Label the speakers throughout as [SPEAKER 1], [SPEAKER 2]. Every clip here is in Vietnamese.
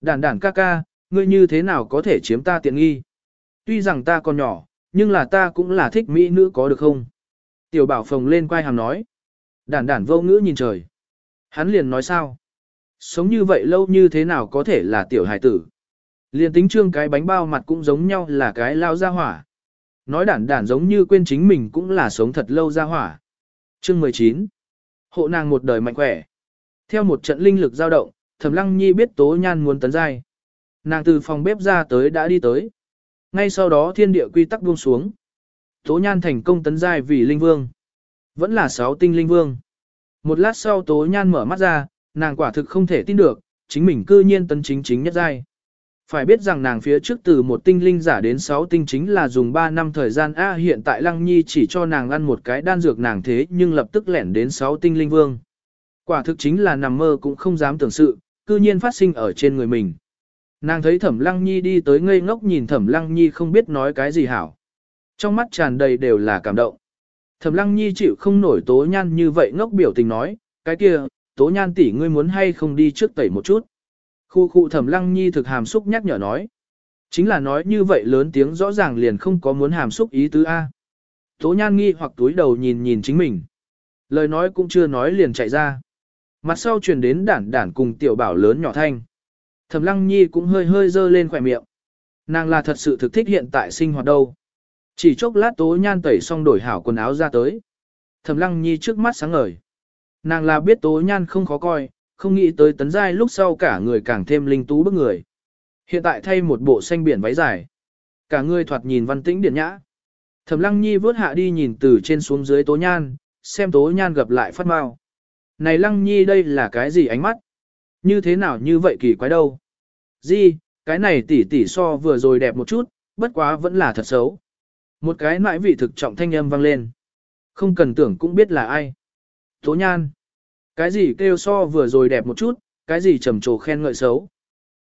[SPEAKER 1] Đản đản ca ca, ngươi như thế nào có thể chiếm ta tiện nghi? Tuy rằng ta còn nhỏ, nhưng là ta cũng là thích mỹ nữ có được không? Tiểu bảo phồng lên quay hàm nói. Đản đản vô ngữ nhìn trời. Hắn liền nói sao? Sống như vậy lâu như thế nào có thể là tiểu hài tử? Liền tính trương cái bánh bao mặt cũng giống nhau là cái lao ra hỏa. Nói đản đản giống như quên chính mình cũng là sống thật lâu ra hỏa. Chương 19. Hộ nàng một đời mạnh khỏe. Theo một trận linh lực dao động, Thẩm Lăng Nhi biết Tố Nhan muốn tấn giai. Nàng từ phòng bếp ra tới đã đi tới. Ngay sau đó thiên địa quy tắc buông xuống. Tố Nhan thành công tấn giai vì linh vương. Vẫn là sáu tinh linh vương. Một lát sau Tố Nhan mở mắt ra, nàng quả thực không thể tin được, chính mình cư nhiên tấn chính chính nhất giai. Phải biết rằng nàng phía trước từ một tinh linh giả đến sáu tinh chính là dùng 3 năm thời gian A hiện tại Lăng Nhi chỉ cho nàng ăn một cái đan dược nàng thế nhưng lập tức lẻn đến sáu tinh linh vương. Quả thực chính là nằm mơ cũng không dám tưởng sự, cư nhiên phát sinh ở trên người mình. Nàng thấy Thẩm Lăng Nhi đi tới ngây ngốc nhìn Thẩm Lăng Nhi không biết nói cái gì hảo. Trong mắt tràn đầy đều là cảm động. Thẩm Lăng Nhi chịu không nổi Tố Nhan như vậy ngốc biểu tình nói, cái kia, Tố Nhan tỷ ngươi muốn hay không đi trước tẩy một chút. Khu khu Thẩm Lăng Nhi thực hàm xúc nhắc nhở nói. Chính là nói như vậy lớn tiếng rõ ràng liền không có muốn hàm xúc ý tứ A. Tố Nhan nghi hoặc túi đầu nhìn nhìn chính mình. Lời nói cũng chưa nói liền chạy ra. Mặt sau truyền đến đản đản cùng tiểu bảo lớn nhỏ thanh. Thẩm Lăng Nhi cũng hơi hơi dơ lên khỏe miệng. Nàng là thật sự thực thích hiện tại sinh hoạt đâu. Chỉ chốc lát tố nhan tẩy xong đổi hảo quần áo ra tới. Thẩm Lăng Nhi trước mắt sáng ngời. Nàng là biết tố nhan không khó coi, không nghĩ tới tấn giai lúc sau cả người càng thêm linh tú bức người. Hiện tại thay một bộ xanh biển váy dài. Cả người thoạt nhìn văn tĩnh điển nhã. Thẩm Lăng Nhi vớt hạ đi nhìn từ trên xuống dưới tố nhan, xem tố nhan gặp lại phát mau. Này Lăng Nhi đây là cái gì ánh mắt? Như thế nào như vậy kỳ quái đâu? Di, cái này tỷ tỷ so vừa rồi đẹp một chút, bất quá vẫn là thật xấu. Một cái nãi vị thực trọng thanh âm vang lên. Không cần tưởng cũng biết là ai. Tố nhan. Cái gì kêu so vừa rồi đẹp một chút, cái gì trầm trồ khen ngợi xấu.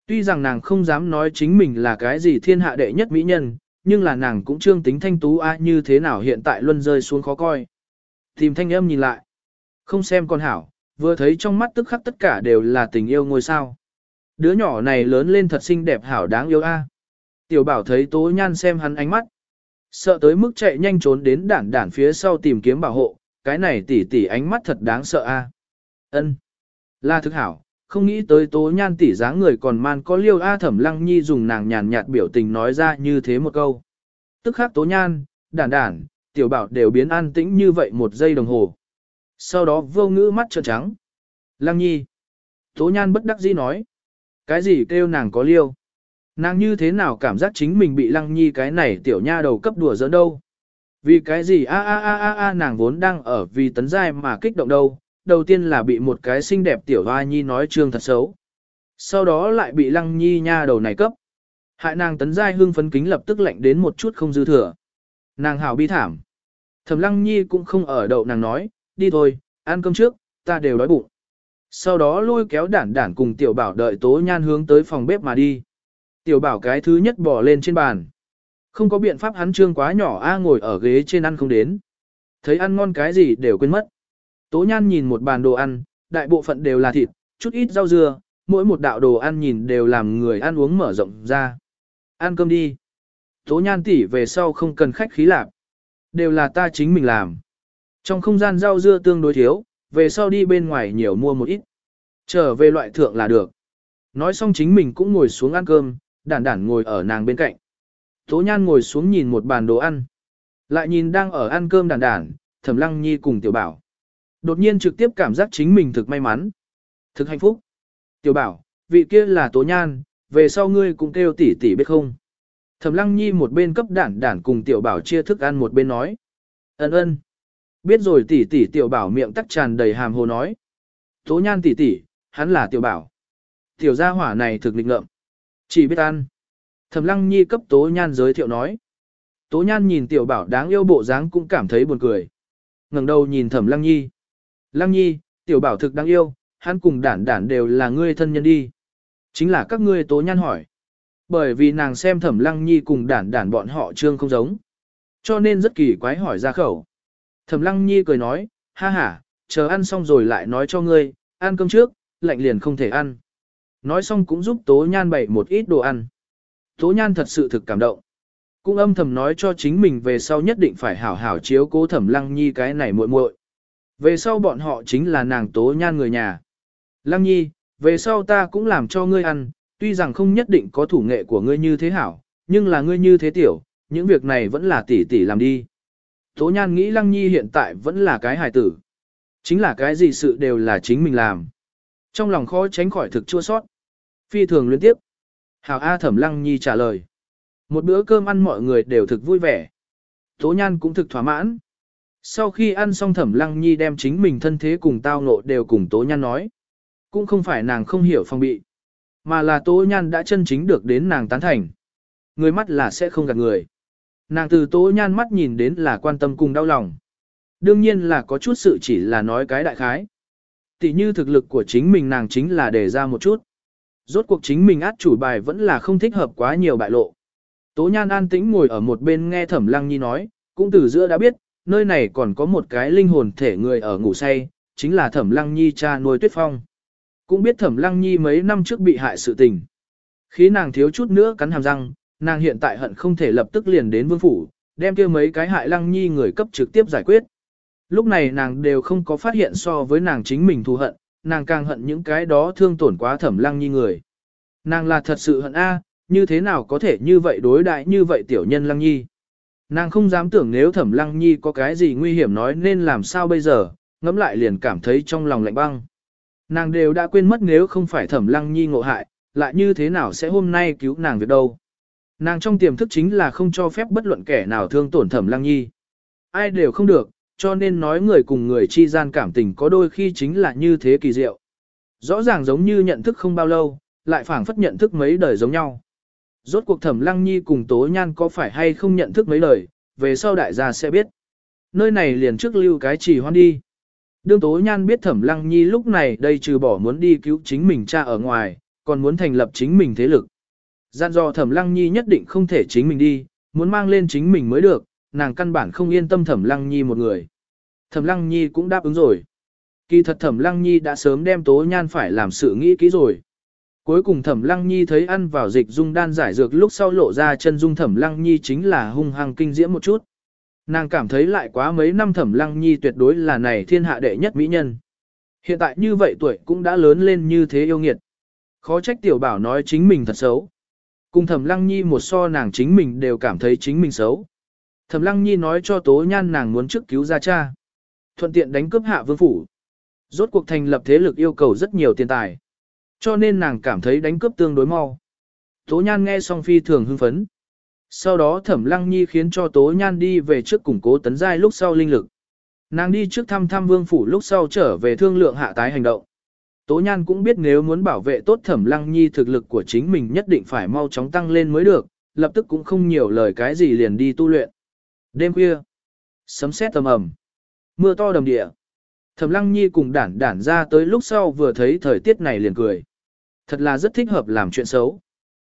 [SPEAKER 1] Tuy rằng nàng không dám nói chính mình là cái gì thiên hạ đệ nhất mỹ nhân, nhưng là nàng cũng trương tính thanh tú a như thế nào hiện tại luân rơi xuống khó coi. Tìm thanh âm nhìn lại. Không xem con hảo, vừa thấy trong mắt tức khắc tất cả đều là tình yêu ngôi sao. Đứa nhỏ này lớn lên thật xinh đẹp hảo đáng yêu a. Tiểu bảo thấy tố nhan xem hắn ánh mắt. Sợ tới mức chạy nhanh trốn đến đản đản phía sau tìm kiếm bảo hộ, cái này tỉ tỉ ánh mắt thật đáng sợ a. Ân, Là thực hảo, không nghĩ tới tố nhan tỉ dáng người còn man có liêu A thẩm lăng nhi dùng nàng nhàn nhạt biểu tình nói ra như thế một câu. Tức khắc tố nhan, đản đản, tiểu bảo đều biến an tĩnh như vậy một giây đồng hồ. Sau đó vô ngữ mắt trợn trắng. Lăng nhi. Tố nhan bất đắc dĩ nói. Cái gì kêu nàng có liêu? Nàng như thế nào cảm giác chính mình bị lăng nhi cái này tiểu nha đầu cấp đùa giỡn đâu? Vì cái gì a a a a a nàng vốn đang ở vì tấn giai mà kích động đâu, đầu tiên là bị một cái xinh đẹp tiểu hoa nhi nói trương thật xấu. Sau đó lại bị lăng nhi nha đầu này cấp. Hại nàng tấn giai hương phấn kính lập tức lạnh đến một chút không dư thừa. Nàng hào bi thảm. Thẩm lăng nhi cũng không ở đậu nàng nói, đi thôi, ăn cơm trước, ta đều đói bụng. Sau đó lôi kéo đản đản cùng tiểu bảo đợi tố nhan hướng tới phòng bếp mà đi. Tiểu bảo cái thứ nhất bỏ lên trên bàn. Không có biện pháp hắn trương quá nhỏ A ngồi ở ghế trên ăn không đến. Thấy ăn ngon cái gì đều quên mất. Tố nhan nhìn một bàn đồ ăn, đại bộ phận đều là thịt, chút ít rau dưa, mỗi một đạo đồ ăn nhìn đều làm người ăn uống mở rộng ra. Ăn cơm đi. Tố nhan tỉ về sau không cần khách khí lạc. Đều là ta chính mình làm. Trong không gian rau dưa tương đối thiếu, về sau đi bên ngoài nhiều mua một ít. Trở về loại thượng là được. Nói xong chính mình cũng ngồi xuống ăn cơm, đản đản ngồi ở nàng bên cạnh. Tố nhan ngồi xuống nhìn một bàn đồ ăn. Lại nhìn đang ở ăn cơm đản đản, thẩm lăng nhi cùng tiểu bảo. Đột nhiên trực tiếp cảm giác chính mình thực may mắn. Thực hạnh phúc. Tiểu bảo, vị kia là tố nhan, về sau ngươi cũng kêu tỷ tỷ biết không. Thẩm lăng nhi một bên cấp đản đản cùng tiểu bảo chia thức ăn một bên nói. Ấn ơn. Biết rồi tỷ tỷ tiểu bảo miệng tắc tràn đầy hàm hồ nói. Tố nhan tỷ tỷ, hắn là tiểu bảo. Tiểu gia hỏa này thực lịch ngợm. Chỉ biết ăn. Thẩm lăng nhi cấp tố nhan giới thiệu nói. Tố nhan nhìn tiểu bảo đáng yêu bộ dáng cũng cảm thấy buồn cười. ngẩng đầu nhìn thẩm lăng nhi. Lăng nhi, tiểu bảo thực đáng yêu, hắn cùng đản đản đều là ngươi thân nhân đi. Chính là các ngươi tố nhan hỏi. Bởi vì nàng xem thẩm lăng nhi cùng đản đản bọn họ trương không giống. Cho nên rất kỳ quái hỏi ra khẩu. Thẩm lăng nhi cười nói, ha ha, chờ ăn xong rồi lại nói cho ngươi, ăn cơm trước, lạnh liền không thể ăn. Nói xong cũng giúp Tố Nhan bày một ít đồ ăn. Tố Nhan thật sự thực cảm động. Cũng âm thầm nói cho chính mình về sau nhất định phải hảo hảo chiếu cố thẩm lăng nhi cái này muội muội. Về sau bọn họ chính là nàng Tố Nhan người nhà. Lăng nhi, về sau ta cũng làm cho ngươi ăn, tuy rằng không nhất định có thủ nghệ của ngươi như thế hảo, nhưng là ngươi như thế tiểu, những việc này vẫn là tỷ tỷ làm đi. Tố Nhan nghĩ Lăng Nhi hiện tại vẫn là cái hài tử. Chính là cái gì sự đều là chính mình làm. Trong lòng khó tránh khỏi thực chua sót. Phi thường liên tiếp. Hảo A Thẩm Lăng Nhi trả lời. Một bữa cơm ăn mọi người đều thực vui vẻ. Tố Nhan cũng thực thỏa mãn. Sau khi ăn xong Thẩm Lăng Nhi đem chính mình thân thế cùng tao ngộ đều cùng Tố Nhan nói. Cũng không phải nàng không hiểu phong bị. Mà là Tố Nhan đã chân chính được đến nàng tán thành. Người mắt là sẽ không gạt người. Nàng từ Tố Nhan mắt nhìn đến là quan tâm cùng đau lòng. Đương nhiên là có chút sự chỉ là nói cái đại khái. Tỷ như thực lực của chính mình nàng chính là đề ra một chút. Rốt cuộc chính mình át chủ bài vẫn là không thích hợp quá nhiều bại lộ. Tố Nhan an tĩnh ngồi ở một bên nghe Thẩm Lăng Nhi nói, cũng từ giữa đã biết, nơi này còn có một cái linh hồn thể người ở ngủ say, chính là Thẩm Lăng Nhi cha nuôi Tuyết Phong. Cũng biết Thẩm Lăng Nhi mấy năm trước bị hại sự tình. Khi nàng thiếu chút nữa cắn hàm răng, nàng hiện tại hận không thể lập tức liền đến vương phủ, đem kia mấy cái hại Lăng Nhi người cấp trực tiếp giải quyết. Lúc này nàng đều không có phát hiện so với nàng chính mình thù hận, nàng càng hận những cái đó thương tổn quá Thẩm Lăng Nhi người. Nàng là thật sự hận A, như thế nào có thể như vậy đối đại như vậy tiểu nhân Lăng Nhi. Nàng không dám tưởng nếu Thẩm Lăng Nhi có cái gì nguy hiểm nói nên làm sao bây giờ, ngẫm lại liền cảm thấy trong lòng lạnh băng. Nàng đều đã quên mất nếu không phải thẩm lăng nhi ngộ hại, lại như thế nào sẽ hôm nay cứu nàng việc đâu. Nàng trong tiềm thức chính là không cho phép bất luận kẻ nào thương tổn thẩm lăng nhi. Ai đều không được, cho nên nói người cùng người chi gian cảm tình có đôi khi chính là như thế kỳ diệu. Rõ ràng giống như nhận thức không bao lâu, lại phảng phất nhận thức mấy đời giống nhau. Rốt cuộc thẩm lăng nhi cùng tố nhan có phải hay không nhận thức mấy đời, về sau đại gia sẽ biết. Nơi này liền trước lưu cái chỉ hoan đi. Đương Tố Nhan biết Thẩm Lăng Nhi lúc này đây trừ bỏ muốn đi cứu chính mình cha ở ngoài, còn muốn thành lập chính mình thế lực. Gian do Thẩm Lăng Nhi nhất định không thể chính mình đi, muốn mang lên chính mình mới được, nàng căn bản không yên tâm Thẩm Lăng Nhi một người. Thẩm Lăng Nhi cũng đáp ứng rồi. Kỳ thật Thẩm Lăng Nhi đã sớm đem Tố Nhan phải làm sự nghĩ kỹ rồi. Cuối cùng Thẩm Lăng Nhi thấy ăn vào dịch dung đan giải dược lúc sau lộ ra chân dung Thẩm Lăng Nhi chính là hung hăng kinh diễm một chút. Nàng cảm thấy lại quá mấy năm thẩm lăng nhi tuyệt đối là này thiên hạ đệ nhất mỹ nhân. Hiện tại như vậy tuổi cũng đã lớn lên như thế yêu nghiệt. Khó trách tiểu bảo nói chính mình thật xấu. Cùng thẩm lăng nhi một so nàng chính mình đều cảm thấy chính mình xấu. Thẩm lăng nhi nói cho tố nhan nàng muốn trước cứu ra cha. Thuận tiện đánh cướp hạ vương phủ. Rốt cuộc thành lập thế lực yêu cầu rất nhiều tiền tài. Cho nên nàng cảm thấy đánh cướp tương đối mau. Tố nhan nghe xong phi thường hưng phấn. Sau đó thẩm lăng nhi khiến cho tố nhan đi về trước củng cố tấn giai lúc sau linh lực. Nàng đi trước thăm thăm vương phủ lúc sau trở về thương lượng hạ tái hành động. Tố nhan cũng biết nếu muốn bảo vệ tốt thẩm lăng nhi thực lực của chính mình nhất định phải mau chóng tăng lên mới được, lập tức cũng không nhiều lời cái gì liền đi tu luyện. Đêm khuya, sấm sét tầm ầm, mưa to đầm địa. Thẩm lăng nhi cùng đản đản ra tới lúc sau vừa thấy thời tiết này liền cười. Thật là rất thích hợp làm chuyện xấu.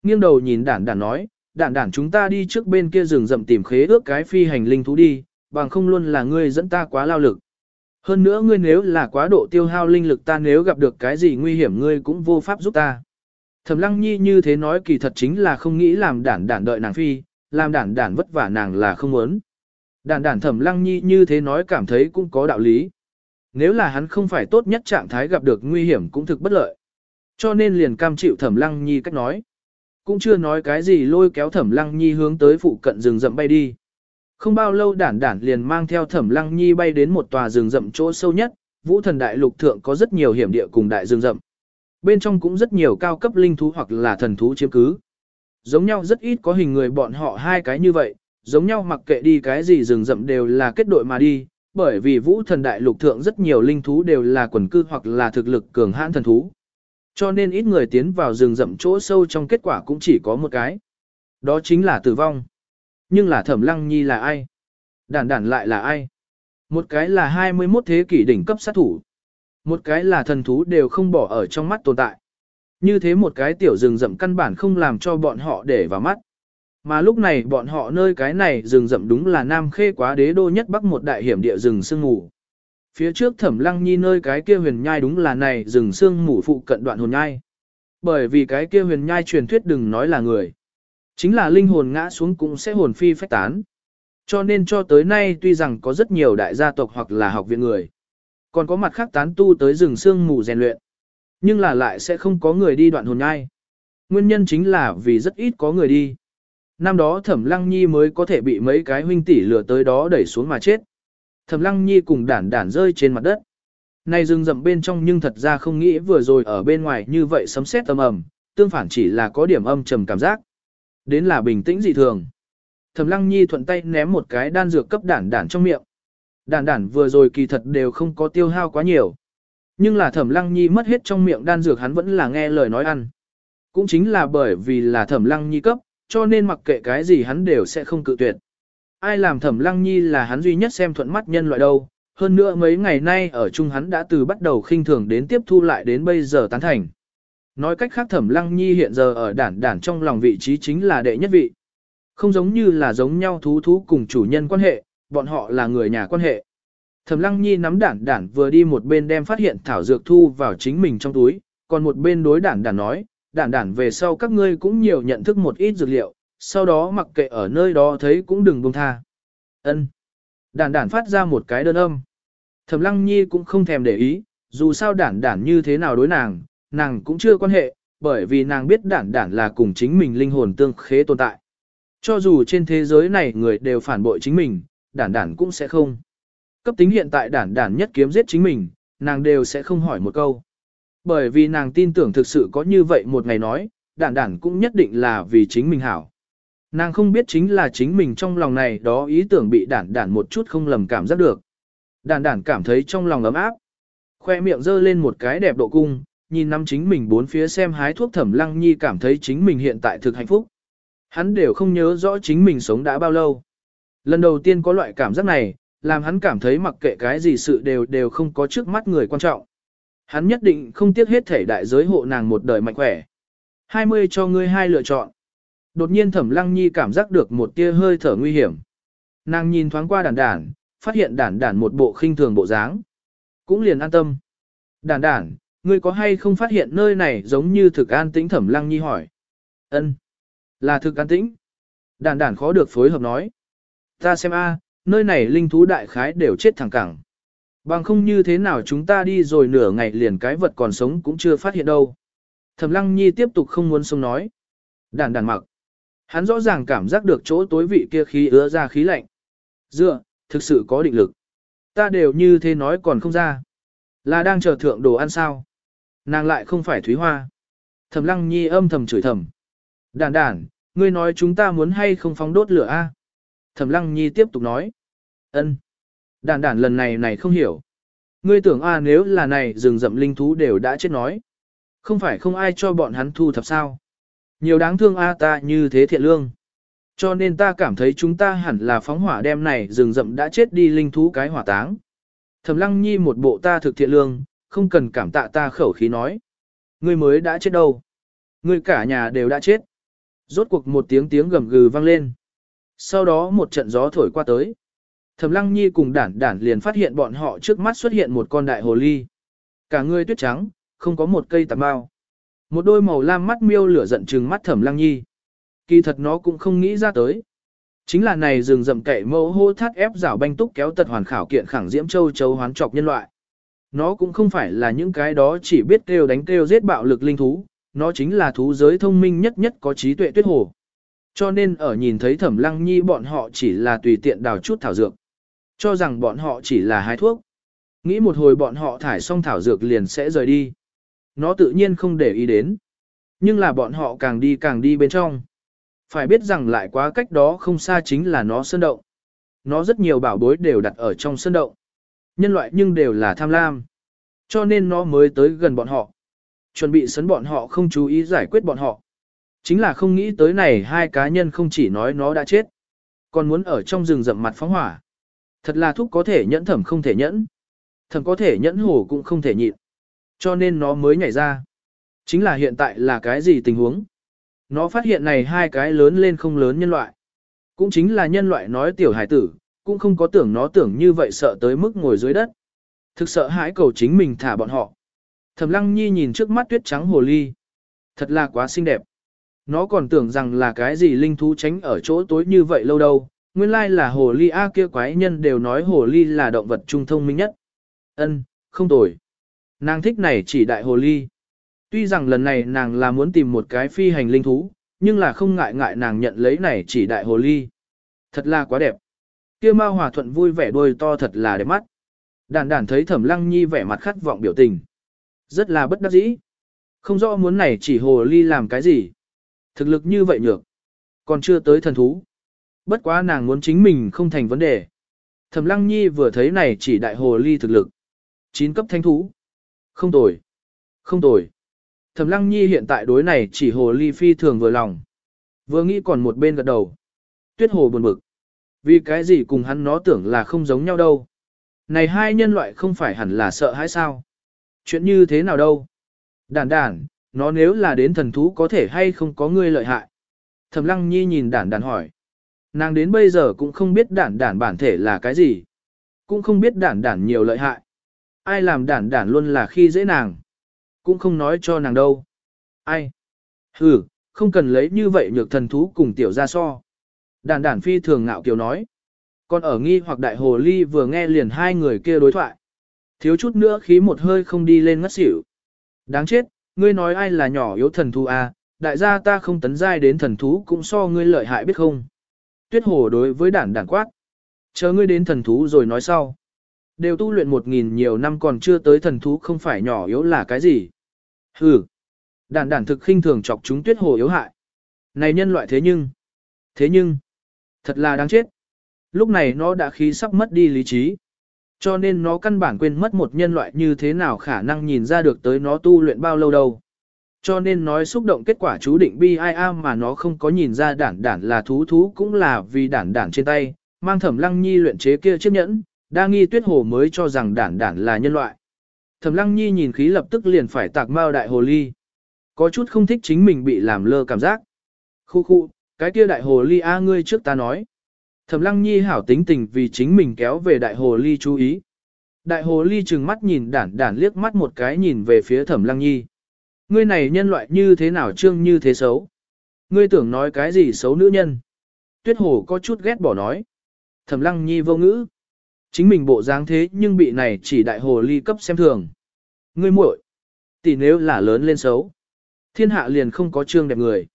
[SPEAKER 1] Nghiêng đầu nhìn đản đản nói, đản đản chúng ta đi trước bên kia rừng rậm tìm khế ước cái phi hành linh thú đi, bằng không luôn là ngươi dẫn ta quá lao lực. Hơn nữa ngươi nếu là quá độ tiêu hao linh lực ta nếu gặp được cái gì nguy hiểm ngươi cũng vô pháp giúp ta. Thẩm lăng nhi như thế nói kỳ thật chính là không nghĩ làm đản đản đợi nàng phi, làm đản đản vất vả nàng là không muốn. Đản đản thẩm lăng nhi như thế nói cảm thấy cũng có đạo lý. Nếu là hắn không phải tốt nhất trạng thái gặp được nguy hiểm cũng thực bất lợi. Cho nên liền cam chịu thẩm lăng nhi cách nói cũng chưa nói cái gì lôi kéo thẩm lăng nhi hướng tới phụ cận rừng rậm bay đi. Không bao lâu đản đản liền mang theo thẩm lăng nhi bay đến một tòa rừng rậm chỗ sâu nhất, vũ thần đại lục thượng có rất nhiều hiểm địa cùng đại rừng rậm. Bên trong cũng rất nhiều cao cấp linh thú hoặc là thần thú chiếm cứ. Giống nhau rất ít có hình người bọn họ hai cái như vậy, giống nhau mặc kệ đi cái gì rừng rậm đều là kết đội mà đi, bởi vì vũ thần đại lục thượng rất nhiều linh thú đều là quần cư hoặc là thực lực cường hãn thần thú. Cho nên ít người tiến vào rừng rậm chỗ sâu trong kết quả cũng chỉ có một cái. Đó chính là tử vong. Nhưng là thẩm lăng nhi là ai? Đản đản lại là ai? Một cái là 21 thế kỷ đỉnh cấp sát thủ. Một cái là thần thú đều không bỏ ở trong mắt tồn tại. Như thế một cái tiểu rừng rậm căn bản không làm cho bọn họ để vào mắt. Mà lúc này bọn họ nơi cái này rừng rậm đúng là Nam Khê quá đế đô nhất bắc một đại hiểm địa rừng sương ngủ. Phía trước thẩm lăng nhi nơi cái kia huyền nhai đúng là này rừng xương ngủ phụ cận đoạn hồn nhai. Bởi vì cái kia huyền nhai truyền thuyết đừng nói là người. Chính là linh hồn ngã xuống cũng sẽ hồn phi phách tán. Cho nên cho tới nay tuy rằng có rất nhiều đại gia tộc hoặc là học viện người. Còn có mặt khác tán tu tới rừng xương mù rèn luyện. Nhưng là lại sẽ không có người đi đoạn hồn nhai. Nguyên nhân chính là vì rất ít có người đi. Năm đó Thẩm Lăng Nhi mới có thể bị mấy cái huynh tỷ lừa tới đó đẩy xuống mà chết. Thẩm Lăng Nhi cùng đản đản rơi trên mặt đất. Này rừng rậm bên trong nhưng thật ra không nghĩ vừa rồi ở bên ngoài như vậy sấm sét âm ầm, tương phản chỉ là có điểm âm trầm cảm giác. Đến là bình tĩnh dị thường. Thẩm Lăng Nhi thuận tay ném một cái đan dược cấp đản đản trong miệng. Đản đản vừa rồi kỳ thật đều không có tiêu hao quá nhiều. Nhưng là Thẩm Lăng Nhi mất hết trong miệng đan dược hắn vẫn là nghe lời nói ăn. Cũng chính là bởi vì là Thẩm Lăng Nhi cấp, cho nên mặc kệ cái gì hắn đều sẽ không cự tuyệt. Ai làm Thẩm Lăng Nhi là hắn duy nhất xem thuận mắt nhân loại đâu, hơn nữa mấy ngày nay ở chung hắn đã từ bắt đầu khinh thường đến tiếp thu lại đến bây giờ tán thành. Nói cách khác Thẩm Lăng Nhi hiện giờ ở đản đản trong lòng vị trí chính là đệ nhất vị. Không giống như là giống nhau thú thú cùng chủ nhân quan hệ, bọn họ là người nhà quan hệ. Thẩm Lăng Nhi nắm đản đản vừa đi một bên đem phát hiện thảo dược thu vào chính mình trong túi, còn một bên đối đản đản nói, đản đản về sau các ngươi cũng nhiều nhận thức một ít dược liệu, sau đó mặc kệ ở nơi đó thấy cũng đừng buông tha. Ân. Đản đản phát ra một cái đơn âm. Thẩm Lăng Nhi cũng không thèm để ý, dù sao đản đản như thế nào đối nàng, nàng cũng chưa quan hệ, bởi vì nàng biết đản đản là cùng chính mình linh hồn tương khế tồn tại. Cho dù trên thế giới này người đều phản bội chính mình, đản đản cũng sẽ không. Cấp tính hiện tại đản đản nhất kiếm giết chính mình, nàng đều sẽ không hỏi một câu. Bởi vì nàng tin tưởng thực sự có như vậy một ngày nói, đản đản cũng nhất định là vì chính mình hảo. Nàng không biết chính là chính mình trong lòng này đó ý tưởng bị đản đản một chút không lầm cảm giác được. Đản đản cảm thấy trong lòng ấm áp. Khoe miệng dơ lên một cái đẹp độ cung, nhìn năm chính mình bốn phía xem hái thuốc thẩm lăng nhi cảm thấy chính mình hiện tại thực hạnh phúc. Hắn đều không nhớ rõ chính mình sống đã bao lâu. Lần đầu tiên có loại cảm giác này, làm hắn cảm thấy mặc kệ cái gì sự đều đều không có trước mắt người quan trọng. Hắn nhất định không tiếc hết thể đại giới hộ nàng một đời mạnh khỏe. 20 cho ngươi hai lựa chọn. Đột nhiên thẩm lăng nhi cảm giác được một tia hơi thở nguy hiểm. Nàng nhìn thoáng qua đàn đàn, phát hiện đàn đàn một bộ khinh thường bộ dáng. Cũng liền an tâm. Đàn đàn, ngươi có hay không phát hiện nơi này giống như thực an tĩnh thẩm lăng nhi hỏi. ân Là thực an tĩnh. Đàn đàn khó được phối hợp nói. Ta xem a, nơi này linh thú đại khái đều chết thẳng cẳng. Bằng không như thế nào chúng ta đi rồi nửa ngày liền cái vật còn sống cũng chưa phát hiện đâu. Thẩm lăng nhi tiếp tục không muốn sống nói. Đàn đàn mặc. Hắn rõ ràng cảm giác được chỗ tối vị kia khí ứa ra khí lạnh. Dựa, thực sự có định lực. Ta đều như thế nói còn không ra. Là đang chờ thượng đồ ăn sao. Nàng lại không phải Thúy Hoa. Thẩm lăng nhi âm thầm chửi thầm. đản đản ngươi nói chúng ta muốn hay không phóng đốt lửa a? Thẩm lăng nhi tiếp tục nói. ân. đản đản lần này này không hiểu. Ngươi tưởng a nếu là này rừng rậm linh thú đều đã chết nói. Không phải không ai cho bọn hắn thu thập sao. Nhiều đáng thương a ta như thế thiện lương. Cho nên ta cảm thấy chúng ta hẳn là phóng hỏa đem này rừng rậm đã chết đi linh thú cái hỏa táng. Thẩm lăng nhi một bộ ta thực thiện lương, không cần cảm tạ ta khẩu khí nói. Ngươi mới đã chết đâu. Ngươi cả nhà đều đã chết. Rốt cuộc một tiếng tiếng gầm gừ vang lên. Sau đó một trận gió thổi qua tới. Thẩm Lăng Nhi cùng đản đản liền phát hiện bọn họ trước mắt xuất hiện một con đại hồ ly. Cả người tuyết trắng, không có một cây tạp bao. Một đôi màu lam mắt miêu lửa giận trừng mắt Thẩm Lăng Nhi. Kỳ thật nó cũng không nghĩ ra tới. Chính là này rừng rậm cậy mẫu hô thắt ép rảo banh túc kéo tật hoàn khảo kiện khẳng diễm châu châu hoán trọc nhân loại. Nó cũng không phải là những cái đó chỉ biết kêu đánh kêu giết bạo lực linh thú, nó chính là thú giới thông minh nhất nhất có trí tuệ tuyết hồ. Cho nên ở nhìn thấy thẩm lăng nhi bọn họ chỉ là tùy tiện đào chút thảo dược. Cho rằng bọn họ chỉ là hái thuốc. Nghĩ một hồi bọn họ thải xong thảo dược liền sẽ rời đi. Nó tự nhiên không để ý đến. Nhưng là bọn họ càng đi càng đi bên trong. Phải biết rằng lại quá cách đó không xa chính là nó sơn động. Nó rất nhiều bảo bối đều đặt ở trong sơn động. Nhân loại nhưng đều là tham lam. Cho nên nó mới tới gần bọn họ. Chuẩn bị sấn bọn họ không chú ý giải quyết bọn họ. Chính là không nghĩ tới này hai cá nhân không chỉ nói nó đã chết. Còn muốn ở trong rừng rậm mặt phóng hỏa. Thật là thúc có thể nhẫn thẩm không thể nhẫn. Thẩm có thể nhẫn hổ cũng không thể nhịn. Cho nên nó mới nhảy ra. Chính là hiện tại là cái gì tình huống? Nó phát hiện này hai cái lớn lên không lớn nhân loại. Cũng chính là nhân loại nói tiểu hải tử, cũng không có tưởng nó tưởng như vậy sợ tới mức ngồi dưới đất. Thực sợ hãi cầu chính mình thả bọn họ. Thẩm lăng nhi nhìn trước mắt tuyết trắng hồ ly. Thật là quá xinh đẹp. Nó còn tưởng rằng là cái gì linh thú tránh ở chỗ tối như vậy lâu đâu. Nguyên lai là hồ ly A kia quái nhân đều nói hồ ly là động vật trung thông minh nhất. Ân, không tồi. Nàng thích này chỉ đại hồ ly. Tuy rằng lần này nàng là muốn tìm một cái phi hành linh thú, nhưng là không ngại ngại nàng nhận lấy này chỉ đại hồ ly. Thật là quá đẹp. Kia Mao Hòa Thuận vui vẻ đôi to thật là đẹp mắt. Đàn đàn thấy Thẩm Lăng Nhi vẻ mặt khát vọng biểu tình. Rất là bất đắc dĩ. Không rõ muốn này chỉ hồ ly làm cái gì. Thực lực như vậy nhược. Còn chưa tới thần thú. Bất quá nàng muốn chính mình không thành vấn đề. Thẩm Lăng Nhi vừa thấy này chỉ đại hồ ly thực lực. chín cấp thanh thú. Không tồi. Không tồi. Thẩm Lăng Nhi hiện tại đối này chỉ hồ ly phi thường vừa lòng. Vừa nghĩ còn một bên gật đầu. Tuyết hồ buồn bực. Vì cái gì cùng hắn nó tưởng là không giống nhau đâu. Này hai nhân loại không phải hẳn là sợ hãi sao? Chuyện như thế nào đâu? Đản đản, nó nếu là đến thần thú có thể hay không có ngươi lợi hại? Thẩm Lăng Nhi nhìn đản đản hỏi. Nàng đến bây giờ cũng không biết đản đản bản thể là cái gì. Cũng không biết đản đản nhiều lợi hại. Ai làm đản đản luôn là khi dễ nàng. Cũng không nói cho nàng đâu. Ai? Ừ, không cần lấy như vậy nhược thần thú cùng tiểu ra so. Đản đản phi thường ngạo kiều nói. Còn ở nghi hoặc đại hồ ly vừa nghe liền hai người kia đối thoại. Thiếu chút nữa khí một hơi không đi lên ngất xỉu. Đáng chết, ngươi nói ai là nhỏ yếu thần thú à, đại gia ta không tấn giai đến thần thú cũng so ngươi lợi hại biết không. Tuyết hồ đối với đản đản quát. Chờ ngươi đến thần thú rồi nói sau. Đều tu luyện một nghìn nhiều năm còn chưa tới thần thú không phải nhỏ yếu là cái gì. Hừ. Đản đản thực khinh thường chọc chúng tuyết hồ yếu hại. Này nhân loại thế nhưng. Thế nhưng. Thật là đáng chết. Lúc này nó đã khí sắp mất đi lý trí. Cho nên nó căn bản quên mất một nhân loại như thế nào khả năng nhìn ra được tới nó tu luyện bao lâu đâu. Cho nên nói xúc động kết quả chú định bi ai am mà nó không có nhìn ra đản đản là thú thú cũng là vì đản đản trên tay, mang thẩm lăng nhi luyện chế kia chiếc nhẫn, đa nghi tuyết hồ mới cho rằng đản đản là nhân loại. Thẩm lăng nhi nhìn khí lập tức liền phải tạc mao đại hồ ly. Có chút không thích chính mình bị làm lơ cảm giác. Khu khu, cái kia đại hồ ly a ngươi trước ta nói. Thẩm lăng nhi hảo tính tình vì chính mình kéo về đại hồ ly chú ý. Đại hồ ly trừng mắt nhìn đản đản liếc mắt một cái nhìn về phía thẩm lăng nhi. Ngươi này nhân loại như thế nào trương như thế xấu? Ngươi tưởng nói cái gì xấu nữ nhân? Tuyết hồ có chút ghét bỏ nói. Thẩm lăng nhi vô ngữ. Chính mình bộ dáng thế nhưng bị này chỉ đại hồ ly cấp xem thường. Ngươi muội, tỷ nếu là lớn lên xấu. Thiên hạ liền không có trương đẹp người.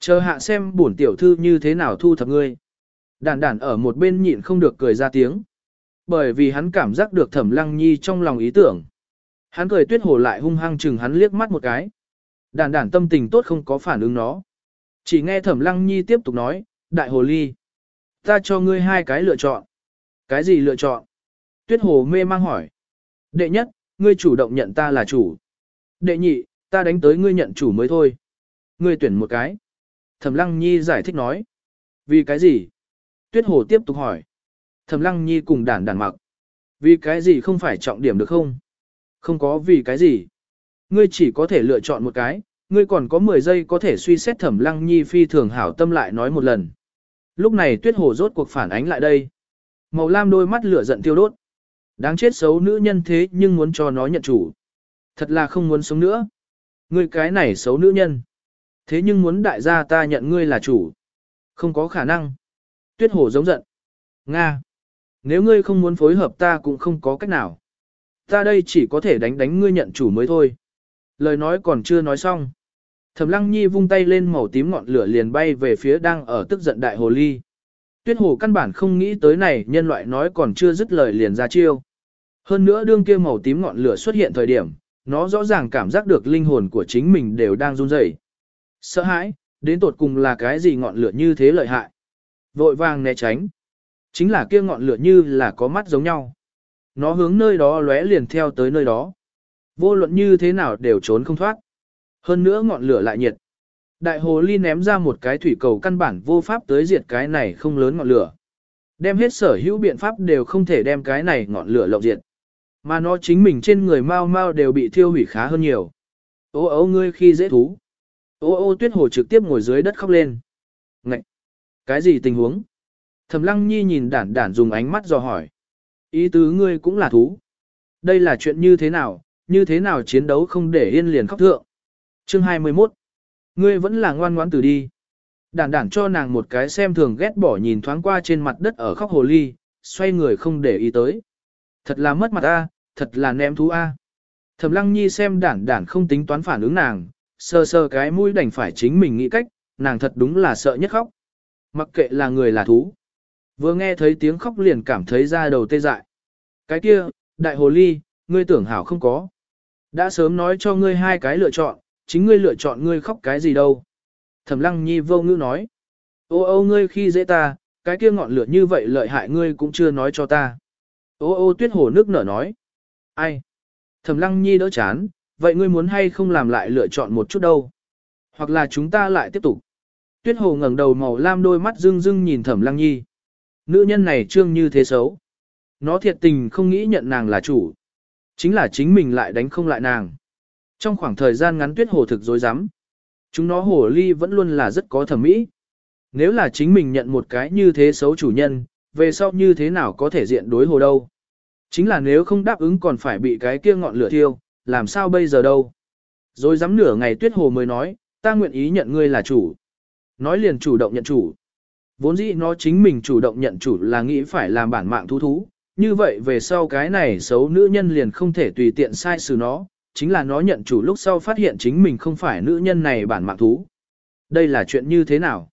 [SPEAKER 1] Chờ hạ xem bổn tiểu thư như thế nào thu thập ngươi. Đản đản ở một bên nhịn không được cười ra tiếng. Bởi vì hắn cảm giác được thẩm lăng nhi trong lòng ý tưởng. Hắn cười tuyết hồ lại hung hăng chừng hắn liếc mắt một cái. Đản đản tâm tình tốt không có phản ứng nó. Chỉ nghe thẩm lăng nhi tiếp tục nói, đại hồ ly. Ta cho ngươi hai cái lựa chọn. Cái gì lựa chọn? Tuyết hồ mê mang hỏi. Đệ nhất, ngươi chủ động nhận ta là chủ. Đệ nhị, ta đánh tới ngươi nhận chủ mới thôi. Ngươi tuyển một cái. Thẩm lăng nhi giải thích nói. Vì cái gì? Tuyết hồ tiếp tục hỏi. Thẩm lăng nhi cùng đản đản mặc. Vì cái gì không phải trọng điểm được không? Không có vì cái gì. Ngươi chỉ có thể lựa chọn một cái, ngươi còn có 10 giây có thể suy xét thẩm lăng nhi phi thường hảo tâm lại nói một lần. Lúc này tuyết hồ rốt cuộc phản ánh lại đây. Màu lam đôi mắt lửa giận tiêu đốt. Đáng chết xấu nữ nhân thế nhưng muốn cho nó nhận chủ. Thật là không muốn sống nữa. Ngươi cái này xấu nữ nhân. Thế nhưng muốn đại gia ta nhận ngươi là chủ. Không có khả năng. Tuyết hồ giống giận. Nga. Nếu ngươi không muốn phối hợp ta cũng không có cách nào. Ta đây chỉ có thể đánh đánh ngươi nhận chủ mới thôi. Lời nói còn chưa nói xong. Thẩm lăng nhi vung tay lên màu tím ngọn lửa liền bay về phía đang ở tức giận đại hồ ly. Tuyết hồ căn bản không nghĩ tới này nhân loại nói còn chưa dứt lời liền ra chiêu. Hơn nữa đương kia màu tím ngọn lửa xuất hiện thời điểm, nó rõ ràng cảm giác được linh hồn của chính mình đều đang run rẩy. Sợ hãi, đến tột cùng là cái gì ngọn lửa như thế lợi hại. Vội vàng né tránh. Chính là kia ngọn lửa như là có mắt giống nhau. Nó hướng nơi đó lóe liền theo tới nơi đó. Vô luận như thế nào đều trốn không thoát. Hơn nữa ngọn lửa lại nhiệt. Đại hồ ly ném ra một cái thủy cầu căn bản vô pháp tới diệt cái này không lớn ngọn lửa. Đem hết sở hữu biện pháp đều không thể đem cái này ngọn lửa lộng diệt. Mà nó chính mình trên người mau mau đều bị thiêu hủy khá hơn nhiều. Ô ấu ngươi khi dễ thú. Ô ô tuyết hồ trực tiếp ngồi dưới đất khóc lên. Ngậy! Cái gì tình huống? Thẩm lăng nhi nhìn đản đản dùng ánh mắt dò hỏi. Ý tứ ngươi cũng là thú. Đây là chuyện như thế nào, như thế nào chiến đấu không để yên liền khóc thượng. Chương 21 Ngươi vẫn là ngoan ngoãn từ đi. Đản đản cho nàng một cái xem thường ghét bỏ nhìn thoáng qua trên mặt đất ở khóc hồ ly, xoay người không để ý tới. Thật là mất mặt a, thật là ném thú a. Thẩm Lăng Nhi xem đản đản không tính toán phản ứng nàng, sơ sơ cái mũi đành phải chính mình nghĩ cách, nàng thật đúng là sợ nhất khóc. Mặc kệ là người là thú. Vừa nghe thấy tiếng khóc liền cảm thấy da đầu tê dại. Cái kia, đại hồ ly, ngươi tưởng hảo không có. Đã sớm nói cho ngươi hai cái lựa chọn, chính ngươi lựa chọn ngươi khóc cái gì đâu. Thẩm lăng nhi vô ngữ nói. Ô ô ngươi khi dễ ta, cái kia ngọn lửa như vậy lợi hại ngươi cũng chưa nói cho ta. Ô ô tuyết hồ nước nở nói. Ai? Thẩm lăng nhi đỡ chán, vậy ngươi muốn hay không làm lại lựa chọn một chút đâu? Hoặc là chúng ta lại tiếp tục. Tuyết hồ ngẩng đầu màu lam đôi mắt rưng rưng nhìn thẩm lăng nhi. Nữ nhân này trương như thế xấu. Nó thiệt tình không nghĩ nhận nàng là chủ. Chính là chính mình lại đánh không lại nàng. Trong khoảng thời gian ngắn tuyết hồ thực dối rắm Chúng nó hồ ly vẫn luôn là rất có thẩm mỹ. Nếu là chính mình nhận một cái như thế xấu chủ nhân, về sau như thế nào có thể diện đối hồ đâu. Chính là nếu không đáp ứng còn phải bị cái kia ngọn lửa thiêu, làm sao bây giờ đâu. Rồi dám nửa ngày tuyết hồ mới nói, ta nguyện ý nhận ngươi là chủ. Nói liền chủ động nhận chủ. Vốn dĩ nó chính mình chủ động nhận chủ là nghĩ phải làm bản mạng thú thú, như vậy về sau cái này xấu nữ nhân liền không thể tùy tiện sai xử nó, chính là nó nhận chủ lúc sau phát hiện chính mình không phải nữ nhân này bản mạng thú. Đây là chuyện như thế nào?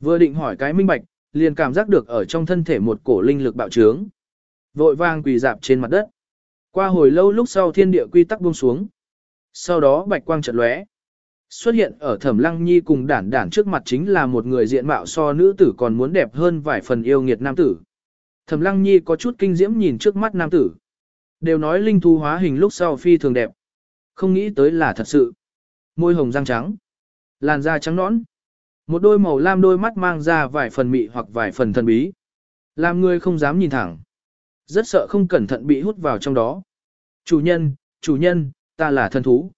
[SPEAKER 1] Vừa định hỏi cái minh bạch, liền cảm giác được ở trong thân thể một cổ linh lực bạo trướng. Vội vang quỳ dạp trên mặt đất. Qua hồi lâu lúc sau thiên địa quy tắc buông xuống. Sau đó bạch quang chợt lóe. Xuất hiện ở thẩm lăng nhi cùng đản đản trước mặt chính là một người diện mạo so nữ tử còn muốn đẹp hơn vài phần yêu nghiệt nam tử. Thẩm lăng nhi có chút kinh diễm nhìn trước mắt nam tử. Đều nói linh thu hóa hình lúc sau phi thường đẹp. Không nghĩ tới là thật sự. Môi hồng răng trắng. Làn da trắng nõn. Một đôi màu lam đôi mắt mang ra vài phần mị hoặc vài phần thần bí. Làm người không dám nhìn thẳng. Rất sợ không cẩn thận bị hút vào trong đó. Chủ nhân, chủ nhân, ta là thần thú.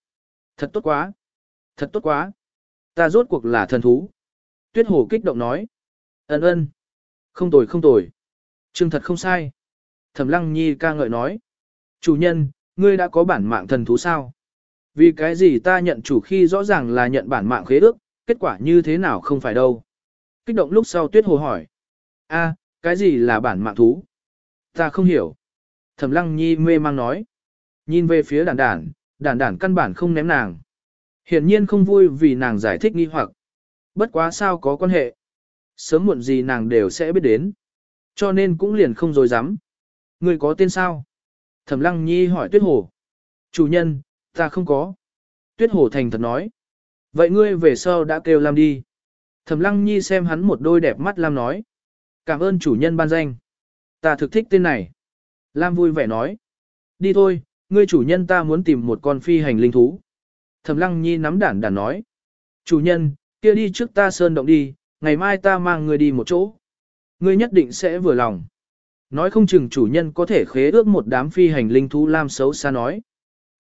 [SPEAKER 1] Thật tốt quá. Thật tốt quá. Ta rốt cuộc là thần thú. Tuyết hồ kích động nói. Ấn ơn. Không tồi không tồi. Trương thật không sai. Thẩm lăng nhi ca ngợi nói. Chủ nhân, ngươi đã có bản mạng thần thú sao? Vì cái gì ta nhận chủ khi rõ ràng là nhận bản mạng khế ước, kết quả như thế nào không phải đâu. Kích động lúc sau tuyết hồ hỏi. a cái gì là bản mạng thú? Ta không hiểu. Thẩm lăng nhi mê mang nói. Nhìn về phía đàn đản, đàn đản căn bản không ném nàng. Hiển nhiên không vui vì nàng giải thích nghi hoặc. Bất quá sao có quan hệ. Sớm muộn gì nàng đều sẽ biết đến. Cho nên cũng liền không dối dám. Người có tên sao? Thẩm lăng nhi hỏi tuyết hồ. Chủ nhân, ta không có. Tuyết hồ thành thật nói. Vậy ngươi về sau đã kêu Lam đi. Thẩm lăng nhi xem hắn một đôi đẹp mắt Lam nói. Cảm ơn chủ nhân ban danh. Ta thực thích tên này. Lam vui vẻ nói. Đi thôi, ngươi chủ nhân ta muốn tìm một con phi hành linh thú. Thẩm lăng nhi nắm đản đản nói. Chủ nhân, kia đi trước ta sơn động đi, ngày mai ta mang ngươi đi một chỗ. Ngươi nhất định sẽ vừa lòng. Nói không chừng chủ nhân có thể khế ước một đám phi hành linh thú Lam xấu xa nói.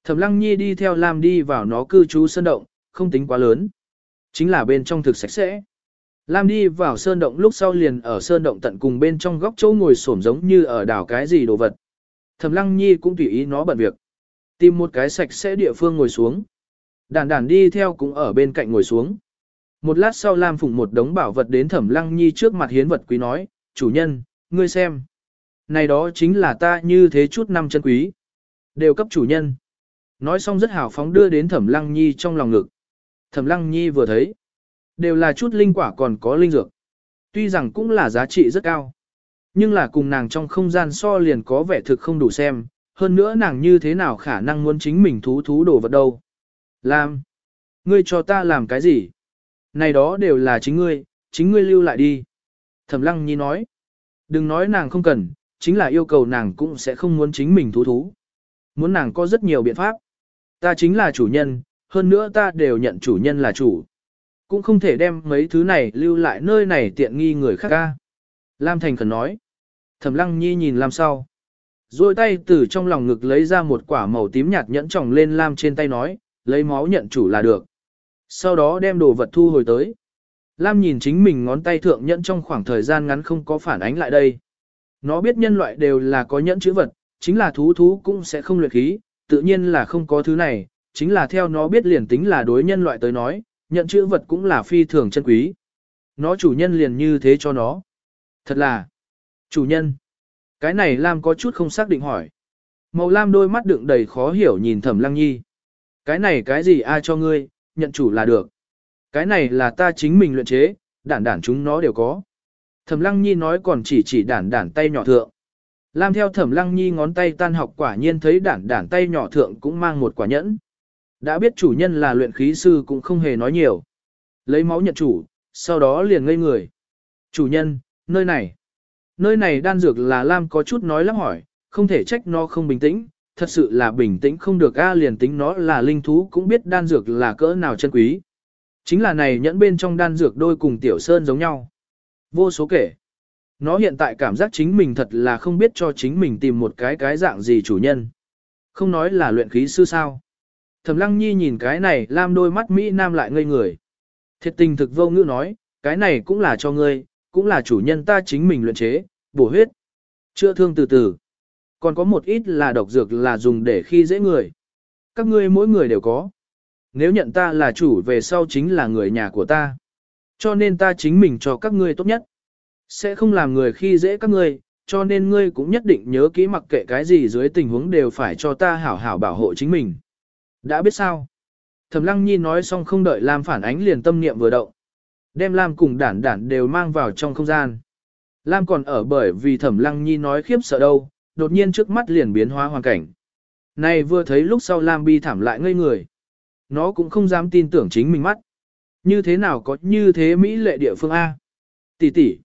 [SPEAKER 1] Thẩm lăng nhi đi theo Lam đi vào nó cư trú sơn động, không tính quá lớn. Chính là bên trong thực sạch sẽ. Lam đi vào sơn động lúc sau liền ở sơn động tận cùng bên trong góc chỗ ngồi xổm giống như ở đảo cái gì đồ vật. Thẩm lăng nhi cũng tùy ý nó bận việc. Tìm một cái sạch sẽ địa phương ngồi xuống. Đàn đàn đi theo cũng ở bên cạnh ngồi xuống. Một lát sau Lam phụng một đống bảo vật đến thẩm lăng nhi trước mặt hiến vật quý nói, chủ nhân, ngươi xem. Này đó chính là ta như thế chút năm chân quý. Đều cấp chủ nhân. Nói xong rất hào phóng đưa đến thẩm lăng nhi trong lòng ngực. Thẩm lăng nhi vừa thấy. Đều là chút linh quả còn có linh dược. Tuy rằng cũng là giá trị rất cao. Nhưng là cùng nàng trong không gian so liền có vẻ thực không đủ xem. Hơn nữa nàng như thế nào khả năng muốn chính mình thú thú đồ vật đâu. Làm. Ngươi cho ta làm cái gì? Này đó đều là chính ngươi, chính ngươi lưu lại đi. Thẩm lăng nhi nói. Đừng nói nàng không cần, chính là yêu cầu nàng cũng sẽ không muốn chính mình thú thú. Muốn nàng có rất nhiều biện pháp. Ta chính là chủ nhân, hơn nữa ta đều nhận chủ nhân là chủ. Cũng không thể đem mấy thứ này lưu lại nơi này tiện nghi người khác ca. Lam Thành khẩn nói. Thẩm lăng nhi nhìn Lam sau. Rồi tay từ trong lòng ngực lấy ra một quả màu tím nhạt nhẫn tròng lên Lam trên tay nói, lấy máu nhận chủ là được. Sau đó đem đồ vật thu hồi tới. Lam nhìn chính mình ngón tay thượng nhẫn trong khoảng thời gian ngắn không có phản ánh lại đây. Nó biết nhân loại đều là có nhẫn chữ vật, chính là thú thú cũng sẽ không luyện khí, tự nhiên là không có thứ này, chính là theo nó biết liền tính là đối nhân loại tới nói, nhận chữ vật cũng là phi thường chân quý. Nó chủ nhân liền như thế cho nó. Thật là, chủ nhân. Cái này Lam có chút không xác định hỏi. Màu Lam đôi mắt đựng đầy khó hiểu nhìn Thẩm Lăng Nhi. Cái này cái gì ai cho ngươi, nhận chủ là được. Cái này là ta chính mình luyện chế, đản đản chúng nó đều có. Thẩm Lăng Nhi nói còn chỉ chỉ đản đản tay nhỏ thượng. Lam theo Thẩm Lăng Nhi ngón tay tan học quả nhiên thấy đản đản tay nhỏ thượng cũng mang một quả nhẫn. Đã biết chủ nhân là luyện khí sư cũng không hề nói nhiều. Lấy máu nhận chủ, sau đó liền ngây người. Chủ nhân, nơi này. Nơi này đan dược là Lam có chút nói lắm hỏi, không thể trách nó không bình tĩnh, thật sự là bình tĩnh không được a liền tính nó là linh thú cũng biết đan dược là cỡ nào chân quý. Chính là này nhẫn bên trong đan dược đôi cùng tiểu sơn giống nhau. Vô số kể. Nó hiện tại cảm giác chính mình thật là không biết cho chính mình tìm một cái cái dạng gì chủ nhân. Không nói là luyện khí sư sao. Thẩm lăng nhi nhìn cái này lam đôi mắt Mỹ Nam lại ngây người. Thiệt tình thực vô ngữ nói, cái này cũng là cho ngươi, cũng là chủ nhân ta chính mình luyện chế, bổ huyết. Chữa thương từ từ. Còn có một ít là độc dược là dùng để khi dễ người. Các ngươi mỗi người đều có. Nếu nhận ta là chủ về sau chính là người nhà của ta. Cho nên ta chính mình cho các ngươi tốt nhất. Sẽ không làm người khi dễ các ngươi, cho nên ngươi cũng nhất định nhớ kỹ mặc kệ cái gì dưới tình huống đều phải cho ta hảo hảo bảo hộ chính mình. Đã biết sao? Thẩm Lăng Nhi nói xong không đợi Lam phản ánh liền tâm niệm vừa động. Đem Lam cùng đản đản đều mang vào trong không gian. Lam còn ở bởi vì Thẩm Lăng Nhi nói khiếp sợ đâu, đột nhiên trước mắt liền biến hóa hoàn cảnh. Này vừa thấy lúc sau Lam bi thảm lại ngây người. Nó cũng không dám tin tưởng chính mình mắt. Như thế nào có như thế Mỹ lệ địa phương A? Tỷ tỷ,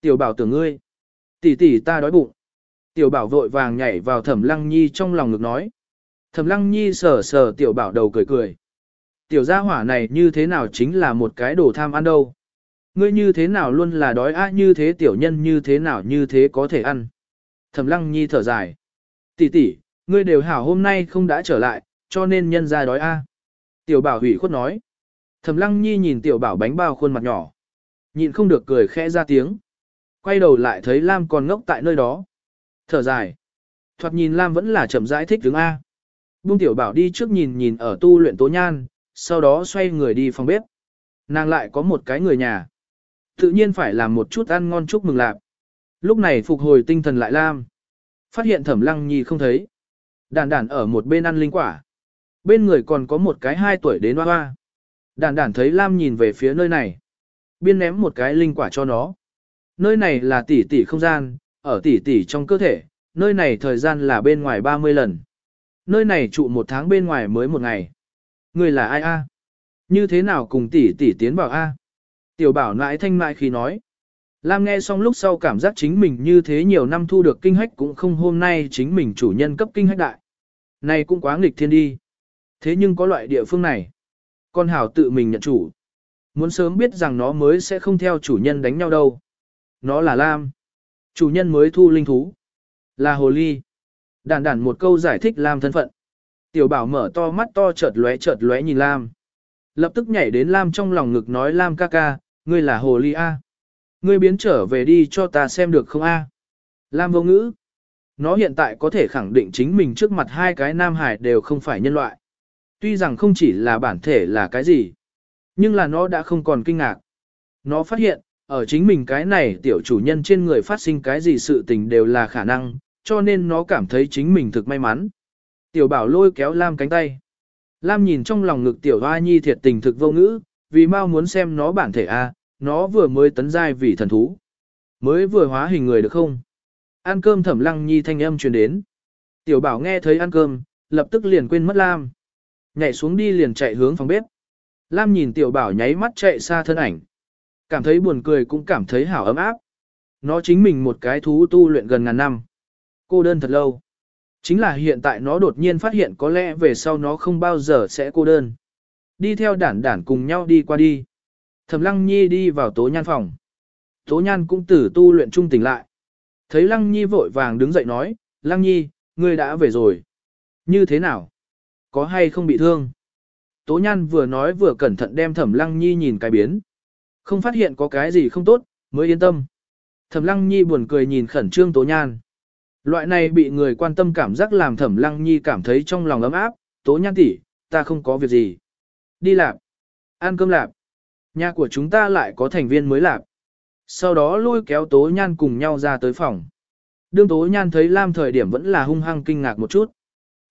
[SPEAKER 1] Tiểu bảo tưởng ngươi. Tỷ tỷ ta đói bụng. Tiểu bảo vội vàng nhảy vào thẩm lăng nhi trong lòng ngực nói. Thẩm lăng nhi sờ sờ tiểu bảo đầu cười cười. Tiểu gia hỏa này như thế nào chính là một cái đồ tham ăn đâu. Ngươi như thế nào luôn là đói á như thế tiểu nhân như thế nào như thế có thể ăn. Thẩm lăng nhi thở dài. Tỷ tỷ, ngươi đều hảo hôm nay không đã trở lại, cho nên nhân ra đói a. Tiểu bảo hủy khuất nói. Thẩm lăng nhi nhìn tiểu bảo bánh bao khuôn mặt nhỏ. Nhịn không được cười khẽ ra tiếng quay đầu lại thấy Lam còn ngốc tại nơi đó. Thở dài. Thoạt nhìn Lam vẫn là chậm rãi thích đứng A. Bung tiểu bảo đi trước nhìn nhìn ở tu luyện tố nhan, sau đó xoay người đi phòng bếp. Nàng lại có một cái người nhà. Tự nhiên phải làm một chút ăn ngon chúc mừng lạc. Lúc này phục hồi tinh thần lại Lam. Phát hiện thẩm lăng nhi không thấy. Đàn đàn ở một bên ăn linh quả. Bên người còn có một cái hai tuổi đến hoa hoa. Đàn đàn thấy Lam nhìn về phía nơi này. Biên ném một cái linh quả cho nó. Nơi này là tỷ tỷ không gian, ở tỷ tỷ trong cơ thể, nơi này thời gian là bên ngoài 30 lần. Nơi này trụ một tháng bên ngoài mới một ngày. Người là ai a? Như thế nào cùng tỷ tỷ tiến bảo a? Tiểu bảo nãi thanh mại khi nói. Lam nghe xong lúc sau cảm giác chính mình như thế nhiều năm thu được kinh hách cũng không hôm nay chính mình chủ nhân cấp kinh hách đại. Này cũng quá nghịch thiên đi. Thế nhưng có loại địa phương này. Con hảo tự mình nhận chủ. Muốn sớm biết rằng nó mới sẽ không theo chủ nhân đánh nhau đâu. Nó là Lam. Chủ nhân mới thu linh thú. Là hồ ly. Đản đản một câu giải thích Lam thân phận. Tiểu bảo mở to mắt to chợt lóe chợt lóe nhìn Lam. Lập tức nhảy đến Lam trong lòng ngực nói Lam ca ca, ngươi là hồ ly A. Ngươi biến trở về đi cho ta xem được không A. Lam vô ngữ. Nó hiện tại có thể khẳng định chính mình trước mặt hai cái nam hải đều không phải nhân loại. Tuy rằng không chỉ là bản thể là cái gì, nhưng là nó đã không còn kinh ngạc. Nó phát hiện, ở chính mình cái này tiểu chủ nhân trên người phát sinh cái gì sự tình đều là khả năng, cho nên nó cảm thấy chính mình thực may mắn. Tiểu bảo lôi kéo Lam cánh tay. Lam nhìn trong lòng ngực tiểu hoa nhi thiệt tình thực vô ngữ, vì mau muốn xem nó bản thể a, nó vừa mới tấn giai vì thần thú. Mới vừa hóa hình người được không? Ăn cơm thẩm lăng nhi thanh âm truyền đến. Tiểu bảo nghe thấy ăn cơm, lập tức liền quên mất Lam. Nhảy xuống đi liền chạy hướng phòng bếp. Lam nhìn tiểu bảo nháy mắt chạy xa thân ảnh. Cảm thấy buồn cười cũng cảm thấy hảo ấm áp. Nó chính mình một cái thú tu luyện gần ngàn năm. Cô đơn thật lâu. Chính là hiện tại nó đột nhiên phát hiện có lẽ về sau nó không bao giờ sẽ cô đơn. Đi theo đản đản cùng nhau đi qua đi. Thẩm Lăng Nhi đi vào tố nhan phòng. Tố nhan cũng tử tu luyện trung tỉnh lại. Thấy Lăng Nhi vội vàng đứng dậy nói, Lăng Nhi, ngươi đã về rồi. Như thế nào? Có hay không bị thương? Tố nhan vừa nói vừa cẩn thận đem Thẩm Lăng Nhi nhìn cái biến. Không phát hiện có cái gì không tốt, mới yên tâm. Thẩm Lăng Nhi buồn cười nhìn khẩn trương Tố Nhan. Loại này bị người quan tâm cảm giác làm Thẩm Lăng Nhi cảm thấy trong lòng ấm áp, Tố Nhan tỷ, ta không có việc gì. Đi lạp, Ăn cơm lạp. Nhà của chúng ta lại có thành viên mới lạp. Sau đó lôi kéo Tố Nhan cùng nhau ra tới phòng. Đương Tố Nhan thấy Lam thời điểm vẫn là hung hăng kinh ngạc một chút.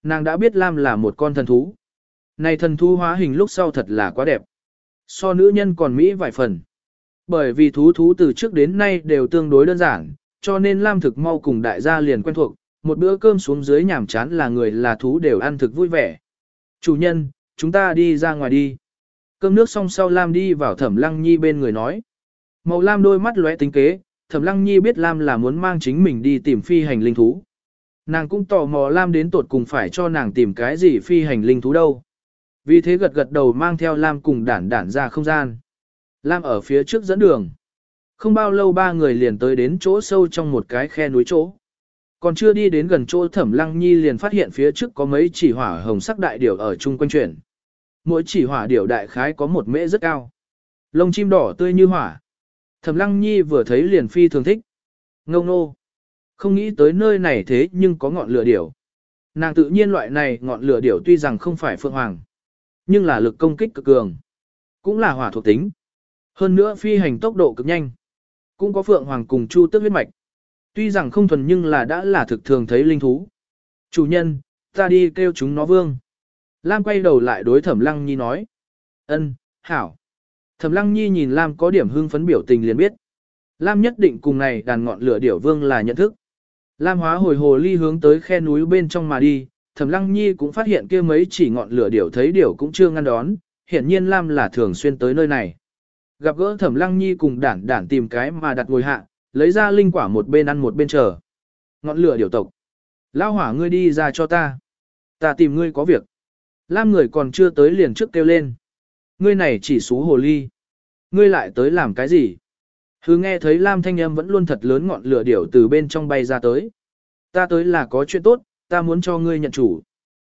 [SPEAKER 1] Nàng đã biết Lam là một con thần thú. Này thần thú hóa hình lúc sau thật là quá đẹp. So nữ nhân còn Mỹ vài phần. Bởi vì thú thú từ trước đến nay đều tương đối đơn giản, cho nên Lam thực mau cùng đại gia liền quen thuộc, một bữa cơm xuống dưới nhảm chán là người là thú đều ăn thực vui vẻ. Chủ nhân, chúng ta đi ra ngoài đi. Cơm nước xong sau Lam đi vào thẩm lăng nhi bên người nói. Màu Lam đôi mắt lóe tính kế, thẩm lăng nhi biết Lam là muốn mang chính mình đi tìm phi hành linh thú. Nàng cũng tò mò Lam đến tột cùng phải cho nàng tìm cái gì phi hành linh thú đâu. Vì thế gật gật đầu mang theo Lam cùng đản đản ra không gian. Lam ở phía trước dẫn đường. Không bao lâu ba người liền tới đến chỗ sâu trong một cái khe núi chỗ. Còn chưa đi đến gần chỗ thẩm lăng nhi liền phát hiện phía trước có mấy chỉ hỏa hồng sắc đại điểu ở chung quanh chuyển. Mỗi chỉ hỏa điểu đại khái có một mễ rất cao. Lông chim đỏ tươi như hỏa. Thẩm lăng nhi vừa thấy liền phi thường thích. Ngông nô. Không nghĩ tới nơi này thế nhưng có ngọn lửa điểu. Nàng tự nhiên loại này ngọn lửa điểu tuy rằng không phải phượng hoàng. Nhưng là lực công kích cực cường. Cũng là hỏa thuộc tính. Hơn nữa phi hành tốc độ cực nhanh. Cũng có phượng hoàng cùng chu tước huyết mạch. Tuy rằng không thuần nhưng là đã là thực thường thấy linh thú. Chủ nhân, ta đi kêu chúng nó vương. Lam quay đầu lại đối thẩm lăng nhi nói. ân, hảo. Thẩm lăng nhi nhìn Lam có điểm hưng phấn biểu tình liền biết. Lam nhất định cùng này đàn ngọn lửa điểu vương là nhận thức. Lam hóa hồi hồ ly hướng tới khe núi bên trong mà đi, Thẩm Lăng Nhi cũng phát hiện kia mấy chỉ ngọn lửa điểu thấy điểu cũng chưa ngăn đón, hiển nhiên Lam là thường xuyên tới nơi này. Gặp gỡ Thẩm Lăng Nhi cùng đản đản tìm cái mà đặt ngồi hạ, lấy ra linh quả một bên ăn một bên chờ. Ngọn lửa điều tộc. Lao hỏa ngươi đi ra cho ta. Ta tìm ngươi có việc. Lam người còn chưa tới liền trước kêu lên. Ngươi này chỉ xú hồ ly. Ngươi lại tới làm cái gì? Hứ nghe thấy Lam thanh âm vẫn luôn thật lớn ngọn lửa điểu từ bên trong bay ra tới. Ta tới là có chuyện tốt, ta muốn cho ngươi nhận chủ.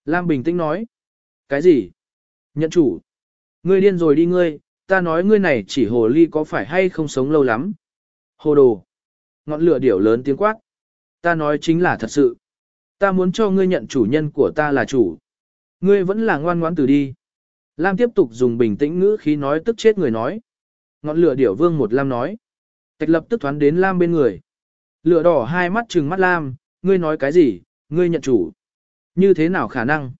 [SPEAKER 1] Lam bình tĩnh nói. Cái gì? Nhận chủ. Ngươi điên rồi đi ngươi, ta nói ngươi này chỉ hồ ly có phải hay không sống lâu lắm. Hồ đồ. Ngọn lửa điểu lớn tiếng quát. Ta nói chính là thật sự. Ta muốn cho ngươi nhận chủ nhân của ta là chủ. Ngươi vẫn là ngoan ngoãn từ đi. Lam tiếp tục dùng bình tĩnh ngữ khí nói tức chết người nói. Ngọn lửa điểu vương một Lam nói. Tạch lập tức thoán đến Lam bên người. Lửa đỏ hai mắt trừng mắt Lam, ngươi nói cái gì, ngươi nhận chủ. Như thế nào khả năng?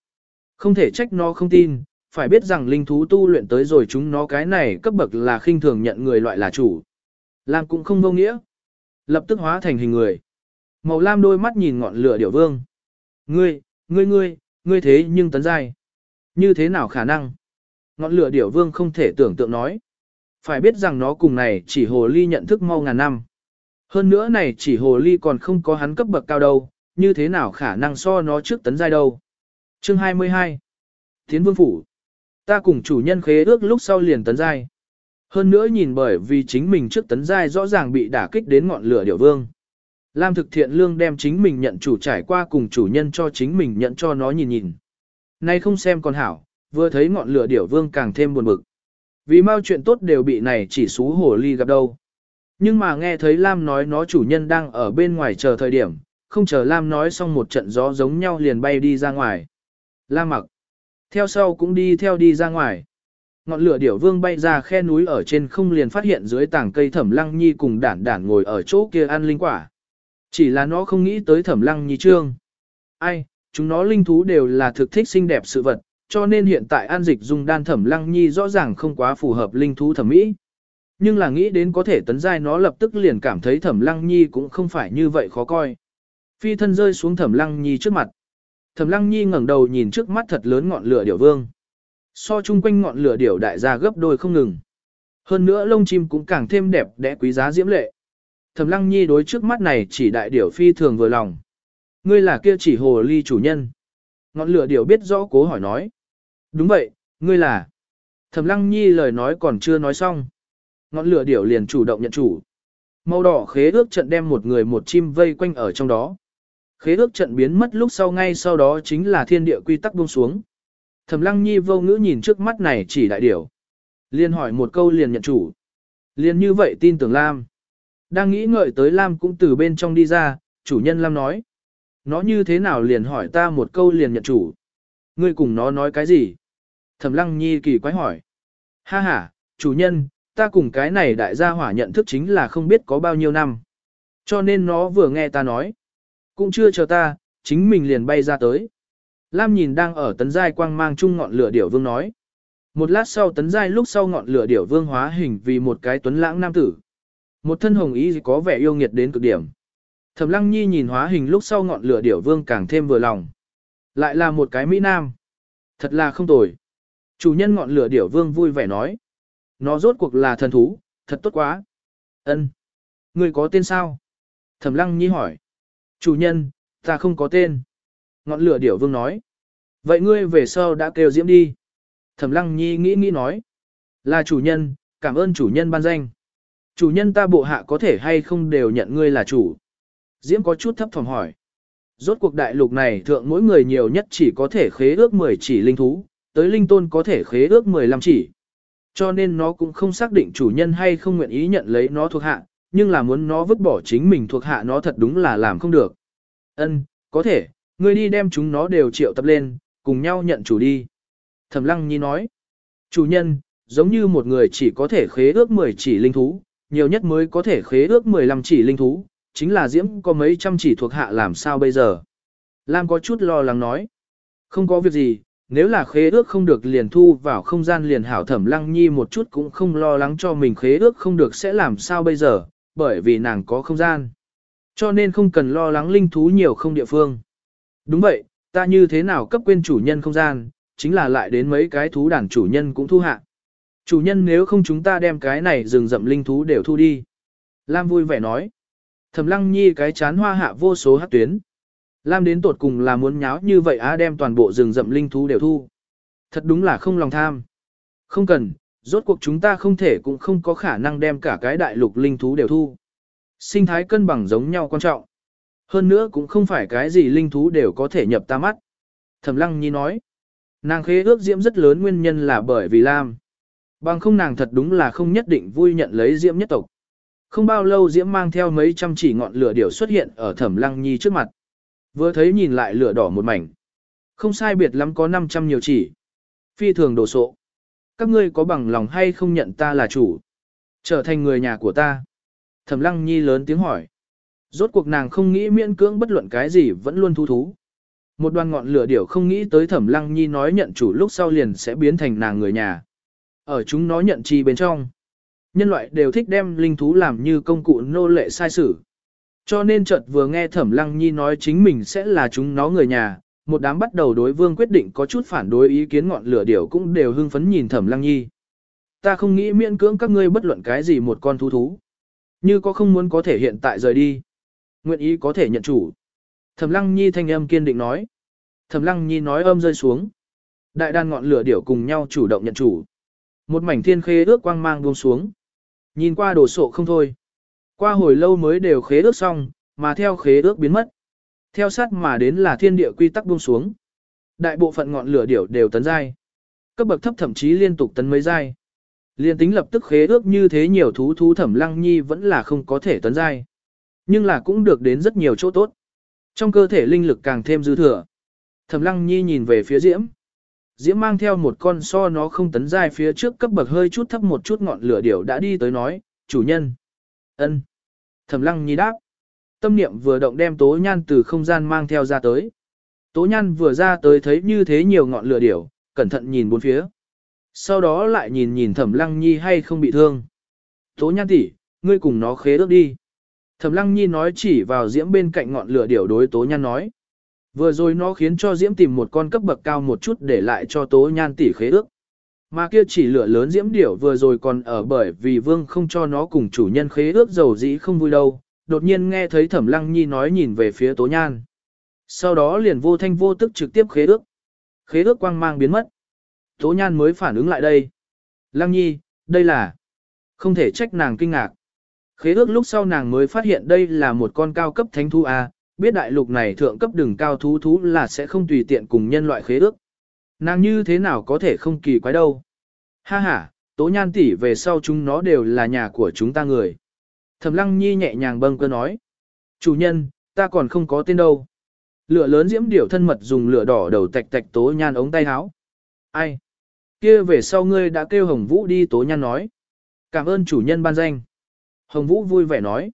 [SPEAKER 1] Không thể trách nó không tin, phải biết rằng linh thú tu luyện tới rồi chúng nó cái này cấp bậc là khinh thường nhận người loại là chủ. Lam cũng không vô nghĩa. Lập tức hóa thành hình người. Màu lam đôi mắt nhìn ngọn lửa điểu vương. Ngươi, ngươi ngươi, ngươi thế nhưng tấn giai. Như thế nào khả năng? Ngọn lửa điểu vương không thể tưởng tượng nói. Phải biết rằng nó cùng này chỉ hồ ly nhận thức mau ngàn năm. Hơn nữa này chỉ hồ ly còn không có hắn cấp bậc cao đâu, như thế nào khả năng so nó trước tấn giai đâu. Chương 22 Thiến Vương Phủ Ta cùng chủ nhân khế ước lúc sau liền tấn giai. Hơn nữa nhìn bởi vì chính mình trước tấn giai rõ ràng bị đả kích đến ngọn lửa điểu vương. Lam thực thiện lương đem chính mình nhận chủ trải qua cùng chủ nhân cho chính mình nhận cho nó nhìn nhìn. Nay không xem con hảo, vừa thấy ngọn lửa điểu vương càng thêm buồn bực. Vì mau chuyện tốt đều bị này chỉ xú hổ ly gặp đâu. Nhưng mà nghe thấy Lam nói nó chủ nhân đang ở bên ngoài chờ thời điểm, không chờ Lam nói xong một trận gió giống nhau liền bay đi ra ngoài. Lam mặc. Theo sau cũng đi theo đi ra ngoài. Ngọn lửa điểu vương bay ra khe núi ở trên không liền phát hiện dưới tảng cây thẩm lăng nhi cùng đản đản ngồi ở chỗ kia ăn linh quả. Chỉ là nó không nghĩ tới thẩm lăng nhi trương. Ai, chúng nó linh thú đều là thực thích xinh đẹp sự vật, cho nên hiện tại an dịch dùng đan thẩm lăng nhi rõ ràng không quá phù hợp linh thú thẩm mỹ. Nhưng là nghĩ đến có thể tấn giai nó lập tức liền cảm thấy thẩm lăng nhi cũng không phải như vậy khó coi. Phi thân rơi xuống thẩm lăng nhi trước mặt. Thẩm lăng nhi ngẩng đầu nhìn trước mắt thật lớn ngọn lửa điểu vương. So chung quanh ngọn lửa điểu đại gia gấp đôi không ngừng. Hơn nữa lông chim cũng càng thêm đẹp đẽ quý giá diễm lệ. Thẩm lăng nhi đối trước mắt này chỉ đại điểu phi thường vừa lòng. Ngươi là kia chỉ hồ ly chủ nhân. Ngọn lửa điểu biết rõ cố hỏi nói. Đúng vậy, ngươi là. Thẩm lăng nhi lời nói còn chưa nói xong. Ngọn lửa điểu liền chủ động nhận chủ. Màu đỏ khế ước trận đem một người một chim vây quanh ở trong đó. Khế ước trận biến mất lúc sau ngay sau đó chính là thiên địa quy tắc buông xuống. Thẩm lăng nhi vô ngữ nhìn trước mắt này chỉ đại điểu. Liên hỏi một câu liền nhận chủ. Liên như vậy tin tưởng Lam. Đang nghĩ ngợi tới Lam cũng từ bên trong đi ra, chủ nhân Lam nói. Nó như thế nào liền hỏi ta một câu liền nhận chủ. Ngươi cùng nó nói cái gì? Thẩm lăng nhi kỳ quái hỏi. Ha ha, chủ nhân, ta cùng cái này đại gia hỏa nhận thức chính là không biết có bao nhiêu năm. Cho nên nó vừa nghe ta nói, cũng chưa chờ ta, chính mình liền bay ra tới. Lam nhìn đang ở tấn giai quang mang chung ngọn lửa điểu vương nói. Một lát sau tấn giai lúc sau ngọn lửa điểu vương hóa hình vì một cái tuấn lãng nam tử. Một thân hồng ý có vẻ yêu nghiệt đến cực điểm. Thẩm Lăng Nhi nhìn hóa hình lúc sau ngọn lửa điểu vương càng thêm vừa lòng. Lại là một cái mỹ nam. Thật là không tồi. Chủ nhân ngọn lửa điểu vương vui vẻ nói. Nó rốt cuộc là thần thú, thật tốt quá. Ân, Người có tên sao? Thẩm Lăng Nhi hỏi. Chủ nhân, ta không có tên. Ngọn lửa điểu vương nói. Vậy ngươi về sau đã kêu diễm đi. Thẩm Lăng Nhi nghĩ nghĩ nói. Là chủ nhân, cảm ơn chủ nhân ban danh. Chủ nhân ta bộ hạ có thể hay không đều nhận ngươi là chủ. Diễm có chút thấp thỏm hỏi. Rốt cuộc đại lục này thượng mỗi người nhiều nhất chỉ có thể khế ước 10 chỉ linh thú, tới linh tôn có thể khế ước 15 chỉ. Cho nên nó cũng không xác định chủ nhân hay không nguyện ý nhận lấy nó thuộc hạ, nhưng là muốn nó vứt bỏ chính mình thuộc hạ nó thật đúng là làm không được. Ân, có thể, ngươi đi đem chúng nó đều triệu tập lên, cùng nhau nhận chủ đi. Thẩm Lăng Nhi nói, chủ nhân, giống như một người chỉ có thể khế ước 10 chỉ linh thú, nhiều nhất mới có thể khế ước 15 chỉ linh thú, chính là Diễm có mấy trăm chỉ thuộc hạ làm sao bây giờ. Lam có chút lo lắng nói, không có việc gì, nếu là khế ước không được liền thu vào không gian liền hảo thẩm lăng nhi một chút cũng không lo lắng cho mình khế ước không được sẽ làm sao bây giờ, bởi vì nàng có không gian. Cho nên không cần lo lắng linh thú nhiều không địa phương. Đúng vậy, ta như thế nào cấp quên chủ nhân không gian, chính là lại đến mấy cái thú đàn chủ nhân cũng thu hạ. Chủ nhân nếu không chúng ta đem cái này rừng rậm linh thú đều thu đi. Lam vui vẻ nói. Thẩm lăng nhi cái chán hoa hạ vô số hát tuyến. Lam đến tột cùng là muốn nháo như vậy á đem toàn bộ rừng rậm linh thú đều thu. Thật đúng là không lòng tham. Không cần, rốt cuộc chúng ta không thể cũng không có khả năng đem cả cái đại lục linh thú đều thu. Sinh thái cân bằng giống nhau quan trọng. Hơn nữa cũng không phải cái gì linh thú đều có thể nhập ta mắt. Thẩm lăng nhi nói. Nàng khế ước diễm rất lớn nguyên nhân là bởi vì Lam. Bằng không nàng thật đúng là không nhất định vui nhận lấy diễm nhất tộc. Không bao lâu diễm mang theo mấy trăm chỉ ngọn lửa điểu xuất hiện ở thẩm lăng nhi trước mặt. Vừa thấy nhìn lại lửa đỏ một mảnh. Không sai biệt lắm có 500 nhiều chỉ. Phi thường đồ sộ. Các ngươi có bằng lòng hay không nhận ta là chủ? Trở thành người nhà của ta. Thẩm lăng nhi lớn tiếng hỏi. Rốt cuộc nàng không nghĩ miễn cưỡng bất luận cái gì vẫn luôn thu thú. Một đoàn ngọn lửa điểu không nghĩ tới thẩm lăng nhi nói nhận chủ lúc sau liền sẽ biến thành nàng người nhà. Ở chúng nó nhận chi bên trong. Nhân loại đều thích đem linh thú làm như công cụ nô lệ sai sử. Cho nên chợt vừa nghe Thẩm Lăng Nhi nói chính mình sẽ là chúng nó người nhà, một đám bắt đầu đối vương quyết định có chút phản đối ý kiến ngọn lửa điểu cũng đều hưng phấn nhìn Thẩm Lăng Nhi. Ta không nghĩ miễn cưỡng các ngươi bất luận cái gì một con thú thú. Như có không muốn có thể hiện tại rời đi. Nguyện ý có thể nhận chủ. Thẩm Lăng Nhi thanh âm kiên định nói. Thẩm Lăng Nhi nói âm rơi xuống. Đại đàn ngọn lửa điểu cùng nhau chủ động nhận chủ. Một mảnh thiên khê ước quang mang buông xuống. Nhìn qua đồ sộ không thôi. Qua hồi lâu mới đều khế ước xong, mà theo khế ước biến mất. Theo sát mà đến là thiên địa quy tắc buông xuống. Đại bộ phận ngọn lửa điểu đều tấn giai. Cấp bậc thấp thậm chí liên tục tấn mấy giai. Liên tính lập tức khế ước như thế nhiều thú thú thẩm lăng nhi vẫn là không có thể tấn giai. Nhưng là cũng được đến rất nhiều chỗ tốt. Trong cơ thể linh lực càng thêm dư thừa. Thẩm lăng nhi nhìn về phía diễm. Diễm mang theo một con so nó không tấn giai phía trước cấp bậc hơi chút thấp một chút ngọn lửa điểu đã đi tới nói, chủ nhân. ân Thẩm lăng nhi đáp. Tâm niệm vừa động đem tố nhan từ không gian mang theo ra tới. Tố nhan vừa ra tới thấy như thế nhiều ngọn lửa điểu, cẩn thận nhìn bốn phía. Sau đó lại nhìn nhìn thẩm lăng nhi hay không bị thương. Tố nhan tỷ, ngươi cùng nó khế ước đi. Thẩm lăng nhi nói chỉ vào diễm bên cạnh ngọn lửa điểu đối tố nhan nói. Vừa rồi nó khiến cho diễm tìm một con cấp bậc cao một chút để lại cho tố nhan tỷ khế ước. Mà kia chỉ lửa lớn diễm điểu vừa rồi còn ở bởi vì vương không cho nó cùng chủ nhân khế ước dầu dĩ không vui đâu, đột nhiên nghe thấy thẩm lăng nhi nói nhìn về phía tố nhan. Sau đó liền vô thanh vô tức trực tiếp khế ước. Khế ước quang mang biến mất. Tố nhan mới phản ứng lại đây. Lăng nhi, đây là... Không thể trách nàng kinh ngạc. Khế ước lúc sau nàng mới phát hiện đây là một con cao cấp thánh thú A, biết đại lục này thượng cấp đừng cao thú thú là sẽ không tùy tiện cùng nhân loại khế ước. Nàng như thế nào có thể không kỳ quái đâu. Ha ha, tố nhan tỷ về sau chúng nó đều là nhà của chúng ta người. Thẩm lăng nhi nhẹ nhàng bâng cơ nói. Chủ nhân, ta còn không có tên đâu. Lửa lớn diễm điểu thân mật dùng lửa đỏ đầu tạch tạch tố nhan ống tay áo. Ai? kia về sau ngươi đã kêu Hồng Vũ đi tố nhan nói. Cảm ơn chủ nhân ban danh. Hồng Vũ vui vẻ nói.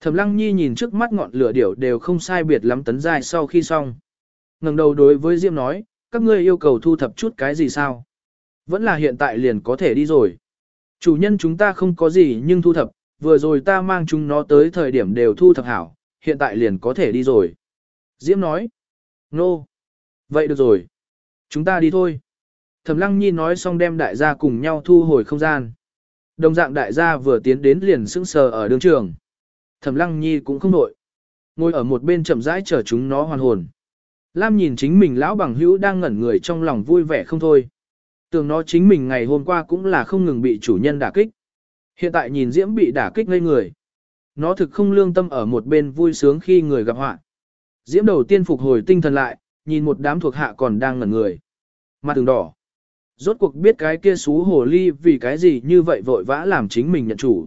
[SPEAKER 1] Thẩm Lăng Nhi nhìn trước mắt ngọn lửa điểu đều không sai biệt lắm tấn dài sau khi xong. ngẩng đầu đối với Diễm nói, các ngươi yêu cầu thu thập chút cái gì sao? Vẫn là hiện tại liền có thể đi rồi. Chủ nhân chúng ta không có gì nhưng thu thập, vừa rồi ta mang chúng nó tới thời điểm đều thu thập hảo, hiện tại liền có thể đi rồi. Diễm nói, nô, no. vậy được rồi. Chúng ta đi thôi. Thẩm Lăng Nhi nói xong đem đại gia cùng nhau thu hồi không gian. Đồng dạng đại gia vừa tiến đến liền sững sờ ở đường trường. Thẩm Lăng Nhi cũng không nổi. Ngồi ở một bên chậm rãi chờ chúng nó hoàn hồn. Lam nhìn chính mình lão bằng hữu đang ngẩn người trong lòng vui vẻ không thôi. Tưởng nó chính mình ngày hôm qua cũng là không ngừng bị chủ nhân đả kích. Hiện tại nhìn Diễm bị đả kích ngây người. Nó thực không lương tâm ở một bên vui sướng khi người gặp họa. Diễm đầu tiên phục hồi tinh thần lại, nhìn một đám thuộc hạ còn đang ngẩn người. Mặt tường đỏ. Rốt cuộc biết cái kia xú hồ ly vì cái gì như vậy vội vã làm chính mình nhận chủ.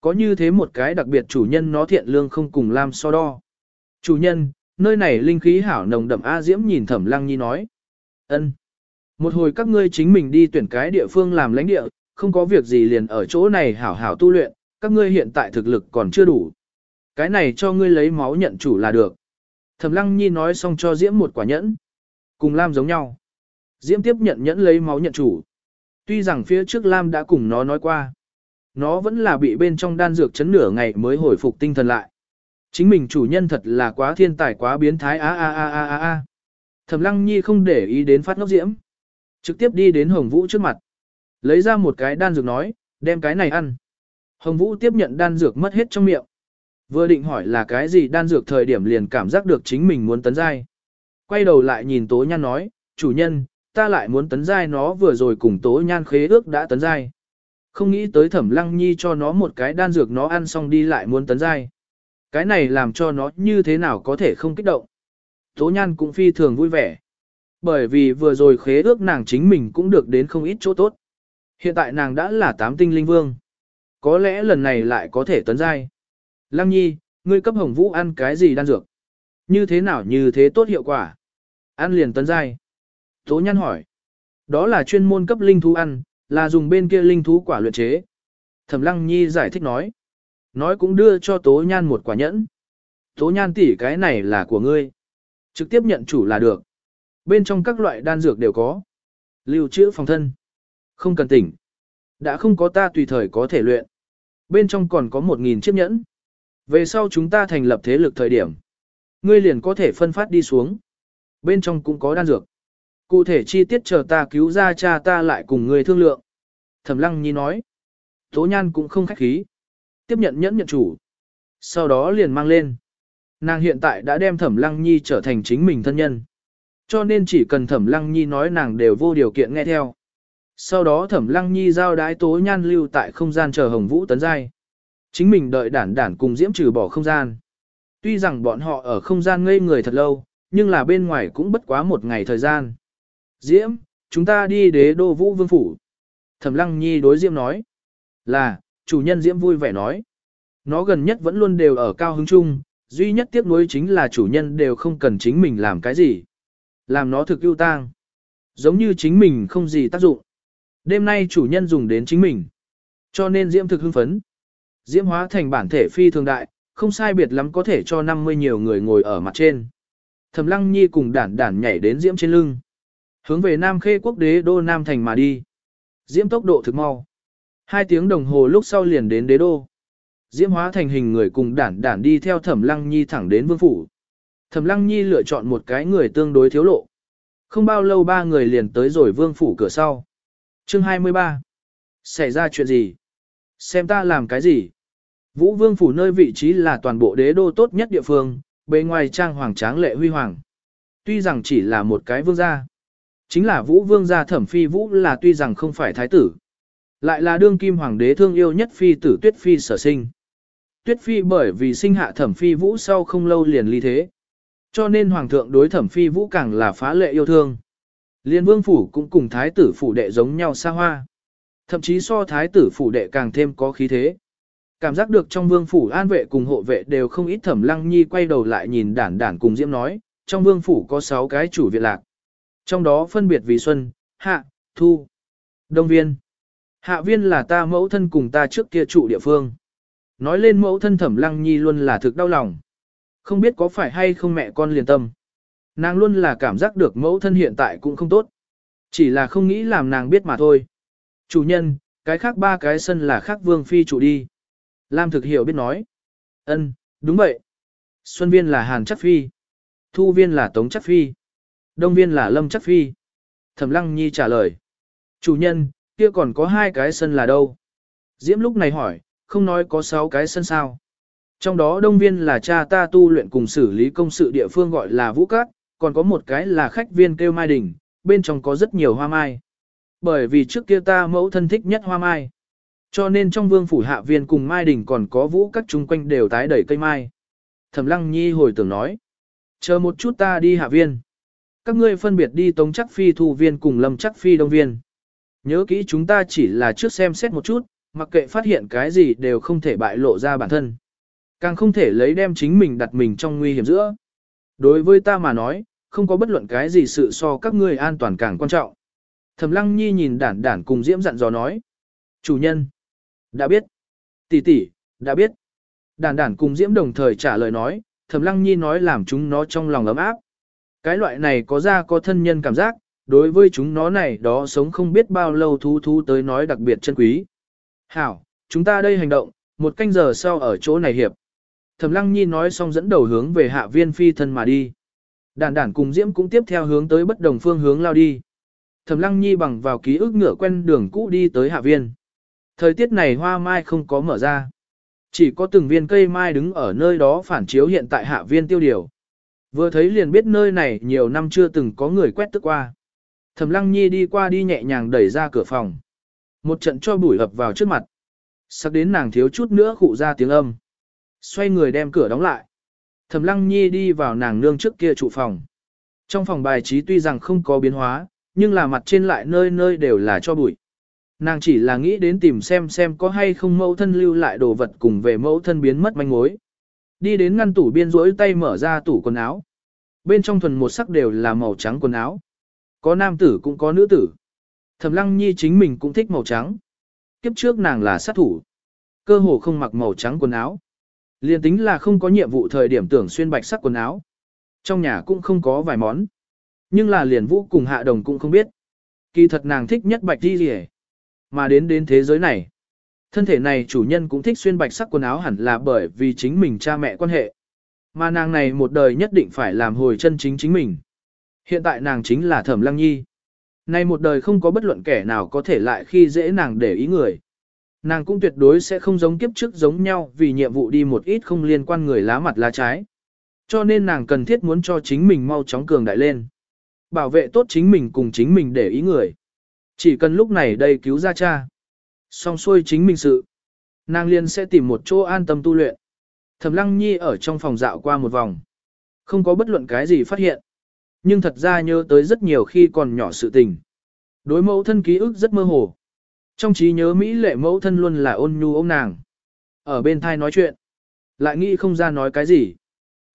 [SPEAKER 1] Có như thế một cái đặc biệt chủ nhân nó thiện lương không cùng làm so đo. Chủ nhân, nơi này linh khí hảo nồng đậm A Diễm nhìn Thẩm Lăng Nhi nói. ân Một hồi các ngươi chính mình đi tuyển cái địa phương làm lãnh địa, không có việc gì liền ở chỗ này hảo hảo tu luyện, các ngươi hiện tại thực lực còn chưa đủ. Cái này cho ngươi lấy máu nhận chủ là được. Thẩm Lăng Nhi nói xong cho Diễm một quả nhẫn. Cùng Lam giống nhau. Diễm tiếp nhận nhẫn lấy máu nhận chủ. Tuy rằng phía trước Lam đã cùng nó nói qua. Nó vẫn là bị bên trong đan dược chấn nửa ngày mới hồi phục tinh thần lại. Chính mình chủ nhân thật là quá thiên tài quá biến thái a a a a a a. Thẩm Lăng Nhi không để ý đến phát ngốc Diễm. Trực tiếp đi đến Hồng Vũ trước mặt. Lấy ra một cái đan dược nói, đem cái này ăn. Hồng Vũ tiếp nhận đan dược mất hết trong miệng. Vừa định hỏi là cái gì đan dược thời điểm liền cảm giác được chính mình muốn tấn giai. Quay đầu lại nhìn Tố Nhan nói, chủ nhân, ta lại muốn tấn giai nó vừa rồi cùng Tố Nhan khế ước đã tấn giai. Không nghĩ tới Thẩm Lăng Nhi cho nó một cái đan dược nó ăn xong đi lại muốn tấn giai. Cái này làm cho nó như thế nào có thể không kích động. Tố Nhan cũng phi thường vui vẻ. Bởi vì vừa rồi khế ước nàng chính mình cũng được đến không ít chỗ tốt. Hiện tại nàng đã là tám tinh linh vương. Có lẽ lần này lại có thể tấn giai. Lăng nhi, ngươi cấp hồng vũ ăn cái gì đan dược? Như thế nào như thế tốt hiệu quả? Ăn liền tấn giai. Tố nhăn hỏi. Đó là chuyên môn cấp linh thú ăn, là dùng bên kia linh thú quả luyện chế. Thẩm lăng nhi giải thích nói. Nói cũng đưa cho tố nhan một quả nhẫn. Tố nhan tỷ cái này là của ngươi. Trực tiếp nhận chủ là được. Bên trong các loại đan dược đều có. Lưu trữ phòng thân. Không cần tỉnh. Đã không có ta tùy thời có thể luyện. Bên trong còn có một nghìn chiếc nhẫn. Về sau chúng ta thành lập thế lực thời điểm. Ngươi liền có thể phân phát đi xuống. Bên trong cũng có đan dược. Cụ thể chi tiết chờ ta cứu ra cha ta lại cùng ngươi thương lượng. Thẩm lăng nhi nói. Tố nhan cũng không khách khí. Tiếp nhận nhẫn nhận chủ. Sau đó liền mang lên. Nàng hiện tại đã đem thẩm lăng nhi trở thành chính mình thân nhân. Cho nên chỉ cần thẩm lăng nhi nói nàng đều vô điều kiện nghe theo. Sau đó thẩm lăng nhi giao đái tố nhan lưu tại không gian chờ hồng vũ tấn giai. Chính mình đợi đản đản cùng diễm trừ bỏ không gian. Tuy rằng bọn họ ở không gian ngây người thật lâu, nhưng là bên ngoài cũng bất quá một ngày thời gian. Diễm, chúng ta đi đế đô vũ vương phủ. Thẩm lăng nhi đối diễm nói. Là, chủ nhân diễm vui vẻ nói. Nó gần nhất vẫn luôn đều ở cao hứng chung, duy nhất tiếc nuối chính là chủ nhân đều không cần chính mình làm cái gì. Làm nó thực ưu tang. Giống như chính mình không gì tác dụng. Đêm nay chủ nhân dùng đến chính mình. Cho nên diễm thực hưng phấn. Diễm hóa thành bản thể phi thường đại, không sai biệt lắm có thể cho 50 nhiều người ngồi ở mặt trên. Thẩm Lăng Nhi cùng đản đản nhảy đến Diễm trên lưng. Hướng về Nam Khê quốc đế đô Nam Thành mà đi. Diễm tốc độ thực mau. Hai tiếng đồng hồ lúc sau liền đến đế đô. Diễm hóa thành hình người cùng đản đản đi theo Thẩm Lăng Nhi thẳng đến vương phủ. Thẩm Lăng Nhi lựa chọn một cái người tương đối thiếu lộ. Không bao lâu ba người liền tới rồi vương phủ cửa sau. Chương 23. Xảy ra chuyện gì? Xem ta làm cái gì? Vũ Vương phủ nơi vị trí là toàn bộ đế đô tốt nhất địa phương, bề ngoài trang hoàng tráng lệ huy hoàng. Tuy rằng chỉ là một cái vương gia. Chính là Vũ Vương gia thẩm phi Vũ là tuy rằng không phải thái tử. Lại là đương kim hoàng đế thương yêu nhất phi tử Tuyết Phi sở sinh. Tuyết Phi bởi vì sinh hạ thẩm phi Vũ sau không lâu liền ly thế. Cho nên hoàng thượng đối thẩm phi Vũ càng là phá lệ yêu thương. Liên vương phủ cũng cùng thái tử phủ đệ giống nhau xa hoa. Thậm chí so thái tử phủ đệ càng thêm có khí thế. Cảm giác được trong vương phủ an vệ cùng hộ vệ đều không ít thẩm lăng nhi quay đầu lại nhìn đản đản cùng diễm nói, trong vương phủ có 6 cái chủ viện lạc. Trong đó phân biệt vì xuân, hạ, thu. Đông viên. Hạ viên là ta mẫu thân cùng ta trước kia trụ địa phương. Nói lên mẫu thân thẩm lăng nhi luôn là thực đau lòng. Không biết có phải hay không mẹ con liền tâm. Nàng luôn là cảm giác được mẫu thân hiện tại cũng không tốt. Chỉ là không nghĩ làm nàng biết mà thôi. Chủ nhân, cái khác ba cái sân là khác vương phi chủ đi. Lam thực hiểu biết nói. ân đúng vậy. Xuân viên là Hàn Chắc Phi. Thu viên là Tống Chắc Phi. Đông viên là Lâm Chắc Phi. Thẩm Lăng Nhi trả lời. Chủ nhân, kia còn có hai cái sân là đâu? Diễm lúc này hỏi, không nói có sáu cái sân sao. Trong đó đông viên là cha ta tu luyện cùng xử lý công sự địa phương gọi là Vũ Cát, còn có một cái là khách viên kêu Mai Đình, bên trong có rất nhiều hoa mai. Bởi vì trước kia ta mẫu thân thích nhất hoa mai. Cho nên trong vương phủ hạ viên cùng Mai Đình còn có vũ các chung quanh đều tái đẩy cây mai. Thẩm Lăng Nhi hồi tưởng nói. Chờ một chút ta đi hạ viên. Các ngươi phân biệt đi tống chắc phi thu viên cùng lâm chắc phi đông viên. Nhớ kỹ chúng ta chỉ là trước xem xét một chút, mặc kệ phát hiện cái gì đều không thể bại lộ ra bản thân. Càng không thể lấy đem chính mình đặt mình trong nguy hiểm giữa. Đối với ta mà nói, không có bất luận cái gì sự so các ngươi an toàn càng quan trọng. Thẩm Lăng Nhi nhìn đản đản cùng Diễm dặn dò nói. Chủ nhân. Đã biết. Tỷ tỷ, đã biết. Đản đản cùng Diễm đồng thời trả lời nói, Thẩm Lăng Nhi nói làm chúng nó trong lòng ấm áp. Cái loại này có ra có thân nhân cảm giác, đối với chúng nó này đó sống không biết bao lâu thú thú tới nói đặc biệt chân quý. Hảo, chúng ta đây hành động, một canh giờ sau ở chỗ này hiệp. Thẩm Lăng Nhi nói xong dẫn đầu hướng về hạ viên phi thân mà đi. Đản đản cùng Diễm cũng tiếp theo hướng tới bất đồng phương hướng lao đi. Thẩm Lăng Nhi bằng vào ký ức ngựa quen đường cũ đi tới hạ viên. Thời tiết này hoa mai không có mở ra. Chỉ có từng viên cây mai đứng ở nơi đó phản chiếu hiện tại hạ viên tiêu điều. Vừa thấy liền biết nơi này nhiều năm chưa từng có người quét tức qua. Thẩm Lăng Nhi đi qua đi nhẹ nhàng đẩy ra cửa phòng. Một trận cho bụi ập vào trước mặt. Sắc đến nàng thiếu chút nữa khụ ra tiếng âm. Xoay người đem cửa đóng lại. Thẩm Lăng Nhi đi vào nàng nương trước kia trụ phòng. Trong phòng bài trí tuy rằng không có biến hóa, nhưng là mặt trên lại nơi nơi đều là cho bụi. Nàng chỉ là nghĩ đến tìm xem xem có hay không mẫu thân lưu lại đồ vật cùng về mẫu thân biến mất manh mối. Đi đến ngăn tủ biên rỗi tay mở ra tủ quần áo. Bên trong thuần một sắc đều là màu trắng quần áo. Có nam tử cũng có nữ tử. Thẩm Lăng Nhi chính mình cũng thích màu trắng. Kiếp trước nàng là sát thủ. Cơ hồ không mặc màu trắng quần áo. Liên tính là không có nhiệm vụ thời điểm tưởng xuyên bạch sắc quần áo. Trong nhà cũng không có vài món. Nhưng là liền vũ cùng hạ đồng cũng không biết. Kỳ thật nàng thích nhất bạch đi rỉ. Mà đến đến thế giới này. Thân thể này chủ nhân cũng thích xuyên bạch sắc quần áo hẳn là bởi vì chính mình cha mẹ quan hệ. Mà nàng này một đời nhất định phải làm hồi chân chính chính mình. Hiện tại nàng chính là thẩm lăng nhi. Nay một đời không có bất luận kẻ nào có thể lại khi dễ nàng để ý người. Nàng cũng tuyệt đối sẽ không giống kiếp trước giống nhau vì nhiệm vụ đi một ít không liên quan người lá mặt lá trái. Cho nên nàng cần thiết muốn cho chính mình mau chóng cường đại lên. Bảo vệ tốt chính mình cùng chính mình để ý người. Chỉ cần lúc này đây cứu ra cha. Xong xuôi chính mình sự. Nàng liền sẽ tìm một chỗ an tâm tu luyện. Thẩm Lăng Nhi ở trong phòng dạo qua một vòng. Không có bất luận cái gì phát hiện. Nhưng thật ra nhớ tới rất nhiều khi còn nhỏ sự tình. Đối mẫu thân ký ức rất mơ hồ. Trong trí nhớ Mỹ lệ mẫu thân luôn là ôn nhu ôm nàng. Ở bên thai nói chuyện. Lại nghĩ không ra nói cái gì.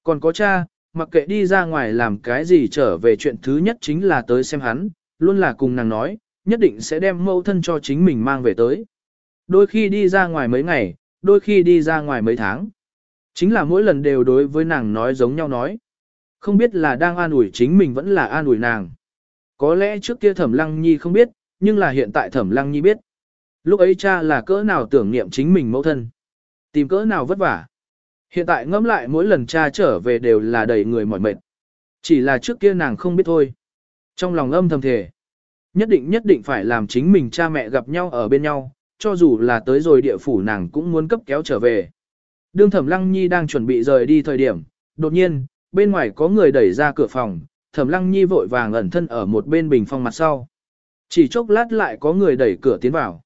[SPEAKER 1] Còn có cha, mặc kệ đi ra ngoài làm cái gì trở về chuyện thứ nhất chính là tới xem hắn, luôn là cùng nàng nói, nhất định sẽ đem mẫu thân cho chính mình mang về tới. Đôi khi đi ra ngoài mấy ngày, đôi khi đi ra ngoài mấy tháng. Chính là mỗi lần đều đối với nàng nói giống nhau nói. Không biết là đang an ủi chính mình vẫn là an ủi nàng. Có lẽ trước kia thẩm lăng nhi không biết, nhưng là hiện tại thẩm lăng nhi biết. Lúc ấy cha là cỡ nào tưởng niệm chính mình mẫu thân. Tìm cỡ nào vất vả. Hiện tại ngẫm lại mỗi lần cha trở về đều là đầy người mỏi mệt. Chỉ là trước kia nàng không biết thôi. Trong lòng âm thầm thề. Nhất định nhất định phải làm chính mình cha mẹ gặp nhau ở bên nhau, cho dù là tới rồi địa phủ nàng cũng muốn cấp kéo trở về. Đương thẩm lăng nhi đang chuẩn bị rời đi thời điểm, đột nhiên, bên ngoài có người đẩy ra cửa phòng, thẩm lăng nhi vội vàng ẩn thân ở một bên bình phong mặt sau. Chỉ chốc lát lại có người đẩy cửa tiến vào.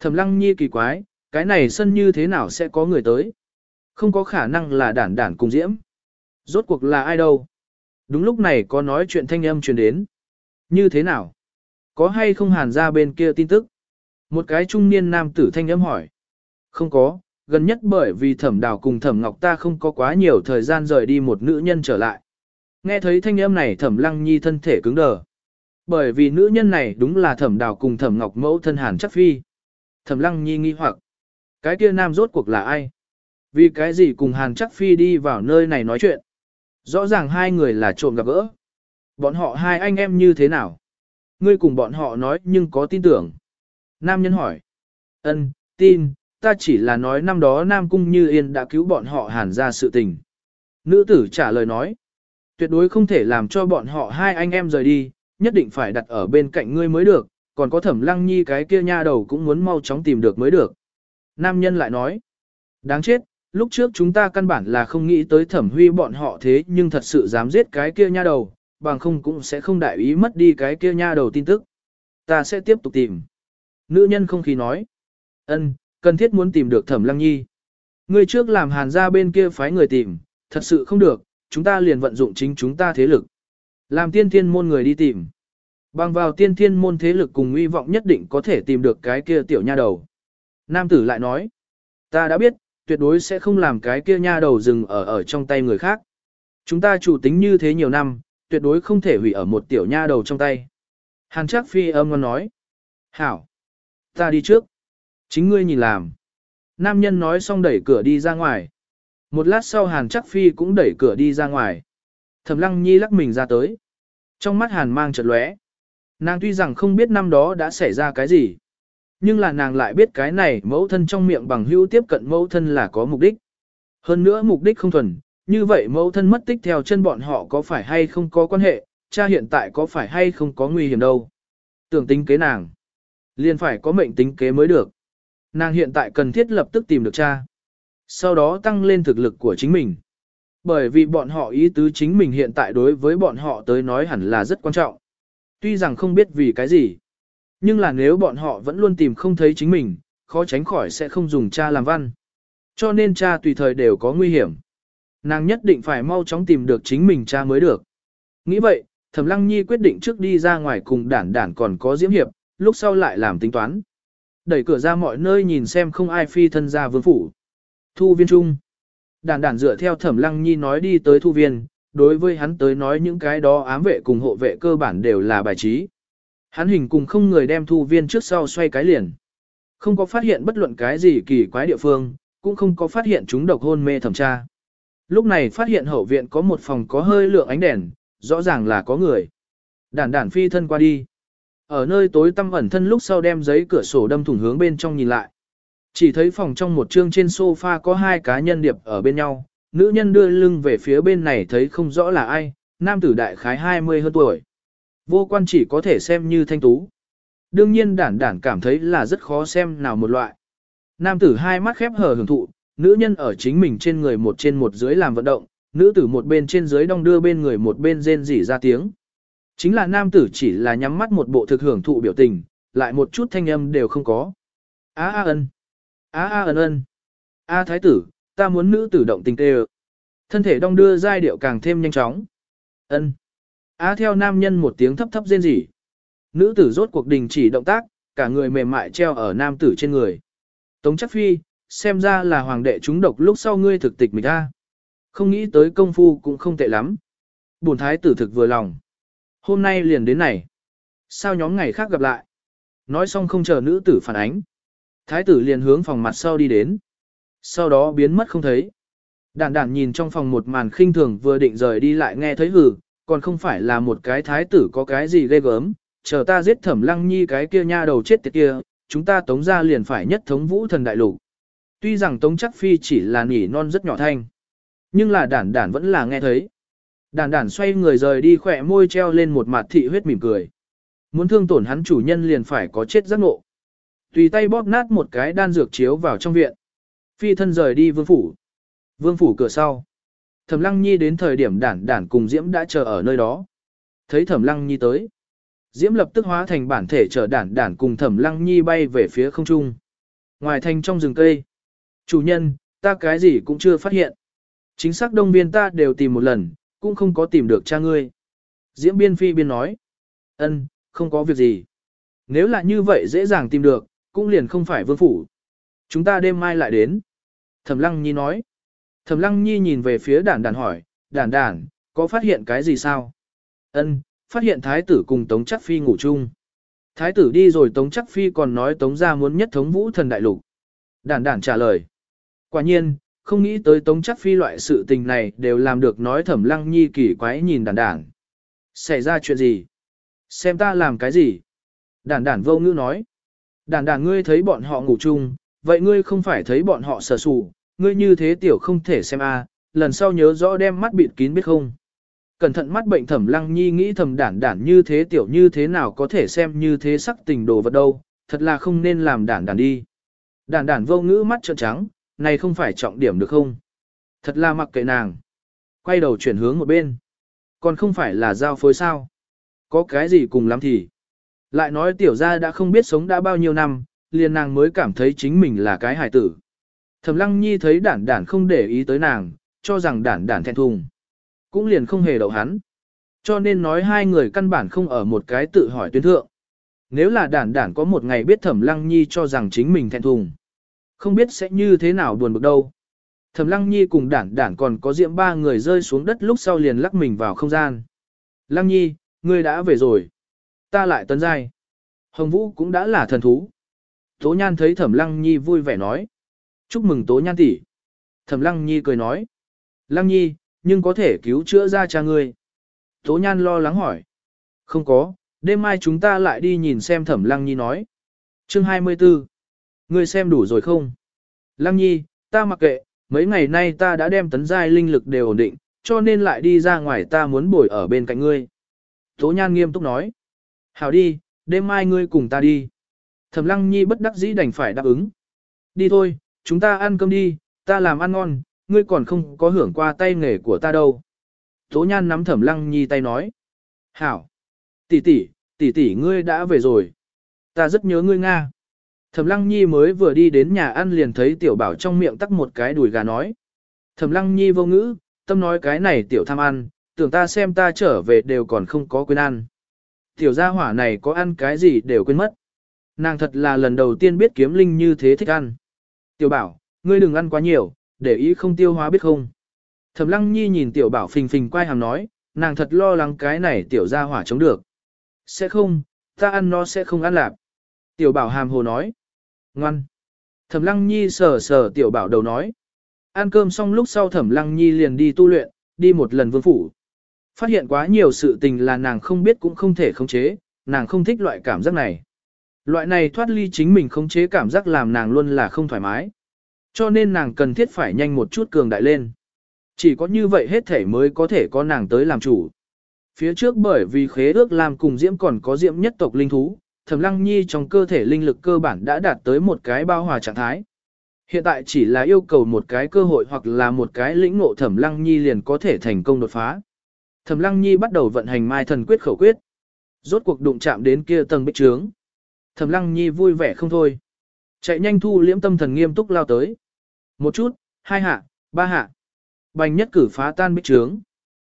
[SPEAKER 1] Thẩm lăng nhi kỳ quái, cái này sân như thế nào sẽ có người tới? Không có khả năng là đản đản cùng diễm. Rốt cuộc là ai đâu? Đúng lúc này có nói chuyện thanh âm truyền đến. Như thế nào? Có hay không hàn ra bên kia tin tức? Một cái trung niên nam tử thanh âm hỏi. Không có, gần nhất bởi vì thẩm đào cùng thẩm ngọc ta không có quá nhiều thời gian rời đi một nữ nhân trở lại. Nghe thấy thanh âm này thẩm lăng nhi thân thể cứng đờ. Bởi vì nữ nhân này đúng là thẩm đào cùng thẩm ngọc mẫu thân hàn chắc phi. Thẩm lăng nhi nghi hoặc, cái kia nam rốt cuộc là ai? Vì cái gì cùng hàn chắc phi đi vào nơi này nói chuyện? Rõ ràng hai người là trộm gặp gỡ. Bọn họ hai anh em như thế nào? Ngươi cùng bọn họ nói nhưng có tin tưởng. Nam nhân hỏi. Ân, tin, ta chỉ là nói năm đó Nam Cung Như Yên đã cứu bọn họ hàn ra sự tình. Nữ tử trả lời nói. Tuyệt đối không thể làm cho bọn họ hai anh em rời đi, nhất định phải đặt ở bên cạnh ngươi mới được, còn có thẩm lăng nhi cái kia nha đầu cũng muốn mau chóng tìm được mới được. Nam nhân lại nói. Đáng chết, lúc trước chúng ta căn bản là không nghĩ tới thẩm huy bọn họ thế nhưng thật sự dám giết cái kia nha đầu, bằng không cũng sẽ không đại ý mất đi cái kia nha đầu tin tức. Ta sẽ tiếp tục tìm. Nữ nhân không khí nói. ân, cần thiết muốn tìm được thẩm lăng nhi. Người trước làm hàn ra bên kia phái người tìm, thật sự không được, chúng ta liền vận dụng chính chúng ta thế lực. Làm tiên thiên môn người đi tìm. Bằng vào tiên thiên môn thế lực cùng uy vọng nhất định có thể tìm được cái kia tiểu nha đầu. Nam tử lại nói. Ta đã biết, tuyệt đối sẽ không làm cái kia nha đầu dừng ở ở trong tay người khác. Chúng ta chủ tính như thế nhiều năm, tuyệt đối không thể hủy ở một tiểu nha đầu trong tay. Hàn chắc phi âm ngon nói. Hảo. Ta đi trước. Chính ngươi nhìn làm. Nam nhân nói xong đẩy cửa đi ra ngoài. Một lát sau hàn chắc phi cũng đẩy cửa đi ra ngoài. Thẩm lăng nhi lắc mình ra tới. Trong mắt hàn mang chợt lóe. Nàng tuy rằng không biết năm đó đã xảy ra cái gì. Nhưng là nàng lại biết cái này mẫu thân trong miệng bằng hữu tiếp cận mẫu thân là có mục đích. Hơn nữa mục đích không thuần, như vậy mẫu thân mất tích theo chân bọn họ có phải hay không có quan hệ, cha hiện tại có phải hay không có nguy hiểm đâu. Tưởng tính kế nàng. Liền phải có mệnh tính kế mới được. Nàng hiện tại cần thiết lập tức tìm được cha. Sau đó tăng lên thực lực của chính mình. Bởi vì bọn họ ý tứ chính mình hiện tại đối với bọn họ tới nói hẳn là rất quan trọng. Tuy rằng không biết vì cái gì. Nhưng là nếu bọn họ vẫn luôn tìm không thấy chính mình, khó tránh khỏi sẽ không dùng cha làm văn. Cho nên cha tùy thời đều có nguy hiểm. Nàng nhất định phải mau chóng tìm được chính mình cha mới được. Nghĩ vậy, Thẩm Lăng Nhi quyết định trước đi ra ngoài cùng đản đản còn có diễm hiệp, lúc sau lại làm tính toán. Đẩy cửa ra mọi nơi nhìn xem không ai phi thân ra vương phủ. Thu viên trung. Đản đản dựa theo Thẩm Lăng Nhi nói đi tới thu viên, đối với hắn tới nói những cái đó ám vệ cùng hộ vệ cơ bản đều là bài trí. Hắn hình cùng không người đem thu viên trước sau xoay cái liền. Không có phát hiện bất luận cái gì kỳ quái địa phương, cũng không có phát hiện chúng độc hôn mê thẩm tra. Lúc này phát hiện hậu viện có một phòng có hơi lượng ánh đèn, rõ ràng là có người. Đản đản phi thân qua đi. Ở nơi tối tăm ẩn thân lúc sau đem giấy cửa sổ đâm thủng hướng bên trong nhìn lại. Chỉ thấy phòng trong một chương trên sofa có hai cá nhân điệp ở bên nhau, nữ nhân đưa lưng về phía bên này thấy không rõ là ai, nam tử đại khái 20 hơn tuổi. Vô quan chỉ có thể xem như thanh tú. Đương nhiên đản đản cảm thấy là rất khó xem nào một loại. Nam tử hai mắt khép hờ hưởng thụ, nữ nhân ở chính mình trên người một trên một dưới làm vận động, nữ tử một bên trên dưới đong đưa bên người một bên rên rỉ ra tiếng. Chính là nam tử chỉ là nhắm mắt một bộ thực hưởng thụ biểu tình, lại một chút thanh âm đều không có. Á á ân. Á á ân ân. A thái tử, ta muốn nữ tử động tình tê Thân thể đong đưa giai điệu càng thêm nhanh chóng. Ân. Á theo nam nhân một tiếng thấp thấp rên rỉ. Nữ tử rốt cuộc đình chỉ động tác, cả người mềm mại treo ở nam tử trên người. Tống chắc phi, xem ra là hoàng đệ chúng độc lúc sau ngươi thực tịch mình ta. Không nghĩ tới công phu cũng không tệ lắm. Bùn thái tử thực vừa lòng. Hôm nay liền đến này. Sao nhóm ngày khác gặp lại? Nói xong không chờ nữ tử phản ánh. Thái tử liền hướng phòng mặt sau đi đến. Sau đó biến mất không thấy. Đản đản nhìn trong phòng một màn khinh thường vừa định rời đi lại nghe thấy hử, còn không phải là một cái thái tử có cái gì ghê gớm, chờ ta giết thẩm lăng nhi cái kia nha đầu chết tiệt kia, chúng ta tống ra liền phải nhất thống vũ thần đại lục. Tuy rằng tống chắc phi chỉ là nỉ non rất nhỏ thanh, nhưng là đản đản vẫn là nghe thấy. Đản đản xoay người rời đi khỏe môi treo lên một mặt thị huyết mỉm cười. Muốn thương tổn hắn chủ nhân liền phải có chết giác ngộ. Tùy tay bóp nát một cái đan dược chiếu vào trong viện. Phi thân rời đi vương phủ. Vương phủ cửa sau. Thẩm Lăng Nhi đến thời điểm đản đản cùng Diễm đã chờ ở nơi đó. Thấy Thẩm Lăng Nhi tới. Diễm lập tức hóa thành bản thể chở đản đản cùng Thẩm Lăng Nhi bay về phía không trung. Ngoài thành trong rừng cây. Chủ nhân, ta cái gì cũng chưa phát hiện. Chính xác đông viên ta đều tìm một lần, cũng không có tìm được cha ngươi. Diễm biên phi biên nói. ân, không có việc gì. Nếu là như vậy dễ dàng tìm được, cũng liền không phải vương phủ. Chúng ta đêm mai lại đến. Thẩm Lăng Nhi nói. Thẩm Lăng Nhi nhìn về phía đản đản hỏi, đản đản, có phát hiện cái gì sao? Ân, phát hiện thái tử cùng Tống Chắc Phi ngủ chung. Thái tử đi rồi Tống Chắc Phi còn nói Tống gia muốn nhất thống vũ thần đại lục. Đản đản trả lời. Quả nhiên, không nghĩ tới Tống Chắc Phi loại sự tình này đều làm được nói thẩm lăng nhi kỳ quái nhìn đản đản. Xảy ra chuyện gì? Xem ta làm cái gì? Đản đản vô ngữ nói. Đản đản ngươi thấy bọn họ ngủ chung, vậy ngươi không phải thấy bọn họ sờ sù, ngươi như thế tiểu không thể xem a, à, lần sau nhớ rõ đem mắt bịt kín biết không? Cẩn thận mắt bệnh thẩm lăng nhi nghĩ thầm đản đản như thế tiểu như thế nào có thể xem như thế sắc tình đồ vật đâu, thật là không nên làm đản đản đi. Đản đản vô ngữ mắt trợn trắng, này không phải trọng điểm được không? Thật là mặc kệ nàng. Quay đầu chuyển hướng một bên. Còn không phải là giao phối sao? Có cái gì cùng lắm thì. Lại nói tiểu gia đã không biết sống đã bao nhiêu năm, liền nàng mới cảm thấy chính mình là cái hài tử. Thẩm lăng nhi thấy đản đản không để ý tới nàng, cho rằng đản đản thẹn thùng. Cũng liền không hề đậu hắn. Cho nên nói hai người căn bản không ở một cái tự hỏi tuyến thượng. Nếu là đản đản có một ngày biết thẩm lăng nhi cho rằng chính mình thẹn thùng. Không biết sẽ như thế nào buồn bực đâu. Thẩm lăng nhi cùng đản đản còn có diễm ba người rơi xuống đất lúc sau liền lắc mình vào không gian. Lăng nhi, ngươi đã về rồi. Ta lại tấn giai. Hồng Vũ cũng đã là thần thú. Tố Nhan thấy Thẩm Lăng Nhi vui vẻ nói. Chúc mừng Tố Nhan tỷ. Thẩm Lăng Nhi cười nói. Lăng Nhi, nhưng có thể cứu chữa ra cha ngươi. Tố Nhan lo lắng hỏi. Không có, đêm mai chúng ta lại đi nhìn xem Thẩm Lăng Nhi nói. Chương 24. Ngươi xem đủ rồi không? Lăng Nhi, ta mặc kệ, mấy ngày nay ta đã đem tấn giai linh lực đều ổn định, cho nên lại đi ra ngoài ta muốn bồi ở bên cạnh ngươi. Tố Nhan nghiêm túc nói. Hảo đi, đêm mai ngươi cùng ta đi. Thẩm Lăng Nhi bất đắc dĩ đành phải đáp ứng. Đi thôi, chúng ta ăn cơm đi, ta làm ăn ngon, ngươi còn không có hưởng qua tay nghề của ta đâu. Tố Nhan nắm Thẩm Lăng Nhi tay nói. Hảo. Tỷ tỷ, tỷ tỷ ngươi đã về rồi. Ta rất nhớ ngươi Nga. Thẩm Lăng Nhi mới vừa đi đến nhà ăn liền thấy Tiểu Bảo trong miệng tắc một cái đùi gà nói. Thẩm Lăng Nhi vô ngữ, tâm nói cái này Tiểu tham ăn, tưởng ta xem ta trở về đều còn không có quên ăn. Tiểu gia hỏa này có ăn cái gì đều quên mất. Nàng thật là lần đầu tiên biết kiếm linh như thế thích ăn. Tiểu bảo, ngươi đừng ăn quá nhiều, để ý không tiêu hóa biết không. Thẩm lăng nhi nhìn tiểu bảo phình phình quay hàm nói, nàng thật lo lắng cái này tiểu gia hỏa chống được. Sẽ không, ta ăn nó sẽ không ăn lạp. Tiểu bảo hàm hồ nói. Ngoan. Thẩm lăng nhi sờ sờ tiểu bảo đầu nói. Ăn cơm xong lúc sau thẩm lăng nhi liền đi tu luyện, đi một lần vương phủ. Phát hiện quá nhiều sự tình là nàng không biết cũng không thể khống chế, nàng không thích loại cảm giác này. Loại này thoát ly chính mình không chế cảm giác làm nàng luôn là không thoải mái. Cho nên nàng cần thiết phải nhanh một chút cường đại lên. Chỉ có như vậy hết thể mới có thể có nàng tới làm chủ. Phía trước bởi vì khế ước làm cùng diễm còn có diễm nhất tộc linh thú, thẩm lăng nhi trong cơ thể linh lực cơ bản đã đạt tới một cái bao hòa trạng thái. Hiện tại chỉ là yêu cầu một cái cơ hội hoặc là một cái lĩnh ngộ thẩm lăng nhi liền có thể thành công đột phá. Thẩm Lăng Nhi bắt đầu vận hành Mai Thần Quyết khẩu quyết. Rốt cuộc đụng chạm đến kia tầng bích trướng. Thẩm Lăng Nhi vui vẻ không thôi. Chạy nhanh thu liễm tâm thần nghiêm túc lao tới. Một chút, hai hạ, ba hạ. Bành nhất cử phá tan bích trướng.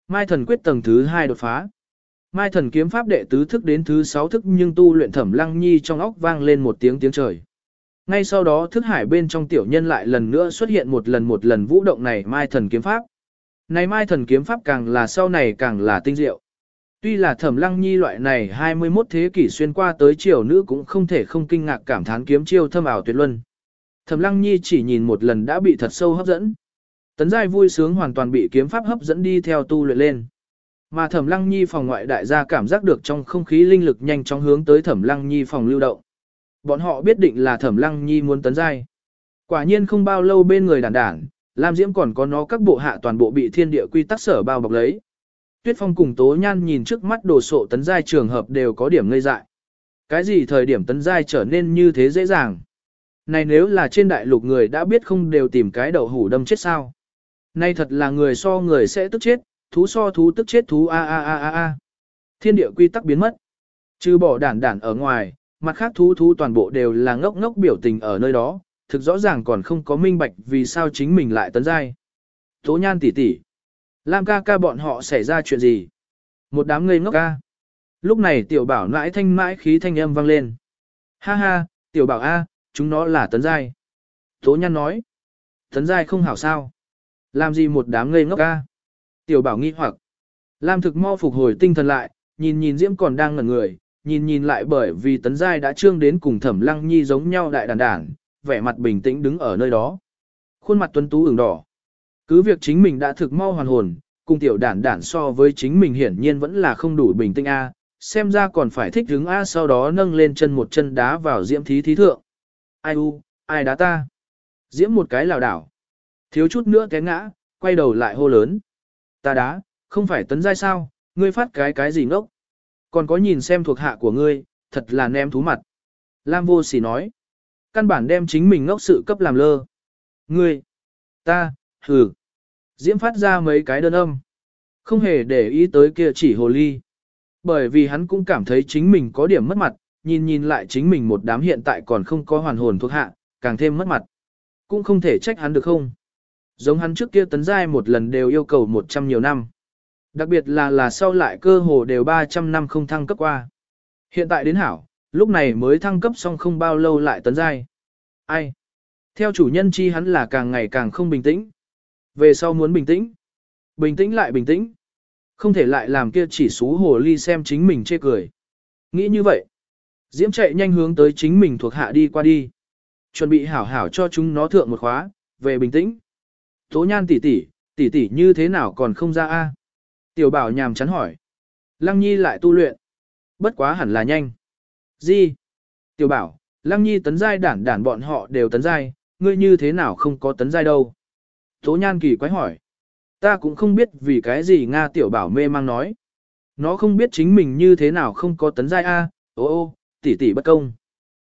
[SPEAKER 1] Mai Thần Quyết tầng thứ hai đột phá. Mai Thần Kiếm Pháp đệ tứ thức đến thứ sáu thức nhưng tu luyện Thẩm Lăng Nhi trong óc vang lên một tiếng tiếng trời. Ngay sau đó thức hải bên trong tiểu nhân lại lần nữa xuất hiện một lần một lần vũ động này Mai Thần Kiếm Pháp. Này mai thần kiếm pháp càng là sau này càng là tinh diệu. Tuy là thẩm lăng nhi loại này 21 thế kỷ xuyên qua tới triều nữ cũng không thể không kinh ngạc cảm thán kiếm chiêu thâm ảo tuyệt luân. Thẩm lăng nhi chỉ nhìn một lần đã bị thật sâu hấp dẫn. Tấn giai vui sướng hoàn toàn bị kiếm pháp hấp dẫn đi theo tu luyện lên. Mà thẩm lăng nhi phòng ngoại đại gia cảm giác được trong không khí linh lực nhanh chóng hướng tới thẩm lăng nhi phòng lưu động. Bọn họ biết định là thẩm lăng nhi muốn tấn giai. Quả nhiên không bao lâu bên người đàn đản Lam Diễm còn có nó các bộ hạ toàn bộ bị thiên địa quy tắc sở bao bọc lấy. Tuyết Phong cùng Tố Nhan nhìn trước mắt đồ sộ tấn giai trường hợp đều có điểm ngây dại. Cái gì thời điểm tấn giai trở nên như thế dễ dàng? Này nếu là trên đại lục người đã biết không đều tìm cái đậu hủ đâm chết sao? Nay thật là người so người sẽ tức chết, thú so thú tức chết thú a a a a a. Thiên địa quy tắc biến mất. Trừ bỏ đản đản ở ngoài, mặt khác thú thú toàn bộ đều là ngốc ngốc biểu tình ở nơi đó, thực rõ ràng còn không có minh bạch vì sao chính mình lại tấn giai. Tố nhan tỷ tỷ, Lam ca ca bọn họ xảy ra chuyện gì? Một đám ngây ngốc ca. Lúc này tiểu bảo nãi thanh mãi khí thanh âm vang lên. Ha ha, tiểu bảo A, chúng nó là tấn giai. Tố nhăn nói. Tấn giai không hảo sao. Làm gì một đám ngây ngốc ca? Tiểu bảo nghi hoặc. Lam thực mau phục hồi tinh thần lại, nhìn nhìn Diễm còn đang ngẩn người, nhìn nhìn lại bởi vì tấn giai đã trương đến cùng thẩm lăng nhi giống nhau đại đàn đản, vẻ mặt bình tĩnh đứng ở nơi đó. Khuôn mặt tuấn tú ửng đỏ. Cứ việc chính mình đã thực mau hoàn hồn, cùng tiểu đản đản so với chính mình hiển nhiên vẫn là không đủ bình tĩnh A, xem ra còn phải thích đứng A sau đó nâng lên chân một chân đá vào diễm thí thí thượng. Ai u, ai đá ta? Diễm một cái lảo đảo. Thiếu chút nữa té ngã, quay đầu lại hô lớn. Ta đá, không phải tấn giai sao, ngươi phát cái cái gì ngốc. Còn có nhìn xem thuộc hạ của ngươi, thật là nem thú mặt. Lam vô sỉ nói. Căn bản đem chính mình ngốc sự cấp làm lơ. Ngươi, ta, hừ. Diễm phát ra mấy cái đơn âm. Không hề để ý tới kia chỉ hồ ly. Bởi vì hắn cũng cảm thấy chính mình có điểm mất mặt, nhìn nhìn lại chính mình một đám hiện tại còn không có hoàn hồn thuộc hạ, càng thêm mất mặt. Cũng không thể trách hắn được không. Giống hắn trước kia tấn giai một lần đều yêu cầu 100 nhiều năm. Đặc biệt là là sau lại cơ hồ đều 300 năm không thăng cấp qua. Hiện tại đến hảo, lúc này mới thăng cấp xong không bao lâu lại tấn giai. Ai? Theo chủ nhân chi hắn là càng ngày càng không bình tĩnh. Về sau muốn bình tĩnh. Bình tĩnh lại bình tĩnh. Không thể lại làm kia chỉ xú hồ ly xem chính mình chê cười. Nghĩ như vậy. Diễm chạy nhanh hướng tới chính mình thuộc hạ đi qua đi. Chuẩn bị hảo hảo cho chúng nó thượng một khóa, về bình tĩnh. Tố nhan tỷ tỷ, tỷ tỷ như thế nào còn không ra a? Tiểu bảo nhàm chán hỏi. Lăng nhi lại tu luyện. Bất quá hẳn là nhanh. Gì? Tiểu bảo, lăng nhi tấn giai đản đản bọn họ đều tấn giai, ngươi như thế nào không có tấn giai đâu? Tố nhan kỳ quái hỏi. Ta cũng không biết vì cái gì Nga tiểu bảo mê mang nói. Nó không biết chính mình như thế nào không có tấn giai A, ô ô, tỷ tỷ bất công.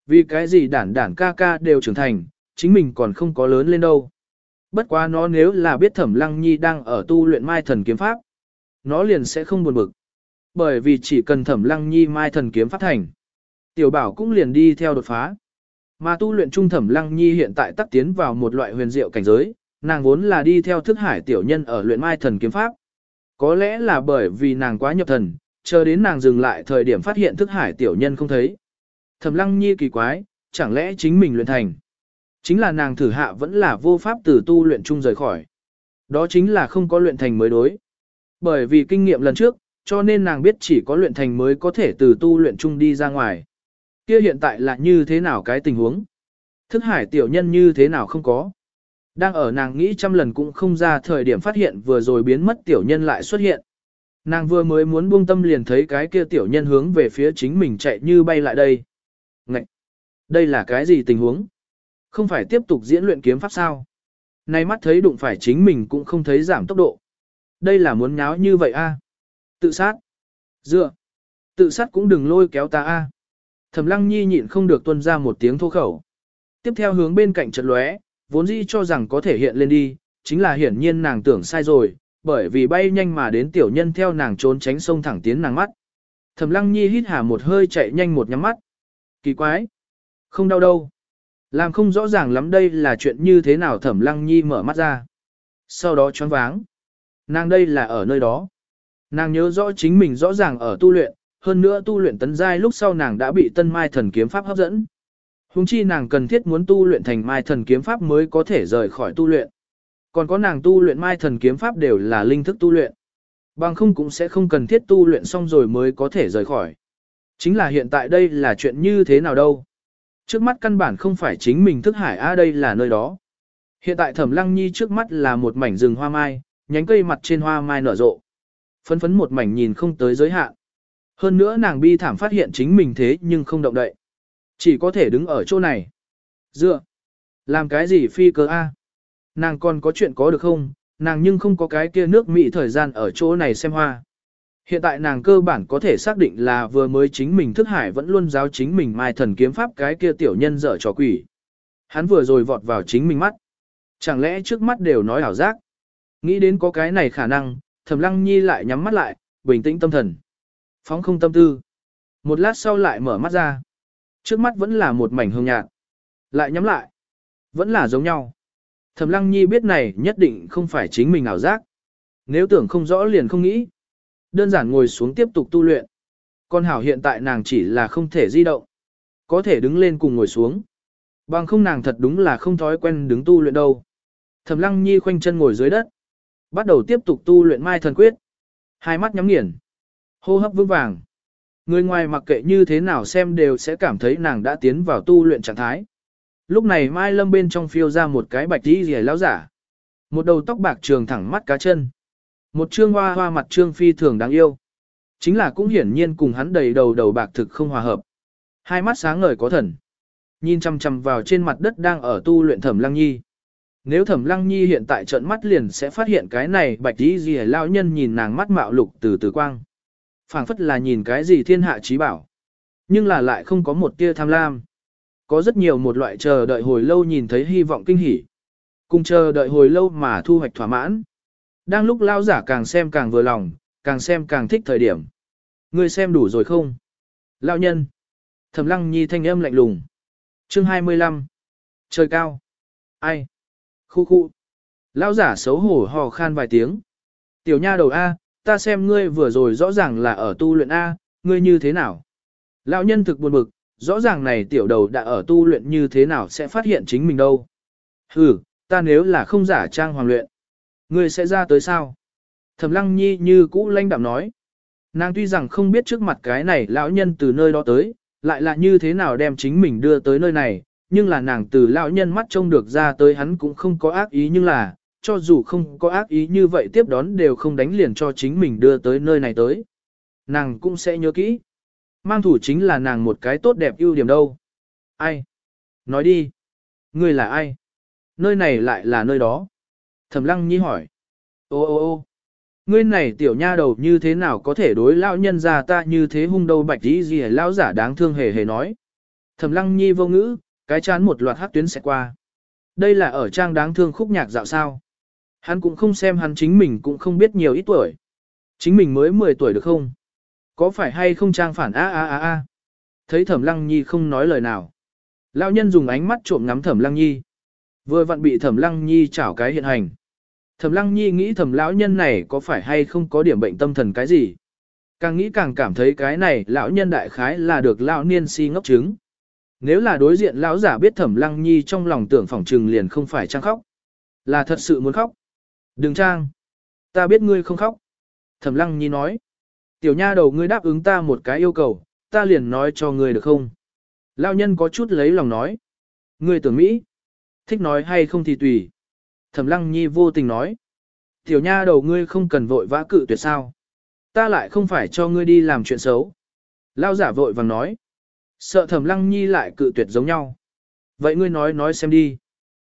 [SPEAKER 1] Vì cái gì đản đản ca ca đều trưởng thành, chính mình còn không có lớn lên đâu. Bất quá nó nếu là biết thẩm lăng nhi đang ở tu luyện mai thần kiếm pháp, nó liền sẽ không buồn bực. Bởi vì chỉ cần thẩm lăng nhi mai thần kiếm pháp thành. Tiểu bảo cũng liền đi theo đột phá. Mà tu luyện trung thẩm lăng nhi hiện tại tắc tiến vào một loại huyền diệu cảnh giới, nàng vốn là đi theo thức hải tiểu nhân ở luyện mai thần kiếm pháp. Có lẽ là bởi vì nàng quá nhập thần, chờ đến nàng dừng lại thời điểm phát hiện thức hải tiểu nhân không thấy. Thẩm lăng nhi kỳ quái, chẳng lẽ chính mình luyện thành. Chính là nàng thử hạ vẫn là vô pháp từ tu luyện chung rời khỏi. Đó chính là không có luyện thành mới đối. Bởi vì kinh nghiệm lần trước, cho nên nàng biết chỉ có luyện thành mới có thể từ tu luyện chung đi ra ngoài. Kia hiện tại là như thế nào cái tình huống? Thức hải tiểu nhân như thế nào không có? Đang ở nàng nghĩ trăm lần cũng không ra thời điểm phát hiện vừa rồi biến mất tiểu nhân lại xuất hiện. Nàng vừa mới muốn buông tâm liền thấy cái kia tiểu nhân hướng về phía chính mình chạy như bay lại đây. Ngậy! Đây là cái gì tình huống? Không phải tiếp tục diễn luyện kiếm pháp sao? Nay mắt thấy đụng phải chính mình cũng không thấy giảm tốc độ. Đây là muốn nháo như vậy a? Tự sát. Dựa. Tự sát cũng đừng lôi kéo ta a. Thẩm Lăng Nhi nhịn không được tuôn ra một tiếng thô khẩu. Tiếp theo hướng bên cạnh chợt lóe, vốn dĩ cho rằng có thể hiện lên đi, chính là hiển nhiên nàng tưởng sai rồi, bởi vì bay nhanh mà đến tiểu nhân theo nàng trốn tránh sông thẳng tiến nàng mắt. Thẩm Lăng Nhi hít hà một hơi chạy nhanh một nhắm mắt. Kỳ quái, không đau đâu. Làm không rõ ràng lắm đây là chuyện như thế nào Thẩm Lăng Nhi mở mắt ra. Sau đó choáng váng. Nàng đây là ở nơi đó. Nàng nhớ rõ chính mình rõ ràng ở tu luyện, hơn nữa tu luyện tấn giai lúc sau nàng đã bị tân mai thần kiếm pháp hấp dẫn. Hùng chi nàng cần thiết muốn tu luyện thành mai thần kiếm pháp mới có thể rời khỏi tu luyện. Còn có nàng tu luyện mai thần kiếm pháp đều là linh thức tu luyện. Bằng không cũng sẽ không cần thiết tu luyện xong rồi mới có thể rời khỏi. Chính là hiện tại đây là chuyện như thế nào đâu. Trước mắt căn bản không phải chính mình thức hải a đây là nơi đó. Hiện tại thẩm lăng nhi trước mắt là một mảnh rừng hoa mai, nhánh cây mặt trên hoa mai nở rộ. Phấn phấn một mảnh nhìn không tới giới hạn. Hơn nữa nàng bi thảm phát hiện chính mình thế nhưng không động đậy. Chỉ có thể đứng ở chỗ này. Dựa. Làm cái gì phi cơ A? Nàng còn có chuyện có được không? Nàng nhưng không có cái kia nước Mỹ thời gian ở chỗ này xem hoa. Hiện tại nàng cơ bản có thể xác định là vừa mới chính mình thức hải vẫn luôn giáo chính mình mai thần kiếm pháp cái kia tiểu nhân dở trò quỷ. Hắn vừa rồi vọt vào chính mình mắt. Chẳng lẽ trước mắt đều nói ảo giác? Nghĩ đến có cái này khả năng, thẩm lăng nhi lại nhắm mắt lại, bình tĩnh tâm thần. Phóng không tâm tư. Một lát sau lại mở mắt ra. Trước mắt vẫn là một mảnh hương nhạt. Lại nhắm lại. Vẫn là giống nhau. Thẩm lăng nhi biết này nhất định không phải chính mình ảo giác. Nếu tưởng không rõ liền không nghĩ. Đơn giản ngồi xuống tiếp tục tu luyện. Con hảo hiện tại nàng chỉ là không thể di động. Có thể đứng lên cùng ngồi xuống. Bằng không nàng thật đúng là không thói quen đứng tu luyện đâu. Thẩm lăng nhi khoanh chân ngồi dưới đất. Bắt đầu tiếp tục tu luyện mai thần quyết. Hai mắt nhắm nghiền. Hô hấp vững vàng. Người ngoài mặc kệ như thế nào xem đều sẽ cảm thấy nàng đã tiến vào tu luyện trạng thái. Lúc này Mai Lâm bên trong phiêu ra một cái bạch tí rìa lão giả. Một đầu tóc bạc trường thẳng mắt cá chân. Một trương hoa hoa mặt trương phi thường đáng yêu. Chính là cũng hiển nhiên cùng hắn đầy đầu đầu bạc thực không hòa hợp. Hai mắt sáng ngời có thần. Nhìn chăm chăm vào trên mặt đất đang ở tu luyện thẩm lăng nhi. Nếu thẩm lăng nhi hiện tại trận mắt liền sẽ phát hiện cái này bạch tí rìa lão nhân nhìn nàng mắt mạo lục từ từ quang phảng phất là nhìn cái gì thiên hạ trí bảo. Nhưng là lại không có một tia tham lam. Có rất nhiều một loại chờ đợi hồi lâu nhìn thấy hy vọng kinh hỉ. Cùng chờ đợi hồi lâu mà thu hoạch thỏa mãn. Đang lúc lao giả càng xem càng vừa lòng, càng xem càng thích thời điểm. Ngươi xem đủ rồi không? Lão nhân. Thẩm lăng nhi thanh âm lạnh lùng. Chương 25. Trời cao. Ai? Khu khu. Lão giả xấu hổ hò khan vài tiếng. Tiểu nha đầu A, ta xem ngươi vừa rồi rõ ràng là ở tu luyện A, ngươi như thế nào? Lão nhân thực buồn bực, rõ ràng này tiểu đầu đã ở tu luyện như thế nào sẽ phát hiện chính mình đâu. Hừ, ta nếu là không giả trang hoàng luyện, ngươi sẽ ra tới sao? Thẩm lăng nhi như cũ lanh đạm nói. Nàng tuy rằng không biết trước mặt cái này lão nhân từ nơi đó tới, lại là như thế nào đem chính mình đưa tới nơi này, nhưng là nàng từ lão nhân mắt trông được ra tới hắn cũng không có ác ý nhưng là, cho dù không có ác ý như vậy tiếp đón đều không đánh liền cho chính mình đưa tới nơi này tới. Nàng cũng sẽ nhớ kỹ. Mang thủ chính là nàng một cái tốt đẹp ưu điểm đâu. Ai? Nói đi. Ngươi là ai? Nơi này lại là nơi đó. Thẩm lăng nhi hỏi. Ô ô ô ngươi này tiểu nha đầu như thế nào có thể đối lão nhân già ta như thế hung đâu bạch dĩ gì lão giả đáng thương hề hề nói. Thẩm lăng nhi vô ngữ, cái chán một loạt hát tuyến sẽ qua. Đây là ở trang đáng thương khúc nhạc dạo sao. Hắn cũng không xem hắn chính mình cũng không biết nhiều ít tuổi. Chính mình mới 10 tuổi được không? Có phải hay không trang phản a a a a? Thấy thẩm lăng nhi không nói lời nào. Lão nhân dùng ánh mắt trộm ngắm thẩm lăng nhi. Vừa vặn bị thẩm lăng nhi chảo cái hiện hành. Thẩm lăng nhi nghĩ thẩm lão nhân này có phải hay không có điểm bệnh tâm thần cái gì. Càng nghĩ càng cảm thấy cái này lão nhân đại khái là được lão niên si ngốc chứng. Nếu là đối diện lão giả biết thẩm lăng nhi trong lòng tưởng phỏng trừng liền không phải trang khóc. Là thật sự muốn khóc. Đừng trang. Ta biết ngươi không khóc. Thẩm lăng nhi nói. Tiểu nha đầu ngươi đáp ứng ta một cái yêu cầu, ta liền nói cho ngươi được không? Lão nhân có chút lấy lòng nói. Ngươi tưởng Mỹ. Thích nói hay không thì tùy. Thẩm lăng nhi vô tình nói. Tiểu nha đầu ngươi không cần vội vã cự tuyệt sao. Ta lại không phải cho ngươi đi làm chuyện xấu. Lao giả vội vàng nói. Sợ thẩm lăng nhi lại cự tuyệt giống nhau. Vậy ngươi nói nói xem đi.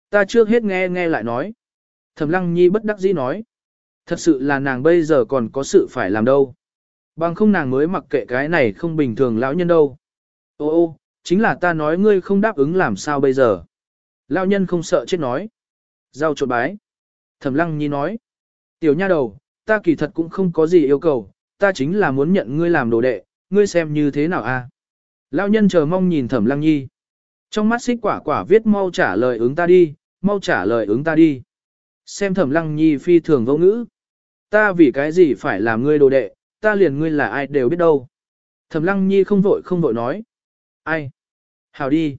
[SPEAKER 1] Ta trước hết nghe nghe lại nói. Thẩm lăng nhi bất đắc dĩ nói. Thật sự là nàng bây giờ còn có sự phải làm đâu. Bằng không nàng mới mặc kệ cái này không bình thường lão nhân đâu. Ô ô, chính là ta nói ngươi không đáp ứng làm sao bây giờ. Lão nhân không sợ chết nói. Giao trột bái. Thẩm lăng nhi nói. Tiểu nha đầu, ta kỳ thật cũng không có gì yêu cầu, ta chính là muốn nhận ngươi làm đồ đệ, ngươi xem như thế nào a? Lão nhân chờ mong nhìn thẩm lăng nhi. Trong mắt xích quả quả viết mau trả lời ứng ta đi, mau trả lời ứng ta đi. Xem thẩm lăng nhi phi thường vô ngữ. Ta vì cái gì phải làm ngươi đồ đệ, ta liền ngươi là ai đều biết đâu. Thẩm lăng nhi không vội không vội nói. Ai? Hào đi.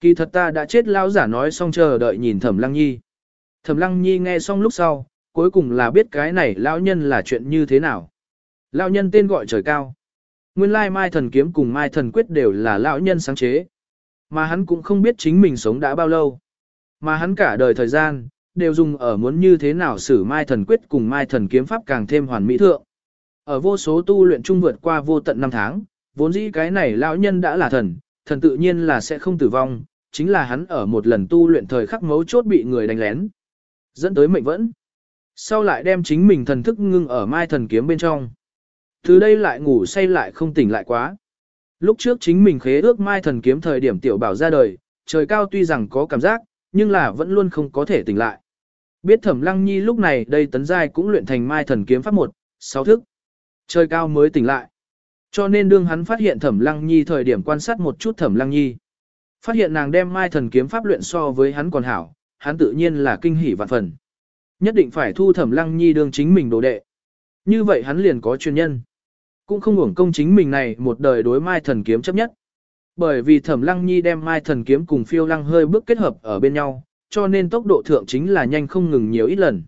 [SPEAKER 1] Kỳ thật ta đã chết lão giả nói xong chờ đợi nhìn thẩm lăng nhi. Thẩm lăng nhi nghe xong lúc sau, cuối cùng là biết cái này lão nhân là chuyện như thế nào. Lão nhân tên gọi trời cao. Nguyên lai mai thần kiếm cùng mai thần quyết đều là lão nhân sáng chế. Mà hắn cũng không biết chính mình sống đã bao lâu. Mà hắn cả đời thời gian, đều dùng ở muốn như thế nào xử mai thần quyết cùng mai thần kiếm pháp càng thêm hoàn mỹ thượng. Ở vô số tu luyện trung vượt qua vô tận năm tháng, vốn dĩ cái này lão nhân đã là thần, thần tự nhiên là sẽ không tử vong, chính là hắn ở một lần tu luyện thời khắc mấu chốt bị người đánh lén. Dẫn tới mệnh vẫn. Sau lại đem chính mình thần thức ngưng ở mai thần kiếm bên trong. Từ đây lại ngủ say lại không tỉnh lại quá. Lúc trước chính mình khế ước mai thần kiếm thời điểm tiểu bảo ra đời, trời cao tuy rằng có cảm giác, nhưng là vẫn luôn không có thể tỉnh lại. Biết thẩm lăng nhi lúc này đây tấn giai cũng luyện thành mai thần kiếm pháp một, sáu thức. Trời cao mới tỉnh lại. Cho nên đương hắn phát hiện thẩm lăng nhi thời điểm quan sát một chút thẩm lăng nhi. Phát hiện nàng đem mai thần kiếm pháp luyện so với hắn còn hảo, hắn tự nhiên là kinh hỉ vạn phần. Nhất định phải thu thẩm lăng nhi đương chính mình đồ đệ. Như vậy hắn liền có chuyên nhân. Cũng không hưởng công chính mình này một đời đối mai thần kiếm chấp nhất. Bởi vì thẩm lăng nhi đem mai thần kiếm cùng phiêu lăng hơi bước kết hợp ở bên nhau, cho nên tốc độ thượng chính là nhanh không ngừng nhiều ít lần.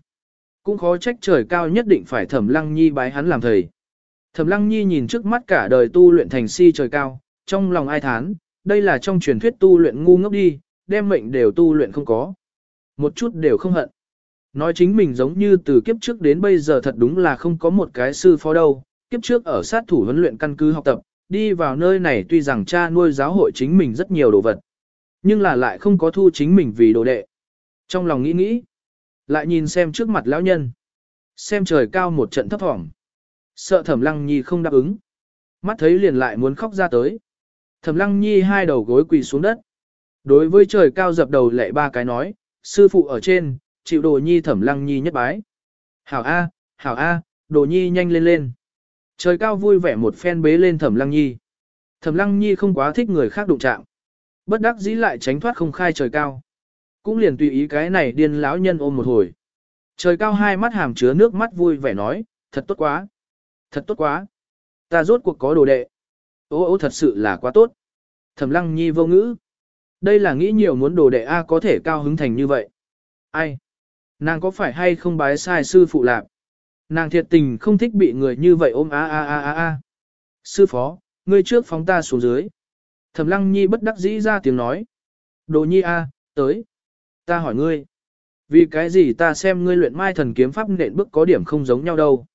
[SPEAKER 1] Cũng khó trách trời cao nhất định phải thẩm lăng nhi bái hắn làm thầy. Thẩm Lăng Nhi nhìn trước mắt cả đời tu luyện thành si trời cao, trong lòng ai thán, đây là trong truyền thuyết tu luyện ngu ngốc đi, đem mệnh đều tu luyện không có. Một chút đều không hận. Nói chính mình giống như từ kiếp trước đến bây giờ thật đúng là không có một cái sư phó đâu, kiếp trước ở sát thủ huấn luyện căn cứ học tập, đi vào nơi này tuy rằng cha nuôi giáo hội chính mình rất nhiều đồ vật, nhưng là lại không có thu chính mình vì đồ đệ. Trong lòng nghĩ nghĩ, lại nhìn xem trước mặt lão nhân, xem trời cao một trận thấp thỏm. Sợ thẩm lăng nhi không đáp ứng. Mắt thấy liền lại muốn khóc ra tới. Thẩm lăng nhi hai đầu gối quỳ xuống đất. Đối với trời cao dập đầu lệ ba cái nói, sư phụ ở trên, chịu đồ nhi thẩm lăng nhi nhất bái. Hảo A, hảo A, đồ nhi nhanh lên lên. Trời cao vui vẻ một phen bế lên thẩm lăng nhi. Thẩm lăng nhi không quá thích người khác đụng chạm. Bất đắc dĩ lại tránh thoát không khai trời cao. Cũng liền tùy ý cái này điên lão nhân ôm một hồi. Trời cao hai mắt hàm chứa nước mắt vui vẻ nói, thật tốt quá. Thật tốt quá. Ta rốt cuộc có đồ đệ. Ô ô thật sự là quá tốt. Thẩm lăng nhi vô ngữ. Đây là nghĩ nhiều muốn đồ đệ A có thể cao hứng thành như vậy. Ai? Nàng có phải hay không bái sai sư phụ lạc? Nàng thiệt tình không thích bị người như vậy ôm a a a a a. Sư phó, ngươi trước phóng ta xuống dưới. Thẩm lăng nhi bất đắc dĩ ra tiếng nói. Đồ nhi a, tới. Ta hỏi ngươi. Vì cái gì ta xem ngươi luyện mai thần kiếm pháp nện Bức có điểm không giống nhau đâu.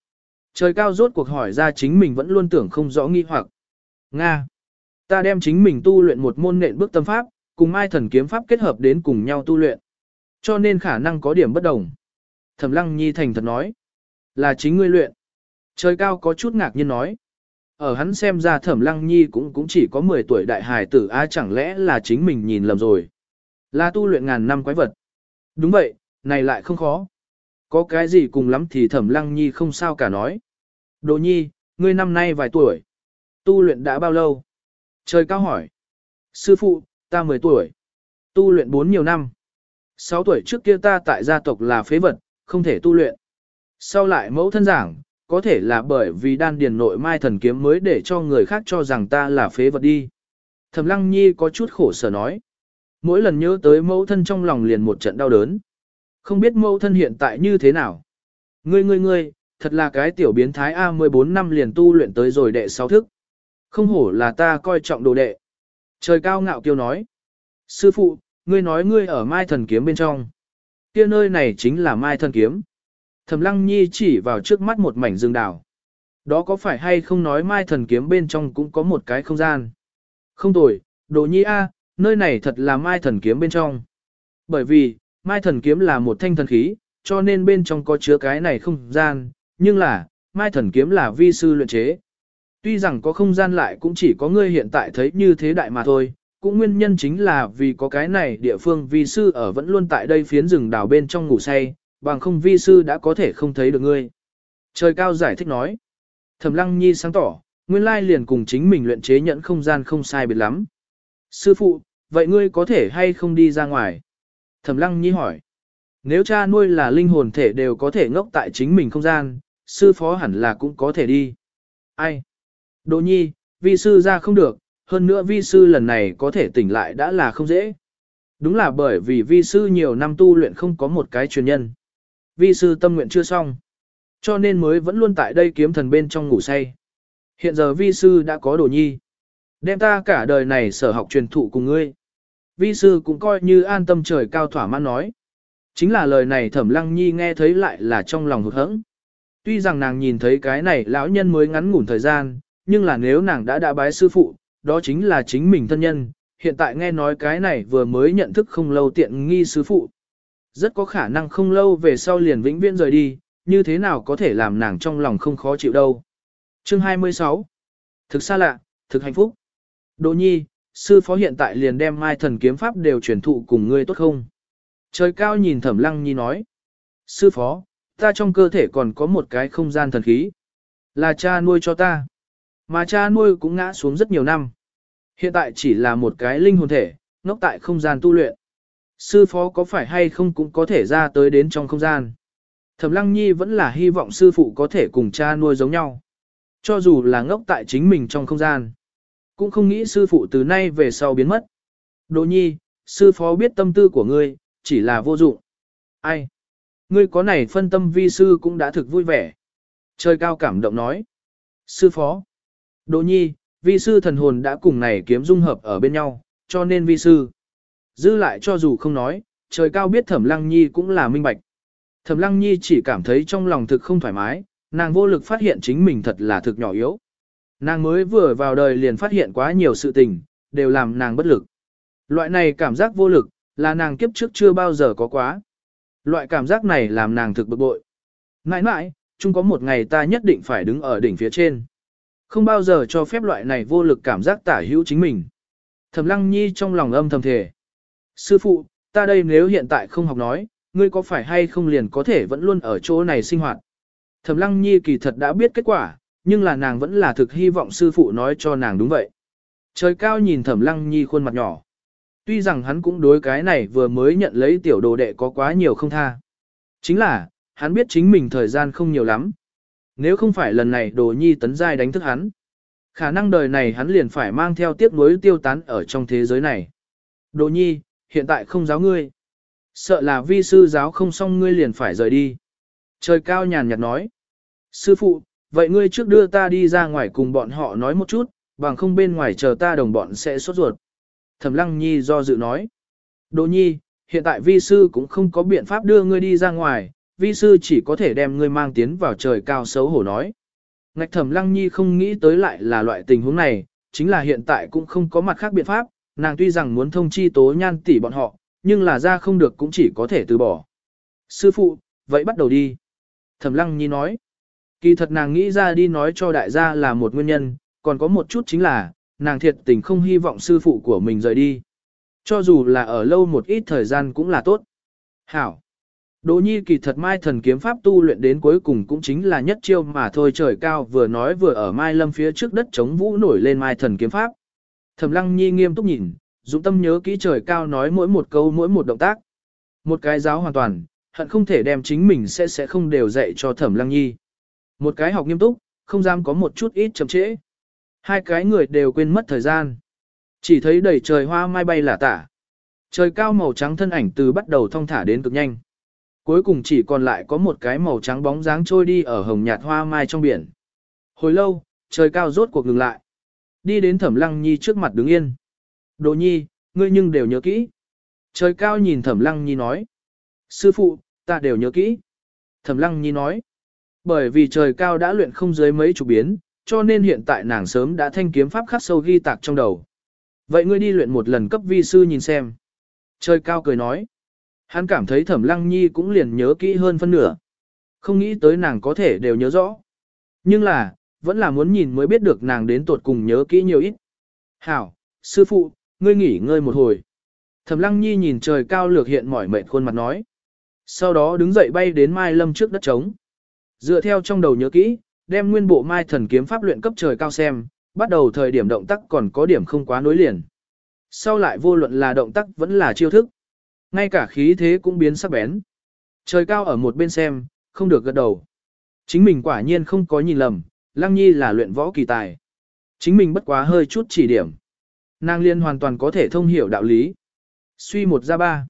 [SPEAKER 1] Trời cao rốt cuộc hỏi ra chính mình vẫn luôn tưởng không rõ nghi hoặc. Nga. Ta đem chính mình tu luyện một môn nện Bức tâm pháp, cùng mai thần kiếm pháp kết hợp đến cùng nhau tu luyện. Cho nên khả năng có điểm bất đồng. Thẩm lăng nhi thành thật nói. Là chính ngươi luyện. Trời cao có chút ngạc nhiên nói. Ở hắn xem ra thẩm lăng nhi cũng cũng chỉ có 10 tuổi đại hài tử a chẳng lẽ là chính mình nhìn lầm rồi. Là tu luyện ngàn năm quái vật. Đúng vậy, này lại không khó. Có cái gì cùng lắm thì thẩm lăng nhi không sao cả nói. Đồ nhi, ngươi năm nay vài tuổi? Tu luyện đã bao lâu? Trời cao hỏi. Sư phụ, ta 10 tuổi. Tu luyện 4 nhiều năm. 6 tuổi trước kia ta tại gia tộc là phế vật, không thể tu luyện. Sau lại mẫu thân giảng, có thể là bởi vì đan điền nội mai thần kiếm mới để cho người khác cho rằng ta là phế vật đi. Thẩm lăng nhi có chút khổ sở nói. Mỗi lần nhớ tới mẫu thân trong lòng liền một trận đau đớn. Không biết mẫu thân hiện tại như thế nào. Ngươi ngươi ngươi, thật là cái tiểu biến thái A14 năm liền tu luyện tới rồi đệ sáu thức. Không hổ là ta coi trọng đồ đệ. Trời cao ngạo kiêu nói. Sư phụ, ngươi nói ngươi ở mai thần kiếm bên trong. kia nơi này chính là mai thần kiếm. Thẩm lăng nhi chỉ vào trước mắt một mảnh rừng đào. Đó có phải hay không nói mai thần kiếm bên trong cũng có một cái không gian? Không tồi, đồ nhi A, nơi này thật là mai thần kiếm bên trong. Bởi vì, mai thần kiếm là một thanh thần khí, cho nên bên trong có chứa cái này không gian, nhưng là, mai thần kiếm là vi sư luyện chế. Tuy rằng có không gian lại cũng chỉ có ngươi hiện tại thấy như thế đại mà thôi, cũng nguyên nhân chính là vì có cái này địa phương vi sư ở vẫn luôn tại đây phiến rừng đảo bên trong ngủ say, bằng không vi sư đã có thể không thấy được ngươi. Trời cao giải thích nói. Thẩm lăng nhi sáng tỏ, nguyên lai liền cùng chính mình luyện chế nhẫn không gian không sai biệt lắm. Sư phụ, vậy ngươi có thể hay không đi ra ngoài? Thẩm lăng nhi hỏi. Nếu cha nuôi là linh hồn thể đều có thể ngốc tại chính mình không gian, sư phó hẳn là cũng có thể đi. Ai? Đỗ nhi, vi sư ra không được, hơn nữa vi sư lần này có thể tỉnh lại đã là không dễ. Đúng là bởi vì vi sư nhiều năm tu luyện không có một cái truyền nhân. Vi sư tâm nguyện chưa xong. Cho nên mới vẫn luôn tại đây kiếm thần bên trong ngủ say. Hiện giờ vi sư đã có đồ nhi. Đem ta cả đời này sở học truyền thụ cùng ngươi. Vi sư cũng coi như an tâm trời cao thỏa mãn nói. Chính là lời này thẩm lăng nhi nghe thấy lại là trong lòng hụt hẫng. Tuy rằng nàng nhìn thấy cái này lão nhân mới ngắn ngủn thời gian, nhưng là nếu nàng đã đã bái sư phụ, đó chính là chính mình thân nhân, hiện tại nghe nói cái này vừa mới nhận thức không lâu tiện nghi sư phụ. Rất có khả năng không lâu về sau liền vĩnh viễn rời đi, như thế nào có thể làm nàng trong lòng không khó chịu đâu. Chương 26 Thực xa lạ, thực hạnh phúc. Đỗ nhi, sư phó hiện tại liền đem mai thần kiếm pháp đều truyền thụ cùng ngươi tốt không? Trời cao nhìn thẩm lăng nhi nói. Sư phó, ta trong cơ thể còn có một cái không gian thần khí. Là cha nuôi cho ta. Mà cha nuôi cũng ngã xuống rất nhiều năm. Hiện tại chỉ là một cái linh hồn thể, ngốc tại không gian tu luyện. Sư phó có phải hay không cũng có thể ra tới đến trong không gian. Thẩm Lăng Nhi vẫn là hy vọng sư phụ có thể cùng cha nuôi giống nhau. Cho dù là ngốc tại chính mình trong không gian. Cũng không nghĩ sư phụ từ nay về sau biến mất. Đỗ Nhi, sư phó biết tâm tư của ngươi, chỉ là vô dụng. Ai? Ngươi có này phân tâm vi sư cũng đã thực vui vẻ. Trời cao cảm động nói. Sư phó. Đỗ nhi, vi sư thần hồn đã cùng này kiếm dung hợp ở bên nhau, cho nên vi sư. Dư lại cho dù không nói, trời cao biết thẩm lăng nhi cũng là minh bạch. Thẩm lăng nhi chỉ cảm thấy trong lòng thực không thoải mái, nàng vô lực phát hiện chính mình thật là thực nhỏ yếu. Nàng mới vừa vào đời liền phát hiện quá nhiều sự tình, đều làm nàng bất lực. Loại này cảm giác vô lực, là nàng kiếp trước chưa bao giờ có quá. Loại cảm giác này làm nàng thực bực bội. Mãi mãi, chung có một ngày ta nhất định phải đứng ở đỉnh phía trên. Không bao giờ cho phép loại này vô lực cảm giác tả hữu chính mình. Thẩm lăng nhi trong lòng âm thầm thề. Sư phụ, ta đây nếu hiện tại không học nói, ngươi có phải hay không liền có thể vẫn luôn ở chỗ này sinh hoạt. Thẩm lăng nhi kỳ thật đã biết kết quả, nhưng là nàng vẫn là thực hy vọng sư phụ nói cho nàng đúng vậy. Trời cao nhìn thẩm lăng nhi khuôn mặt nhỏ. Tuy rằng hắn cũng đối cái này vừa mới nhận lấy tiểu đồ đệ có quá nhiều không tha. Chính là, hắn biết chính mình thời gian không nhiều lắm. Nếu không phải lần này đồ nhi tấn giai đánh thức hắn, khả năng đời này hắn liền phải mang theo tiếp nối tiêu tán ở trong thế giới này. Đồ nhi, hiện tại không giáo ngươi. Sợ là vi sư giáo không xong ngươi liền phải rời đi. Trời cao nhàn nhạt nói. Sư phụ, vậy ngươi trước đưa ta đi ra ngoài cùng bọn họ nói một chút, bằng không bên ngoài chờ ta đồng bọn sẽ sốt ruột. Thẩm lăng nhi do dự nói. Đỗ nhi, hiện tại vi sư cũng không có biện pháp đưa ngươi đi ra ngoài, vi sư chỉ có thể đem ngươi mang tiến vào trời cao xấu hổ nói. Ngạch thẩm lăng nhi không nghĩ tới lại là loại tình huống này, chính là hiện tại cũng không có mặt khác biện pháp, nàng tuy rằng muốn thông chi tố nhan tỷ bọn họ, nhưng là ra không được cũng chỉ có thể từ bỏ. Sư phụ, vậy bắt đầu đi. Thẩm lăng nhi nói. Kỳ thật nàng nghĩ ra đi nói cho đại gia là một nguyên nhân, còn có một chút chính là, nàng thiệt tình không hy vọng sư phụ của mình rời đi. Cho dù là ở lâu một ít thời gian cũng là tốt. Hảo. Đỗ nhi kỳ thật mai thần kiếm pháp tu luyện đến cuối cùng cũng chính là nhất chiêu mà thôi trời cao vừa nói vừa ở mai lâm phía trước đất chống vũ nổi lên mai thần kiếm pháp. Thẩm lăng nhi nghiêm túc nhìn, dụng tâm nhớ kỹ trời cao nói mỗi một câu mỗi một động tác. Một cái giáo hoàn toàn, hận không thể đem chính mình sẽ sẽ không đều dạy cho thẩm lăng nhi. Một cái học nghiêm túc, không dám có một chút ít chậm trễ. Hai cái người đều quên mất thời gian. Chỉ thấy đầy trời hoa mai bay là tả. Trời cao màu trắng thân ảnh từ bắt đầu thong thả đến cực nhanh. Cuối cùng chỉ còn lại có một cái màu trắng bóng dáng trôi đi ở hồng nhạt hoa mai trong biển. Hồi lâu, trời cao rốt cuộc ngừng lại. Đi đến thẩm lăng nhi trước mặt đứng yên. Đồ nhi, ngươi nhưng đều nhớ kỹ. Trời cao nhìn thẩm lăng nhi nói. Sư phụ, ta đều nhớ kỹ. Thẩm lăng nhi nói. Bởi vì trời cao đã luyện không dưới mấy chục biến, cho nên hiện tại nàng sớm đã thanh kiếm pháp khắc sâu ghi tạc trong đầu. Vậy ngươi đi luyện một lần cấp vi sư nhìn xem. Trời cao cười nói. Hắn cảm thấy thẩm lăng nhi cũng liền nhớ kỹ hơn phân nửa. Không nghĩ tới nàng có thể đều nhớ rõ. Nhưng là, vẫn là muốn nhìn mới biết được nàng đến tột cùng nhớ kỹ nhiều ít. Hảo, sư phụ, ngươi nghỉ ngơi một hồi. Thẩm lăng nhi nhìn trời cao lược hiện mỏi mệt khuôn mặt nói. Sau đó đứng dậy bay đến Mai Lâm trước đất trống. Dựa theo trong đầu nhớ kỹ, đem nguyên bộ Mai thần kiếm pháp luyện cấp trời cao xem, bắt đầu thời điểm động tác còn có điểm không quá nối liền. Sau lại vô luận là động tác vẫn là chiêu thức. Ngay cả khí thế cũng biến sắc bén. Trời cao ở một bên xem, không được gật đầu. Chính mình quả nhiên không có nhìn lầm, Lăng Nhi là luyện võ kỳ tài. Chính mình bất quá hơi chút chỉ điểm. Nàng liên hoàn toàn có thể thông hiểu đạo lý. Suy một ra ba.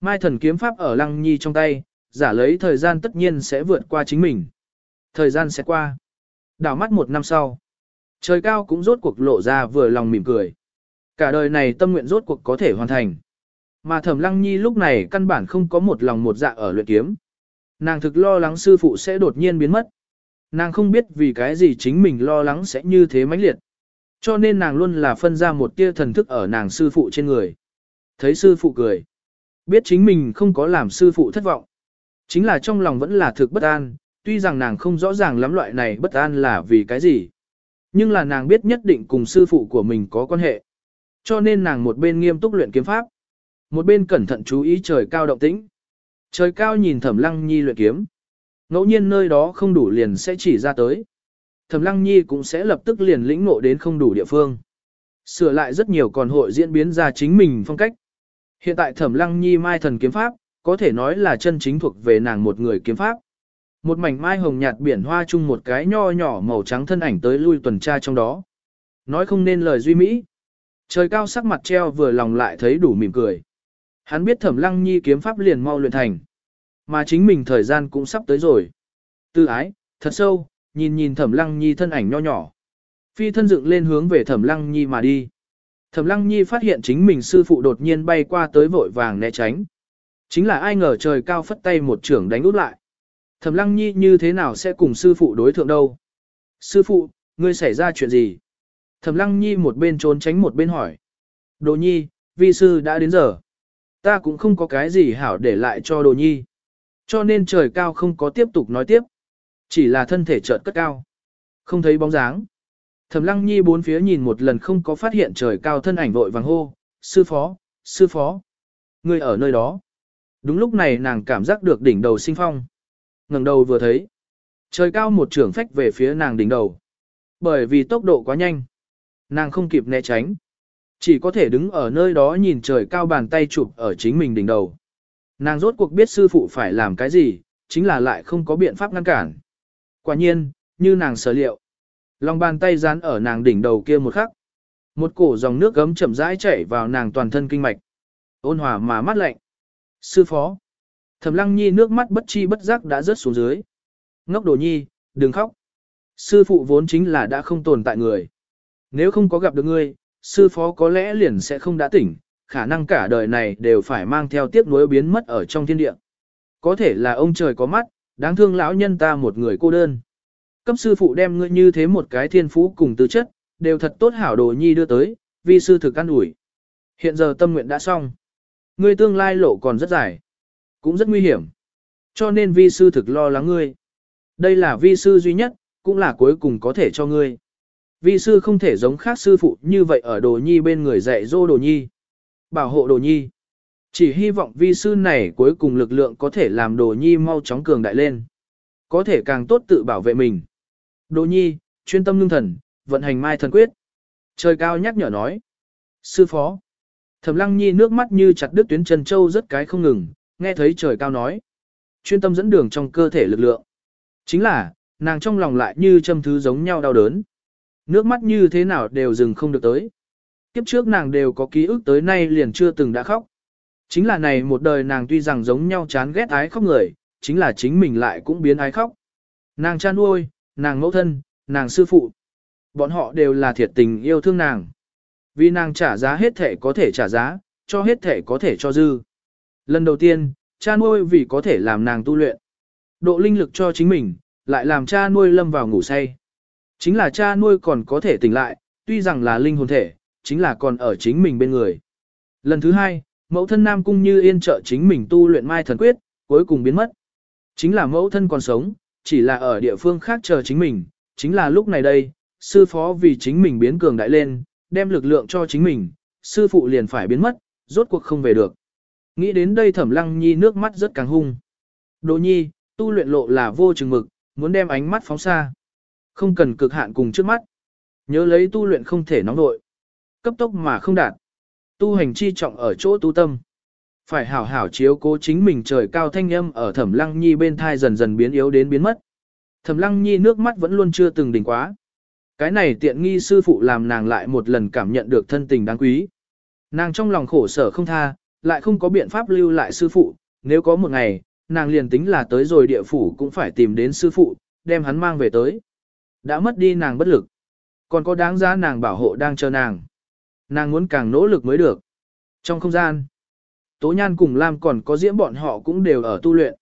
[SPEAKER 1] Mai thần kiếm pháp ở Lăng Nhi trong tay, giả lấy thời gian tất nhiên sẽ vượt qua chính mình. Thời gian sẽ qua. Đảo mắt một năm sau. Trời cao cũng rốt cuộc lộ ra vừa lòng mỉm cười. Cả đời này tâm nguyện rốt cuộc có thể hoàn thành. Mà thẩm lăng nhi lúc này căn bản không có một lòng một dạ ở luyện kiếm. Nàng thực lo lắng sư phụ sẽ đột nhiên biến mất. Nàng không biết vì cái gì chính mình lo lắng sẽ như thế mãnh liệt. Cho nên nàng luôn là phân ra một tia thần thức ở nàng sư phụ trên người. Thấy sư phụ cười. Biết chính mình không có làm sư phụ thất vọng. Chính là trong lòng vẫn là thực bất an, tuy rằng nàng không rõ ràng lắm loại này bất an là vì cái gì. Nhưng là nàng biết nhất định cùng sư phụ của mình có quan hệ. Cho nên nàng một bên nghiêm túc luyện kiếm pháp. Một bên cẩn thận chú ý trời cao động tĩnh. Trời cao nhìn thẩm lăng nhi luyện kiếm. Ngẫu nhiên nơi đó không đủ liền sẽ chỉ ra tới. Thẩm lăng nhi cũng sẽ lập tức liền lĩnh ngộ đến không đủ địa phương. Sửa lại rất nhiều còn hội diễn biến ra chính mình phong cách. Hiện tại thẩm lăng nhi mai thần kiếm pháp, có thể nói là chân chính thuộc về nàng một người kiếm pháp. Một mảnh mai hồng nhạt biển hoa chung một cái nho nhỏ màu trắng thân ảnh tới lui tuần tra trong đó. Nói không nên lời duy mỹ. Trời cao sắc mặt treo vừa lòng lại thấy đủ mỉm cười. Hắn biết thẩm lăng nhi kiếm pháp liền mau luyện thành. Mà chính mình thời gian cũng sắp tới rồi. Tư ái, thật sâu, nhìn nhìn thẩm lăng nhi thân ảnh nho nhỏ. Phi thân dựng lên hướng về thẩm lăng nhi mà đi. Thẩm lăng nhi phát hiện chính mình sư phụ đột nhiên bay qua tới vội vàng né tránh. Chính là ai ngờ trời cao phất tay một trưởng đánh út lại. Thẩm lăng nhi như thế nào sẽ cùng sư phụ đối thượng đâu? Sư phụ, ngươi xảy ra chuyện gì? Thẩm lăng nhi một bên trốn tránh một bên hỏi. Đồ nhi, vi sư đã đến giờ. Ta cũng không có cái gì hảo để lại cho đồ nhi. Cho nên trời cao không có tiếp tục nói tiếp. Chỉ là thân thể chợt cất cao. Không thấy bóng dáng. Thẩm lăng nhi bốn phía nhìn một lần không có phát hiện trời cao thân ảnh vội vàng hô. Sư phó, sư phó. Ngươi ở nơi đó. Đúng lúc này nàng cảm giác được đỉnh đầu sinh phong. ngẩng đầu vừa thấy. Trời cao một trường phách về phía nàng đỉnh đầu. Bởi vì tốc độ quá nhanh. Nàng không kịp né tránh. Chỉ có thể đứng ở nơi đó nhìn trời cao bàn tay chụp ở chính mình đỉnh đầu. Nàng rốt cuộc biết sư phụ phải làm cái gì, chính là lại không có biện pháp ngăn cản. Quả nhiên, như nàng sở liệu. Lòng bàn tay dán ở nàng đỉnh đầu kia một khắc. Một cổ dòng nước gấm chậm rãi chảy vào nàng toàn thân kinh mạch. Ôn hòa mà mát lạnh. Sư phó. Thẩm lăng nhi nước mắt bất chi bất giác đã rớt xuống dưới. Ngốc đồ nhi, đừng khóc. Sư phụ vốn chính là đã không tồn tại người. Nếu không có gặp được ngươi, sư phó có lẽ liền sẽ không đã tỉnh, khả năng cả đời này đều phải mang theo tiếc nuối biến mất ở trong thiên địa. Có thể là ông trời có mắt, đáng thương lão nhân ta một người cô đơn. Cấp sư phụ đem ngươi như thế một cái thiên phú cùng tư chất, đều thật tốt hảo đồ nhi đưa tới, vì sư thực ăn ủi. Hiện giờ tâm nguyện đã xong. Ngươi tương lai lộ còn rất dài, cũng rất nguy hiểm. Cho nên vi sư thực lo lắng ngươi. Đây là vi sư duy nhất, cũng là cuối cùng có thể cho ngươi. Vi sư không thể giống khác sư phụ như vậy ở đồ nhi bên người dạy dỗ đồ nhi. Bảo hộ đồ nhi. Chỉ hy vọng vi sư này cuối cùng lực lượng có thể làm đồ nhi mau chóng cường đại lên. Có thể càng tốt tự bảo vệ mình. Đồ nhi, chuyên tâm lương thần, vận hành mai thần quyết. Trời cao nhắc nhở nói. Sư phó. Thẩm lăng nhi nước mắt như chặt đứt tuyến chân châu rất cái không ngừng, nghe thấy trời cao nói. Chuyên tâm dẫn đường trong cơ thể lực lượng. Chính là, nàng trong lòng lại như châm thứ giống nhau đau đớn. Nước mắt như thế nào đều dừng không được tới. Kiếp trước nàng đều có ký ức tới nay liền chưa từng đã khóc. Chính là này một đời nàng tuy rằng giống nhau chán ghét ái khóc người, chính là chính mình lại cũng biến ái khóc. Nàng cha nuôi, nàng mẫu thân, nàng sư phụ. Bọn họ đều là thiệt tình yêu thương nàng. Vì nàng trả giá hết thể có thể trả giá, cho hết thể có thể cho dư. Lần đầu tiên, cha nuôi vì có thể làm nàng tu luyện. Độ linh lực cho chính mình, lại làm cha nuôi lâm vào ngủ say. Chính là cha nuôi còn có thể tỉnh lại, tuy rằng là linh hồn thể, chính là còn ở chính mình bên người. Lần thứ hai, mẫu thân Nam Cung như yên trợ chính mình tu luyện mai thần quyết, cuối cùng biến mất. Chính là mẫu thân còn sống, chỉ là ở địa phương khác chờ chính mình, chính là lúc này đây, sư phó vì chính mình biến cường đại lên, đem lực lượng cho chính mình, sư phụ liền phải biến mất, rốt cuộc không về được. Nghĩ đến đây thẩm lăng nhi nước mắt rất càng hung. Đồ nhi, tu luyện lộ là vô chừng mực, muốn đem ánh mắt phóng xa. Không cần cực hạn cùng trước mắt. Nhớ lấy tu luyện không thể nóng nội. Cấp tốc mà không đạt. Tu hành chi trọng ở chỗ tu tâm. Phải hảo hảo chiếu cố chính mình trời cao thanh âm ở thẩm lăng nhi bên thai dần dần biến yếu đến biến mất. Thẩm lăng nhi nước mắt vẫn luôn chưa từng đỉnh quá. Cái này tiện nghi sư phụ làm nàng lại một lần cảm nhận được thân tình đáng quý. Nàng trong lòng khổ sở không tha, lại không có biện pháp lưu lại sư phụ, nếu có một ngày, nàng liền tính là tới rồi địa phủ cũng phải tìm đến sư phụ, đem hắn mang về tới. Đã mất đi nàng bất lực. Còn có đáng giá nàng bảo hộ đang chờ nàng. Nàng muốn càng nỗ lực mới được. Trong không gian, Tố Nhan cùng Lam còn có diễm bọn họ cũng đều ở tu luyện.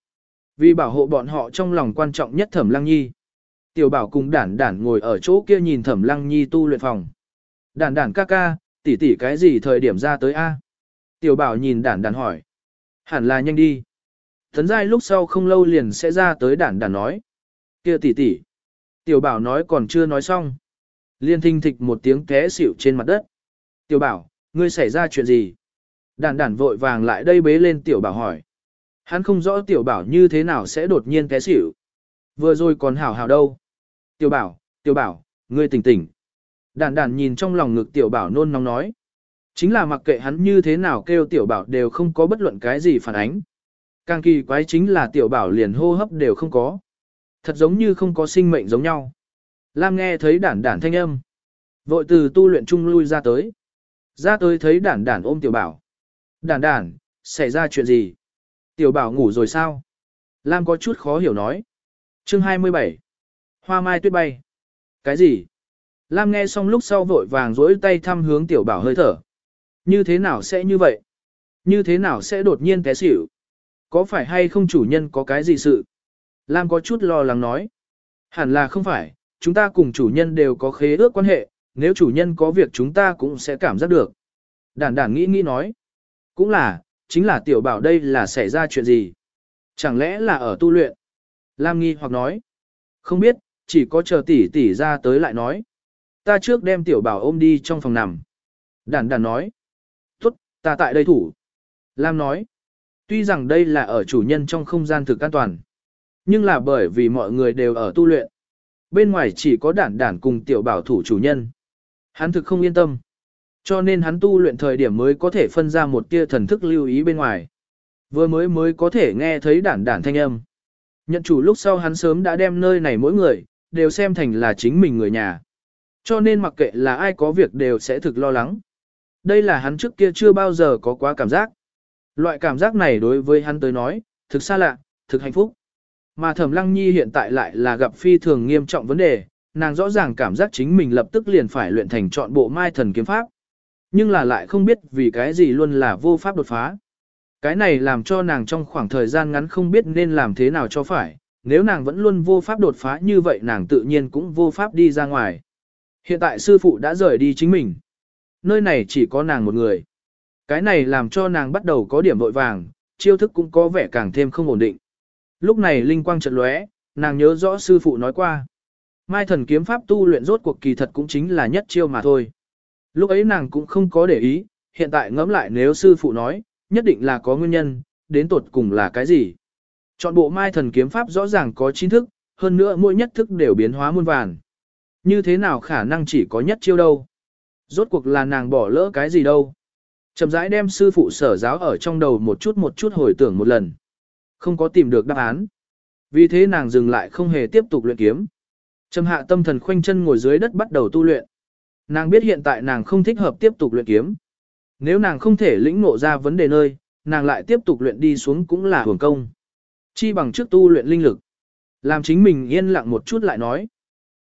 [SPEAKER 1] Vì bảo hộ bọn họ trong lòng quan trọng nhất Thẩm Lăng Nhi. Tiểu Bảo cùng Đản Đản ngồi ở chỗ kia nhìn Thẩm Lăng Nhi tu luyện phòng. Đản Đản ca ca, tỷ tỷ cái gì thời điểm ra tới a? Tiểu Bảo nhìn Đản Đản hỏi. Hẳn là nhanh đi. Thấn giai lúc sau không lâu liền sẽ ra tới Đản Đản nói. Kia tỷ tỷ. Tiểu Bảo nói còn chưa nói xong. Liên thinh thịch một tiếng té xỉu trên mặt đất. Tiểu Bảo, ngươi xảy ra chuyện gì? Đản Đản vội vàng lại đây bế lên Tiểu Bảo hỏi. Hắn không rõ Tiểu Bảo như thế nào sẽ đột nhiên té xỉu. Vừa rồi còn hảo hảo đâu. Tiểu Bảo, Tiểu Bảo, ngươi tỉnh tỉnh. Đản Đản nhìn trong lòng ngực Tiểu Bảo nôn nóng nói. Chính là mặc kệ hắn như thế nào kêu tiểu bảo đều không có bất luận cái gì phản ánh. Càng kỳ quái chính là tiểu bảo liền hô hấp đều không có. Thật giống như không có sinh mệnh giống nhau. Lam nghe thấy đản đản thanh âm. Vội từ tu luyện chung lui ra tới. Ra tới thấy đản đản ôm tiểu bảo. Đản đản, xảy ra chuyện gì? Tiểu bảo ngủ rồi sao? Lam có chút khó hiểu nói. Chương 27. Hoa mai tuyết bay. Cái gì? Lam nghe xong lúc sau vội vàng rỗi tay thăm hướng tiểu bảo hơi thở. Như thế nào sẽ như vậy? Như thế nào sẽ đột nhiên té xỉu? Có phải hay không chủ nhân có cái gì sự? Lam có chút lo lắng nói. Hẳn là không phải, chúng ta cùng chủ nhân đều có khế ước quan hệ, nếu chủ nhân có việc chúng ta cũng sẽ cảm giác được. Đản đản nghĩ nghĩ nói. Cũng là, chính là tiểu bảo đây là xảy ra chuyện gì? Chẳng lẽ là ở tu luyện? Lam nghi hoặc nói. Không biết, chỉ có chờ tỷ tỷ ra tới lại nói. Ta trước đem tiểu bảo ôm đi trong phòng nằm. Đản đản nói. Tốt, ta tại đây thủ. Lam nói. Tuy rằng đây là ở chủ nhân trong không gian thực an toàn. Nhưng là bởi vì mọi người đều ở tu luyện. Bên ngoài chỉ có đản đản cùng tiểu bảo thủ chủ nhân. Hắn thực không yên tâm. Cho nên hắn tu luyện thời điểm mới có thể phân ra một tia thần thức lưu ý bên ngoài. Vừa mới mới có thể nghe thấy đản đản thanh âm. Nhận chủ lúc sau hắn sớm đã đem nơi này mỗi người, đều xem thành là chính mình người nhà. Cho nên mặc kệ là ai có việc đều sẽ thực lo lắng. Đây là hắn trước kia chưa bao giờ có quá cảm giác. Loại cảm giác này đối với hắn tới nói, thực xa lạ, thực hạnh phúc. Mà Thẩm Lăng Nhi hiện tại lại là gặp phi thường nghiêm trọng vấn đề, nàng rõ ràng cảm giác chính mình lập tức liền phải luyện thành trọn bộ mai thần kiếm pháp. Nhưng là lại không biết vì cái gì luôn là vô pháp đột phá. Cái này làm cho nàng trong khoảng thời gian ngắn không biết nên làm thế nào cho phải, nếu nàng vẫn luôn vô pháp đột phá như vậy nàng tự nhiên cũng vô pháp đi ra ngoài. Hiện tại sư phụ đã rời đi chính mình. Nơi này chỉ có nàng một người. Cái này làm cho nàng bắt đầu có điểm vội vàng, chiêu thức cũng có vẻ càng thêm không ổn định. Lúc này linh quang chợt lóe, nàng nhớ rõ sư phụ nói qua. Mai thần kiếm pháp tu luyện rốt cuộc kỳ thật cũng chính là nhất chiêu mà thôi. Lúc ấy nàng cũng không có để ý, hiện tại ngẫm lại nếu sư phụ nói, nhất định là có nguyên nhân, đến tột cùng là cái gì. Chọn bộ mai thần kiếm pháp rõ ràng có chín thức, hơn nữa mỗi nhất thức đều biến hóa muôn vàn. Như thế nào khả năng chỉ có nhất chiêu đâu? Rốt cuộc là nàng bỏ lỡ cái gì đâu? Chậm rãi đem sư phụ sở giáo ở trong đầu một chút một chút hồi tưởng một lần. Không có tìm được đáp án. Vì thế nàng dừng lại không hề tiếp tục luyện kiếm. Trầm hạ tâm thần khoanh chân ngồi dưới đất bắt đầu tu luyện. Nàng biết hiện tại nàng không thích hợp tiếp tục luyện kiếm. Nếu nàng không thể lĩnh ngộ ra vấn đề nơi, nàng lại tiếp tục luyện đi xuống cũng là hưởng công. Chi bằng trước tu luyện linh lực. Làm chính mình yên lặng một chút lại nói.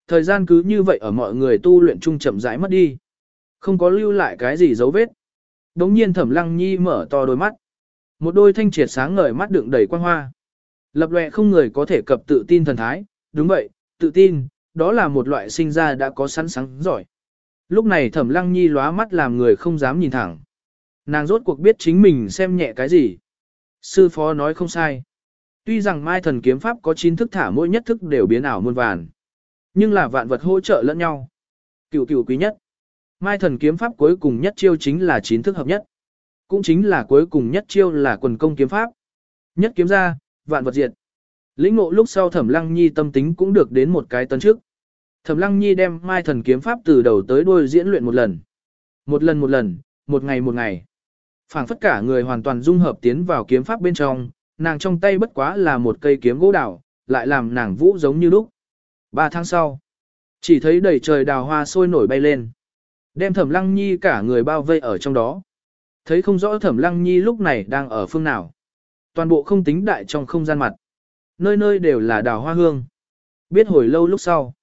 [SPEAKER 1] Thời gian cứ như vậy ở mọi người tu luyện chung chậm rãi mất đi. Không có lưu lại cái gì dấu vết. Đống nhiên thẩm lăng nhi mở to đôi mắt. Một đôi thanh triệt sáng ngời mắt đựng đầy quang hoa. Lập lệ không người có thể cập tự tin thần thái. Đúng vậy, tự tin, đó là một loại sinh ra đã có sẵn sáng giỏi. Lúc này thẩm lăng nhi lóa mắt làm người không dám nhìn thẳng. Nàng rốt cuộc biết chính mình xem nhẹ cái gì. Sư phó nói không sai. Tuy rằng mai thần kiếm pháp có 9 thức thả mỗi nhất thức đều biến ảo muôn vàn. Nhưng là vạn vật hỗ trợ lẫn nhau. Cựu cựu quý nhất. Mai thần kiếm pháp cuối cùng nhất chiêu chính là 9 thức hợp nhất. Cũng chính là cuối cùng nhất chiêu là quần công kiếm pháp. Nhất kiếm ra, vạn vật diệt. Lĩnh ngộ lúc sau thẩm lăng nhi tâm tính cũng được đến một cái tấn trước. Thẩm lăng nhi đem mai thần kiếm pháp từ đầu tới đuôi diễn luyện một lần. Một lần một lần, một ngày một ngày. phảng phất cả người hoàn toàn dung hợp tiến vào kiếm pháp bên trong, nàng trong tay bất quá là một cây kiếm gỗ đào, lại làm nàng vũ giống như lúc. Ba tháng sau, chỉ thấy đầy trời đào hoa sôi nổi bay lên. Đem thẩm lăng nhi cả người bao vây ở trong đó. Thấy không rõ thẩm lăng nhi lúc này đang ở phương nào. Toàn bộ không tính đại trong không gian mặt. Nơi nơi đều là đào hoa hương. Biết hồi lâu lúc sau.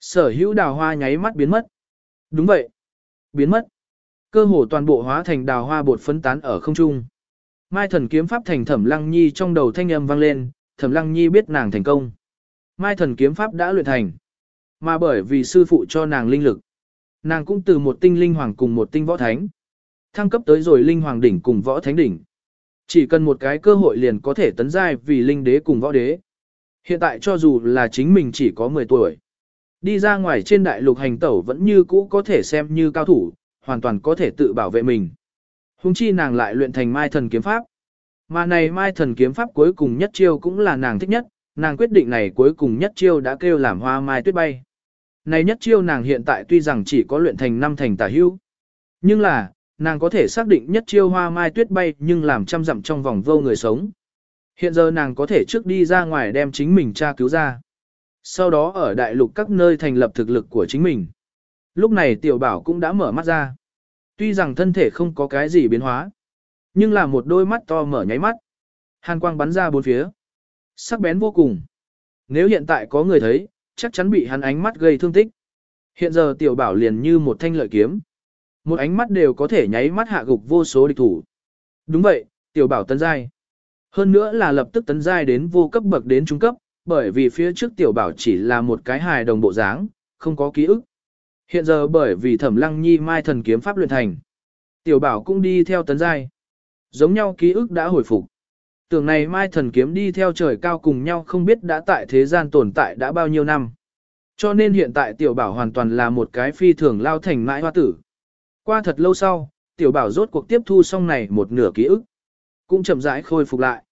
[SPEAKER 1] Sở hữu đào hoa nháy mắt biến mất. Đúng vậy. Biến mất. Cơ hồ toàn bộ hóa thành đào hoa bột phấn tán ở không trung. Mai thần kiếm pháp thành thẩm lăng nhi trong đầu thanh âm vang lên, thẩm lăng nhi biết nàng thành công. Mai thần kiếm pháp đã luyện thành. Mà bởi vì sư phụ cho nàng linh lực. Nàng cũng từ một tinh linh hoàng cùng một tinh võ thánh. Thăng cấp tới rồi linh hoàng đỉnh cùng võ thánh đỉnh. Chỉ cần một cái cơ hội liền có thể tấn giai vì linh đế cùng võ đế. Hiện tại cho dù là chính mình chỉ có 10 tuổi. Đi ra ngoài trên đại lục hành tẩu vẫn như cũ có thể xem như cao thủ, hoàn toàn có thể tự bảo vệ mình. Hùng chi nàng lại luyện thành mai thần kiếm pháp. Mà này mai thần kiếm pháp cuối cùng nhất chiêu cũng là nàng thích nhất, nàng quyết định này cuối cùng nhất chiêu đã kêu làm hoa mai tuyết bay. Này nhất chiêu nàng hiện tại tuy rằng chỉ có luyện thành năm thành tả hưu. Nhưng là, nàng có thể xác định nhất chiêu hoa mai tuyết bay nhưng làm trăm dặm trong vòng vô người sống. Hiện giờ nàng có thể trước đi ra ngoài đem chính mình tra cứu ra. Sau đó ở đại lục các nơi thành lập thực lực của chính mình. Lúc này tiểu bảo cũng đã mở mắt ra. Tuy rằng thân thể không có cái gì biến hóa, nhưng là một đôi mắt to mở nháy mắt. Hàn quang bắn ra bốn phía. Sắc bén vô cùng. Nếu hiện tại có người thấy, chắc chắn bị hắn ánh mắt gây thương tích. Hiện giờ tiểu bảo liền như một thanh lợi kiếm. Một ánh mắt đều có thể nháy mắt hạ gục vô số địch thủ. Đúng vậy, tiểu bảo tấn giai. Hơn nữa là lập tức tấn giai đến vô cấp bậc đến trung cấp, bởi vì phía trước tiểu bảo chỉ là một cái hài đồng bộ dáng, không có ký ức. Hiện giờ bởi vì thẩm lăng nhi mai thần kiếm pháp luyện thành. Tiểu bảo cũng đi theo tấn giai. Giống nhau ký ức đã hồi phục. Tưởng này mai thần kiếm đi theo trời cao cùng nhau không biết đã tại thế gian tồn tại đã bao nhiêu năm. Cho nên hiện tại tiểu bảo hoàn toàn là một cái phi thường lao thành mãi hoa tử. Qua thật lâu sau, tiểu bảo rốt cuộc tiếp thu xong này một nửa ký ức. Cũng chậm rãi khôi phục lại.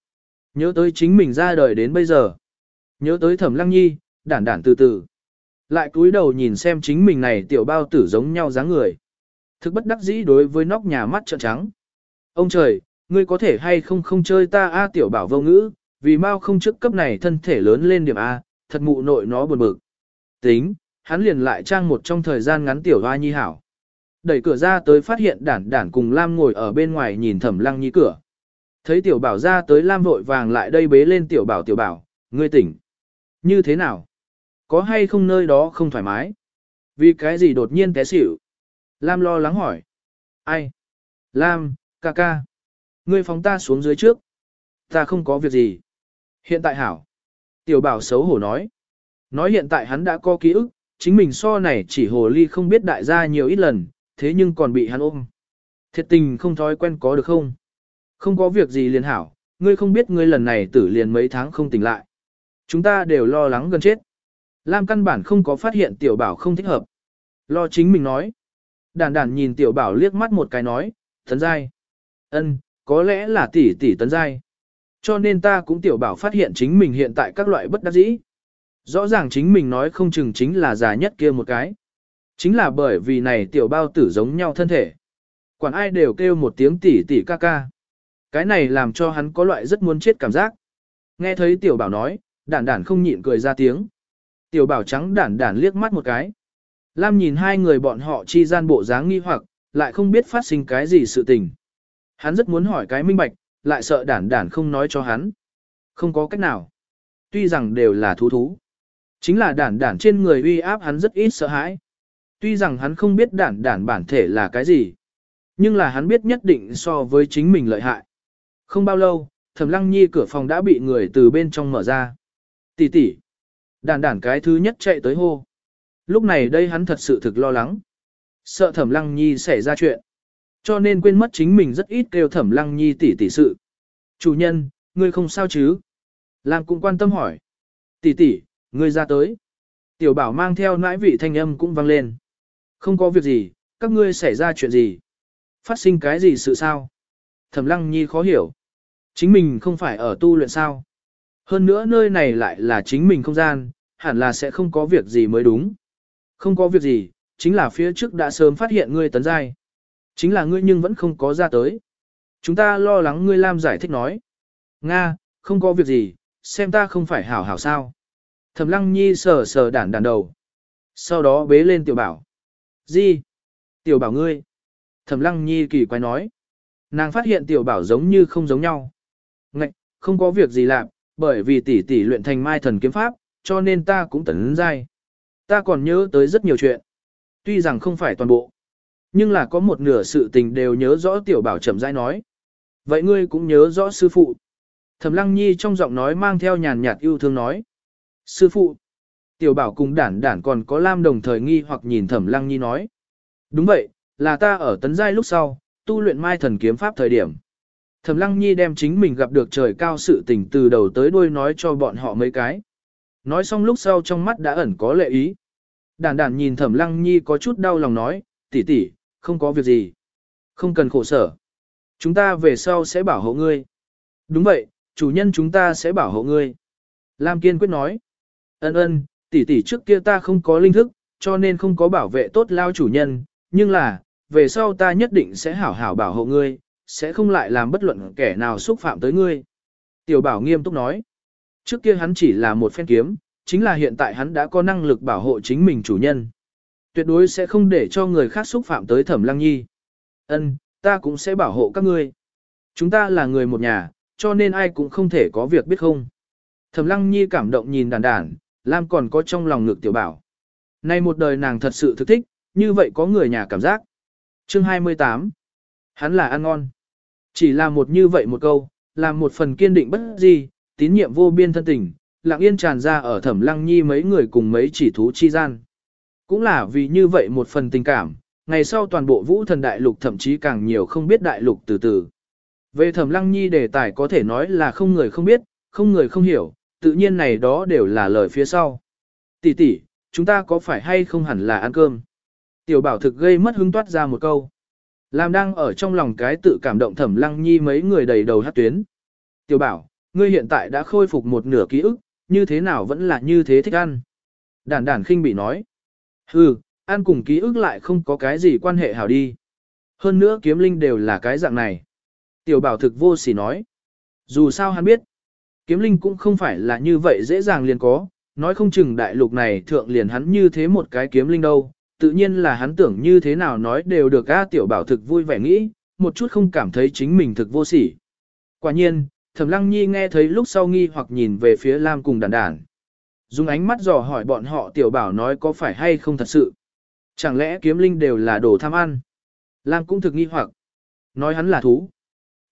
[SPEAKER 1] Nhớ tới chính mình ra đời đến bây giờ. Nhớ tới thẩm lăng nhi, đản đản từ từ. Lại cúi đầu nhìn xem chính mình này tiểu bao tử giống nhau dáng người. Thực bất đắc dĩ đối với nóc nhà mắt trợn trắng. Ông trời, ngươi có thể hay không không chơi ta a tiểu bảo vô ngữ, vì mau không trước cấp này thân thể lớn lên điểm A, thật mụ nội nó buồn bực. Tính, hắn liền lại trang một trong thời gian ngắn tiểu hoa nhi hảo. Đẩy cửa ra tới phát hiện đản đản cùng Lam ngồi ở bên ngoài nhìn thẩm lăng nhi cửa. Thấy tiểu bảo ra tới Lam vội vàng lại đây bế lên tiểu bảo tiểu bảo, ngươi tỉnh. Như thế nào? Có hay không nơi đó không thoải mái? Vì cái gì đột nhiên té xỉu? Lam lo lắng hỏi. Ai? Lam, ca ca. Ngươi phóng ta xuống dưới trước. Ta không có việc gì. Hiện tại hảo. Tiểu bảo xấu hổ nói. Nói hiện tại hắn đã có ký ức, chính mình so này chỉ hồ ly không biết đại gia nhiều ít lần, thế nhưng còn bị hắn ôm. Thiệt tình không thói quen có được không? Không có việc gì liền hảo, ngươi không biết ngươi lần này tử liền mấy tháng không tỉnh lại. Chúng ta đều lo lắng gần chết. Lam căn bản không có phát hiện tiểu bảo không thích hợp. Lo chính mình nói. Đàn đàn nhìn tiểu bảo liếc mắt một cái nói, tấn giai. ân, có lẽ là tỷ tỷ tấn giai. Cho nên ta cũng tiểu bảo phát hiện chính mình hiện tại các loại bất đắc dĩ. Rõ ràng chính mình nói không chừng chính là già nhất kia một cái. Chính là bởi vì này tiểu bao tử giống nhau thân thể. Quản ai đều kêu một tiếng tỷ tỷ ca ca. Cái này làm cho hắn có loại rất muốn chết cảm giác. Nghe thấy tiểu bảo nói, đản đản không nhịn cười ra tiếng. Tiểu bảo trắng đản đản liếc mắt một cái. Lam nhìn hai người bọn họ chi gian bộ dáng nghi hoặc, lại không biết phát sinh cái gì sự tình. Hắn rất muốn hỏi cái minh bạch, lại sợ đản đản không nói cho hắn. Không có cách nào. Tuy rằng đều là thú thú. Chính là đản đản trên người uy áp hắn rất ít sợ hãi. Tuy rằng hắn không biết đản đản bản thể là cái gì. Nhưng là hắn biết nhất định so với chính mình lợi hại. Không bao lâu, thẩm lăng nhi cửa phòng đã bị người từ bên trong mở ra. Tỷ tỷ. Đản đản cái thứ nhất chạy tới hô. Lúc này đây hắn thật sự thực lo lắng. Sợ thẩm lăng nhi xảy ra chuyện. Cho nên quên mất chính mình rất ít kêu thẩm lăng nhi tỷ tỷ sự. Chủ nhân, ngươi không sao chứ? Lam cũng quan tâm hỏi. Tỷ tỷ, ngươi ra tới. Tiểu bảo mang theo nãi vị thanh âm cũng vang lên. Không có việc gì, các ngươi xảy ra chuyện gì? Phát sinh cái gì sự sao? Thẩm lăng nhi khó hiểu. Chính mình không phải ở tu luyện sao? Hơn nữa nơi này lại là chính mình không gian, hẳn là sẽ không có việc gì mới đúng. Không có việc gì, chính là phía trước đã sớm phát hiện ngươi tấn giai. Chính là ngươi nhưng vẫn không có ra tới. Chúng ta lo lắng ngươi Lam giải thích nói. Nga, không có việc gì, xem ta không phải hảo hảo sao. Thẩm lăng nhi sờ sờ đản đản đầu. Sau đó bế lên tiểu bảo. Gì? Tiểu bảo ngươi. Thẩm lăng nhi kỳ quái nói. Nàng phát hiện tiểu bảo giống như không giống nhau. Ngạch, không có việc gì làm, bởi vì tỷ tỷ luyện thành mai thần kiếm pháp, cho nên ta cũng tấn giai. Ta còn nhớ tới rất nhiều chuyện. Tuy rằng không phải toàn bộ, nhưng là có một nửa sự tình đều nhớ rõ tiểu bảo chậm rãi nói. Vậy ngươi cũng nhớ rõ sư phụ. Thẩm lăng nhi trong giọng nói mang theo nhàn nhạt yêu thương nói. Sư phụ. Tiểu bảo cùng đản đản còn có lam đồng thời nghi hoặc nhìn thẩm lăng nhi nói. Đúng vậy, là ta ở tấn giai lúc sau, tu luyện mai thần kiếm pháp thời điểm. Thẩm lăng nhi đem chính mình gặp được trời cao sự tình từ đầu tới đuôi nói cho bọn họ mấy cái. Nói xong lúc sau trong mắt đã ẩn có lệ ý. Đản đản nhìn thẩm lăng nhi có chút đau lòng nói, tỷ tỷ, không có việc gì. Không cần khổ sở. Chúng ta về sau sẽ bảo hộ ngươi. Đúng vậy, chủ nhân chúng ta sẽ bảo hộ ngươi. Lam kiên quyết nói. Ân ân, tỷ tỷ trước kia ta không có linh thức, cho nên không có bảo vệ tốt lao chủ nhân, nhưng là, về sau ta nhất định sẽ hảo hảo bảo hộ ngươi, sẽ không lại làm bất luận kẻ nào xúc phạm tới ngươi. Tiểu bảo nghiêm túc nói. Trước kia hắn chỉ là một phen kiếm, chính là hiện tại hắn đã có năng lực bảo hộ chính mình chủ nhân. Tuyệt đối sẽ không để cho người khác xúc phạm tới thẩm lăng nhi. Ân, ta cũng sẽ bảo hộ các ngươi. Chúng ta là người một nhà, cho nên ai cũng không thể có việc biết không. Thẩm lăng nhi cảm động nhìn đàn đàn, Lam còn có trong lòng ngực tiểu bảo. Nay một đời nàng thật sự thực thích, như vậy có người nhà cảm giác. Chương 28 Hắn là ăn ngon. Chỉ là một như vậy một câu, làm một phần kiên định bất gì tín nhiệm vô biên thân tình, lặng yên tràn ra ở thẩm lăng nhi mấy người cùng mấy chỉ thú chi gian. Cũng là vì như vậy một phần tình cảm, ngày sau toàn bộ vũ thần đại lục thậm chí càng nhiều không biết đại lục từ từ. Về thẩm lăng nhi đề tài có thể nói là không người không biết, không người không hiểu, tự nhiên này đó đều là lời phía sau. Tỷ tỷ, chúng ta có phải hay không hẳn là ăn cơm? Tiểu bảo thực gây mất hứng toát ra một câu. Làm đang ở trong lòng cái tự cảm động thẩm lăng nhi mấy người đầy đầu hát tuyến. Tiểu bảo, ngươi hiện tại đã khôi phục một nửa ký ức, như thế nào vẫn là như thế thích ăn. Đản đản khinh bị nói. Hừ, ăn cùng ký ức lại không có cái gì quan hệ hảo đi. Hơn nữa kiếm linh đều là cái dạng này. Tiểu bảo thực vô sỉ nói. Dù sao hắn biết, kiếm linh cũng không phải là như vậy dễ dàng liền có, nói không chừng đại lục này thượng liền hắn như thế một cái kiếm linh đâu, tự nhiên là hắn tưởng như thế nào nói đều được a tiểu bảo thực vui vẻ nghĩ, một chút không cảm thấy chính mình thực vô sỉ. Quả nhiên, Thẩm Lăng Nhi nghe thấy lúc sau nghi hoặc nhìn về phía Lam cùng đàn đàn. Dùng ánh mắt dò hỏi bọn họ tiểu bảo nói có phải hay không thật sự. Chẳng lẽ kiếm linh đều là đồ tham ăn? Lam cũng thực nghi hoặc. Nói hắn là thú.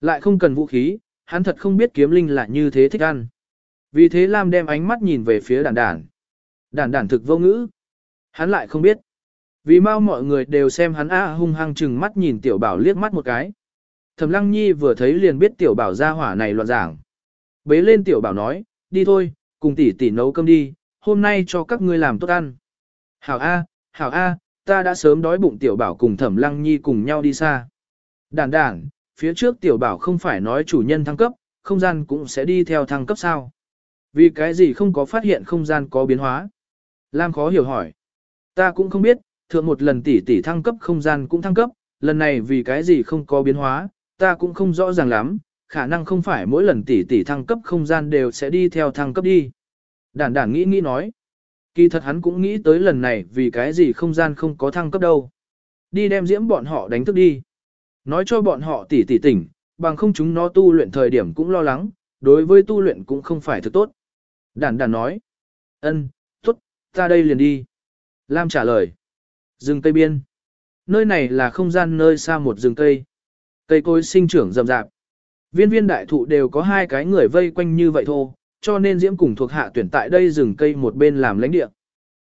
[SPEAKER 1] Lại không cần vũ khí, hắn thật không biết kiếm linh là như thế thích ăn. Vì thế Lam đem ánh mắt nhìn về phía đàn đàn. Đàn đàn thực vô ngữ. Hắn lại không biết. Vì mau mọi người đều xem hắn a hung hăng chừng mắt nhìn tiểu bảo liếc mắt một cái. Thẩm lăng nhi vừa thấy liền biết tiểu bảo ra hỏa này loạn giảng. Bế lên tiểu bảo nói, đi thôi, cùng tỷ tỷ nấu cơm đi, hôm nay cho các ngươi làm tốt ăn. Hảo A, Hảo A, ta đã sớm đói bụng tiểu bảo cùng thẩm lăng nhi cùng nhau đi xa. Đàn đản, phía trước tiểu bảo không phải nói chủ nhân thăng cấp, không gian cũng sẽ đi theo thăng cấp sao. Vì cái gì không có phát hiện không gian có biến hóa? Lam khó hiểu hỏi. Ta cũng không biết, thượng một lần tỷ tỷ thăng cấp không gian cũng thăng cấp, lần này vì cái gì không có biến hóa, ta cũng không rõ ràng lắm, khả năng không phải mỗi lần tỷ tỷ thăng cấp không gian đều sẽ đi theo thăng cấp đi. Đản đản nghĩ nghĩ nói. Kỳ thật hắn cũng nghĩ tới lần này vì cái gì không gian không có thăng cấp đâu. Đi đem diễm bọn họ đánh thức đi. Nói cho bọn họ tỷ tỷ tỉnh, bằng không chúng nó tu luyện thời điểm cũng lo lắng, đối với tu luyện cũng không phải thực tốt. Đản đản nói. ân, tốt, ta đây liền đi. Lam trả lời. Rừng Tây Biên. Nơi này là không gian nơi xa một rừng cây. Cây cối sinh trưởng rậm rạp. Viên viên đại thụ đều có hai cái người vây quanh như vậy thôi, cho nên Diễm cùng thuộc hạ tuyển tại đây rừng cây một bên làm lãnh địa.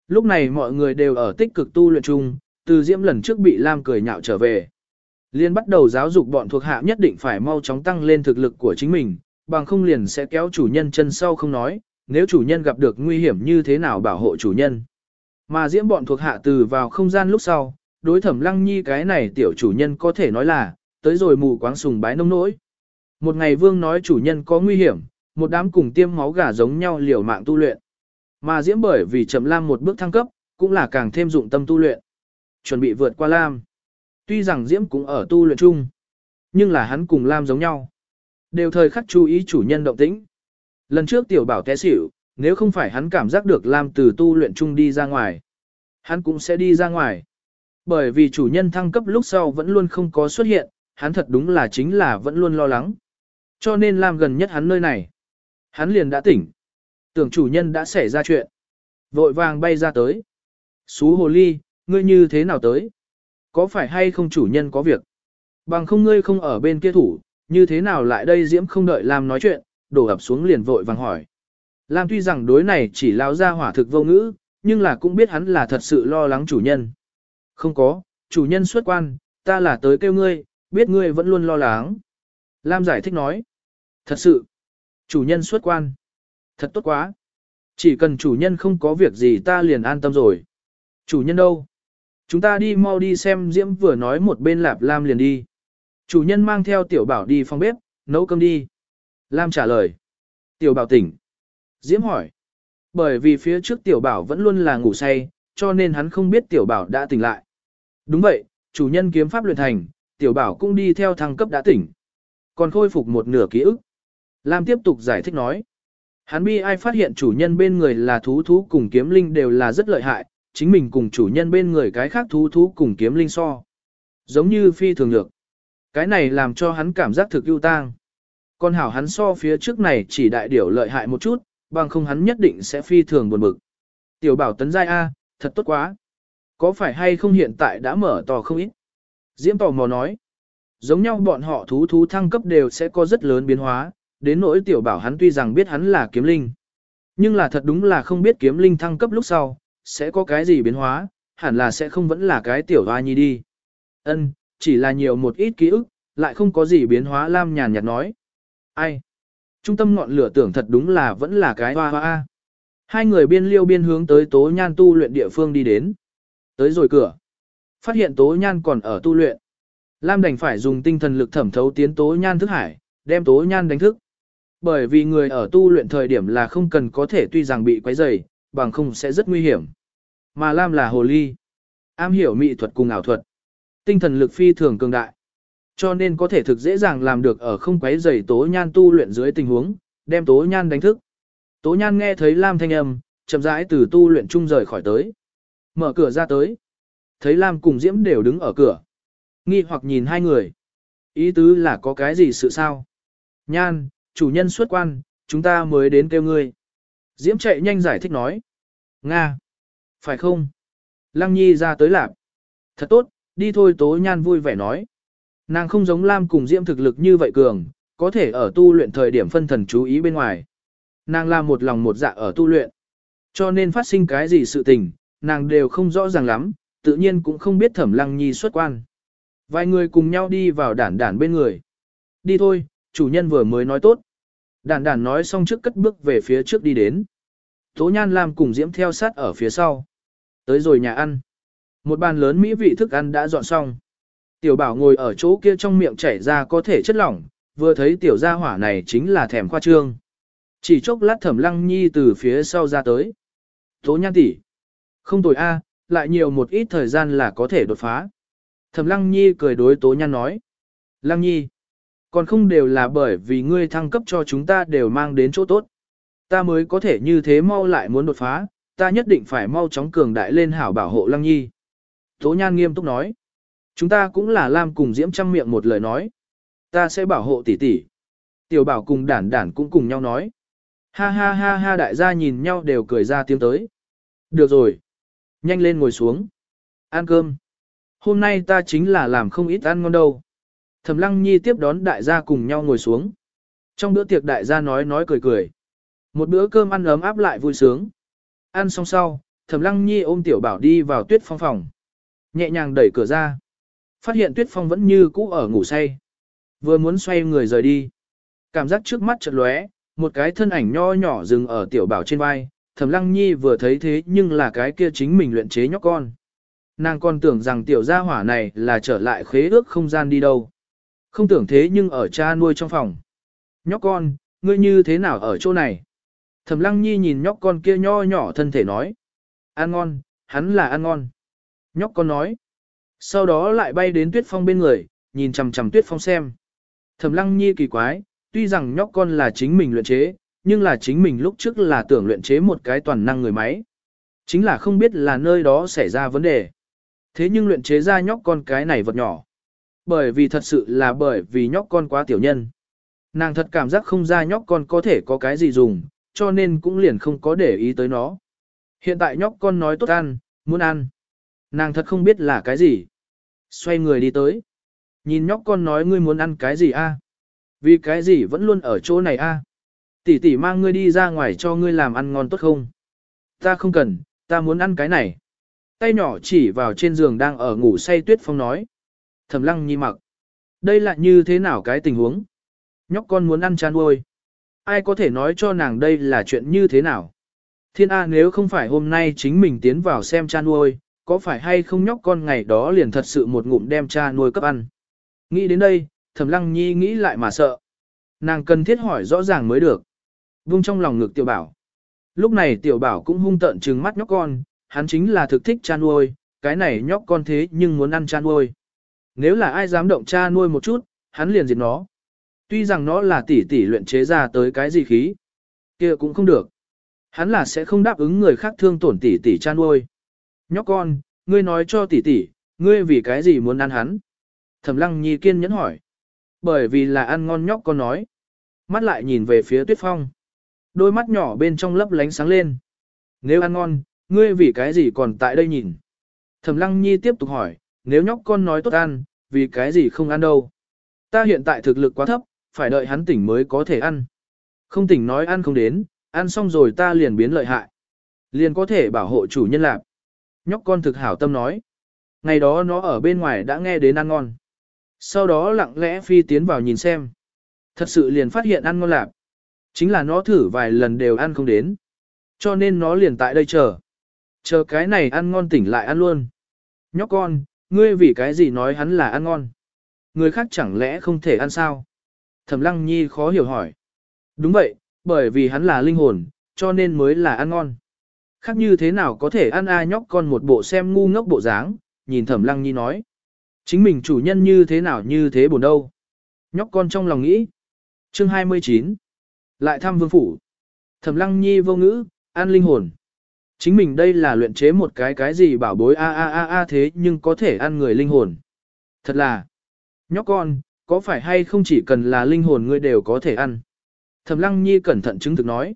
[SPEAKER 1] Lúc này mọi người đều ở tích cực tu luyện chung, từ Diễm lần trước bị Lam cười nhạo trở về. Liên bắt đầu giáo dục bọn thuộc hạ nhất định phải mau chóng tăng lên thực lực của chính mình, bằng không liền sẽ kéo chủ nhân chân sau không nói, nếu chủ nhân gặp được nguy hiểm như thế nào bảo hộ chủ nhân. Mà Diễm bọn thuộc hạ từ vào không gian lúc sau, đối thẩm lăng nhi cái này tiểu chủ nhân có thể nói là, tới rồi mù quáng sùng bái nông nỗi. Một ngày vương nói chủ nhân có nguy hiểm, một đám cùng tiêm máu gà giống nhau liều mạng tu luyện. Mà diễm bởi vì chậm lam một bước thăng cấp, cũng là càng thêm dụng tâm tu luyện. Chuẩn bị vượt qua lam. Tuy rằng diễm cũng ở tu luyện chung, nhưng là hắn cùng lam giống nhau. Đều thời khắc chú ý chủ nhân động tĩnh. Lần trước tiểu bảo té xỉu, nếu không phải hắn cảm giác được lam từ tu luyện chung đi ra ngoài, hắn cũng sẽ đi ra ngoài. Bởi vì chủ nhân thăng cấp lúc sau vẫn luôn không có xuất hiện, hắn thật đúng là chính là vẫn luôn lo lắng. Cho nên Lam gần nhất hắn nơi này. Hắn liền đã tỉnh. Tưởng chủ nhân đã xảy ra chuyện. Vội vàng bay ra tới. Xú hồ ly, ngươi như thế nào tới? Có phải hay không chủ nhân có việc? Bằng không ngươi không ở bên kia thủ, như thế nào lại đây Diễm không đợi Lam nói chuyện, đổ ập xuống liền vội vàng hỏi. Lam tuy rằng đối này chỉ lao ra hỏa thực vô ngữ, nhưng là cũng biết hắn là thật sự lo lắng chủ nhân. Không có, chủ nhân xuất quan, ta là tới kêu ngươi, biết ngươi vẫn luôn lo lắng. Lam giải thích nói. Thật sự, chủ nhân xuất quan. Thật tốt quá. Chỉ cần chủ nhân không có việc gì ta liền an tâm rồi. Chủ nhân đâu? Chúng ta đi mau đi xem Diễm vừa nói một bên lạp Lam liền đi. Chủ nhân mang theo tiểu bảo đi phòng bếp, nấu cơm đi. Lam trả lời. Tiểu bảo tỉnh. Diễm hỏi. Bởi vì phía trước tiểu bảo vẫn luôn là ngủ say, cho nên hắn không biết tiểu bảo đã tỉnh lại. Đúng vậy, chủ nhân kiếm pháp luyện thành, tiểu bảo cũng đi theo thăng cấp đã tỉnh. Còn khôi phục một nửa ký ức. Lam tiếp tục giải thích nói. Hắn bi ai phát hiện chủ nhân bên người là thú thú cùng kiếm linh đều là rất lợi hại, chính mình cùng chủ nhân bên người cái khác thú thú cùng kiếm linh so. Giống như phi thường được. Cái này làm cho hắn cảm giác thực ưu tang. Còn hảo hắn so phía trước này chỉ đại điểu lợi hại một chút, bằng không hắn nhất định sẽ phi thường buồn bực. Tiểu bảo tấn giai A, thật tốt quá. Có phải hay không hiện tại đã mở to không ít? Diễm tò mò nói. Giống nhau bọn họ thú thú thăng cấp đều sẽ có rất lớn biến hóa, đến nỗi tiểu bảo hắn tuy rằng biết hắn là kiếm linh. Nhưng là thật đúng là không biết kiếm linh thăng cấp lúc sau, sẽ có cái gì biến hóa, hẳn là sẽ không vẫn là cái tiểu hoa nhi đi. Ân, chỉ là nhiều một ít ký ức, lại không có gì biến hóa Lam nhàn nhạt nói. Ai? Trung tâm ngọn lửa tưởng thật đúng là vẫn là cái hoa hoa. Hai người biên liêu biên hướng tới tố nhan tu luyện địa phương đi đến. Tới rồi cửa. Phát hiện tố nhan còn ở tu luyện. Lam đành phải dùng tinh thần lực thẩm thấu tiến tố nhan thức hải, đem tố nhan đánh thức. Bởi vì người ở tu luyện thời điểm là không cần có thể tuy rằng bị quấy rầy, bằng không sẽ rất nguy hiểm. Mà Lam là hồ ly. Am hiểu mỹ thuật cùng ảo thuật. Tinh thần lực phi thường cường đại. Cho nên có thể thực dễ dàng làm được ở không quấy rầy tố nhan tu luyện dưới tình huống, đem tố nhan đánh thức. Tố nhan nghe thấy Lam thanh âm, chậm rãi từ tu luyện trung rời khỏi tới. Mở cửa ra tới. Thấy Lam cùng Diễm đều đứng ở cửa. Nghi hoặc nhìn hai người. Ý tứ là có cái gì sự sao? Nhan, chủ nhân xuất quan, chúng ta mới đến kêu ngươi. Diễm chạy nhanh giải thích nói. Nga. Phải không? Lăng Nhi ra tới lạp. Thật tốt, đi thôi Tố Nhan vui vẻ nói. Nàng không giống Lam cùng Diễm thực lực như vậy cường, có thể ở tu luyện thời điểm phân thần chú ý bên ngoài. Nàng là một lòng một dạ ở tu luyện. Cho nên phát sinh cái gì sự tình, nàng đều không rõ ràng lắm, tự nhiên cũng không biết thẩm lăng nhi xuất quan. Vài người cùng nhau đi vào đản đản bên người. Đi thôi, chủ nhân vừa mới nói tốt. Đản đản nói xong trước cất bước về phía trước đi đến. Tố Nhan Lam cùng Diễm theo sát ở phía sau. Tới rồi nhà ăn. Một bàn lớn mỹ vị thức ăn đã dọn xong. Tiểu bảo ngồi ở chỗ kia trong miệng chảy ra có thể chất lỏng, vừa thấy tiểu gia hỏa này chính là thèm khoa trương. Chỉ chốc lát thẩm lăng nhi từ phía sau ra tới. Tố Nhan tỷ, Không tồi a, lại nhiều một ít thời gian là có thể đột phá. Thẩm lăng nhi cười đối tố nhan nói. Lăng nhi, còn không đều là bởi vì ngươi thăng cấp cho chúng ta đều mang đến chỗ tốt. Ta mới có thể như thế mau lại muốn đột phá, ta nhất định phải mau chóng cường đại lên hảo bảo hộ lăng nhi. Tố nhan nghiêm túc nói. Chúng ta cũng là Lam cùng Diễm trăm miệng một lời nói. Ta sẽ bảo hộ tỷ tỷ. Tiểu bảo cùng đản đản cũng cùng nhau nói. Ha ha ha ha đại gia nhìn nhau đều cười ra tiếng tới. Được rồi. Nhanh lên ngồi xuống. Ăn cơm. Hôm nay ta chính là làm không ít ăn ngon đâu. Thẩm lăng nhi tiếp đón đại gia cùng nhau ngồi xuống. Trong bữa tiệc đại gia nói nói cười cười. Một bữa cơm ăn ấm áp lại vui sướng. Ăn xong sau, thẩm lăng nhi ôm tiểu bảo đi vào tuyết phong phòng. Nhẹ nhàng đẩy cửa ra. Phát hiện tuyết phong vẫn như cũ ở ngủ say. Vừa muốn xoay người rời đi. Cảm giác trước mắt chợt lóe, một cái thân ảnh nho nhỏ dừng ở tiểu bảo trên vai, Thẩm Lăng Nhi vừa thấy thế nhưng là cái kia chính mình luyện chế nhóc con. Nàng còn tưởng rằng tiểu gia hỏa này là trở lại khế ước không gian đi đâu. Không tưởng thế nhưng ở cha nuôi trong phòng. Nhóc con, ngươi như thế nào ở chỗ này? Thẩm Lăng Nhi nhìn nhóc con kia nho nhỏ thân thể nói. Ăn ngon, hắn là ăn ngon. Nhóc con nói. Sau đó lại bay đến Tuyết Phong bên người, nhìn chằm chằm Tuyết Phong xem. Thẩm Lăng Nhi kỳ quái, tuy rằng nhóc con là chính mình luyện chế, nhưng là chính mình lúc trước là tưởng luyện chế một cái toàn năng người máy. Chính là không biết là nơi đó xảy ra vấn đề. Thế nhưng luyện chế ra nhóc con cái này vật nhỏ. Bởi vì thật sự là bởi vì nhóc con quá tiểu nhân. Nàng thật cảm giác không ra nhóc con có thể có cái gì dùng, cho nên cũng liền không có để ý tới nó. Hiện tại nhóc con nói tốt ăn, muốn ăn. Nàng thật không biết là cái gì. Xoay người đi tới. Nhìn nhóc con nói ngươi muốn ăn cái gì a? Vì cái gì vẫn luôn ở chỗ này a? Tỷ tỷ mang ngươi đi ra ngoài cho ngươi làm ăn ngon tốt không? Ta không cần, ta muốn ăn cái này. Tay nhỏ chỉ vào trên giường đang ở ngủ say tuyết phong nói. Thẩm lăng nhi mặc. Đây là như thế nào cái tình huống? Nhóc con muốn ăn chán uôi. Ai có thể nói cho nàng đây là chuyện như thế nào? Thiên A nếu không phải hôm nay chính mình tiến vào xem cha nuôi, có phải hay không nhóc con ngày đó liền thật sự một ngụm đem cha nuôi cấp ăn. Nghĩ đến đây, thẩm lăng nhi nghĩ lại mà sợ. Nàng cần thiết hỏi rõ ràng mới được. Vung trong lòng ngực tiểu bảo. Lúc này tiểu bảo cũng hung tợn trừng mắt nhóc con, hắn chính là thực thích cha nuôi, cái này nhóc con thế nhưng muốn ăn cha nuôi. Nếu là ai dám động cha nuôi một chút, hắn liền diệt nó. Tuy rằng nó là tỷ tỷ luyện chế ra tới cái gì khí, kia cũng không được. Hắn là sẽ không đáp ứng người khác thương tổn tỷ tỷ cha nuôi. Nhóc con, ngươi nói cho tỷ tỷ, ngươi vì cái gì muốn ăn hắn? Thẩm Lăng Nhi kiên nhẫn hỏi. Bởi vì là ăn ngon nhóc con nói. Mắt lại nhìn về phía Tuyết Phong. Đôi mắt nhỏ bên trong lấp lánh sáng lên. Nếu ăn ngon, ngươi vì cái gì còn tại đây nhìn? Thẩm Lăng Nhi tiếp tục hỏi, nếu nhóc con nói tốt ăn, vì cái gì không ăn đâu? Ta hiện tại thực lực quá thấp, phải đợi hắn tỉnh mới có thể ăn. Không tỉnh nói ăn không đến, ăn xong rồi ta liền biến lợi hại. Liền có thể bảo hộ chủ nhân lạc. Nhóc con thực hảo tâm nói. Ngày đó nó ở bên ngoài đã nghe đến ăn ngon. Sau đó lặng lẽ phi tiến vào nhìn xem. Thật sự liền phát hiện ăn ngon lạc. Chính là nó thử vài lần đều ăn không đến. Cho nên nó liền tại đây chờ. Chờ cái này ăn ngon tỉnh lại ăn luôn. Nhóc con, ngươi vì cái gì nói hắn là ăn ngon? Người khác chẳng lẽ không thể ăn sao? Thẩm Lăng Nhi khó hiểu hỏi. Đúng vậy, bởi vì hắn là linh hồn, cho nên mới là ăn ngon. Khác như thế nào có thể ăn ai nhóc con một bộ xem ngu ngốc bộ dáng, nhìn Thẩm Lăng Nhi nói. Chính mình chủ nhân như thế nào như thế buồn đâu. Nhóc con trong lòng nghĩ. Chương 29. Lại thăm vương phủ. Thẩm Lăng Nhi vô ngữ, an linh hồn. Chính mình đây là luyện chế một cái cái gì bảo bối a a a a thế nhưng có thể ăn người linh hồn. Thật là, nhóc con, có phải hay không chỉ cần là linh hồn ngươi đều có thể ăn. Thẩm Lăng Nhi cẩn thận chứng thực nói.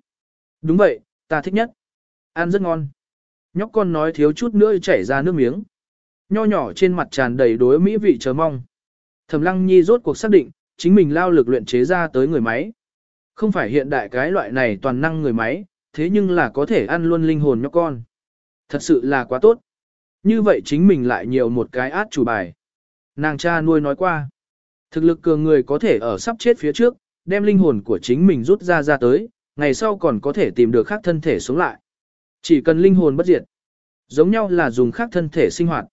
[SPEAKER 1] Đúng vậy, ta thích nhất. Ăn rất ngon. Nhóc con nói thiếu chút nữa chảy ra nước miếng. Nho nhỏ trên mặt tràn đầy đối mỹ vị chờ mong. Thẩm Lăng Nhi rốt cuộc xác định, chính mình lao lực luyện chế ra tới người máy. Không phải hiện đại cái loại này toàn năng người máy, thế nhưng là có thể ăn luôn linh hồn nhóc con. Thật sự là quá tốt. Như vậy chính mình lại nhiều một cái át chủ bài. Nàng cha nuôi nói qua. Thực lực cường người có thể ở sắp chết phía trước, đem linh hồn của chính mình rút ra ra tới, ngày sau còn có thể tìm được khác thân thể sống lại. Chỉ cần linh hồn bất diệt. Giống nhau là dùng khác thân thể sinh hoạt.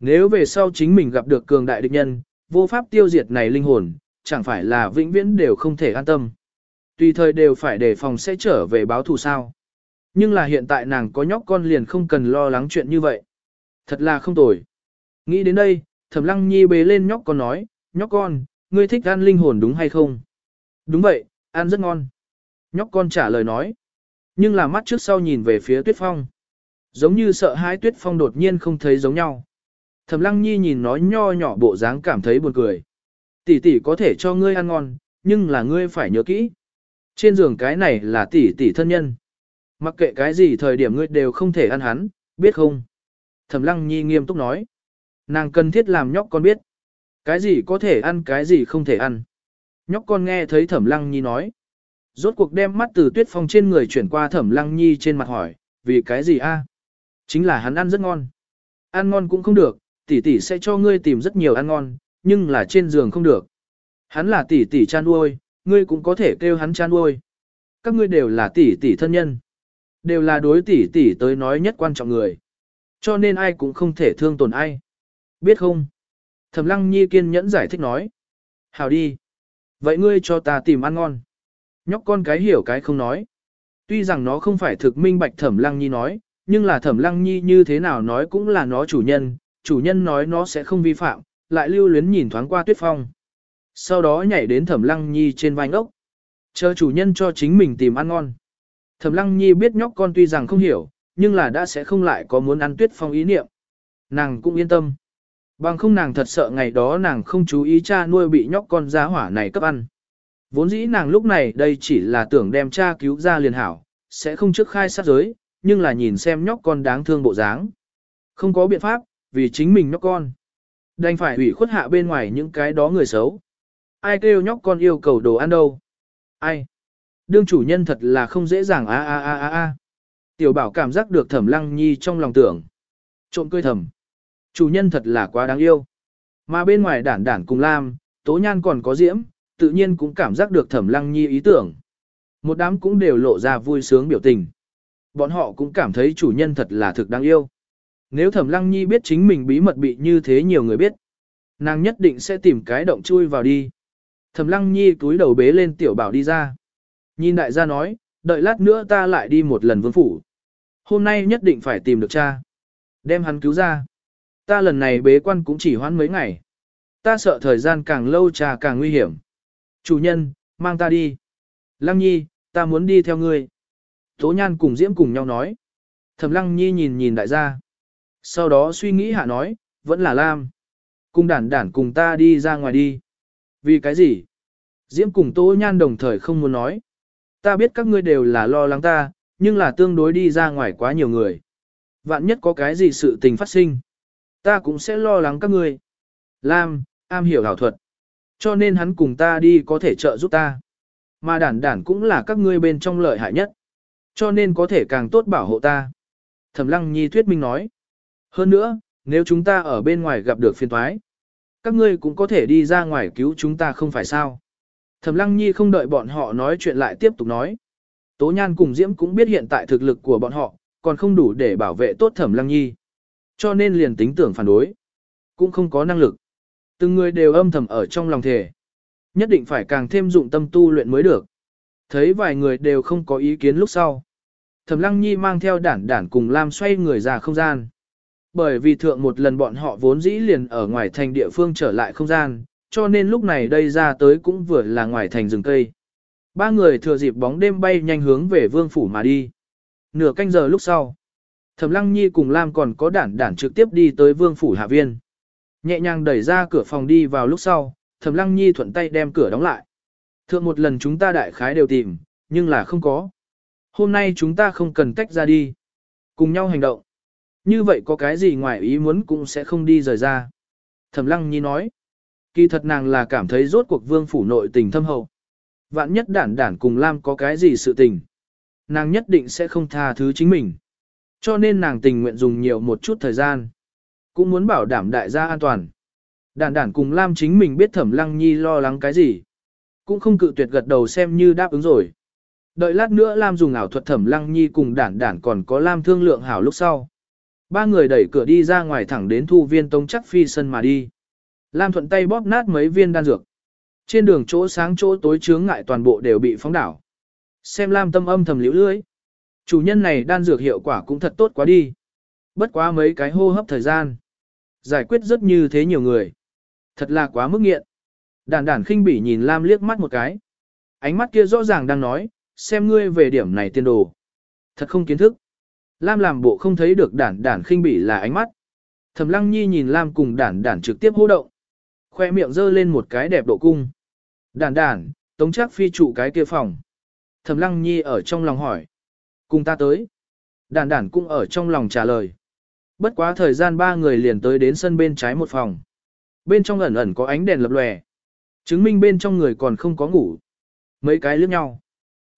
[SPEAKER 1] Nếu về sau chính mình gặp được cường đại địch nhân, vô pháp tiêu diệt này linh hồn, chẳng phải là vĩnh viễn đều không thể an tâm. Tùy thời đều phải đề phòng sẽ trở về báo thù sao. Nhưng là hiện tại nàng có nhóc con liền không cần lo lắng chuyện như vậy. Thật là không tồi. Nghĩ đến đây, thẩm lăng nhi bế lên nhóc con nói, nhóc con, ngươi thích ăn linh hồn đúng hay không? Đúng vậy, ăn rất ngon. Nhóc con trả lời nói. Nhưng là mắt trước sau nhìn về phía tuyết phong. Giống như sợ hãi tuyết phong đột nhiên không thấy giống nhau. Thẩm lăng nhi nhìn nó nho nhỏ bộ dáng cảm thấy buồn cười. Tỷ tỷ có thể cho ngươi ăn ngon, nhưng là ngươi phải nhớ kỹ. Trên giường cái này là tỷ tỷ thân nhân. Mặc kệ cái gì thời điểm ngươi đều không thể ăn hắn, biết không? Thẩm lăng nhi nghiêm túc nói. Nàng cần thiết làm nhóc con biết. Cái gì có thể ăn cái gì không thể ăn. Nhóc con nghe thấy thẩm lăng nhi nói. Rốt cuộc đem mắt từ tuyết phong trên người chuyển qua thẩm lăng nhi trên mặt hỏi, vì cái gì a? Chính là hắn ăn rất ngon. Ăn ngon cũng không được, tỷ tỷ sẽ cho ngươi tìm rất nhiều ăn ngon, nhưng là trên giường không được. Hắn là tỷ tỷ chan nuôi, ngươi cũng có thể kêu hắn chan nuôi. Các ngươi đều là tỷ tỷ thân nhân. Đều là đối tỷ tỷ tới nói nhất quan trọng người. Cho nên ai cũng không thể thương tổn ai. Biết không? Thẩm lăng nhi kiên nhẫn giải thích nói. Hào đi. Vậy ngươi cho ta tìm ăn ngon. Nhóc con cái hiểu cái không nói. Tuy rằng nó không phải thực minh bạch thẩm lăng nhi nói, nhưng là thẩm lăng nhi như thế nào nói cũng là nó chủ nhân, chủ nhân nói nó sẽ không vi phạm, lại lưu luyến nhìn thoáng qua tuyết phong. Sau đó nhảy đến thẩm lăng nhi trên vai ngốc. Chờ chủ nhân cho chính mình tìm ăn ngon. Thẩm lăng nhi biết nhóc con tuy rằng không hiểu, nhưng là đã sẽ không lại có muốn ăn tuyết phong ý niệm. Nàng cũng yên tâm. Bằng không nàng thật sợ ngày đó nàng không chú ý cha nuôi bị nhóc con giá hỏa này cấp ăn. Vốn dĩ nàng lúc này đây chỉ là tưởng đem cha cứu ra liền hảo, sẽ không trước khai sát giới, nhưng là nhìn xem nhóc con đáng thương bộ dáng. Không có biện pháp, vì chính mình nhóc con. Đành phải hủy khuất hạ bên ngoài những cái đó người xấu. Ai kêu nhóc con yêu cầu đồ ăn đâu? Ai? Đương chủ nhân thật là không dễ dàng a a a a a. Tiểu bảo cảm giác được thẩm lăng nhi trong lòng tưởng. Trộm cười thầm. Chủ nhân thật là quá đáng yêu. Mà bên ngoài đản đản cùng Lam, tố nhan còn có diễm, tự nhiên cũng cảm giác được thẩm lăng nhi ý tưởng. Một đám cũng đều lộ ra vui sướng biểu tình. Bọn họ cũng cảm thấy chủ nhân thật là thực đáng yêu. Nếu thẩm lăng nhi biết chính mình bí mật bị như thế nhiều người biết, nàng nhất định sẽ tìm cái động chui vào đi. Thẩm lăng nhi túi đầu bế lên tiểu bảo đi ra. Nhìn đại gia nói, đợi lát nữa ta lại đi một lần vương phủ. Hôm nay nhất định phải tìm được cha. Đem hắn cứu ra. Ta lần này bế quan cũng chỉ hoãn mấy ngày. Ta sợ thời gian càng lâu cha càng nguy hiểm. Chủ nhân, mang ta đi. Lăng nhi, ta muốn đi theo ngươi. Tố nhan cùng diễm cùng nhau nói. Thẩm lăng nhi nhìn nhìn đại gia. Sau đó suy nghĩ hạ nói, vẫn là Lam. Cùng đản đản cùng ta đi ra ngoài đi. Vì cái gì? Diễm cùng Tố Nhan đồng thời không muốn nói. Ta biết các ngươi đều là lo lắng ta, nhưng là tương đối đi ra ngoài quá nhiều người. Vạn nhất có cái gì sự tình phát sinh. Ta cũng sẽ lo lắng các ngươi. Lam, am hiểu ảo thuật. Cho nên hắn cùng ta đi có thể trợ giúp ta. Mà đản đản cũng là các ngươi bên trong lợi hại nhất. Cho nên có thể càng tốt bảo hộ ta. Thẩm lăng nhi thuyết minh nói. Hơn nữa, nếu chúng ta ở bên ngoài gặp được phiền thoái, các ngươi cũng có thể đi ra ngoài cứu chúng ta không phải sao. Thẩm lăng nhi không đợi bọn họ nói chuyện lại tiếp tục nói. Tố Nhan cùng Diễm cũng biết hiện tại thực lực của bọn họ, còn không đủ để bảo vệ tốt Thẩm Lăng Nhi. Cho nên liền tính tưởng phản đối, cũng không có năng lực. Từng người đều âm thầm ở trong lòng thể. Nhất định phải càng thêm dụng tâm tu luyện mới được. Thấy vài người đều không có ý kiến lúc sau. Thẩm Lăng Nhi mang theo đản đản cùng Lam xoay người ra không gian. Bởi vì thượng một lần bọn họ vốn dĩ liền ở ngoài thành địa phương trở lại không gian, cho nên lúc này đây ra tới cũng vừa là ngoài thành rừng cây. Ba người thừa dịp bóng đêm bay nhanh hướng về vương phủ mà đi. Nửa canh giờ lúc sau, Thẩm Lăng Nhi cùng Lam còn có đản đản trực tiếp đi tới vương phủ hạ viên. Nhẹ nhàng đẩy ra cửa phòng đi vào lúc sau, Thẩm Lăng Nhi thuận tay đem cửa đóng lại. Thượng một lần chúng ta đại khái đều tìm, nhưng là không có. Hôm nay chúng ta không cần tách ra đi. Cùng nhau hành động. Như vậy có cái gì ngoài ý muốn cũng sẽ không đi rời ra. Thẩm Lăng Nhi nói. Kỳ thật nàng là cảm thấy rốt cuộc vương phủ nội tình thâm hậu. Vạn nhất đản đản cùng Lam có cái gì sự tình. Nàng nhất định sẽ không tha thứ chính mình. Cho nên nàng tình nguyện dùng nhiều một chút thời gian. Cũng muốn bảo đảm đại gia an toàn. Đản đản cùng Lam chính mình biết thẩm lăng nhi lo lắng cái gì. Cũng không cự tuyệt gật đầu xem như đáp ứng rồi. Đợi lát nữa Lam dùng ảo thuật thẩm lăng nhi cùng đản đản còn có Lam thương lượng hảo lúc sau. Ba người đẩy cửa đi ra ngoài thẳng đến thu viên tông chắc phi sân mà đi. Lam thuận tay bóp nát mấy viên đan dược. Trên đường chỗ sáng chỗ tối chướng ngại toàn bộ đều bị phóng đảo. Xem Lam tâm âm thầm liễu lưới. Chủ nhân này đan dược hiệu quả cũng thật tốt quá đi. Bất quá mấy cái hô hấp thời gian. Giải quyết rất như thế nhiều người. Thật là quá mức nghiện. Đàn đàn khinh bỉ nhìn Lam liếc mắt một cái. Ánh mắt kia rõ ràng đang nói, xem ngươi về điểm này tiên đồ. Thật không kiến thức. Lam làm bộ không thấy được đản đản khinh bỉ là ánh mắt. Thẩm lăng nhi nhìn Lam cùng đản đản trực tiếp hô động. Khoe miệng dơ lên một cái đẹp độ cung. Đản đản, tống chắc phi trụ cái kia phòng. Thẩm lăng nhi ở trong lòng hỏi. Cùng ta tới. Đản đản cũng ở trong lòng trả lời. Bất quá thời gian ba người liền tới đến sân bên trái một phòng. Bên trong ẩn ẩn có ánh đèn lập lòe. Chứng minh bên trong người còn không có ngủ. Mấy cái liếc nhau.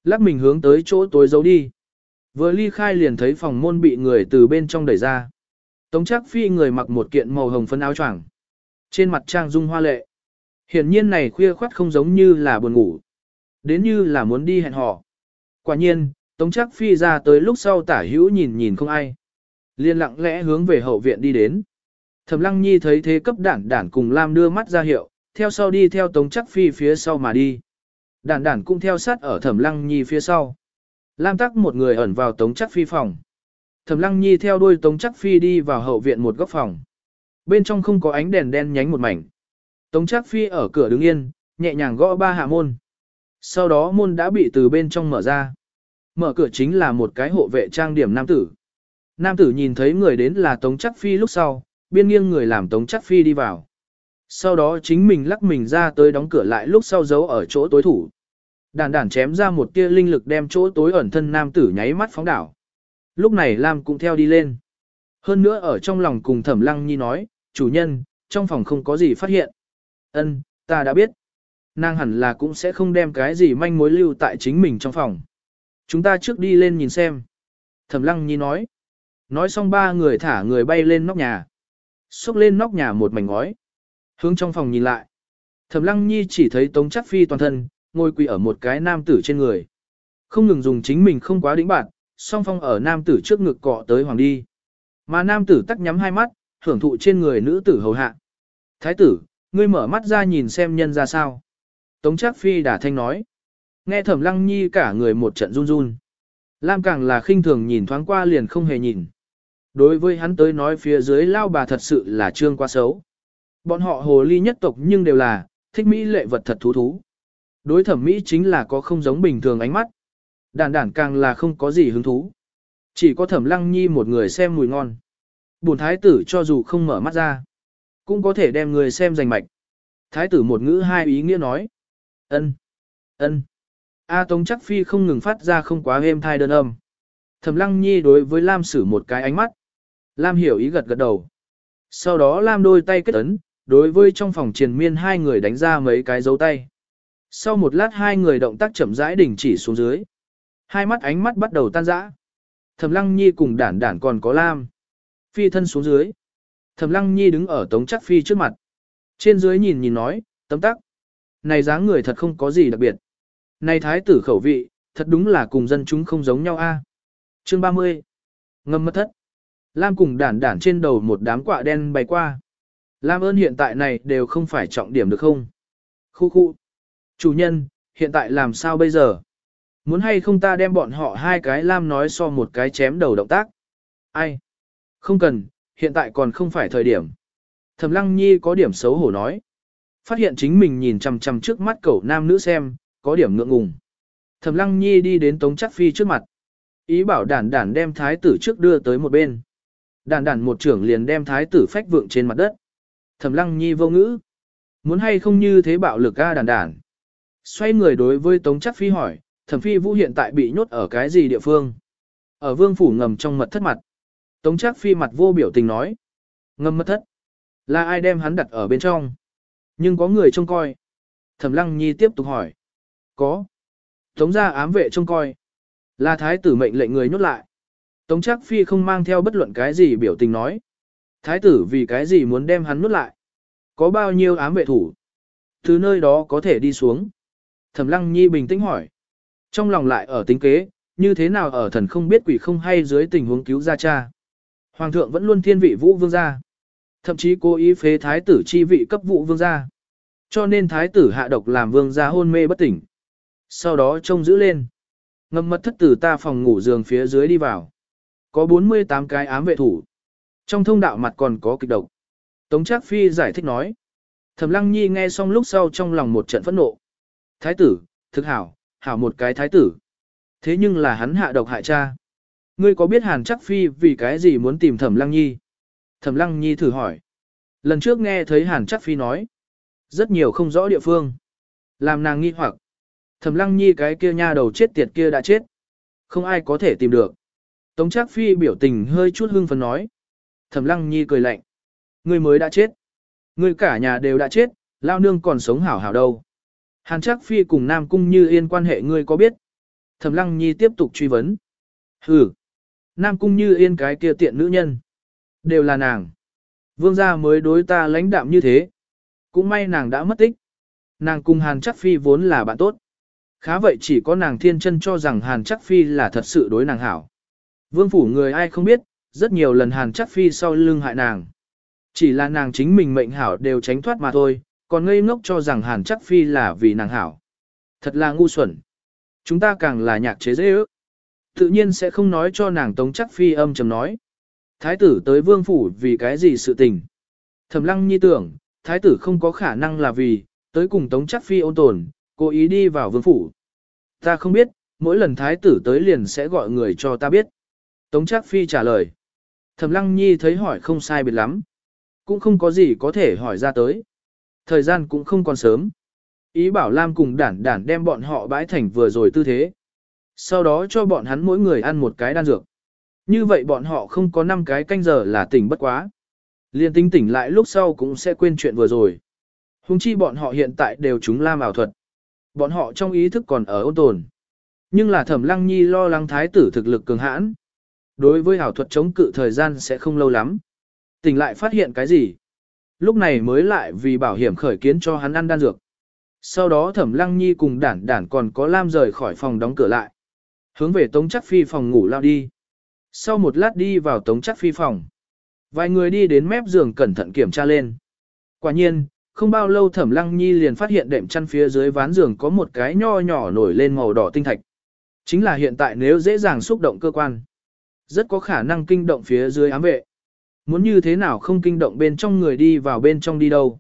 [SPEAKER 1] Lắc mình hướng tới chỗ tối giấu đi. Vừa ly khai liền thấy phòng môn bị người từ bên trong đẩy ra. Tống chắc phi người mặc một kiện màu hồng phấn áo choàng Trên mặt trang dung hoa lệ. Hiển nhiên này khuya khoắt không giống như là buồn ngủ. Đến như là muốn đi hẹn hò. Quả nhiên, Tống chắc phi ra tới lúc sau tả hữu nhìn nhìn không ai. Liên lặng lẽ hướng về hậu viện đi đến. Thẩm lăng nhi thấy thế cấp đản đản cùng Lam đưa mắt ra hiệu, theo sau đi theo Tống chắc phi phía sau mà đi. Đản đản cũng theo sát ở thẩm lăng nhi phía sau. Lam tắc một người ẩn vào Tống chắc phi phòng. Thẩm lăng nhi theo đuôi Tống chắc phi đi vào hậu viện một góc phòng. Bên trong không có ánh đèn đen nhánh một mảnh. Tống chắc phi ở cửa đứng yên, nhẹ nhàng gõ ba hạ môn. Sau đó môn đã bị từ bên trong mở ra. Mở cửa chính là một cái hộ vệ trang điểm nam tử. Nam tử nhìn thấy người đến là Tống Chắc Phi lúc sau, biên nghiêng người làm Tống Chắc Phi đi vào. Sau đó chính mình lắc mình ra tới đóng cửa lại lúc sau giấu ở chỗ tối thủ. Đàn đàn chém ra một tia linh lực đem chỗ tối ẩn thân nam tử nháy mắt phóng đảo. Lúc này Lam cũng theo đi lên. Hơn nữa ở trong lòng cùng thẩm lăng nhi nói, chủ nhân, trong phòng không có gì phát hiện. Ân, ta đã biết. Nàng hẳn là cũng sẽ không đem cái gì manh mối lưu tại chính mình trong phòng. Chúng ta trước đi lên nhìn xem. Thẩm lăng nhi nói. Nói xong ba người thả người bay lên nóc nhà. Xúc lên nóc nhà một mảnh ngói. Hướng trong phòng nhìn lại. Thẩm lăng nhi chỉ thấy tống chắc phi toàn thân, ngồi quỳ ở một cái nam tử trên người. Không ngừng dùng chính mình không quá đĩnh bạn, song phong ở nam tử trước ngực cọ tới hoàng đi. Mà nam tử tắt nhắm hai mắt, hưởng thụ trên người nữ tử hầu hạ. Thái tử, ngươi mở mắt ra nhìn xem nhân ra sao. Tống chắc phi đã thanh nói. Nghe thẩm lăng nhi cả người một trận run run. Lam càng là khinh thường nhìn thoáng qua liền không hề nhìn. Đối với hắn tới nói phía dưới lao bà thật sự là trương quá xấu. Bọn họ hồ ly nhất tộc nhưng đều là, thích mỹ lệ vật thật thú thú. Đối thẩm mỹ chính là có không giống bình thường ánh mắt. Đàn đản càng là không có gì hứng thú. Chỉ có thẩm lăng nhi một người xem mùi ngon. Bùn thái tử cho dù không mở mắt ra, cũng có thể đem người xem giành mạch. Thái tử một ngữ hai ý nghĩa nói. ân ân A Tống chắc phi không ngừng phát ra không quá êm thai đơn âm. Thẩm lăng nhi đối với Lam sử một cái ánh mắt. Lam hiểu ý gật gật đầu. Sau đó Lam đôi tay kết ấn, đối với trong phòng triền miên hai người đánh ra mấy cái dấu tay. Sau một lát hai người động tác chậm rãi đình chỉ xuống dưới. Hai mắt ánh mắt bắt đầu tan rã. Thẩm Lăng Nhi cùng đản đản còn có Lam. Phi thân xuống dưới. Thẩm Lăng Nhi đứng ở Tống Chắc Phi trước mặt. Trên dưới nhìn nhìn nói, tấm tắc. Này dáng người thật không có gì đặc biệt. Này thái tử khẩu vị, thật đúng là cùng dân chúng không giống nhau a. Chương 30. Ngâm mất thất. Lam cùng đản đản trên đầu một đám quạ đen bay qua. Lam ơn hiện tại này đều không phải trọng điểm được không? Khu khu. Chủ nhân, hiện tại làm sao bây giờ? Muốn hay không ta đem bọn họ hai cái Lam nói so một cái chém đầu động tác? Ai? Không cần, hiện tại còn không phải thời điểm. Thẩm Lăng Nhi có điểm xấu hổ nói. Phát hiện chính mình nhìn chằm chằm trước mắt cậu nam nữ xem, có điểm ngượng ngùng. Thẩm Lăng Nhi đi đến Tống Chắc Phi trước mặt. Ý bảo đản đản đem thái tử trước đưa tới một bên. Đản đản một trưởng liền đem thái tử phách vượng trên mặt đất. Thẩm Lăng Nhi vô ngữ. Muốn hay không như thế bạo lực a đản đản. Xoay người đối với Tống Chắc Phi hỏi, Thẩm Phi Vũ hiện tại bị nhốt ở cái gì địa phương? Ở vương phủ ngầm trong mật thất mặt. Tống Chắc Phi mặt vô biểu tình nói. Ngầm mật thất. Là ai đem hắn đặt ở bên trong? Nhưng có người trông coi. Thẩm Lăng Nhi tiếp tục hỏi. Có. Tống gia ám vệ trông coi. Là thái tử mệnh lệnh người nhốt lại. Tống chắc phi không mang theo bất luận cái gì biểu tình nói. Thái tử vì cái gì muốn đem hắn nhốt lại. Có bao nhiêu ám vệ thủ. Từ nơi đó có thể đi xuống. Thẩm lăng nhi bình tĩnh hỏi. Trong lòng lại ở tính kế, như thế nào ở thần không biết quỷ không hay dưới tình huống cứu ra cha. Hoàng thượng vẫn luôn thiên vị vũ vương gia. Thậm chí cố ý phế thái tử chi vị cấp vũ vương gia. Cho nên thái tử hạ độc làm vương gia hôn mê bất tỉnh. Sau đó trông giữ lên. Ngầm mật thất tử ta phòng ngủ giường phía dưới đi vào. Có 48 cái ám vệ thủ. Trong thông đạo mặt còn có kịch độc. Tống Trác Phi giải thích nói. Thẩm Lăng Nhi nghe xong lúc sau trong lòng một trận phẫn nộ. Thái tử, thực hảo, hảo một cái thái tử. Thế nhưng là hắn hạ độc hại cha. Ngươi có biết Hàn Trác Phi vì cái gì muốn tìm Thẩm Lăng Nhi? Thẩm Lăng Nhi thử hỏi. Lần trước nghe thấy Hàn Trác Phi nói. Rất nhiều không rõ địa phương. Làm nàng nghi hoặc. Thẩm lăng nhi cái kia nha đầu chết tiệt kia đã chết. Không ai có thể tìm được. Tống Trác Phi biểu tình hơi chút hưng phấn nói. Thẩm lăng nhi cười lạnh. Ngươi mới đã chết. Ngươi cả nhà đều đã chết, lao nương còn sống hảo hảo đâu. Hàn Trác Phi cùng Nam Cung Như Yên quan hệ ngươi có biết? Thẩm Lăng Nhi tiếp tục truy vấn. Hừ. Nam Cung Như Yên cái kia tiện nữ nhân. Đều là nàng. Vương gia mới đối ta lãnh đạm như thế. Cũng may nàng đã mất tích. Nàng cùng Hàn Trác Phi vốn là bạn tốt. Khá vậy chỉ có nàng thiên chân cho rằng Hàn Chắc Phi là thật sự đối nàng hảo. Vương phủ người ai không biết, rất nhiều lần Hàn Chắc Phi sau lưng hại nàng. Chỉ là nàng chính mình mệnh hảo đều tránh thoát mà thôi, còn ngây ngốc cho rằng Hàn Chắc Phi là vì nàng hảo. Thật là ngu xuẩn. Chúng ta càng là nhạc chế dễ ước. Tự nhiên sẽ không nói cho nàng Tống Chắc Phi âm trầm nói. Thái tử tới vương phủ vì cái gì sự tình. Thẩm lăng nhi tưởng, thái tử không có khả năng là vì, tới cùng Tống Chắc Phi ôn tồn, Cố ý đi vào vương phủ. Ta không biết, mỗi lần thái tử tới liền sẽ gọi người cho ta biết. Tống Trác Phi trả lời. Thẩm Lăng Nhi thấy hỏi không sai biệt lắm. Cũng không có gì có thể hỏi ra tới. Thời gian cũng không còn sớm. Ý bảo Lam cùng đản đản đem bọn họ bãi thành vừa rồi tư thế. Sau đó cho bọn hắn mỗi người ăn một cái đan dược. Như vậy bọn họ không có 5 cái canh giờ là tỉnh bất quá. Liên tinh tỉnh lại lúc sau cũng sẽ quên chuyện vừa rồi. Hùng chi bọn họ hiện tại đều chúng Lam ảo thuật. Bọn họ trong ý thức còn ở ôn tồn. Nhưng là thẩm lăng nhi lo lắng thái tử thực lực cường hãn. Đối với ảo thuật chống cự thời gian sẽ không lâu lắm. Tỉnh lại phát hiện cái gì? Lúc này mới lại vì bảo hiểm khởi kiến cho hắn ăn đan dược. Sau đó thẩm lăng nhi cùng đản đản còn có Lam rời khỏi phòng đóng cửa lại. Hướng về Tống Chắc Phi phòng ngủ lao đi. Sau một lát đi vào Tống Chắc Phi phòng. Vài người đi đến mép giường cẩn thận kiểm tra lên. Quả nhiên, không bao lâu thẩm lăng nhi liền phát hiện đệm chăn phía dưới ván giường có một cái nho nhỏ nổi lên màu đỏ tinh thạch. Chính là hiện tại nếu dễ dàng xúc động cơ quan. Rất có khả năng kinh động phía dưới ám vệ. Muốn như thế nào không kinh động bên trong người đi vào bên trong đi đâu.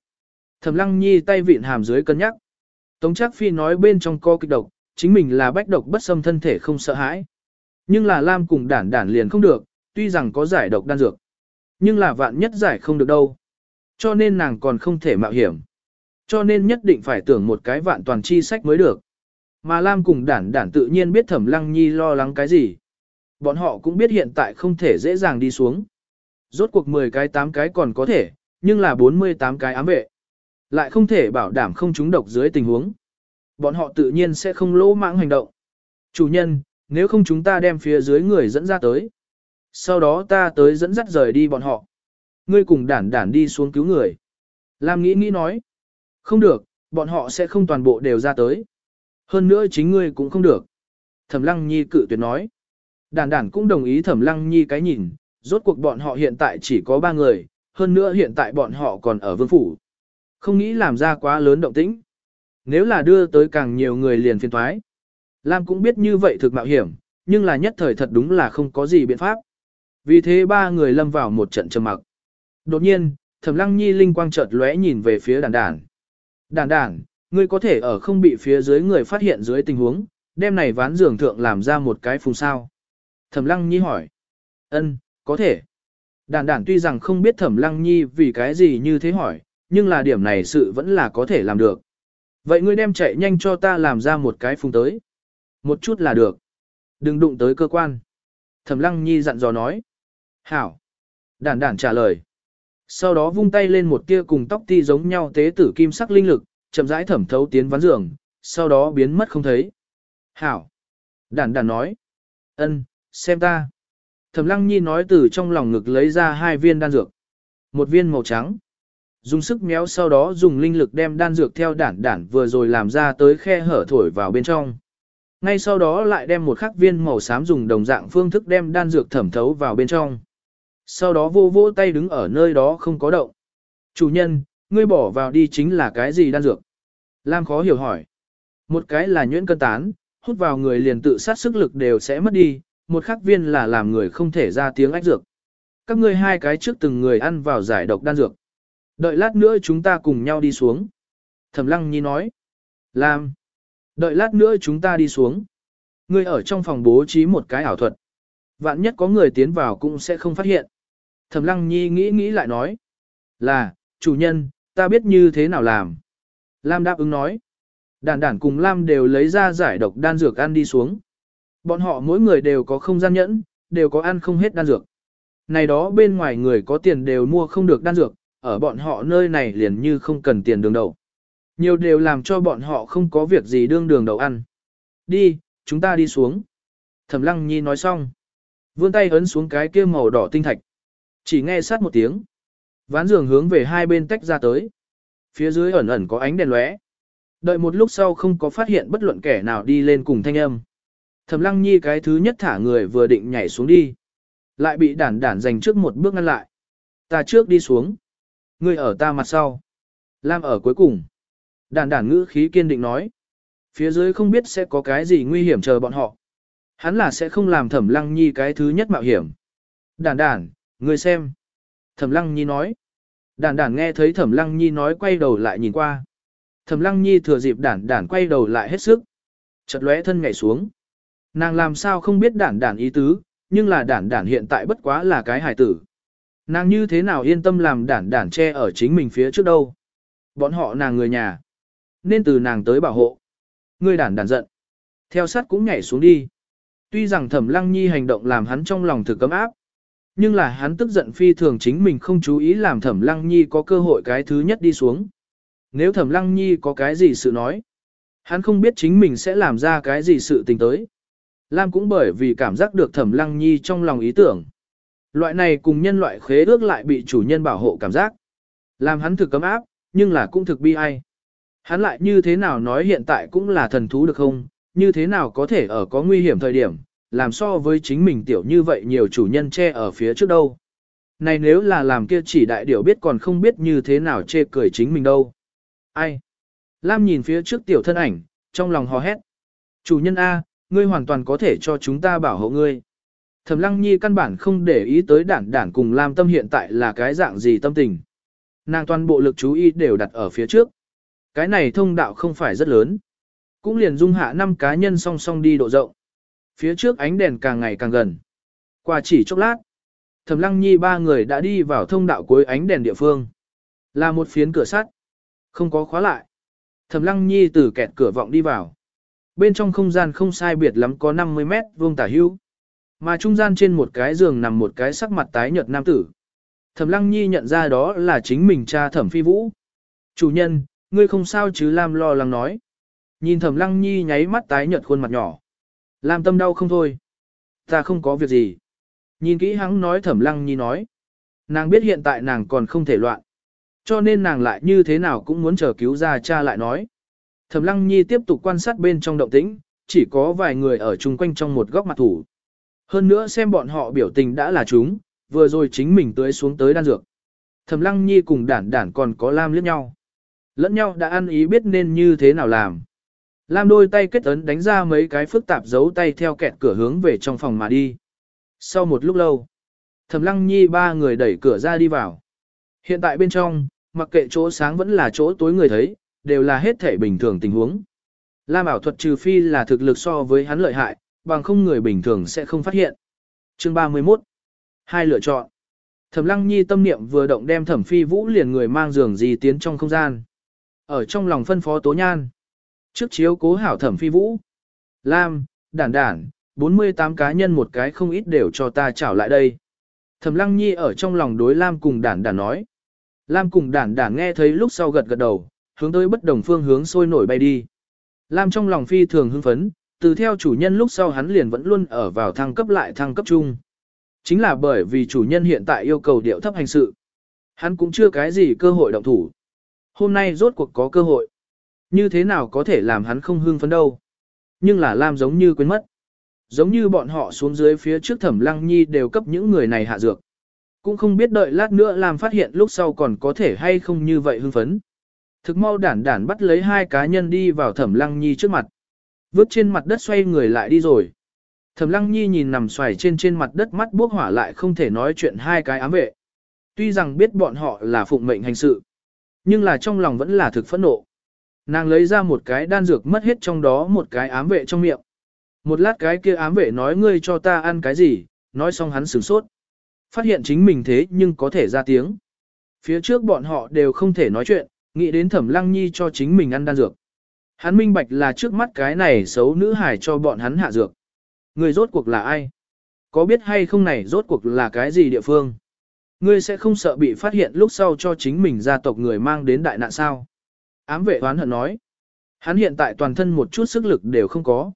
[SPEAKER 1] Thẩm lăng nhi tay vịn hàm dưới cân nhắc. Tống Trác phi nói bên trong co kịch độc, chính mình là bách độc bất xâm thân thể không sợ hãi. Nhưng là Lam cùng đản đản liền không được, tuy rằng có giải độc đan dược. Nhưng là vạn nhất giải không được đâu. Cho nên nàng còn không thể mạo hiểm. Cho nên nhất định phải tưởng một cái vạn toàn chi sách mới được. Mà Lam cùng đản đản tự nhiên biết thẩm lăng nhi lo lắng cái gì. Bọn họ cũng biết hiện tại không thể dễ dàng đi xuống. Rốt cuộc 10 cái 8 cái còn có thể, nhưng là 48 cái ám vệ. Lại không thể bảo đảm không trúng độc dưới tình huống. Bọn họ tự nhiên sẽ không lỗ mãng hành động. Chủ nhân, nếu không chúng ta đem phía dưới người dẫn ra tới. Sau đó ta tới dẫn dắt rời đi bọn họ. Ngươi cùng đản đản đi xuống cứu người. Lam nghĩ nghĩ nói. Không được, bọn họ sẽ không toàn bộ đều ra tới. Hơn nữa chính ngươi cũng không được. Thẩm Lăng Nhi cự tuyệt nói. Đản đản cũng đồng ý Thẩm Lăng Nhi cái nhìn, rốt cuộc bọn họ hiện tại chỉ có ba người, hơn nữa hiện tại bọn họ còn ở vương phủ. Không nghĩ làm ra quá lớn động tĩnh. Nếu là đưa tới càng nhiều người liền phiền thoái. Lam cũng biết như vậy thực mạo hiểm, nhưng là nhất thời thật đúng là không có gì biện pháp. Vì thế ba người lâm vào một trận trầm mặc. Đột nhiên, Thẩm Lăng Nhi linh quang chợt lóe nhìn về phía đàn đàn. Đàn đàn, ngươi có thể ở không bị phía dưới người phát hiện dưới tình huống, đem này ván giường thượng làm ra một cái phùng sao. Thẩm Lăng Nhi hỏi. Ân, có thể. Đàn đàn tuy rằng không biết Thẩm Lăng Nhi vì cái gì như thế hỏi, nhưng là điểm này sự vẫn là có thể làm được. Vậy ngươi đem chạy nhanh cho ta làm ra một cái phùng tới. Một chút là được. Đừng đụng tới cơ quan. Thẩm Lăng Nhi dặn dò nói. Hảo. Đản đản trả lời. Sau đó vung tay lên một tia cùng tóc ti giống nhau tế tử kim sắc linh lực, chậm rãi thẩm thấu tiến ván giường, sau đó biến mất không thấy. Hảo. Đản đản nói. ân, xem ta. Thẩm Lăng Nhi nói từ trong lòng ngực lấy ra hai viên đan dược. Một viên màu trắng. Dùng sức méo sau đó dùng linh lực đem đan dược theo đản đản vừa rồi làm ra tới khe hở thổi vào bên trong. Ngay sau đó lại đem một khắc viên màu xám dùng đồng dạng phương thức đem đan dược thẩm thấu vào bên trong. Sau đó vô vô tay đứng ở nơi đó không có động. Chủ nhân, ngươi bỏ vào đi chính là cái gì đan dược? Lam khó hiểu hỏi. Một cái là nhuyễn cân tán, hút vào người liền tự sát sức lực đều sẽ mất đi, một khắc viên là làm người không thể ra tiếng ách dược. Các ngươi hai cái trước từng người ăn vào giải độc đan dược. Đợi lát nữa chúng ta cùng nhau đi xuống. Thẩm lăng nhi nói. Lam. Đợi lát nữa chúng ta đi xuống. Ngươi ở trong phòng bố trí một cái ảo thuật. Vạn nhất có người tiến vào cũng sẽ không phát hiện. Thẩm lăng nhi nghĩ nghĩ lại nói. Là, chủ nhân, ta biết như thế nào làm. Lam đáp ứng nói. Đản đản cùng Lam đều lấy ra giải độc đan dược ăn đi xuống. Bọn họ mỗi người đều có không gian nhẫn, đều có ăn không hết đan dược. Này đó bên ngoài người có tiền đều mua không được đan dược, ở bọn họ nơi này liền như không cần tiền đường đầu. Nhiều đều làm cho bọn họ không có việc gì đương đường đầu ăn. Đi, chúng ta đi xuống. Thẩm Lăng Nhi nói xong. Vươn tay ấn xuống cái kia màu đỏ tinh thạch. Chỉ nghe sát một tiếng. Ván giường hướng về hai bên tách ra tới. Phía dưới ẩn ẩn có ánh đèn lóe. Đợi một lúc sau không có phát hiện bất luận kẻ nào đi lên cùng thanh âm. Thẩm Lăng Nhi cái thứ nhất thả người vừa định nhảy xuống đi. Lại bị đản đản giành trước một bước ngăn lại. Ta trước đi xuống. Ngươi ở ta mặt sau. Lam ở cuối cùng. Đản đản ngữ khí kiên định nói. Phía dưới không biết sẽ có cái gì nguy hiểm chờ bọn họ. Hắn là sẽ không làm thẩm lăng nhi cái thứ nhất mạo hiểm. Đản đản, ngươi xem. Thẩm lăng nhi nói. Đản đản nghe thấy thẩm lăng nhi nói quay đầu lại nhìn qua. Thẩm lăng nhi thừa dịp đản đản quay đầu lại hết sức. Chật lóe thân nhảy xuống. Nàng làm sao không biết đản đản ý tứ, nhưng là đản đản hiện tại bất quá là cái hài tử. Nàng như thế nào yên tâm làm đản đản che ở chính mình phía trước đâu. Bọn họ nàng người nhà. Nên từ nàng tới bảo hộ. Người đản đản giận. Theo sát cũng nhảy xuống đi. Tuy rằng thẩm lăng nhi hành động làm hắn trong lòng thực cấm áp. Nhưng là hắn tức giận phi thường chính mình không chú ý làm thẩm lăng nhi có cơ hội cái thứ nhất đi xuống. Nếu thẩm lăng nhi có cái gì sự nói. Hắn không biết chính mình sẽ làm ra cái gì sự tình tới. Lam cũng bởi vì cảm giác được thẩm lăng nhi trong lòng ý tưởng. Loại này cùng nhân loại khế ước lại bị chủ nhân bảo hộ cảm giác. Làm hắn thực cấm áp, nhưng là cũng thực bi ai. Hắn lại như thế nào nói hiện tại cũng là thần thú được không, như thế nào có thể ở có nguy hiểm thời điểm, làm so với chính mình tiểu như vậy nhiều chủ nhân che ở phía trước đâu. Này nếu là làm kia chỉ đại điểu biết còn không biết như thế nào chê cười chính mình đâu. Ai? Lam nhìn phía trước tiểu thân ảnh, trong lòng hò hét. Chủ nhân A, ngươi hoàn toàn có thể cho chúng ta bảo hộ ngươi. Thẩm Lăng Nhi căn bản không để ý tới đản đản cùng Lam Tâm hiện tại là cái dạng gì tâm tình. Nàng toàn bộ lực chú ý đều đặt ở phía trước. Cái này thông đạo không phải rất lớn. Cũng liền dung hạ năm cá nhân song song đi độ rộng. Phía trước ánh đèn càng ngày càng gần. Qua chỉ chốc lát, Thẩm Lăng Nhi ba người đã đi vào thông đạo cuối ánh đèn địa phương. Là một phiến cửa sắt, không có khóa lại. Thẩm Lăng Nhi từ kẹt cửa vọng đi vào. Bên trong không gian không sai biệt lắm có 50 mét vuông tả hữu. Mà trung gian trên một cái giường nằm một cái sắc mặt tái nhợt nam tử. Thẩm Lăng Nhi nhận ra đó là chính mình cha Thẩm Phi Vũ. Chủ nhân, ngươi không sao chứ Lam lo lắng nói. Nhìn Thẩm Lăng Nhi nháy mắt tái nhợt khuôn mặt nhỏ. Lam tâm đau không thôi. Ta không có việc gì. Nhìn kỹ hắn nói Thẩm Lăng Nhi nói. Nàng biết hiện tại nàng còn không thể loạn. Cho nên nàng lại như thế nào cũng muốn chờ cứu ra cha lại nói. Thẩm Lăng Nhi tiếp tục quan sát bên trong động tĩnh, chỉ có vài người ở chung quanh trong một góc mặt thủ. Hơn nữa xem bọn họ biểu tình đã là chúng, vừa rồi chính mình tới xuống tới đan dược. Thẩm Lăng Nhi cùng đản đản còn có Lam liếc nhau. Lẫn nhau đã ăn ý biết nên như thế nào làm. Lam đôi tay kết ấn đánh ra mấy cái phức tạp giấu tay theo kẹt cửa hướng về trong phòng mà đi. Sau một lúc lâu, Thẩm Lăng Nhi ba người đẩy cửa ra đi vào. Hiện tại bên trong, mặc kệ chỗ sáng vẫn là chỗ tối người thấy, đều là hết thể bình thường tình huống. Lam ảo thuật trừ phi là thực lực so với hắn lợi hại, bằng không người bình thường sẽ không phát hiện. Chương 31 Hai lựa chọn Thẩm Lăng Nhi tâm niệm vừa động đem Thẩm Phi Vũ liền người mang giường gì tiến trong không gian. Ở trong lòng phân phó Tố Nhan. Trước chiếu cố hảo Thẩm Phi Vũ. Lam, đản đản, 48 cá nhân một cái không ít đều cho ta trảo lại đây. Thẩm Lăng Nhi ở trong lòng đối Lam cùng đản đản nói. Lam cùng đản đản nghe thấy lúc sau gật gật đầu, hướng tới bất đồng phương hướng sôi nổi bay đi. Lam trong lòng phi thường hưng phấn, từ theo chủ nhân lúc sau hắn liền vẫn luôn ở vào thăng cấp lại thăng cấp chung. Chính là bởi vì chủ nhân hiện tại yêu cầu điệu thấp hành sự. Hắn cũng chưa cái gì cơ hội động thủ. Hôm nay rốt cuộc có cơ hội. Như thế nào có thể làm hắn không hưng phấn đâu. Nhưng là Lam giống như quên mất. Giống như bọn họ xuống dưới phía trước thẩm lăng nhi đều cấp những người này hạ dược. Cũng không biết đợi lát nữa Lam phát hiện lúc sau còn có thể hay không như vậy hưng phấn. Thực mau đản đản bắt lấy hai cá nhân đi vào thẩm lăng nhi trước mặt. Vứt trên mặt đất xoay người lại đi rồi. Thẩm lăng nhi nhìn nằm xoài trên trên mặt đất mắt bốc hỏa lại không thể nói chuyện hai cái ám vệ. Tuy rằng biết bọn họ là phụng mệnh hành sự, nhưng là trong lòng vẫn là thực phẫn nộ. Nàng lấy ra một cái đan dược mất hết trong đó một cái ám vệ trong miệng. Một lát cái kia ám vệ nói ngươi cho ta ăn cái gì, nói xong hắn sửng sốt. Phát hiện chính mình thế nhưng có thể ra tiếng. Phía trước bọn họ đều không thể nói chuyện, nghĩ đến thẩm lăng nhi cho chính mình ăn đan dược. Hắn minh bạch là trước mắt cái này xấu nữ hải cho bọn hắn hạ dược. Người rốt cuộc là ai? Có biết hay không này rốt cuộc là cái gì địa phương? Ngươi sẽ không sợ bị phát hiện lúc sau cho chính mình gia tộc người mang đến đại nạn sao? Ám vệ oán hận nói. Hắn hiện tại toàn thân một chút sức lực đều không có.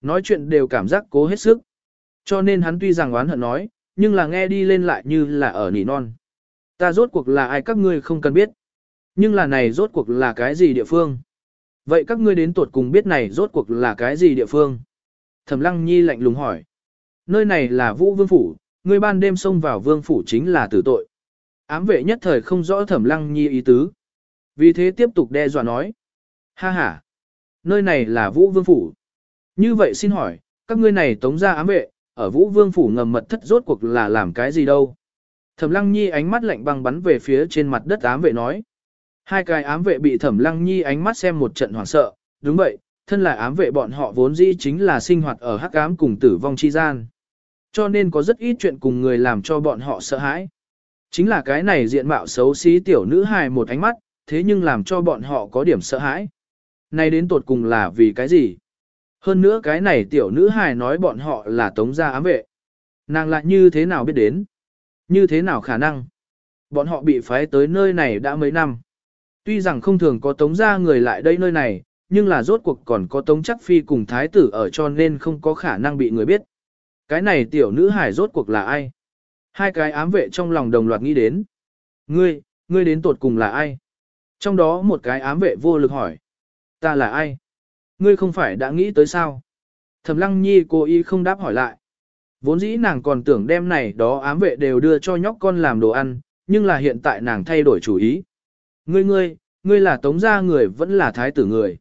[SPEAKER 1] Nói chuyện đều cảm giác cố hết sức. Cho nên hắn tuy rằng oán hận nói, nhưng là nghe đi lên lại như là ở nỉ non. Ta rốt cuộc là ai các ngươi không cần biết. Nhưng là này rốt cuộc là cái gì địa phương? Vậy các ngươi đến tuột cùng biết này rốt cuộc là cái gì địa phương? Thẩm Lăng Nhi lạnh lùng hỏi. Nơi này là Vũ Vương Phủ, ngươi ban đêm xông vào Vương Phủ chính là tử tội. Ám vệ nhất thời không rõ Thẩm Lăng Nhi ý tứ. Vì thế tiếp tục đe dọa nói. Ha ha, nơi này là Vũ Vương Phủ. Như vậy xin hỏi, các ngươi này tống ra ám vệ, ở Vũ Vương Phủ ngầm mật thất rốt cuộc là làm cái gì đâu? Thẩm Lăng Nhi ánh mắt lạnh băng bắn về phía trên mặt đất ám vệ nói. Hai cái ám vệ bị Thẩm Lăng Nhi ánh mắt xem một trận hoảng sợ, đúng vậy, thân là ám vệ bọn họ vốn dĩ chính là sinh hoạt ở hắc ám cùng tử vong chi gian. Cho nên có rất ít chuyện cùng người làm cho bọn họ sợ hãi. Chính là cái này diện mạo xấu xí tiểu nữ hài một ánh mắt, thế nhưng làm cho bọn họ có điểm sợ hãi. Này đến tột cùng là vì cái gì? Hơn nữa cái này tiểu nữ hài nói bọn họ là tống gia ám vệ. Nàng lại như thế nào biết đến? Như thế nào khả năng? Bọn họ bị phái tới nơi này đã mấy năm. Tuy rằng không thường có tống gia người lại đây nơi này, nhưng là rốt cuộc còn có tống chắc phi cùng thái tử ở cho nên không có khả năng bị người biết. Cái này tiểu nữ hải rốt cuộc là ai? Hai cái ám vệ trong lòng đồng loạt nghĩ đến. Ngươi, ngươi đến tột cùng là ai? Trong đó một cái ám vệ vô lực hỏi. Ta là ai? Ngươi không phải đã nghĩ tới sao? Thẩm lăng nhi cô ý không đáp hỏi lại. Vốn dĩ nàng còn tưởng đem này đó ám vệ đều đưa cho nhóc con làm đồ ăn, nhưng là hiện tại nàng thay đổi chủ ý. Ngươi ngươi, ngươi là tống gia người vẫn là thái tử người.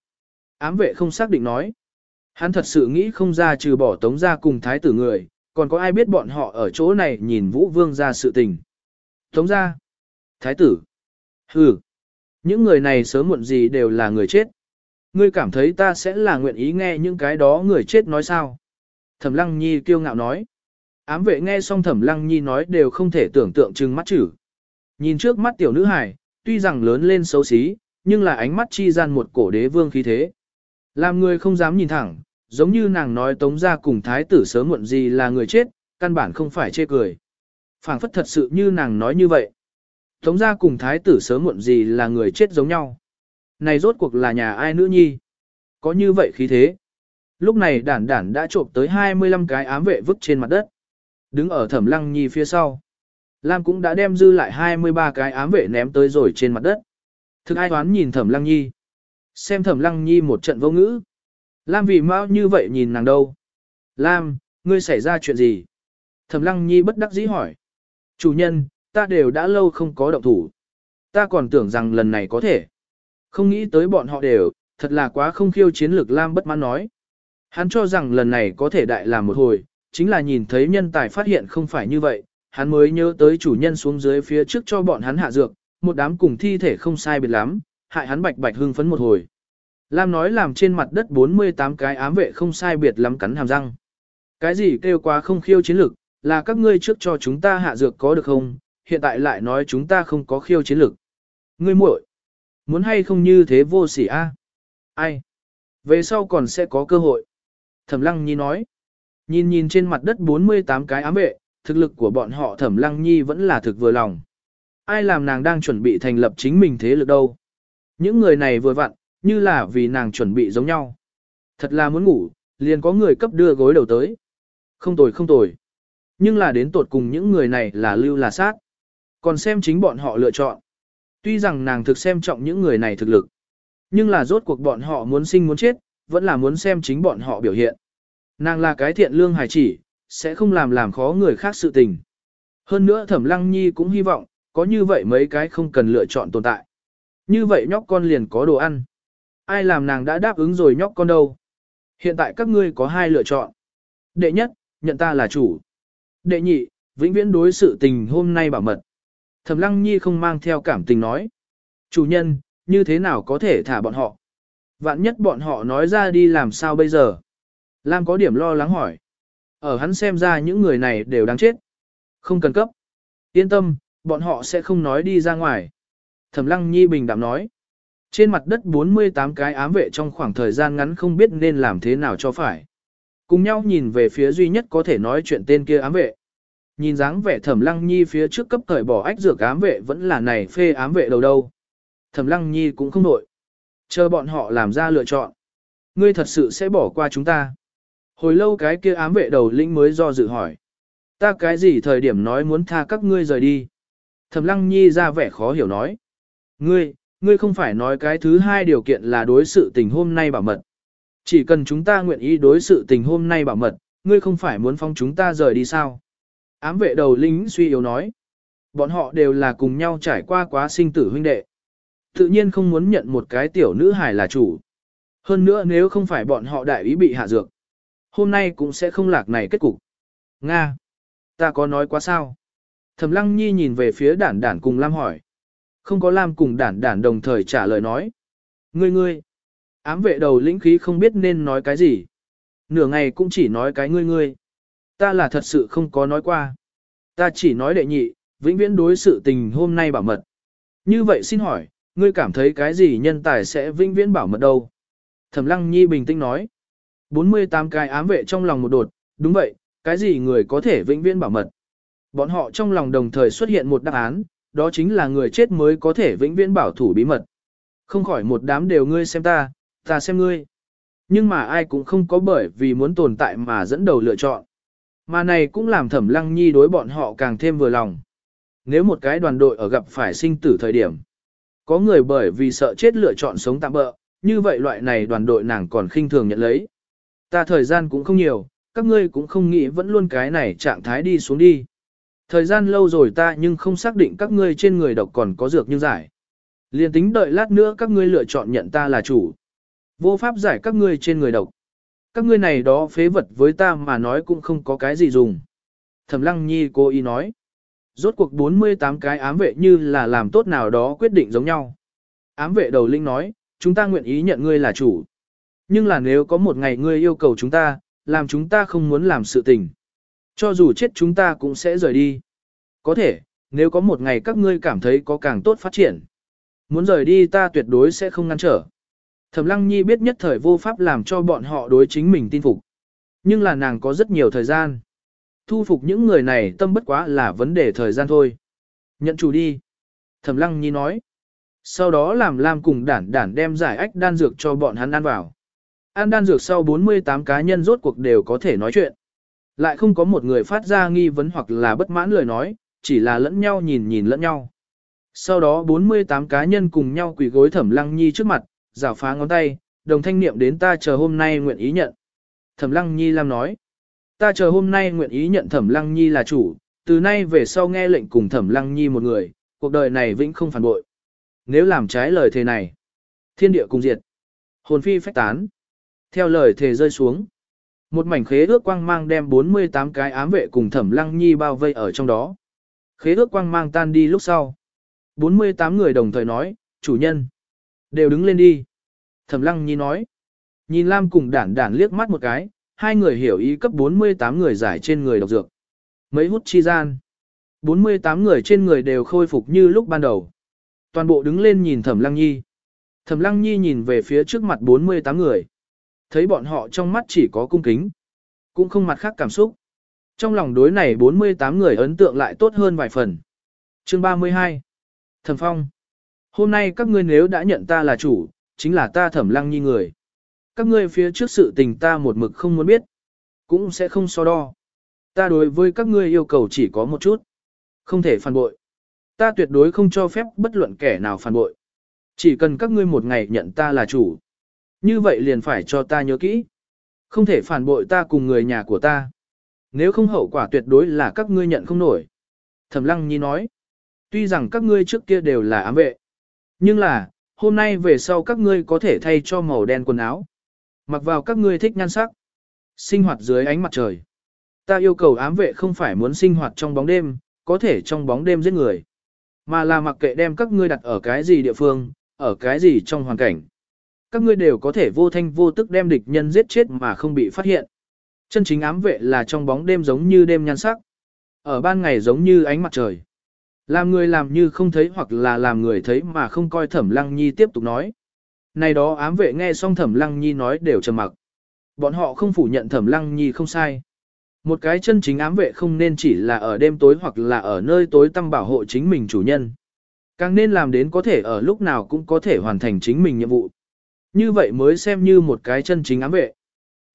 [SPEAKER 1] Ám vệ không xác định nói. Hắn thật sự nghĩ không ra trừ bỏ tống gia cùng thái tử người, còn có ai biết bọn họ ở chỗ này nhìn vũ vương ra sự tình. Tống gia, thái tử, hừ, những người này sớm muộn gì đều là người chết. Ngươi cảm thấy ta sẽ là nguyện ý nghe những cái đó người chết nói sao? Thẩm Lăng Nhi kiêu ngạo nói. Ám vệ nghe xong Thẩm Lăng Nhi nói đều không thể tưởng tượng trừng mắt chử. Nhìn trước mắt tiểu nữ Hải tuy rằng lớn lên xấu xí, nhưng là ánh mắt chi gian một cổ đế vương khí thế. Làm người không dám nhìn thẳng, giống như nàng nói tống ra cùng thái tử sớm muộn gì là người chết, căn bản không phải chê cười. phảng phất thật sự như nàng nói như vậy. Tống gia cùng thái tử sớm muộn gì là người chết giống nhau. Này rốt cuộc là nhà ai nữ nhi? Có như vậy khí thế. Lúc này đản đản đã trộm tới 25 cái ám vệ vứt trên mặt đất. Đứng ở thẩm lăng nhi phía sau. Lam cũng đã đem dư lại 23 cái ám vệ ném tới rồi trên mặt đất. Thực ai toán nhìn thẩm lăng nhi. Xem thẩm lăng nhi một trận vô ngữ. Lam vì mau như vậy nhìn nàng đâu. Lam, ngươi xảy ra chuyện gì? Thẩm lăng nhi bất đắc dĩ hỏi. Chủ nhân, ta đều đã lâu không có động thủ. Ta còn tưởng rằng lần này có thể. Không nghĩ tới bọn họ đều, thật là quá không khiêu chiến lược Lam bất mãn nói. Hắn cho rằng lần này có thể đại làm một hồi, chính là nhìn thấy nhân tài phát hiện không phải như vậy, hắn mới nhớ tới chủ nhân xuống dưới phía trước cho bọn hắn hạ dược, một đám cùng thi thể không sai biệt lắm, hại hắn bạch bạch hưng phấn một hồi. Lam nói làm trên mặt đất 48 cái ám vệ không sai biệt lắm cắn hàm răng. Cái gì kêu quá không khiêu chiến lực, là các ngươi trước cho chúng ta hạ dược có được không, hiện tại lại nói chúng ta không có khiêu chiến lực. Ngươi muội, muốn hay không như thế vô sỉ a? Ai? Về sau còn sẽ có cơ hội. Thẩm Lăng Nhi nói. Nhìn nhìn trên mặt đất 48 cái ám vệ, thực lực của bọn họ Thẩm Lăng Nhi vẫn là thực vừa lòng. Ai làm nàng đang chuẩn bị thành lập chính mình thế lực đâu. Những người này vừa vặn, như là vì nàng chuẩn bị giống nhau. Thật là muốn ngủ, liền có người cấp đưa gối đầu tới. Không tồi không tồi. Nhưng là đến tột cùng những người này là lưu là sát. Còn xem chính bọn họ lựa chọn. Tuy rằng nàng thực xem trọng những người này thực lực. Nhưng là rốt cuộc bọn họ muốn sinh muốn chết, vẫn là muốn xem chính bọn họ biểu hiện. Nàng là cái thiện lương hài chỉ, sẽ không làm làm khó người khác sự tình. Hơn nữa thẩm lăng nhi cũng hy vọng, có như vậy mấy cái không cần lựa chọn tồn tại. Như vậy nhóc con liền có đồ ăn. Ai làm nàng đã đáp ứng rồi nhóc con đâu. Hiện tại các ngươi có hai lựa chọn. Đệ nhất, nhận ta là chủ. Đệ nhị, vĩnh viễn đối sự tình hôm nay bảo mật. Thẩm lăng nhi không mang theo cảm tình nói. Chủ nhân, như thế nào có thể thả bọn họ? Vạn nhất bọn họ nói ra đi làm sao bây giờ? Lam có điểm lo lắng hỏi. Ở hắn xem ra những người này đều đáng chết. Không cần cấp. Yên tâm, bọn họ sẽ không nói đi ra ngoài. Thẩm lăng nhi bình đạm nói. Trên mặt đất 48 cái ám vệ trong khoảng thời gian ngắn không biết nên làm thế nào cho phải. Cùng nhau nhìn về phía duy nhất có thể nói chuyện tên kia ám vệ. Nhìn dáng vẻ thẩm lăng nhi phía trước cấp thời bỏ ách dược ám vệ vẫn là này phê ám vệ đầu đâu. Thẩm lăng nhi cũng không nổi, Chờ bọn họ làm ra lựa chọn. Ngươi thật sự sẽ bỏ qua chúng ta. Hồi lâu cái kia ám vệ đầu lĩnh mới do dự hỏi. Ta cái gì thời điểm nói muốn tha các ngươi rời đi. Thẩm lăng nhi ra vẻ khó hiểu nói. Ngươi, ngươi không phải nói cái thứ hai điều kiện là đối sự tình hôm nay bảo mật. Chỉ cần chúng ta nguyện ý đối sự tình hôm nay bảo mật, ngươi không phải muốn phong chúng ta rời đi sao? Ám vệ đầu lính suy yếu nói. Bọn họ đều là cùng nhau trải qua quá sinh tử huynh đệ. Tự nhiên không muốn nhận một cái tiểu nữ hài là chủ. Hơn nữa nếu không phải bọn họ đại ý bị hạ dược. Hôm nay cũng sẽ không lạc này kết cục. Nga! Ta có nói quá sao? Thẩm lăng nhi nhìn về phía đản đản cùng Lam hỏi. Không có Lam cùng đản đản đồng thời trả lời nói. Ngươi ngươi! Ám vệ đầu lĩnh khí không biết nên nói cái gì. Nửa ngày cũng chỉ nói cái ngươi ngươi. Ta là thật sự không có nói qua. Ta chỉ nói đệ nhị, vĩnh viễn đối sự tình hôm nay bảo mật. Như vậy xin hỏi, ngươi cảm thấy cái gì nhân tài sẽ vĩnh viễn bảo mật đâu? Thẩm Lăng Nhi bình tĩnh nói. 48 cái ám vệ trong lòng một đột, đúng vậy, cái gì người có thể vĩnh viễn bảo mật? Bọn họ trong lòng đồng thời xuất hiện một đáp án, đó chính là người chết mới có thể vĩnh viễn bảo thủ bí mật. Không khỏi một đám đều ngươi xem ta, ta xem ngươi. Nhưng mà ai cũng không có bởi vì muốn tồn tại mà dẫn đầu lựa chọn. Mà này cũng làm thẩm lăng nhi đối bọn họ càng thêm vừa lòng. Nếu một cái đoàn đội ở gặp phải sinh tử thời điểm, có người bởi vì sợ chết lựa chọn sống tạm bỡ, như vậy loại này đoàn đội nàng còn khinh thường nhận lấy. Ta thời gian cũng không nhiều, các ngươi cũng không nghĩ vẫn luôn cái này trạng thái đi xuống đi. Thời gian lâu rồi ta nhưng không xác định các ngươi trên người độc còn có dược như giải. Liên tính đợi lát nữa các ngươi lựa chọn nhận ta là chủ. Vô pháp giải các ngươi trên người độc. Các ngươi này đó phế vật với ta mà nói cũng không có cái gì dùng. Thẩm lăng nhi cô ý nói. Rốt cuộc 48 cái ám vệ như là làm tốt nào đó quyết định giống nhau. Ám vệ đầu linh nói, chúng ta nguyện ý nhận ngươi là chủ. Nhưng là nếu có một ngày ngươi yêu cầu chúng ta, làm chúng ta không muốn làm sự tình. Cho dù chết chúng ta cũng sẽ rời đi. Có thể, nếu có một ngày các ngươi cảm thấy có càng tốt phát triển. Muốn rời đi ta tuyệt đối sẽ không ngăn trở. Thẩm Lăng Nhi biết nhất thời vô pháp làm cho bọn họ đối chính mình tin phục. Nhưng là nàng có rất nhiều thời gian. Thu phục những người này tâm bất quá là vấn đề thời gian thôi. Nhận chủ đi. Thẩm lăng nhi nói. Sau đó làm Lam cùng đản đản đem giải ách đan dược cho bọn hắn ăn vào. Ăn đan dược sau 48 cá nhân rốt cuộc đều có thể nói chuyện. Lại không có một người phát ra nghi vấn hoặc là bất mãn lời nói, chỉ là lẫn nhau nhìn nhìn lẫn nhau. Sau đó 48 cá nhân cùng nhau quỳ gối thẩm lăng nhi trước mặt, rào phá ngón tay, đồng thanh niệm đến ta chờ hôm nay nguyện ý nhận. Thẩm lăng nhi làm nói, ta chờ hôm nay nguyện ý nhận thẩm lăng nhi là chủ, từ nay về sau nghe lệnh cùng thẩm lăng nhi một người, cuộc đời này vĩnh không phản bội. Nếu làm trái lời thề này, thiên địa cùng diệt, hồn phi phách tán. Theo lời thề rơi xuống, một mảnh khế ước quang mang đem 48 cái ám vệ cùng thẩm lăng nhi bao vây ở trong đó. Khế ước quang mang tan đi lúc sau. 48 người đồng thời nói, chủ nhân, đều đứng lên đi. Thẩm lăng nhi nói, nhìn Lam cùng đản đản liếc mắt một cái, hai người hiểu ý cấp 48 người giải trên người độc dược. Mấy hút chi gian. 48 người trên người đều khôi phục như lúc ban đầu. Toàn bộ đứng lên nhìn Thẩm Lăng Nhi. Thẩm Lăng Nhi nhìn về phía trước mặt 48 người. Thấy bọn họ trong mắt chỉ có cung kính, cũng không mặt khác cảm xúc. Trong lòng đối này 48 người ấn tượng lại tốt hơn vài phần. Chương 32 Thẩm Phong Hôm nay các ngươi nếu đã nhận ta là chủ, chính là ta Thẩm Lăng Nhi người. Các ngươi phía trước sự tình ta một mực không muốn biết, cũng sẽ không so đo. Ta đối với các ngươi yêu cầu chỉ có một chút. Không thể phản bội. Ta tuyệt đối không cho phép bất luận kẻ nào phản bội. Chỉ cần các ngươi một ngày nhận ta là chủ. Như vậy liền phải cho ta nhớ kỹ. Không thể phản bội ta cùng người nhà của ta. Nếu không hậu quả tuyệt đối là các ngươi nhận không nổi. Thẩm lăng nhi nói. Tuy rằng các ngươi trước kia đều là ám vệ. Nhưng là, hôm nay về sau các ngươi có thể thay cho màu đen quần áo. Mặc vào các ngươi thích nhan sắc. Sinh hoạt dưới ánh mặt trời. Ta yêu cầu ám vệ không phải muốn sinh hoạt trong bóng đêm, có thể trong bóng đêm giết người. Mà là mặc kệ đem các ngươi đặt ở cái gì địa phương, ở cái gì trong hoàn cảnh. Các ngươi đều có thể vô thanh vô tức đem địch nhân giết chết mà không bị phát hiện. Chân chính ám vệ là trong bóng đêm giống như đêm nhan sắc. Ở ban ngày giống như ánh mặt trời. Làm người làm như không thấy hoặc là làm người thấy mà không coi thẩm lăng nhi tiếp tục nói. Này đó ám vệ nghe xong thẩm lăng nhi nói đều trầm mặc. Bọn họ không phủ nhận thẩm lăng nhi không sai. Một cái chân chính ám vệ không nên chỉ là ở đêm tối hoặc là ở nơi tối tăm bảo hộ chính mình chủ nhân. Càng nên làm đến có thể ở lúc nào cũng có thể hoàn thành chính mình nhiệm vụ. Như vậy mới xem như một cái chân chính ám vệ.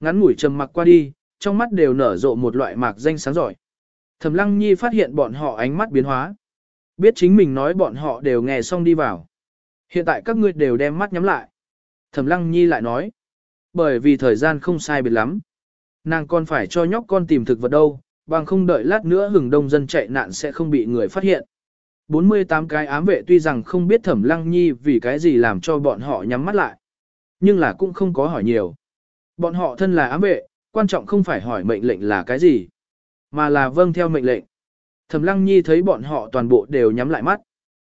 [SPEAKER 1] Ngắn ngủi trầm mặc qua đi, trong mắt đều nở rộ một loại mạc danh sáng giỏi. Thẩm Lăng Nhi phát hiện bọn họ ánh mắt biến hóa. Biết chính mình nói bọn họ đều nghe xong đi vào. Hiện tại các ngươi đều đem mắt nhắm lại. Thẩm Lăng Nhi lại nói. Bởi vì thời gian không sai biệt lắm. Nàng còn phải cho nhóc con tìm thực vật đâu, bằng không đợi lát nữa hừng đông dân chạy nạn sẽ không bị người phát hiện. 48 cái ám vệ tuy rằng không biết thẩm lăng nhi vì cái gì làm cho bọn họ nhắm mắt lại. Nhưng là cũng không có hỏi nhiều. Bọn họ thân là ám vệ, quan trọng không phải hỏi mệnh lệnh là cái gì, mà là vâng theo mệnh lệnh. Thẩm lăng nhi thấy bọn họ toàn bộ đều nhắm lại mắt.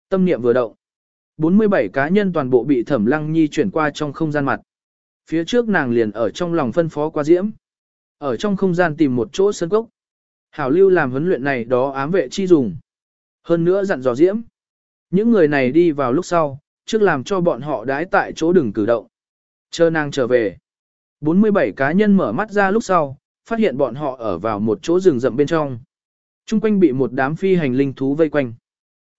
[SPEAKER 1] Tâm niệm vừa động. 47 cá nhân toàn bộ bị thẩm lăng nhi chuyển qua trong không gian mặt. Phía trước nàng liền ở trong lòng phân phó qua diễm. Ở trong không gian tìm một chỗ sân cốc. Hảo lưu làm huấn luyện này đó ám vệ chi dùng. Hơn nữa dặn dò diễm. Những người này đi vào lúc sau, trước làm cho bọn họ đái tại chỗ đừng cử động. Chờ nàng trở về. 47 cá nhân mở mắt ra lúc sau, phát hiện bọn họ ở vào một chỗ rừng rậm bên trong. Trung quanh bị một đám phi hành linh thú vây quanh.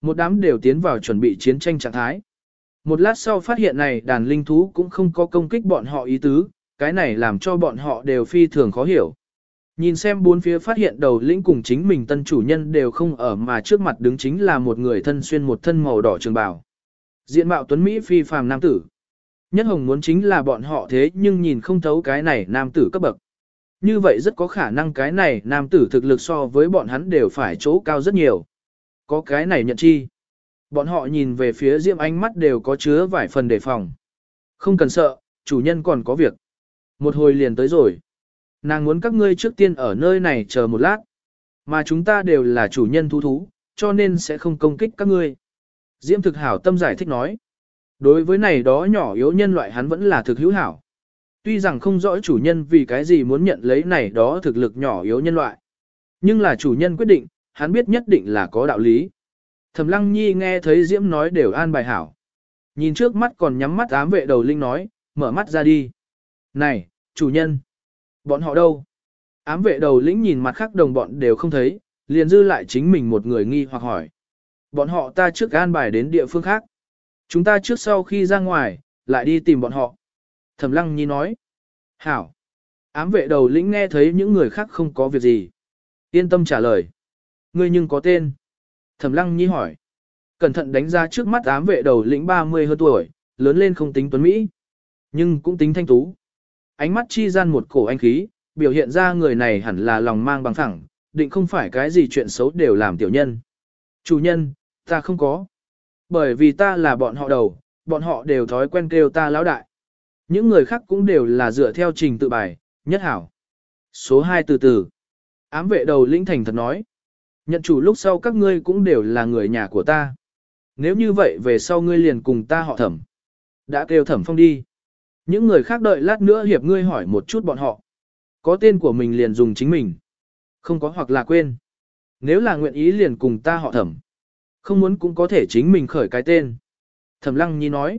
[SPEAKER 1] Một đám đều tiến vào chuẩn bị chiến tranh trạng thái. Một lát sau phát hiện này đàn linh thú cũng không có công kích bọn họ ý tứ, cái này làm cho bọn họ đều phi thường khó hiểu. Nhìn xem bốn phía phát hiện đầu lĩnh cùng chính mình tân chủ nhân đều không ở mà trước mặt đứng chính là một người thân xuyên một thân màu đỏ trường bào. Diện mạo tuấn Mỹ phi phàm nam tử. Nhất hồng muốn chính là bọn họ thế nhưng nhìn không thấu cái này nam tử cấp bậc. Như vậy rất có khả năng cái này nam tử thực lực so với bọn hắn đều phải chỗ cao rất nhiều. Có cái này nhận chi. Bọn họ nhìn về phía Diệm ánh mắt đều có chứa vài phần đề phòng. Không cần sợ, chủ nhân còn có việc. Một hồi liền tới rồi. Nàng muốn các ngươi trước tiên ở nơi này chờ một lát. Mà chúng ta đều là chủ nhân thú thú, cho nên sẽ không công kích các ngươi. Diễm thực hảo tâm giải thích nói. Đối với này đó nhỏ yếu nhân loại hắn vẫn là thực hữu hảo. Tuy rằng không rõ chủ nhân vì cái gì muốn nhận lấy này đó thực lực nhỏ yếu nhân loại. Nhưng là chủ nhân quyết định, hắn biết nhất định là có đạo lý. Thẩm Lăng Nhi nghe thấy Diễm nói đều an bài hảo. Nhìn trước mắt còn nhắm mắt ám vệ đầu linh nói, mở mắt ra đi. Này, chủ nhân! Bọn họ đâu? Ám vệ đầu lĩnh nhìn mặt khác đồng bọn đều không thấy, liền dư lại chính mình một người nghi hoặc hỏi. Bọn họ ta trước an bài đến địa phương khác. Chúng ta trước sau khi ra ngoài, lại đi tìm bọn họ. Thẩm lăng nhi nói. Hảo. Ám vệ đầu lĩnh nghe thấy những người khác không có việc gì. Yên tâm trả lời. Ngươi nhưng có tên. Thẩm lăng nhi hỏi. Cẩn thận đánh ra trước mắt ám vệ đầu lĩnh 30 hơn tuổi, lớn lên không tính tuấn Mỹ. Nhưng cũng tính thanh tú. Ánh mắt chi gian một cổ anh khí, biểu hiện ra người này hẳn là lòng mang bằng thẳng, định không phải cái gì chuyện xấu đều làm tiểu nhân. Chủ nhân, ta không có. Bởi vì ta là bọn họ đầu, bọn họ đều thói quen kêu ta lão đại. Những người khác cũng đều là dựa theo trình tự bài, nhất hảo. Số 2 từ từ. Ám vệ đầu lĩnh thành thật nói. Nhận chủ lúc sau các ngươi cũng đều là người nhà của ta. Nếu như vậy về sau ngươi liền cùng ta họ thẩm. Đã kêu thẩm phong đi. Những người khác đợi lát nữa hiệp ngươi hỏi một chút bọn họ. Có tên của mình liền dùng chính mình. Không có hoặc là quên. Nếu là nguyện ý liền cùng ta họ thẩm. Không muốn cũng có thể chính mình khởi cái tên. Thẩm lăng nhi nói.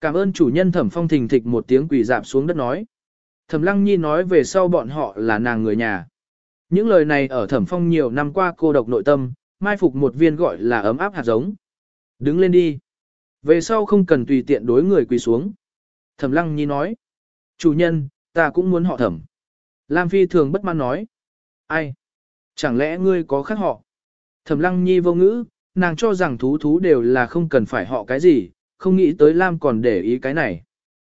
[SPEAKER 1] Cảm ơn chủ nhân thẩm phong thình thịch một tiếng quỳ dạp xuống đất nói. Thẩm lăng nhi nói về sau bọn họ là nàng người nhà. Những lời này ở thẩm phong nhiều năm qua cô độc nội tâm, mai phục một viên gọi là ấm áp hạt giống. Đứng lên đi. Về sau không cần tùy tiện đối người quỳ xuống. Thẩm lăng nhi nói. Chủ nhân, ta cũng muốn họ thẩm. Lam Phi thường bất mãn nói. Ai? Chẳng lẽ ngươi có khác họ? Thẩm lăng nhi vô ngữ, nàng cho rằng thú thú đều là không cần phải họ cái gì, không nghĩ tới Lam còn để ý cái này.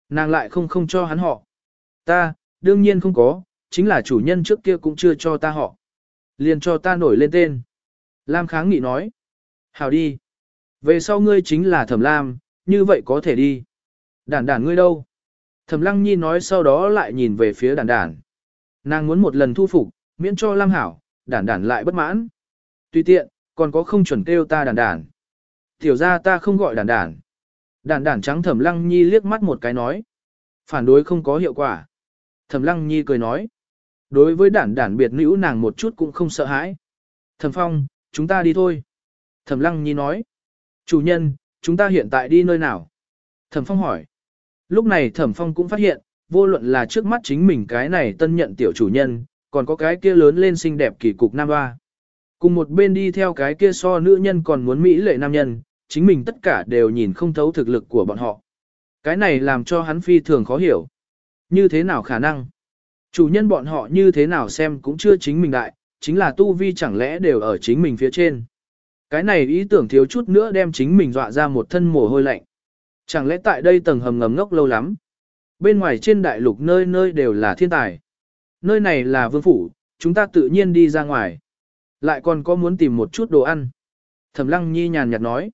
[SPEAKER 1] Nàng lại không không cho hắn họ. Ta, đương nhiên không có, chính là chủ nhân trước kia cũng chưa cho ta họ. Liền cho ta nổi lên tên. Lam kháng nghị nói. Hào đi. Về sau ngươi chính là thẩm Lam, như vậy có thể đi. Đản đản ngươi đâu? Thẩm lăng nhi nói sau đó lại nhìn về phía đản đản. Nàng muốn một lần thu phục, miễn cho Lam hảo, đản đản lại bất mãn. Tùy tiện, còn có không chuẩn kêu ta đản đản. Tiểu ra ta không gọi đản đản. Đản đản trắng thẩm lăng nhi liếc mắt một cái nói. Phản đối không có hiệu quả. Thẩm lăng nhi cười nói. Đối với đản đản biệt nữ nàng một chút cũng không sợ hãi. Thẩm phong, chúng ta đi thôi. Thẩm lăng nhi nói. Chủ nhân, chúng ta hiện tại đi nơi nào? Thẩm phong hỏi. Lúc này thẩm phong cũng phát hiện, vô luận là trước mắt chính mình cái này tân nhận tiểu chủ nhân, còn có cái kia lớn lên xinh đẹp kỳ cục nam hoa. Cùng một bên đi theo cái kia so nữ nhân còn muốn mỹ lệ nam nhân, chính mình tất cả đều nhìn không thấu thực lực của bọn họ. Cái này làm cho hắn phi thường khó hiểu. Như thế nào khả năng? Chủ nhân bọn họ như thế nào xem cũng chưa chính mình đại, chính là tu vi chẳng lẽ đều ở chính mình phía trên. Cái này ý tưởng thiếu chút nữa đem chính mình dọa ra một thân mồ hôi lạnh. Chẳng lẽ tại đây tầng hầm ngầm ngốc lâu lắm? Bên ngoài trên đại lục nơi nơi đều là thiên tài. Nơi này là vương phủ, chúng ta tự nhiên đi ra ngoài. Lại còn có muốn tìm một chút đồ ăn. Thẩm lăng nhi nhàn nhạt nói.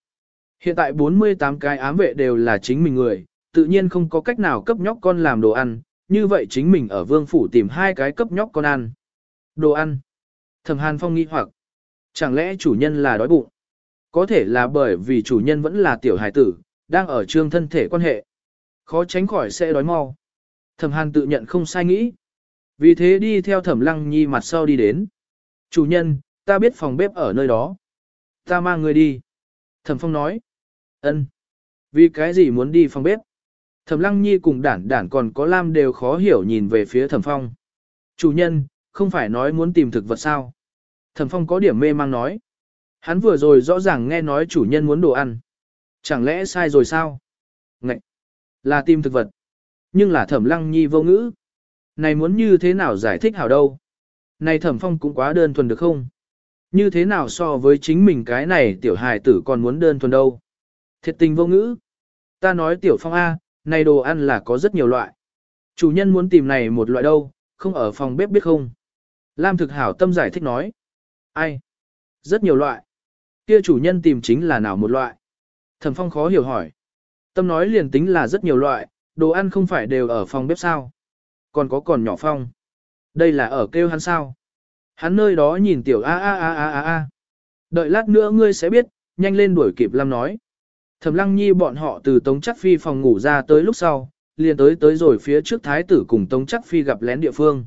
[SPEAKER 1] Hiện tại 48 cái ám vệ đều là chính mình người, tự nhiên không có cách nào cấp nhóc con làm đồ ăn, như vậy chính mình ở vương phủ tìm hai cái cấp nhóc con ăn. Đồ ăn. Thẩm Hàn Phong nghi hoặc. Chẳng lẽ chủ nhân là đói bụng? Có thể là bởi vì chủ nhân vẫn là tiểu hải tử, đang ở trương thân thể quan hệ. Khó tránh khỏi sẽ đói mau. Thẩm Hàn tự nhận không sai nghĩ. Vì thế đi theo Thẩm Lăng Nhi mặt sau đi đến. Chủ nhân, ta biết phòng bếp ở nơi đó. Ta mang người đi. Thẩm Phong nói. Ân. Vì cái gì muốn đi phòng bếp? Thẩm Lăng Nhi cùng đản đản còn có Lam đều khó hiểu nhìn về phía Thẩm Phong. Chủ nhân, không phải nói muốn tìm thực vật sao? Thẩm Phong có điểm mê mang nói. Hắn vừa rồi rõ ràng nghe nói chủ nhân muốn đồ ăn. Chẳng lẽ sai rồi sao? Ngậy! Là tìm thực vật. Nhưng là Thẩm Lăng Nhi vô ngữ. Này muốn như thế nào giải thích hảo đâu? Này Thẩm Phong cũng quá đơn thuần được không? Như thế nào so với chính mình cái này tiểu hài tử còn muốn đơn thuần đâu? Thiệt tình vô ngữ. Ta nói tiểu Phong A, này đồ ăn là có rất nhiều loại. Chủ nhân muốn tìm này một loại đâu, không ở phòng bếp biết không? Lam thực hảo tâm giải thích nói. Ai? Rất nhiều loại. Kia chủ nhân tìm chính là nào một loại? Thẩm Phong khó hiểu hỏi. Tâm nói liền tính là rất nhiều loại, đồ ăn không phải đều ở phòng bếp sao? Còn có còn nhỏ Phong. Đây là ở kêu hắn sao? Hắn nơi đó nhìn tiểu a a a a a a. Đợi lát nữa ngươi sẽ biết, nhanh lên đuổi kịp Lam nói. Thẩm Lăng Nhi bọn họ từ Tống Chắc Phi phòng ngủ ra tới lúc sau, liền tới tới rồi phía trước thái tử cùng Tống Chắc Phi gặp lén địa phương.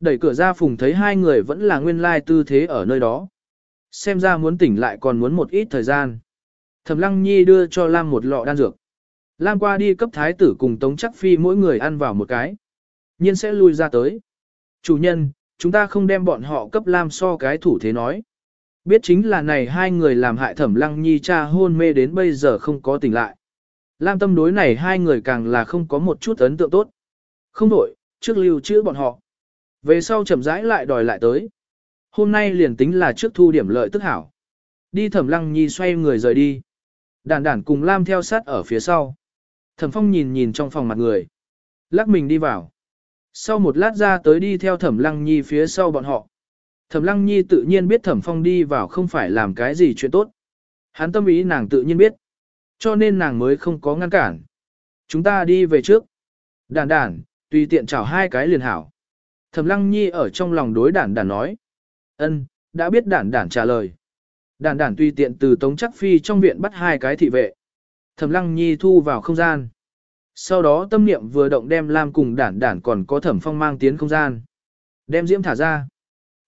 [SPEAKER 1] Đẩy cửa ra phùng thấy hai người vẫn là nguyên lai tư thế ở nơi đó. Xem ra muốn tỉnh lại còn muốn một ít thời gian. Thẩm Lăng Nhi đưa cho Lam một lọ đan dược. Lam qua đi cấp thái tử cùng Tống Chắc Phi mỗi người ăn vào một cái. Nhiên sẽ lui ra tới. Chủ nhân, chúng ta không đem bọn họ cấp Lam so cái thủ thế nói. Biết chính là này hai người làm hại thẩm lăng nhi cha hôn mê đến bây giờ không có tỉnh lại. Lam tâm đối này hai người càng là không có một chút ấn tượng tốt. Không đổi, trước lưu trữ bọn họ. Về sau chậm rãi lại đòi lại tới. Hôm nay liền tính là trước thu điểm lợi tức hảo. Đi thẩm lăng nhi xoay người rời đi. Đản đản cùng Lam theo sát ở phía sau. Thẩm phong nhìn nhìn trong phòng mặt người. Lắc mình đi vào. Sau một lát ra tới đi theo thẩm lăng nhi phía sau bọn họ. Thẩm lăng nhi tự nhiên biết thẩm phong đi vào không phải làm cái gì chuyện tốt. Hắn tâm ý nàng tự nhiên biết. Cho nên nàng mới không có ngăn cản. Chúng ta đi về trước. Đản đản, tùy tiện chào hai cái liền hảo. Thẩm lăng nhi ở trong lòng đối đản đản nói. ân, đã biết đản đản trả lời. Đản đản tùy tiện từ tống chắc phi trong viện bắt hai cái thị vệ. Thẩm lăng nhi thu vào không gian. Sau đó tâm niệm vừa động đem Lam cùng đản đản còn có thẩm phong mang tiến không gian. Đem diễm thả ra.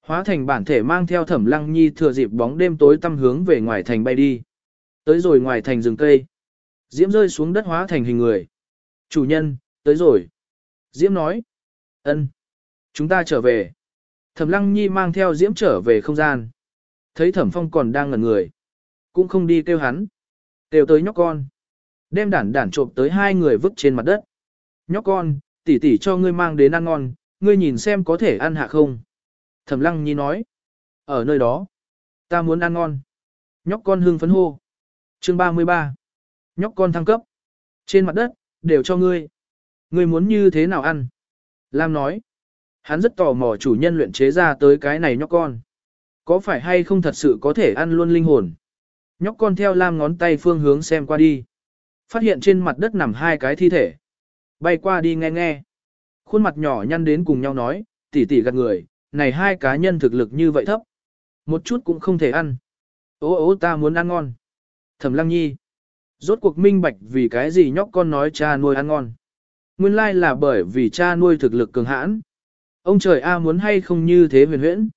[SPEAKER 1] Hóa thành bản thể mang theo thẩm lăng nhi thừa dịp bóng đêm tối tăm hướng về ngoài thành bay đi. Tới rồi ngoài thành rừng cây. Diễm rơi xuống đất hóa thành hình người. Chủ nhân, tới rồi. Diễm nói. ân, Chúng ta trở về. Thẩm lăng nhi mang theo Diễm trở về không gian. Thấy thẩm phong còn đang ngẩn người. Cũng không đi kêu hắn. Kêu tới nhóc con. Đem đản đản trộm tới hai người vứt trên mặt đất. Nhóc con, tỷ tỷ cho ngươi mang đến ăn ngon, ngươi nhìn xem có thể ăn hạ không. Thẩm lăng nhi nói. Ở nơi đó. Ta muốn ăn ngon. Nhóc con hưng phấn hô. Chương 33. Nhóc con thăng cấp. Trên mặt đất, đều cho ngươi. Ngươi muốn như thế nào ăn? Lam nói. Hắn rất tò mò chủ nhân luyện chế ra tới cái này nhóc con. Có phải hay không thật sự có thể ăn luôn linh hồn? Nhóc con theo Lam ngón tay phương hướng xem qua đi. Phát hiện trên mặt đất nằm hai cái thi thể. Bay qua đi nghe nghe. Khuôn mặt nhỏ nhăn đến cùng nhau nói, tỉ tỉ gạt người, này hai cá nhân thực lực như vậy thấp. Một chút cũng không thể ăn. Ô ô ta muốn ăn ngon. Thẩm lăng nhi. Rốt cuộc minh bạch vì cái gì nhóc con nói cha nuôi ăn ngon. Nguyên lai là bởi vì cha nuôi thực lực cường hãn. Ông trời A muốn hay không như thế huyền huyễn.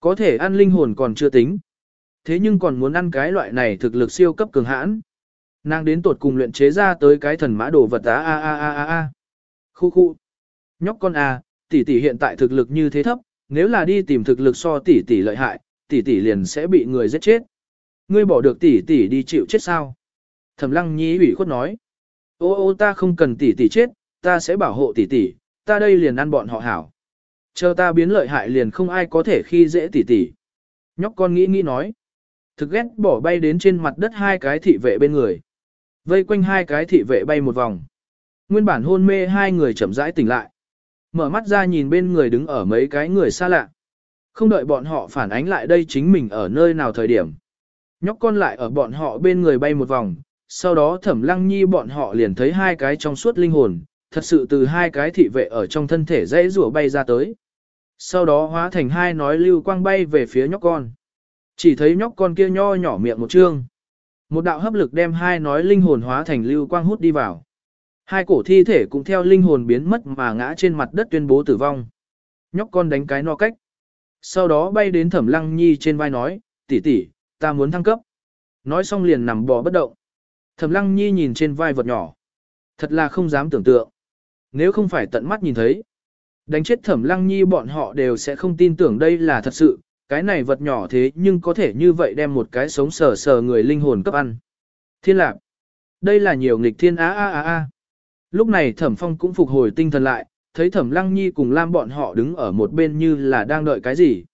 [SPEAKER 1] Có thể ăn linh hồn còn chưa tính. Thế nhưng còn muốn ăn cái loại này thực lực siêu cấp cường hãn. Nàng đến tột cùng luyện chế ra tới cái thần mã đồ vật á a a a a a. Khu khu. Nhóc con A, tỷ tỷ hiện tại thực lực như thế thấp, nếu là đi tìm thực lực so tỷ tỷ lợi hại, tỷ tỷ liền sẽ bị người giết chết. Ngươi bỏ được tỷ tỷ đi chịu chết sao? Thẩm Lăng Nhi ủy khuất nói. Ô ô ta không cần tỷ tỷ chết, ta sẽ bảo hộ tỷ tỷ, ta đây liền ăn bọn họ hảo. Chờ ta biến lợi hại liền không ai có thể khi dễ tỷ tỷ. Nhóc con nghĩ nghĩ nói. Thực ghét bỏ bay đến trên mặt đất hai cái thị vệ bên người. Vây quanh hai cái thị vệ bay một vòng. Nguyên bản hôn mê hai người chậm rãi tỉnh lại. Mở mắt ra nhìn bên người đứng ở mấy cái người xa lạ. Không đợi bọn họ phản ánh lại đây chính mình ở nơi nào thời điểm. Nhóc con lại ở bọn họ bên người bay một vòng, sau đó thẩm lăng nhi bọn họ liền thấy hai cái trong suốt linh hồn, thật sự từ hai cái thị vệ ở trong thân thể dễ rùa bay ra tới. Sau đó hóa thành hai nói lưu quang bay về phía nhóc con. Chỉ thấy nhóc con kia nho nhỏ miệng một trương. Một đạo hấp lực đem hai nói linh hồn hóa thành lưu quang hút đi vào. Hai cổ thi thể cũng theo linh hồn biến mất mà ngã trên mặt đất tuyên bố tử vong. Nhóc con đánh cái no cách. Sau đó bay đến thẩm lăng nhi trên vai nói, tỷ tỷ, ta muốn thăng cấp. Nói xong liền nằm bò bất động. Thẩm lăng nhi nhìn trên vai vật nhỏ. Thật là không dám tưởng tượng. Nếu không phải tận mắt nhìn thấy. Đánh chết thẩm lăng nhi bọn họ đều sẽ không tin tưởng đây là thật sự. Cái này vật nhỏ thế nhưng có thể như vậy đem một cái sống sờ sờ người linh hồn cấp ăn. Thiên lạc. Đây là nhiều nghịch thiên á á á á. Lúc này thẩm phong cũng phục hồi tinh thần lại, thấy thẩm lăng nhi cùng lam bọn họ đứng ở một bên như là đang đợi cái gì.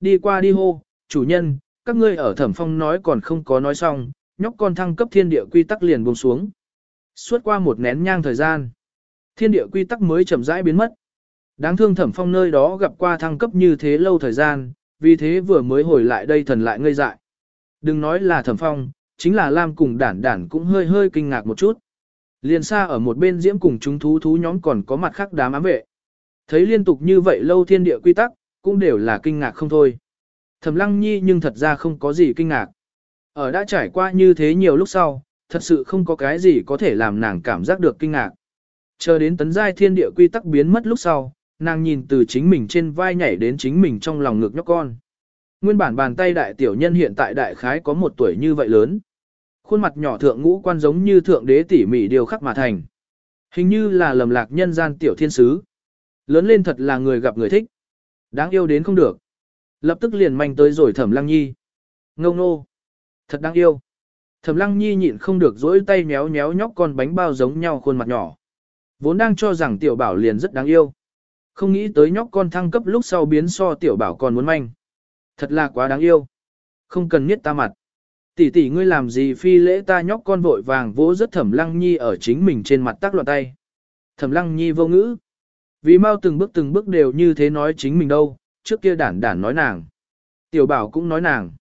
[SPEAKER 1] Đi qua đi hô, chủ nhân, các ngươi ở thẩm phong nói còn không có nói xong, nhóc con thăng cấp thiên địa quy tắc liền buông xuống. Suốt qua một nén nhang thời gian, thiên địa quy tắc mới chậm rãi biến mất. Đáng thương thẩm phong nơi đó gặp qua thăng cấp như thế lâu thời gian, vì thế vừa mới hồi lại đây thần lại ngây dại. Đừng nói là thẩm phong, chính là Lam cùng đản đản cũng hơi hơi kinh ngạc một chút. Liền xa ở một bên diễm cùng chúng thú thú nhóm còn có mặt khác đám ám vệ. Thấy liên tục như vậy lâu thiên địa quy tắc, cũng đều là kinh ngạc không thôi. Thẩm lăng nhi nhưng thật ra không có gì kinh ngạc. Ở đã trải qua như thế nhiều lúc sau, thật sự không có cái gì có thể làm nàng cảm giác được kinh ngạc. Chờ đến tấn giai thiên địa quy tắc biến mất lúc sau, nàng nhìn từ chính mình trên vai nhảy đến chính mình trong lòng ngực nhóc con. Nguyên bản bàn tay đại tiểu nhân hiện tại đại khái có một tuổi như vậy lớn. Khuôn mặt nhỏ thượng ngũ quan giống như thượng đế tỉ mỉ điều khắc mà thành. Hình như là lầm lạc nhân gian tiểu thiên sứ. Lớn lên thật là người gặp người thích. Đáng yêu đến không được. Lập tức liền manh tới rồi thẩm lăng nhi. Ngâu nô. Thật đáng yêu. Thẩm lăng nhi nhịn không được dỗi tay méo méo nhóc con bánh bao giống nhau khuôn mặt nhỏ. Vốn đang cho rằng tiểu bảo liền rất đáng yêu. Không nghĩ tới nhóc con thăng cấp lúc sau biến so tiểu bảo còn muốn manh. Thật là quá đáng yêu. Không cần nhất ta mặt. Tỷ tỷ ngươi làm gì phi lễ ta nhóc con vội vàng vỗ rất thẩm lăng nhi ở chính mình trên mặt tác loạn tay. Thẩm lăng nhi vô ngữ. Vì mau từng bước từng bước đều như thế nói chính mình đâu, trước kia đản đản nói nàng. Tiểu bảo cũng nói nàng.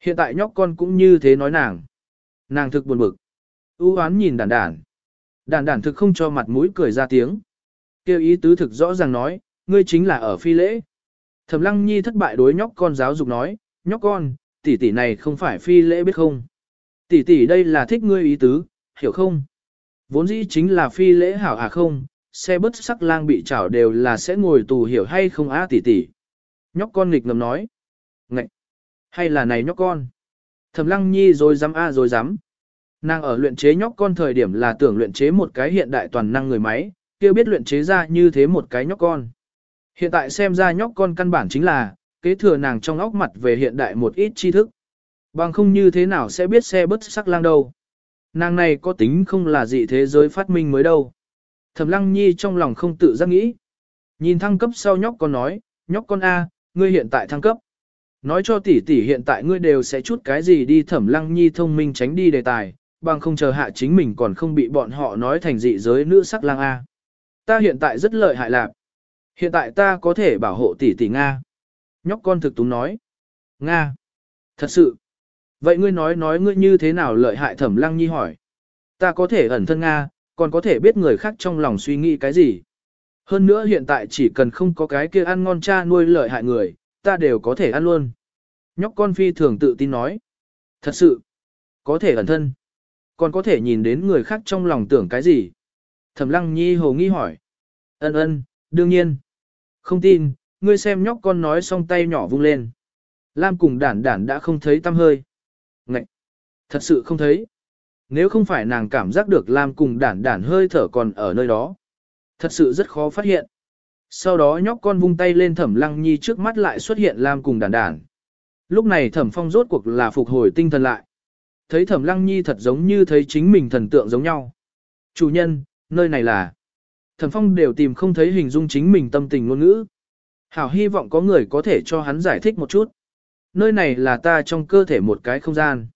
[SPEAKER 1] Hiện tại nhóc con cũng như thế nói nàng. Nàng thực buồn bực. ưu oán nhìn đản đản. Đản đản thực không cho mặt mũi cười ra tiếng. Kêu ý tứ thực rõ ràng nói, ngươi chính là ở phi lễ. Thẩm lăng nhi thất bại đối nhóc con giáo dục nói, nhóc con, tỷ tỷ này không phải phi lễ biết không. Tỷ tỷ đây là thích ngươi ý tứ, hiểu không? Vốn dĩ chính là phi lễ hảo à không, xe bất sắc lang bị chảo đều là sẽ ngồi tù hiểu hay không á tỷ tỷ. Nhóc con nghịch ngầm nói. Ngậy! Hay là này nhóc con? Thẩm lăng nhi rồi dám a rồi dám. Nàng ở luyện chế nhóc con thời điểm là tưởng luyện chế một cái hiện đại toàn năng người máy, kia biết luyện chế ra như thế một cái nhóc con. Hiện tại xem ra nhóc con căn bản chính là, kế thừa nàng trong óc mặt về hiện đại một ít tri thức. Bằng không như thế nào sẽ biết xe bất sắc lang đâu. Nàng này có tính không là gì thế giới phát minh mới đâu. Thẩm lăng nhi trong lòng không tự giác nghĩ. Nhìn thăng cấp sau nhóc con nói, nhóc con A, ngươi hiện tại thăng cấp. Nói cho tỷ tỷ hiện tại ngươi đều sẽ chút cái gì đi thẩm lăng nhi thông minh tránh đi đề tài, bằng không chờ hạ chính mình còn không bị bọn họ nói thành dị giới nữ sắc lang A. Ta hiện tại rất lợi hại lạc. Hiện tại ta có thể bảo hộ tỷ tỷ Nga. Nhóc con thực túng nói. Nga. Thật sự. Vậy ngươi nói nói ngươi như thế nào lợi hại thẩm lăng nhi hỏi. Ta có thể ẩn thân Nga, còn có thể biết người khác trong lòng suy nghĩ cái gì. Hơn nữa hiện tại chỉ cần không có cái kia ăn ngon cha nuôi lợi hại người, ta đều có thể ăn luôn. Nhóc con phi thường tự tin nói. Thật sự. Có thể ẩn thân. Còn có thể nhìn đến người khác trong lòng tưởng cái gì. Thẩm lăng nhi hồ nghi hỏi. Ân ân, đương nhiên. Không tin, ngươi xem nhóc con nói xong tay nhỏ vung lên. Lam cùng đản đản đã không thấy tâm hơi. Ngậy! Thật sự không thấy. Nếu không phải nàng cảm giác được Lam cùng đản đản hơi thở còn ở nơi đó. Thật sự rất khó phát hiện. Sau đó nhóc con vung tay lên thẩm lăng nhi trước mắt lại xuất hiện Lam cùng đản đản. Lúc này thẩm phong rốt cuộc là phục hồi tinh thần lại. Thấy thẩm lăng nhi thật giống như thấy chính mình thần tượng giống nhau. Chủ nhân, nơi này là... Thẩm phong đều tìm không thấy hình dung chính mình tâm tình ngôn ngữ. Hảo hy vọng có người có thể cho hắn giải thích một chút. Nơi này là ta trong cơ thể một cái không gian.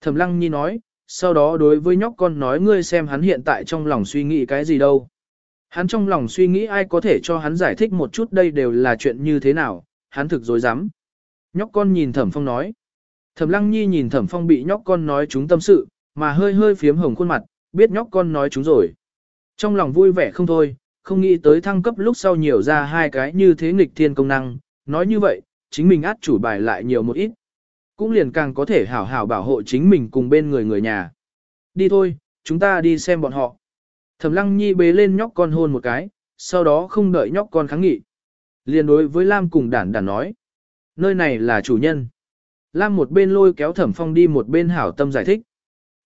[SPEAKER 1] Thẩm lăng nhi nói, sau đó đối với nhóc con nói ngươi xem hắn hiện tại trong lòng suy nghĩ cái gì đâu. Hắn trong lòng suy nghĩ ai có thể cho hắn giải thích một chút đây đều là chuyện như thế nào, hắn thực dối rắm Nhóc con nhìn thẩm phong nói. Thẩm lăng nhi nhìn thẩm phong bị nhóc con nói chúng tâm sự, mà hơi hơi phiếm hồng khuôn mặt, biết nhóc con nói chúng rồi. Trong lòng vui vẻ không thôi, không nghĩ tới thăng cấp lúc sau nhiều ra hai cái như thế nghịch thiên công năng, nói như vậy, chính mình át chủ bài lại nhiều một ít. Cũng liền càng có thể hảo hảo bảo hộ chính mình cùng bên người người nhà. Đi thôi, chúng ta đi xem bọn họ. Thẩm lăng nhi bế lên nhóc con hôn một cái, sau đó không đợi nhóc con kháng nghị. Liền đối với Lam cùng đản đản nói. Nơi này là chủ nhân. Lam một bên lôi kéo thẩm phong đi một bên hảo tâm giải thích.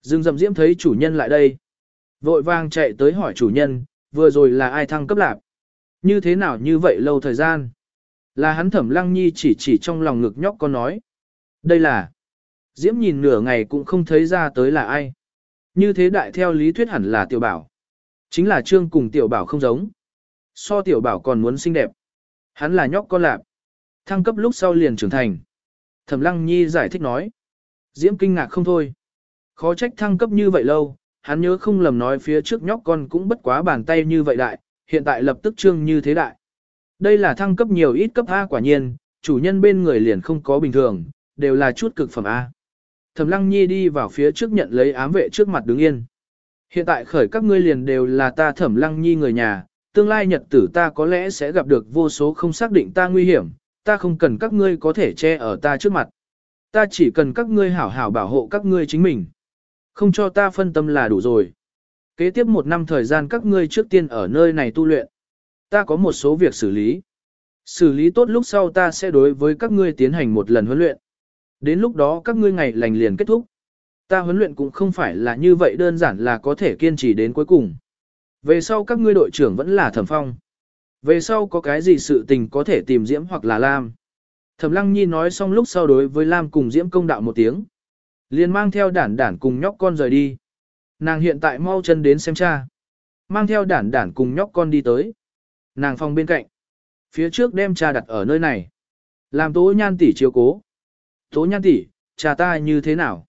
[SPEAKER 1] Dương dầm diễm thấy chủ nhân lại đây. Vội vàng chạy tới hỏi chủ nhân, vừa rồi là ai thăng cấp lạp? Như thế nào như vậy lâu thời gian? Là hắn thẩm lăng nhi chỉ chỉ trong lòng ngực nhóc con nói. Đây là... Diễm nhìn nửa ngày cũng không thấy ra tới là ai. Như thế đại theo lý thuyết hẳn là tiểu bảo. Chính là trương cùng tiểu bảo không giống. So tiểu bảo còn muốn xinh đẹp. Hắn là nhóc con lạp. Thăng cấp lúc sau liền trưởng thành. Thẩm lăng nhi giải thích nói. Diễm kinh ngạc không thôi. Khó trách thăng cấp như vậy lâu, hắn nhớ không lầm nói phía trước nhóc con cũng bất quá bàn tay như vậy đại, hiện tại lập tức trương như thế đại. Đây là thăng cấp nhiều ít cấp A quả nhiên, chủ nhân bên người liền không có bình thường, đều là chút cực phẩm A. Thẩm lăng nhi đi vào phía trước nhận lấy ám vệ trước mặt đứng yên. Hiện tại khởi các ngươi liền đều là ta thẩm lăng nhi người nhà, tương lai nhật tử ta có lẽ sẽ gặp được vô số không xác định ta nguy hiểm, ta không cần các ngươi có thể che ở ta trước mặt. Ta chỉ cần các ngươi hảo hảo bảo hộ các ngươi chính mình. Không cho ta phân tâm là đủ rồi. Kế tiếp một năm thời gian các ngươi trước tiên ở nơi này tu luyện. Ta có một số việc xử lý. Xử lý tốt lúc sau ta sẽ đối với các ngươi tiến hành một lần huấn luyện. Đến lúc đó các ngươi ngày lành liền kết thúc. Ta huấn luyện cũng không phải là như vậy đơn giản là có thể kiên trì đến cuối cùng. Về sau các ngươi đội trưởng vẫn là thẩm phong. Về sau có cái gì sự tình có thể tìm Diễm hoặc là Lam. Thẩm Lăng Nhi nói xong lúc sau đối với Lam cùng Diễm công đạo một tiếng liền mang theo đản đản cùng nhóc con rời đi. Nàng hiện tại mau chân đến xem cha. Mang theo đản đản cùng nhóc con đi tới. Nàng phòng bên cạnh. Phía trước đem cha đặt ở nơi này. Làm tố nhan tỷ chiếu cố. Tố nhan tỷ, cha ta như thế nào?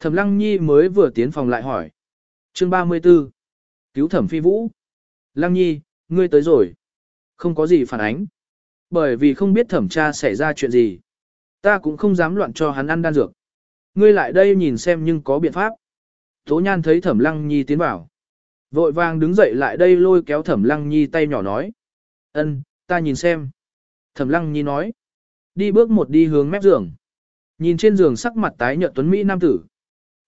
[SPEAKER 1] Thẩm Lăng Nhi mới vừa tiến phòng lại hỏi. Chương 34. Cứu Thẩm Phi Vũ. Lăng Nhi, ngươi tới rồi. Không có gì phản ánh. Bởi vì không biết thẩm tra xảy ra chuyện gì. Ta cũng không dám loạn cho hắn ăn đan dược. Ngươi lại đây nhìn xem nhưng có biện pháp. Tố Nhan thấy Thẩm Lăng Nhi tiến vào. Vội vàng đứng dậy lại đây lôi kéo Thẩm Lăng Nhi tay nhỏ nói. ân, ta nhìn xem. Thẩm Lăng Nhi nói. Đi bước một đi hướng mép giường. Nhìn trên giường sắc mặt tái nhợt tuấn Mỹ nam tử.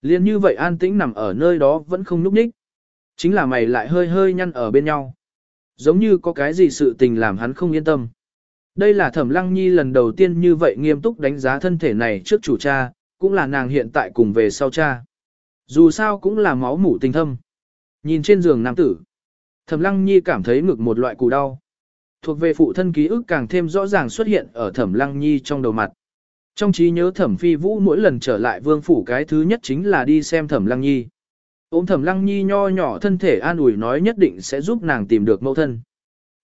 [SPEAKER 1] Liên như vậy an tĩnh nằm ở nơi đó vẫn không núp ních. Chính là mày lại hơi hơi nhăn ở bên nhau. Giống như có cái gì sự tình làm hắn không yên tâm. Đây là Thẩm Lăng Nhi lần đầu tiên như vậy nghiêm túc đánh giá thân thể này trước chủ cha, cũng là nàng hiện tại cùng về sau cha. Dù sao cũng là máu mủ tình thâm. Nhìn trên giường nam tử, Thẩm Lăng Nhi cảm thấy ngực một loại cù đau. Thuộc về phụ thân ký ức càng thêm rõ ràng xuất hiện ở Thẩm Lăng Nhi trong đầu mặt. Trong trí nhớ Thẩm Phi Vũ mỗi lần trở lại vương phủ cái thứ nhất chính là đi xem Thẩm Lăng Nhi. Ôm Thẩm Lăng Nhi nho nhỏ thân thể an ủi nói nhất định sẽ giúp nàng tìm được mẫu thân.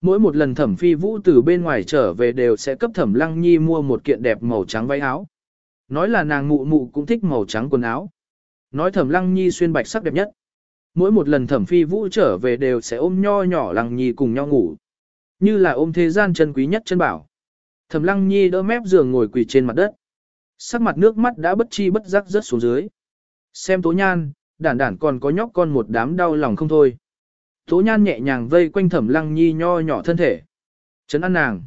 [SPEAKER 1] Mỗi một lần Thẩm Phi Vũ từ bên ngoài trở về đều sẽ cấp Thẩm Lăng Nhi mua một kiện đẹp màu trắng váy áo. Nói là nàng mụ mụ cũng thích màu trắng quần áo. Nói Thẩm Lăng Nhi xuyên bạch sắc đẹp nhất. Mỗi một lần Thẩm Phi Vũ trở về đều sẽ ôm nho nhỏ Lăng Nhi cùng nhau ngủ. Như là ôm thế gian chân quý nhất chân bảo. Thẩm Lăng Nhi đỡ mép giường ngồi quỳ trên mặt đất. Sắc mặt nước mắt đã bất chi bất giác rớt xuống dưới. Xem Tố Nhan, đản đản còn có nhóc con một đám đau lòng không thôi. Tố Nhan nhẹ nhàng vây quanh Thẩm Lăng Nhi nho nhỏ thân thể. Chấn an nàng.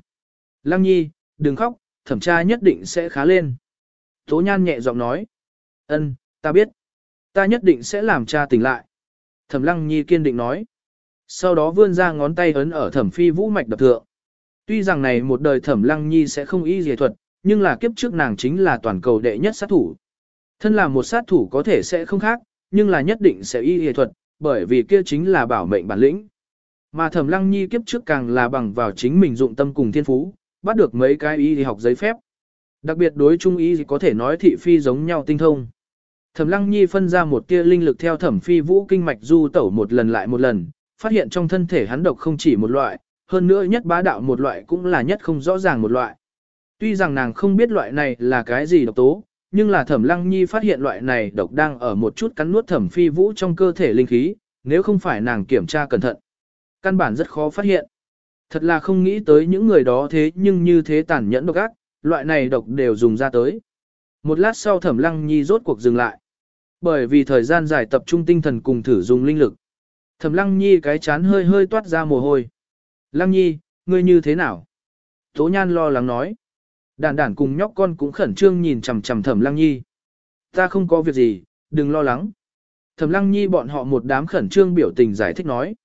[SPEAKER 1] Lăng Nhi, đừng khóc, thẩm tra nhất định sẽ khá lên. Tố Nhan nhẹ giọng nói. Ân, ta biết. Ta nhất định sẽ làm cha tỉnh lại. Thẩm Lăng Nhi kiên định nói. Sau đó vươn ra ngón tay ấn ở Thẩm Phi Vũ mạch đập thượng. Tuy rằng này một đời Thẩm Lăng Nhi sẽ không y dề thuật, nhưng là kiếp trước nàng chính là toàn cầu đệ nhất sát thủ. Thân là một sát thủ có thể sẽ không khác, nhưng là nhất định sẽ y y thuật, bởi vì kia chính là bảo mệnh bản lĩnh. Mà Thẩm Lăng Nhi kiếp trước càng là bằng vào chính mình dụng tâm cùng thiên phú, bắt được mấy cái y y học giấy phép. Đặc biệt đối trung y có thể nói thị phi giống nhau tinh thông. Thẩm Lăng Nhi phân ra một tia linh lực theo Thẩm Phi Vũ kinh mạch du tẩu một lần lại một lần, phát hiện trong thân thể hắn độc không chỉ một loại, hơn nữa nhất bá đạo một loại cũng là nhất không rõ ràng một loại. Tuy rằng nàng không biết loại này là cái gì độc tố, nhưng là thẩm lăng nhi phát hiện loại này độc đang ở một chút cắn nuốt thẩm phi vũ trong cơ thể linh khí, nếu không phải nàng kiểm tra cẩn thận. Căn bản rất khó phát hiện. Thật là không nghĩ tới những người đó thế nhưng như thế tàn nhẫn độc ác, loại này độc đều dùng ra tới. Một lát sau thẩm lăng nhi rốt cuộc dừng lại. Bởi vì thời gian dài tập trung tinh thần cùng thử dùng linh lực. Thẩm lăng nhi cái chán hơi hơi toát ra mồ hôi. Lăng nhi, ngươi như thế nào? Tố nhan lo lắng nói. Đàn đản cùng nhóc con cũng khẩn trương nhìn chằm chằm thẩm lăng nhi. Ta không có việc gì, đừng lo lắng. Thẩm lăng nhi bọn họ một đám khẩn trương biểu tình giải thích nói.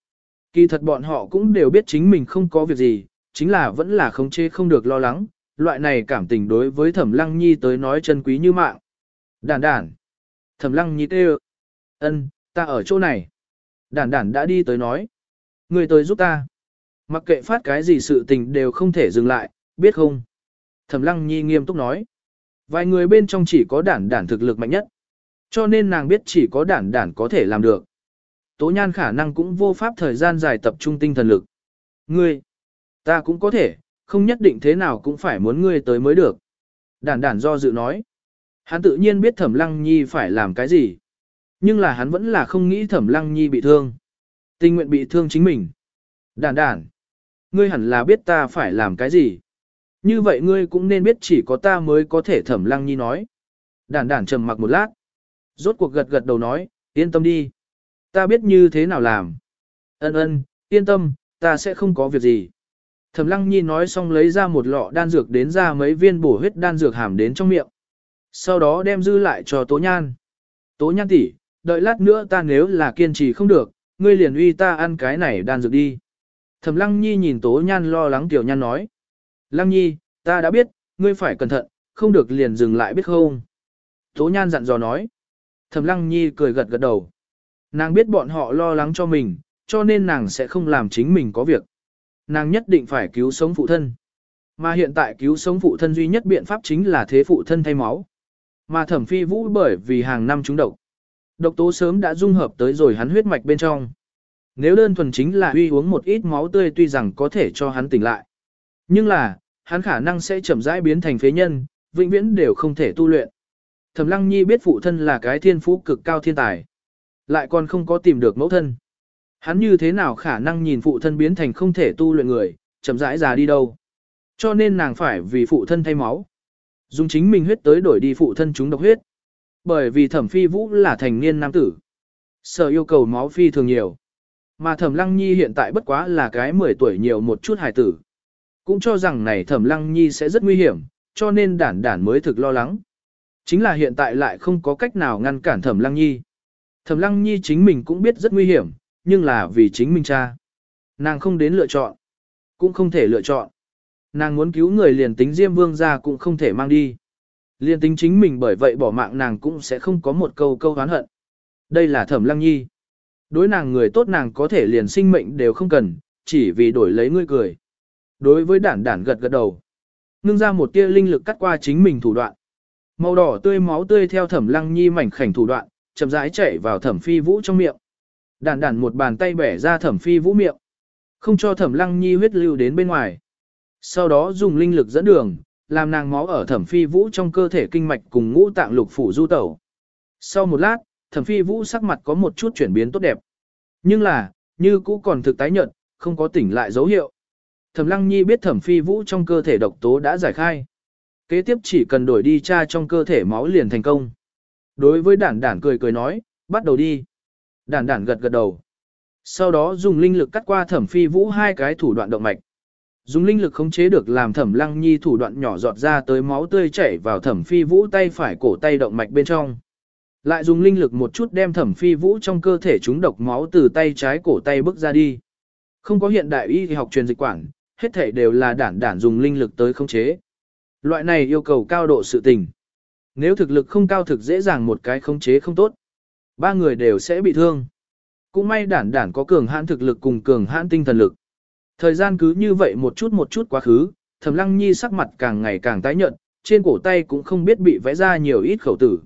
[SPEAKER 1] Kỳ thật bọn họ cũng đều biết chính mình không có việc gì, chính là vẫn là khống chế không được lo lắng, loại này cảm tình đối với thẩm lăng nhi tới nói chân quý như mạng. Đản Đản, Thẩm lăng nhi kêu. ân, ta ở chỗ này. Đản Đản đã đi tới nói. Người tới giúp ta. Mặc kệ phát cái gì sự tình đều không thể dừng lại, biết không? Thẩm Lăng Nhi nghiêm túc nói. Vài người bên trong chỉ có đản đản thực lực mạnh nhất. Cho nên nàng biết chỉ có đản đản có thể làm được. Tố nhan khả năng cũng vô pháp thời gian dài tập trung tinh thần lực. Ngươi, ta cũng có thể, không nhất định thế nào cũng phải muốn ngươi tới mới được. Đản đản do dự nói. Hắn tự nhiên biết Thẩm Lăng Nhi phải làm cái gì. Nhưng là hắn vẫn là không nghĩ Thẩm Lăng Nhi bị thương. Tình nguyện bị thương chính mình. Đản đản, ngươi hẳn là biết ta phải làm cái gì. Như vậy ngươi cũng nên biết chỉ có ta mới có thể thẩm lăng nhi nói. Đản đản trầm mặc một lát. Rốt cuộc gật gật đầu nói, yên tâm đi. Ta biết như thế nào làm. Ân ân, yên tâm, ta sẽ không có việc gì. Thẩm lăng nhi nói xong lấy ra một lọ đan dược đến ra mấy viên bổ huyết đan dược hàm đến trong miệng. Sau đó đem dư lại cho tố nhan. Tố nhan tỷ, đợi lát nữa ta nếu là kiên trì không được, ngươi liền uy ta ăn cái này đan dược đi. Thẩm lăng nhi nhìn tố nhan lo lắng tiểu nhan nói. Lăng nhi, ta đã biết, ngươi phải cẩn thận, không được liền dừng lại biết không. Tố nhan dặn dò nói. Thẩm lăng nhi cười gật gật đầu. Nàng biết bọn họ lo lắng cho mình, cho nên nàng sẽ không làm chính mình có việc nàng nhất định phải cứu sống phụ thân. Mà hiện tại cứu sống phụ thân duy nhất biện pháp chính là thế phụ thân thay máu. Mà thẩm phi vũ bởi vì hàng năm trúng độc. Độc tố sớm đã dung hợp tới rồi hắn huyết mạch bên trong. Nếu đơn thuần chính là uy uống một ít máu tươi tuy rằng có thể cho hắn tỉnh lại. Nhưng là, hắn khả năng sẽ chậm rãi biến thành phế nhân, vĩnh viễn đều không thể tu luyện. Thẩm Lăng Nhi biết phụ thân là cái thiên phú cực cao thiên tài, lại còn không có tìm được mẫu thân. Hắn như thế nào khả năng nhìn phụ thân biến thành không thể tu luyện người, chậm rãi già đi đâu. Cho nên nàng phải vì phụ thân thay máu. Dùng chính mình huyết tới đổi đi phụ thân chúng độc huyết. Bởi vì thẩm phi vũ là thành niên nam tử. Sở yêu cầu máu phi thường nhiều. Mà thẩm lăng nhi hiện tại bất quá là cái 10 tuổi nhiều một chút hài tử. Cũng cho rằng này thẩm lăng nhi sẽ rất nguy hiểm, cho nên đản đản mới thực lo lắng. Chính là hiện tại lại không có cách nào ngăn cản thẩm lăng nhi. Thẩm lăng nhi chính mình cũng biết rất nguy hiểm, nhưng là vì chính mình cha. Nàng không đến lựa chọn, cũng không thể lựa chọn. Nàng muốn cứu người liền tính Diêm Vương ra cũng không thể mang đi. Liền tính chính mình bởi vậy bỏ mạng nàng cũng sẽ không có một câu câu hán hận. Đây là thẩm lăng nhi. Đối nàng người tốt nàng có thể liền sinh mệnh đều không cần, chỉ vì đổi lấy ngươi cười. Đối với đản đản gật gật đầu. Ngưng ra một tia linh lực cắt qua chính mình thủ đoạn. Màu đỏ tươi máu tươi theo thẩm lăng nhi mảnh khảnh thủ đoạn, chậm rãi chảy vào thẩm phi vũ trong miệng. Đản đản một bàn tay bẻ ra thẩm phi vũ miệng. Không cho thẩm lăng nhi huyết lưu đến bên ngoài. Sau đó dùng linh lực dẫn đường, làm nàng máu ở thẩm phi vũ trong cơ thể kinh mạch cùng ngũ tạng lục phủ du tẩu. Sau một lát, thẩm phi vũ sắc mặt có một chút chuyển biến tốt đẹp. Nhưng là, như cũ còn thực tái nhận, không có tỉnh lại dấu hiệu. Thẩm lăng nhi biết thẩm phi vũ trong cơ thể độc tố đã giải khai. Kế tiếp chỉ cần đổi đi cha trong cơ thể máu liền thành công. Đối với đản đản cười cười nói, bắt đầu đi. Đản đản gật gật đầu. Sau đó dùng linh lực cắt qua thẩm phi vũ hai cái thủ đoạn động mạch. Dùng linh lực khống chế được làm thẩm lăng nhi thủ đoạn nhỏ giọt ra tới máu tươi chảy vào thẩm phi vũ tay phải cổ tay động mạch bên trong. Lại dùng linh lực một chút đem thẩm phi vũ trong cơ thể chúng độc máu từ tay trái cổ tay bước ra đi. Không có hiện đại y học truyền dịch quản, hết thể đều là đản đản dùng linh lực tới khống chế. Loại này yêu cầu cao độ sự tình. Nếu thực lực không cao thực dễ dàng một cái khống chế không tốt. Ba người đều sẽ bị thương. Cũng may đản đản có cường hãn thực lực cùng cường hãn tinh thần lực. Thời gian cứ như vậy một chút một chút quá khứ, Thẩm Lăng Nhi sắc mặt càng ngày càng tái nhợt, trên cổ tay cũng không biết bị vẽ ra nhiều ít khẩu tử.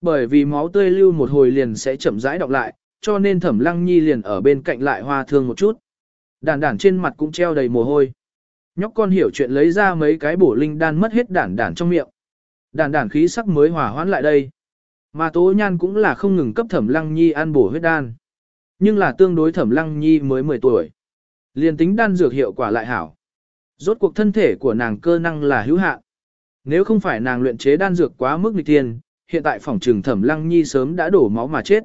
[SPEAKER 1] Bởi vì máu tươi lưu một hồi liền sẽ chậm rãi đọc lại, cho nên Thẩm Lăng Nhi liền ở bên cạnh lại hoa thương một chút. Đản đản trên mặt cũng treo đầy mồ hôi. Nhóc con hiểu chuyện lấy ra mấy cái bổ linh đan mất hết đản đản trong miệng. Đản đản khí sắc mới hòa hoãn lại đây. Mà Tố Nhan cũng là không ngừng cấp Thẩm Lăng Nhi ăn bổ huyết đan. Nhưng là tương đối Thẩm Lăng Nhi mới 10 tuổi. liền tính đan dược hiệu quả lại hảo. Rốt cuộc thân thể của nàng cơ năng là hữu hạn. Nếu không phải nàng luyện chế đan dược quá mức nghịch tiên, hiện tại phòng trừng Thẩm Lăng Nhi sớm đã đổ máu mà chết.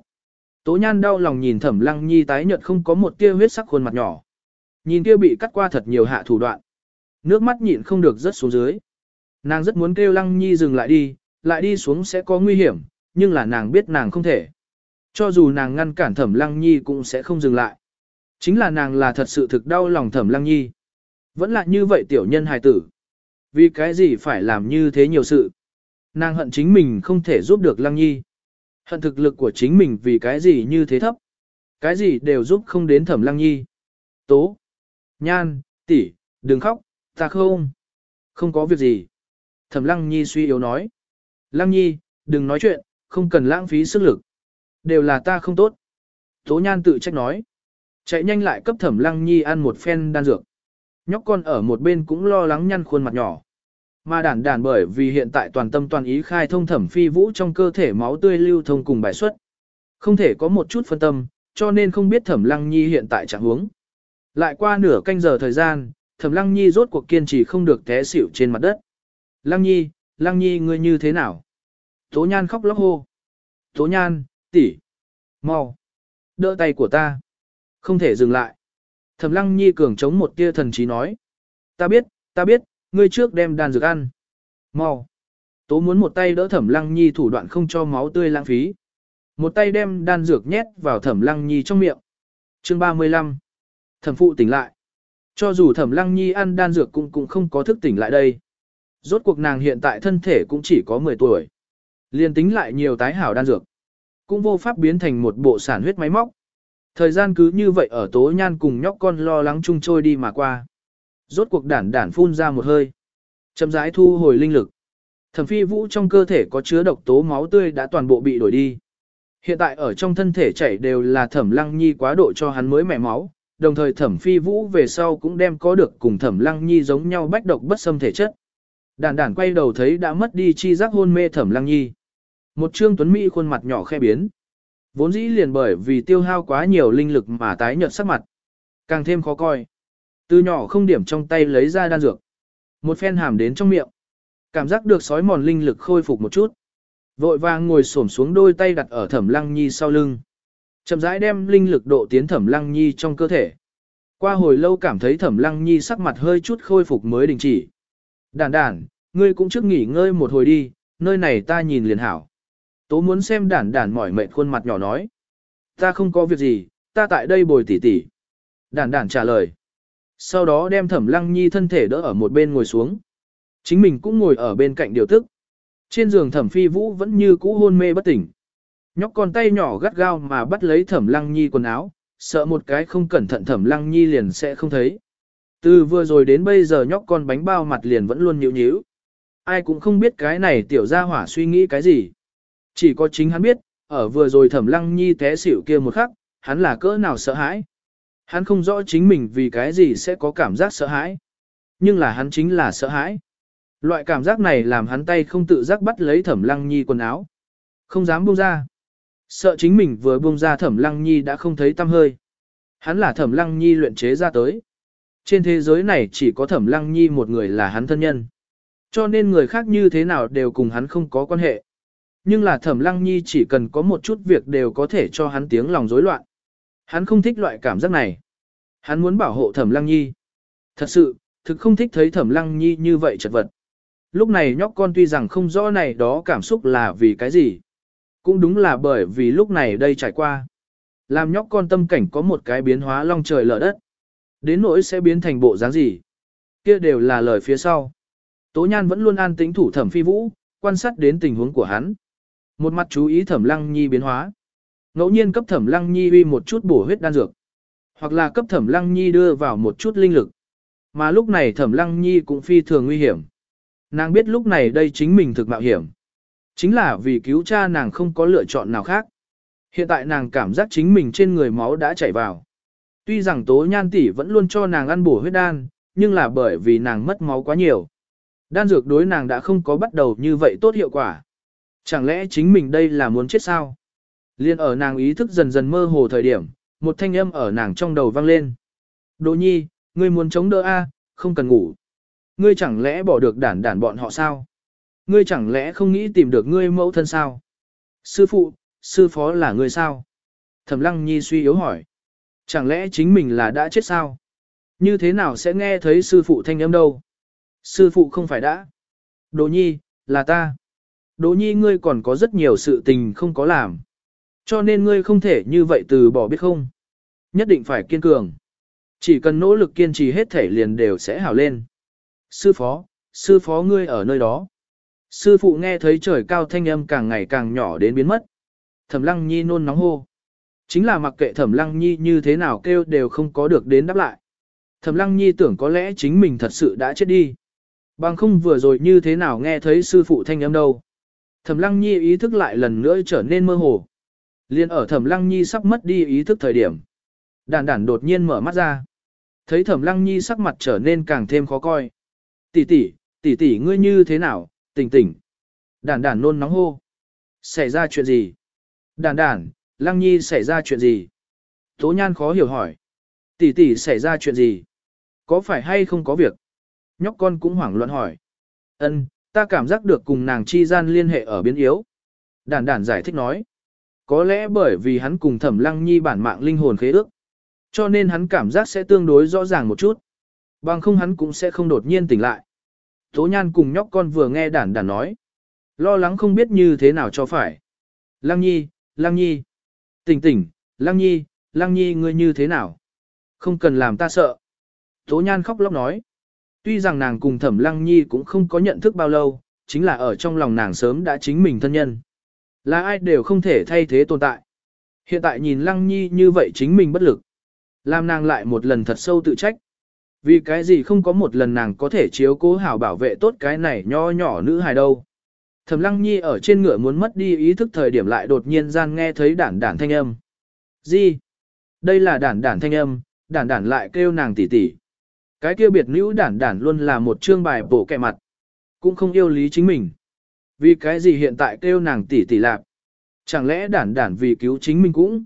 [SPEAKER 1] Tố Nhan đau lòng nhìn Thẩm Lăng Nhi tái nhợt không có một tia huyết sắc khuôn mặt nhỏ. Nhìn kia bị cắt qua thật nhiều hạ thủ đoạn. Nước mắt nhịn không được rớt xuống dưới. Nàng rất muốn kêu Lăng Nhi dừng lại đi, lại đi xuống sẽ có nguy hiểm, nhưng là nàng biết nàng không thể. Cho dù nàng ngăn cản Thẩm Lăng Nhi cũng sẽ không dừng lại. Chính là nàng là thật sự thực đau lòng thẩm lăng nhi. Vẫn là như vậy tiểu nhân hài tử. Vì cái gì phải làm như thế nhiều sự. Nàng hận chính mình không thể giúp được lăng nhi. Hận thực lực của chính mình vì cái gì như thế thấp. Cái gì đều giúp không đến thẩm lăng nhi. Tố. Nhan, tỷ, đừng khóc, ta không. Không có việc gì. Thẩm lăng nhi suy yếu nói. Lăng nhi, đừng nói chuyện, không cần lãng phí sức lực. Đều là ta không tốt. Tố nhan tự trách nói. Chạy nhanh lại cấp thẩm lăng nhi ăn một phen đan dược. Nhóc con ở một bên cũng lo lắng nhăn khuôn mặt nhỏ. Mà đản đản bởi vì hiện tại toàn tâm toàn ý khai thông thẩm phi vũ trong cơ thể máu tươi lưu thông cùng bài xuất. Không thể có một chút phân tâm, cho nên không biết thẩm lăng nhi hiện tại trạng huống. Lại qua nửa canh giờ thời gian, thẩm lăng nhi rốt cuộc kiên trì không được té xỉu trên mặt đất. Lăng nhi, lăng nhi ngươi như thế nào? Tố nhan khóc lóc hô. Tố nhan, tỷ, mau, đỡ tay của ta. Không thể dừng lại. Thẩm lăng nhi cường chống một tia thần trí nói. Ta biết, ta biết, ngươi trước đem đan dược ăn. Mau. Tố muốn một tay đỡ thẩm lăng nhi thủ đoạn không cho máu tươi lãng phí. Một tay đem đan dược nhét vào thẩm lăng nhi trong miệng. Chương 35. Thẩm phụ tỉnh lại. Cho dù thẩm lăng nhi ăn đan dược cũng cũng không có thức tỉnh lại đây. Rốt cuộc nàng hiện tại thân thể cũng chỉ có 10 tuổi. Liên tính lại nhiều tái hảo đan dược. Cũng vô pháp biến thành một bộ sản huyết máy móc. Thời gian cứ như vậy ở tố nhan cùng nhóc con lo lắng chung trôi đi mà qua. Rốt cuộc đản đản phun ra một hơi. Chậm rãi thu hồi linh lực. Thẩm phi vũ trong cơ thể có chứa độc tố máu tươi đã toàn bộ bị đổi đi. Hiện tại ở trong thân thể chảy đều là thẩm lăng nhi quá độ cho hắn mới mẻ máu, đồng thời thẩm phi vũ về sau cũng đem có được cùng thẩm lăng nhi giống nhau bách độc bất xâm thể chất. Đản đản quay đầu thấy đã mất đi chi giác hôn mê thẩm lăng nhi. Một trương tuấn mỹ khuôn mặt nhỏ khe biến. Vốn dĩ liền bởi vì tiêu hao quá nhiều linh lực mà tái nhợt sắc mặt. Càng thêm khó coi. Từ nhỏ không điểm trong tay lấy ra đan dược. Một phen hàm đến trong miệng. Cảm giác được sói mòn linh lực khôi phục một chút. Vội vàng ngồi xổm xuống đôi tay đặt ở thẩm lăng nhi sau lưng. Chậm rãi đem linh lực độ tiến thẩm lăng nhi trong cơ thể. Qua hồi lâu cảm thấy thẩm lăng nhi sắc mặt hơi chút khôi phục mới đình chỉ. đản đản ngươi cũng trước nghỉ ngơi một hồi đi, nơi này ta nhìn liền hảo. Tố muốn xem đản đản mỏi mệt khuôn mặt nhỏ nói. Ta không có việc gì, ta tại đây bồi tỉ tỉ. Đản đản trả lời. Sau đó đem thẩm lăng nhi thân thể đỡ ở một bên ngồi xuống. Chính mình cũng ngồi ở bên cạnh điều tức. Trên giường thẩm phi vũ vẫn như cũ hôn mê bất tỉnh. Nhóc con tay nhỏ gắt gao mà bắt lấy thẩm lăng nhi quần áo, sợ một cái không cẩn thận thẩm lăng nhi liền sẽ không thấy. Từ vừa rồi đến bây giờ nhóc con bánh bao mặt liền vẫn luôn nhíu nhíu. Ai cũng không biết cái này tiểu gia hỏa suy nghĩ cái gì. Chỉ có chính hắn biết, ở vừa rồi thẩm lăng nhi té xỉu kia một khắc, hắn là cỡ nào sợ hãi. Hắn không rõ chính mình vì cái gì sẽ có cảm giác sợ hãi. Nhưng là hắn chính là sợ hãi. Loại cảm giác này làm hắn tay không tự giác bắt lấy thẩm lăng nhi quần áo. Không dám buông ra. Sợ chính mình vừa buông ra thẩm lăng nhi đã không thấy tâm hơi. Hắn là thẩm lăng nhi luyện chế ra tới. Trên thế giới này chỉ có thẩm lăng nhi một người là hắn thân nhân. Cho nên người khác như thế nào đều cùng hắn không có quan hệ. Nhưng là thẩm lăng nhi chỉ cần có một chút việc đều có thể cho hắn tiếng lòng rối loạn. Hắn không thích loại cảm giác này. Hắn muốn bảo hộ thẩm lăng nhi. Thật sự, thực không thích thấy thẩm lăng nhi như vậy chật vật. Lúc này nhóc con tuy rằng không rõ này đó cảm xúc là vì cái gì. Cũng đúng là bởi vì lúc này đây trải qua. Làm nhóc con tâm cảnh có một cái biến hóa long trời lở đất. Đến nỗi sẽ biến thành bộ dáng gì. kia đều là lời phía sau. Tố Nhan vẫn luôn an tĩnh thủ thẩm phi vũ, quan sát đến tình huống của hắn. Một mặt chú ý thẩm lăng nhi biến hóa. Ngẫu nhiên cấp thẩm lăng nhi uy một chút bổ huyết đan dược. Hoặc là cấp thẩm lăng nhi đưa vào một chút linh lực. Mà lúc này thẩm lăng nhi cũng phi thường nguy hiểm. Nàng biết lúc này đây chính mình thực mạo hiểm. Chính là vì cứu cha nàng không có lựa chọn nào khác. Hiện tại nàng cảm giác chính mình trên người máu đã chảy vào. Tuy rằng tố nhan tỷ vẫn luôn cho nàng ăn bổ huyết đan, nhưng là bởi vì nàng mất máu quá nhiều. Đan dược đối nàng đã không có bắt đầu như vậy tốt hiệu quả. Chẳng lẽ chính mình đây là muốn chết sao? Liên ở nàng ý thức dần dần mơ hồ thời điểm, một thanh âm ở nàng trong đầu vang lên. Đỗ nhi, ngươi muốn chống đỡ A, không cần ngủ. Ngươi chẳng lẽ bỏ được đản đản bọn họ sao? Ngươi chẳng lẽ không nghĩ tìm được ngươi mẫu thân sao? Sư phụ, sư phó là ngươi sao? Thẩm lăng nhi suy yếu hỏi. Chẳng lẽ chính mình là đã chết sao? Như thế nào sẽ nghe thấy sư phụ thanh âm đâu? Sư phụ không phải đã. Đỗ nhi, là ta. Đỗ nhi ngươi còn có rất nhiều sự tình không có làm. Cho nên ngươi không thể như vậy từ bỏ biết không. Nhất định phải kiên cường. Chỉ cần nỗ lực kiên trì hết thể liền đều sẽ hảo lên. Sư phó, sư phó ngươi ở nơi đó. Sư phụ nghe thấy trời cao thanh âm càng ngày càng nhỏ đến biến mất. Thẩm lăng nhi nôn nóng hô. Chính là mặc kệ thẩm lăng nhi như thế nào kêu đều không có được đến đáp lại. Thẩm lăng nhi tưởng có lẽ chính mình thật sự đã chết đi. Bằng không vừa rồi như thế nào nghe thấy sư phụ thanh âm đâu. Thẩm Lăng Nhi ý thức lại lần nữa trở nên mơ hồ. Liên ở Thẩm Lăng Nhi sắp mất đi ý thức thời điểm. Đản đản đột nhiên mở mắt ra. Thấy Thẩm Lăng Nhi sắc mặt trở nên càng thêm khó coi. Tỷ tỷ, tỷ tỷ ngươi như thế nào, tỉnh tỉnh. Đản đản nôn nóng hô. Xảy ra chuyện gì? Đản đản, Lăng Nhi xảy ra chuyện gì? Tố Nhan khó hiểu hỏi. Tỷ tỷ xảy ra chuyện gì? Có phải hay không có việc? Nhóc con cũng hoảng loạn hỏi. Ân, ta cảm giác được cùng nàng chi gian liên hệ ở biến yếu. Đản đản giải thích nói. Có lẽ bởi vì hắn cùng thẩm lăng nhi bản mạng linh hồn khế ước. Cho nên hắn cảm giác sẽ tương đối rõ ràng một chút. Bằng không hắn cũng sẽ không đột nhiên tỉnh lại. Tố nhan cùng nhóc con vừa nghe đản đản nói. Lo lắng không biết như thế nào cho phải. Lăng nhi, lăng nhi. Tỉnh tỉnh, lăng nhi, lăng nhi ngươi như thế nào? Không cần làm ta sợ. Tố nhan khóc lóc nói. Tuy rằng nàng cùng Thẩm Lăng Nhi cũng không có nhận thức bao lâu, chính là ở trong lòng nàng sớm đã chính mình thân nhân. Là ai đều không thể thay thế tồn tại. Hiện tại nhìn Lăng Nhi như vậy chính mình bất lực. Làm nàng lại một lần thật sâu tự trách. Vì cái gì không có một lần nàng có thể chiếu cố hảo bảo vệ tốt cái này nho nhỏ nữ hài đâu. Thẩm Lăng Nhi ở trên ngựa muốn mất đi ý thức thời điểm lại đột nhiên gian nghe thấy đản đản thanh âm. Gì? Đây là đản đản thanh âm, đản đản lại kêu nàng tỷ tỷ. Cái kia biệt nữ đản đản luôn là một chương bài bổ kẹ mặt. Cũng không yêu lý chính mình. Vì cái gì hiện tại kêu nàng tỷ tỷ lạp? Chẳng lẽ đản đản vì cứu chính mình cũng?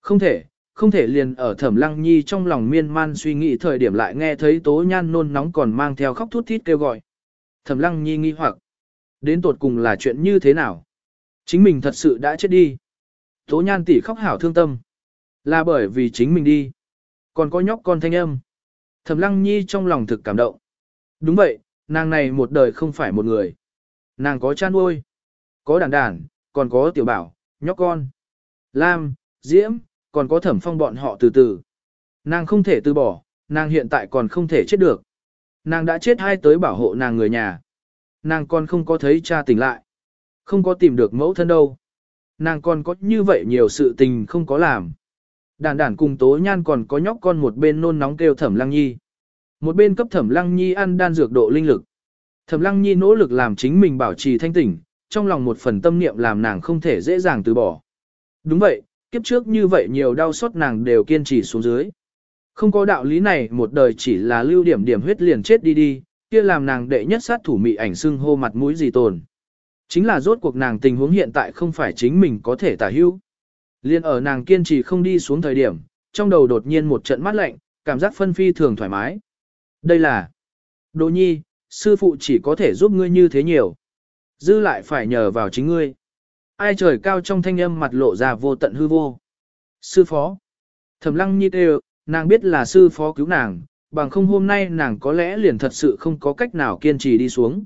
[SPEAKER 1] Không thể, không thể liền ở thẩm lăng nhi trong lòng miên man suy nghĩ thời điểm lại nghe thấy tố nhan nôn nóng còn mang theo khóc thút thít kêu gọi. Thẩm lăng nhi nghi hoặc, đến tột cùng là chuyện như thế nào? Chính mình thật sự đã chết đi. Tố nhan tỷ khóc hảo thương tâm. Là bởi vì chính mình đi. Còn có nhóc con thanh âm. Thẩm lăng nhi trong lòng thực cảm động. Đúng vậy, nàng này một đời không phải một người. Nàng có chan nuôi, có đàn đàn, còn có tiểu bảo, nhóc con. Lam, Diễm, còn có thẩm phong bọn họ từ từ. Nàng không thể từ bỏ, nàng hiện tại còn không thể chết được. Nàng đã chết hai tới bảo hộ nàng người nhà. Nàng còn không có thấy cha tỉnh lại. Không có tìm được mẫu thân đâu. Nàng còn có như vậy nhiều sự tình không có làm. Đàn đàn cùng tố nhan còn có nhóc con một bên nôn nóng kêu thẩm lăng nhi. Một bên cấp thẩm lăng nhi ăn đan dược độ linh lực. Thẩm lăng nhi nỗ lực làm chính mình bảo trì thanh tỉnh, trong lòng một phần tâm niệm làm nàng không thể dễ dàng từ bỏ. Đúng vậy, kiếp trước như vậy nhiều đau xót nàng đều kiên trì xuống dưới. Không có đạo lý này một đời chỉ là lưu điểm điểm huyết liền chết đi đi, kia làm nàng đệ nhất sát thủ mị ảnh xưng hô mặt mũi gì tồn. Chính là rốt cuộc nàng tình huống hiện tại không phải chính mình có thể tả hữu. Liên ở nàng kiên trì không đi xuống thời điểm, trong đầu đột nhiên một trận mát lạnh, cảm giác phân phi thường thoải mái. Đây là Đỗ nhi, sư phụ chỉ có thể giúp ngươi như thế nhiều. Dư lại phải nhờ vào chính ngươi. Ai trời cao trong thanh âm mặt lộ ra vô tận hư vô. Sư phó. Thẩm lăng nhi kêu, nàng biết là sư phó cứu nàng, bằng không hôm nay nàng có lẽ liền thật sự không có cách nào kiên trì đi xuống.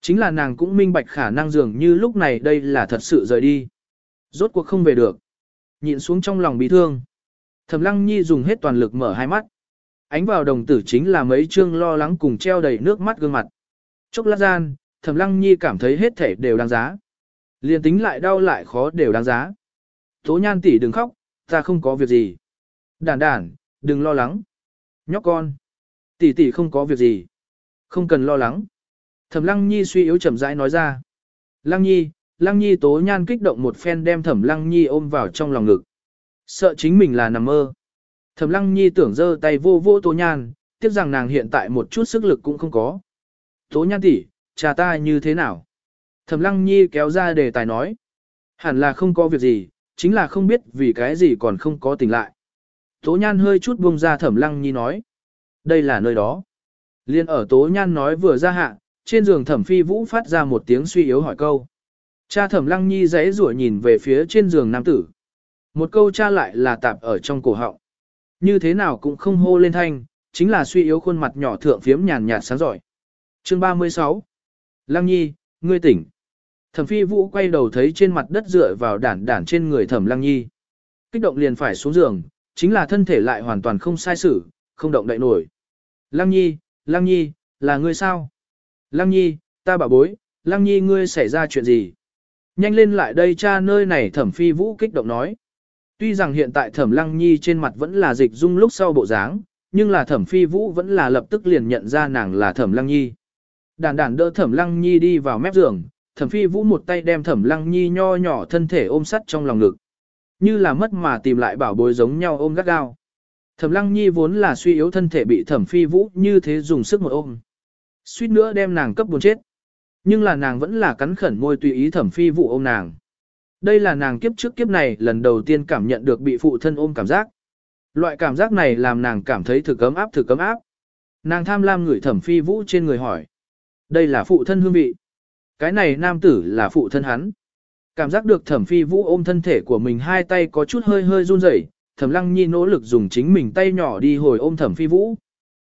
[SPEAKER 1] Chính là nàng cũng minh bạch khả năng dường như lúc này đây là thật sự rời đi. Rốt cuộc không về được. Nhịn xuống trong lòng bị thương. Thẩm lăng nhi dùng hết toàn lực mở hai mắt. Ánh vào đồng tử chính là mấy chương lo lắng cùng treo đầy nước mắt gương mặt. Chốc lát gian, thẩm lăng nhi cảm thấy hết thể đều đáng giá. Liên tính lại đau lại khó đều đáng giá. Tố nhan tỷ đừng khóc, ta không có việc gì. Đản đản, đừng lo lắng. Nhóc con. Tỷ tỷ không có việc gì. Không cần lo lắng. Thẩm lăng nhi suy yếu chậm rãi nói ra. Lăng nhi, lăng nhi tố nhan kích động một phen đem thẩm lăng nhi ôm vào trong lòng ngực. Sợ chính mình là nằm mơ. Thẩm lăng nhi tưởng giơ tay vô vô tố nhan, tiếc rằng nàng hiện tại một chút sức lực cũng không có. Tố nhan tỷ, cha ta như thế nào? Thẩm lăng nhi kéo ra đề tài nói. Hẳn là không có việc gì, chính là không biết vì cái gì còn không có tỉnh lại. Tố nhan hơi chút buông ra thẩm lăng nhi nói. Đây là nơi đó. Liên ở tố nhan nói vừa ra hạ, trên giường thẩm phi vũ phát ra một tiếng suy yếu hỏi câu. Cha thẩm lăng nhi dãy rủa nhìn về phía trên giường nam tử. Một câu cha lại là tạp ở trong cổ họng. Như thế nào cũng không hô lên thanh, chính là suy yếu khuôn mặt nhỏ thượng phiếm nhàn nhạt sáng giỏi. Chương 36 Lăng nhi, ngươi tỉnh. Thẩm phi vũ quay đầu thấy trên mặt đất dựa vào đản đản trên người thẩm lăng nhi. Kích động liền phải xuống giường, chính là thân thể lại hoàn toàn không sai sử, không động đậy nổi. Lăng nhi, lăng nhi, là ngươi sao? Lăng nhi, ta bảo bối, lăng nhi ngươi xảy ra chuyện gì? Nhanh lên lại đây cha nơi này thẩm phi vũ kích động nói. Tuy rằng hiện tại thẩm lăng nhi trên mặt vẫn là dịch dung lúc sau bộ dáng, nhưng là thẩm phi vũ vẫn là lập tức liền nhận ra nàng là thẩm lăng nhi. Đàn đàn đỡ thẩm lăng nhi đi vào mép giường, thẩm phi vũ một tay đem thẩm lăng nhi nho nhỏ thân thể ôm sắt trong lòng ngực. Như là mất mà tìm lại bảo bối giống nhau ôm gắt gao. Thẩm lăng nhi vốn là suy yếu thân thể bị thẩm phi vũ như thế dùng sức một ôm. Suýt nữa đem nàng cấp buồn chết. Nhưng là nàng vẫn là cắn khẩn môi tùy ý thẩm phi vụ ôm nàng. Đây là nàng kiếp trước kiếp này lần đầu tiên cảm nhận được bị phụ thân ôm cảm giác. Loại cảm giác này làm nàng cảm thấy thực cấm áp thực cấm áp. Nàng tham lam ngửi thẩm phi vũ trên người hỏi. Đây là phụ thân hương vị. Cái này nam tử là phụ thân hắn. Cảm giác được thẩm phi vũ ôm thân thể của mình hai tay có chút hơi hơi run rẩy, thẩm lăng nhi nỗ lực dùng chính mình tay nhỏ đi hồi ôm thẩm phi vũ.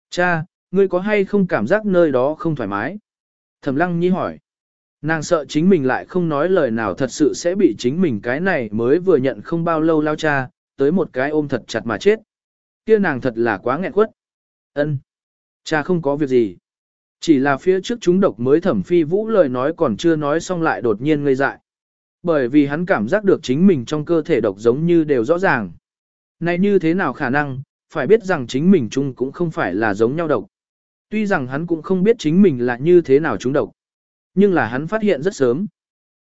[SPEAKER 1] Cha, ngươi có hay không cảm giác nơi đó không thoải mái? Thẩm lăng nhi hỏi. Nàng sợ chính mình lại không nói lời nào thật sự sẽ bị chính mình cái này mới vừa nhận không bao lâu lao cha, tới một cái ôm thật chặt mà chết. Kia nàng thật là quá nghẹn quất. Ân, Cha không có việc gì. Chỉ là phía trước chúng độc mới thẩm phi vũ lời nói còn chưa nói xong lại đột nhiên ngây dại. Bởi vì hắn cảm giác được chính mình trong cơ thể độc giống như đều rõ ràng. Này như thế nào khả năng, phải biết rằng chính mình chung cũng không phải là giống nhau độc. Tuy rằng hắn cũng không biết chính mình là như thế nào trúng độc. Nhưng là hắn phát hiện rất sớm.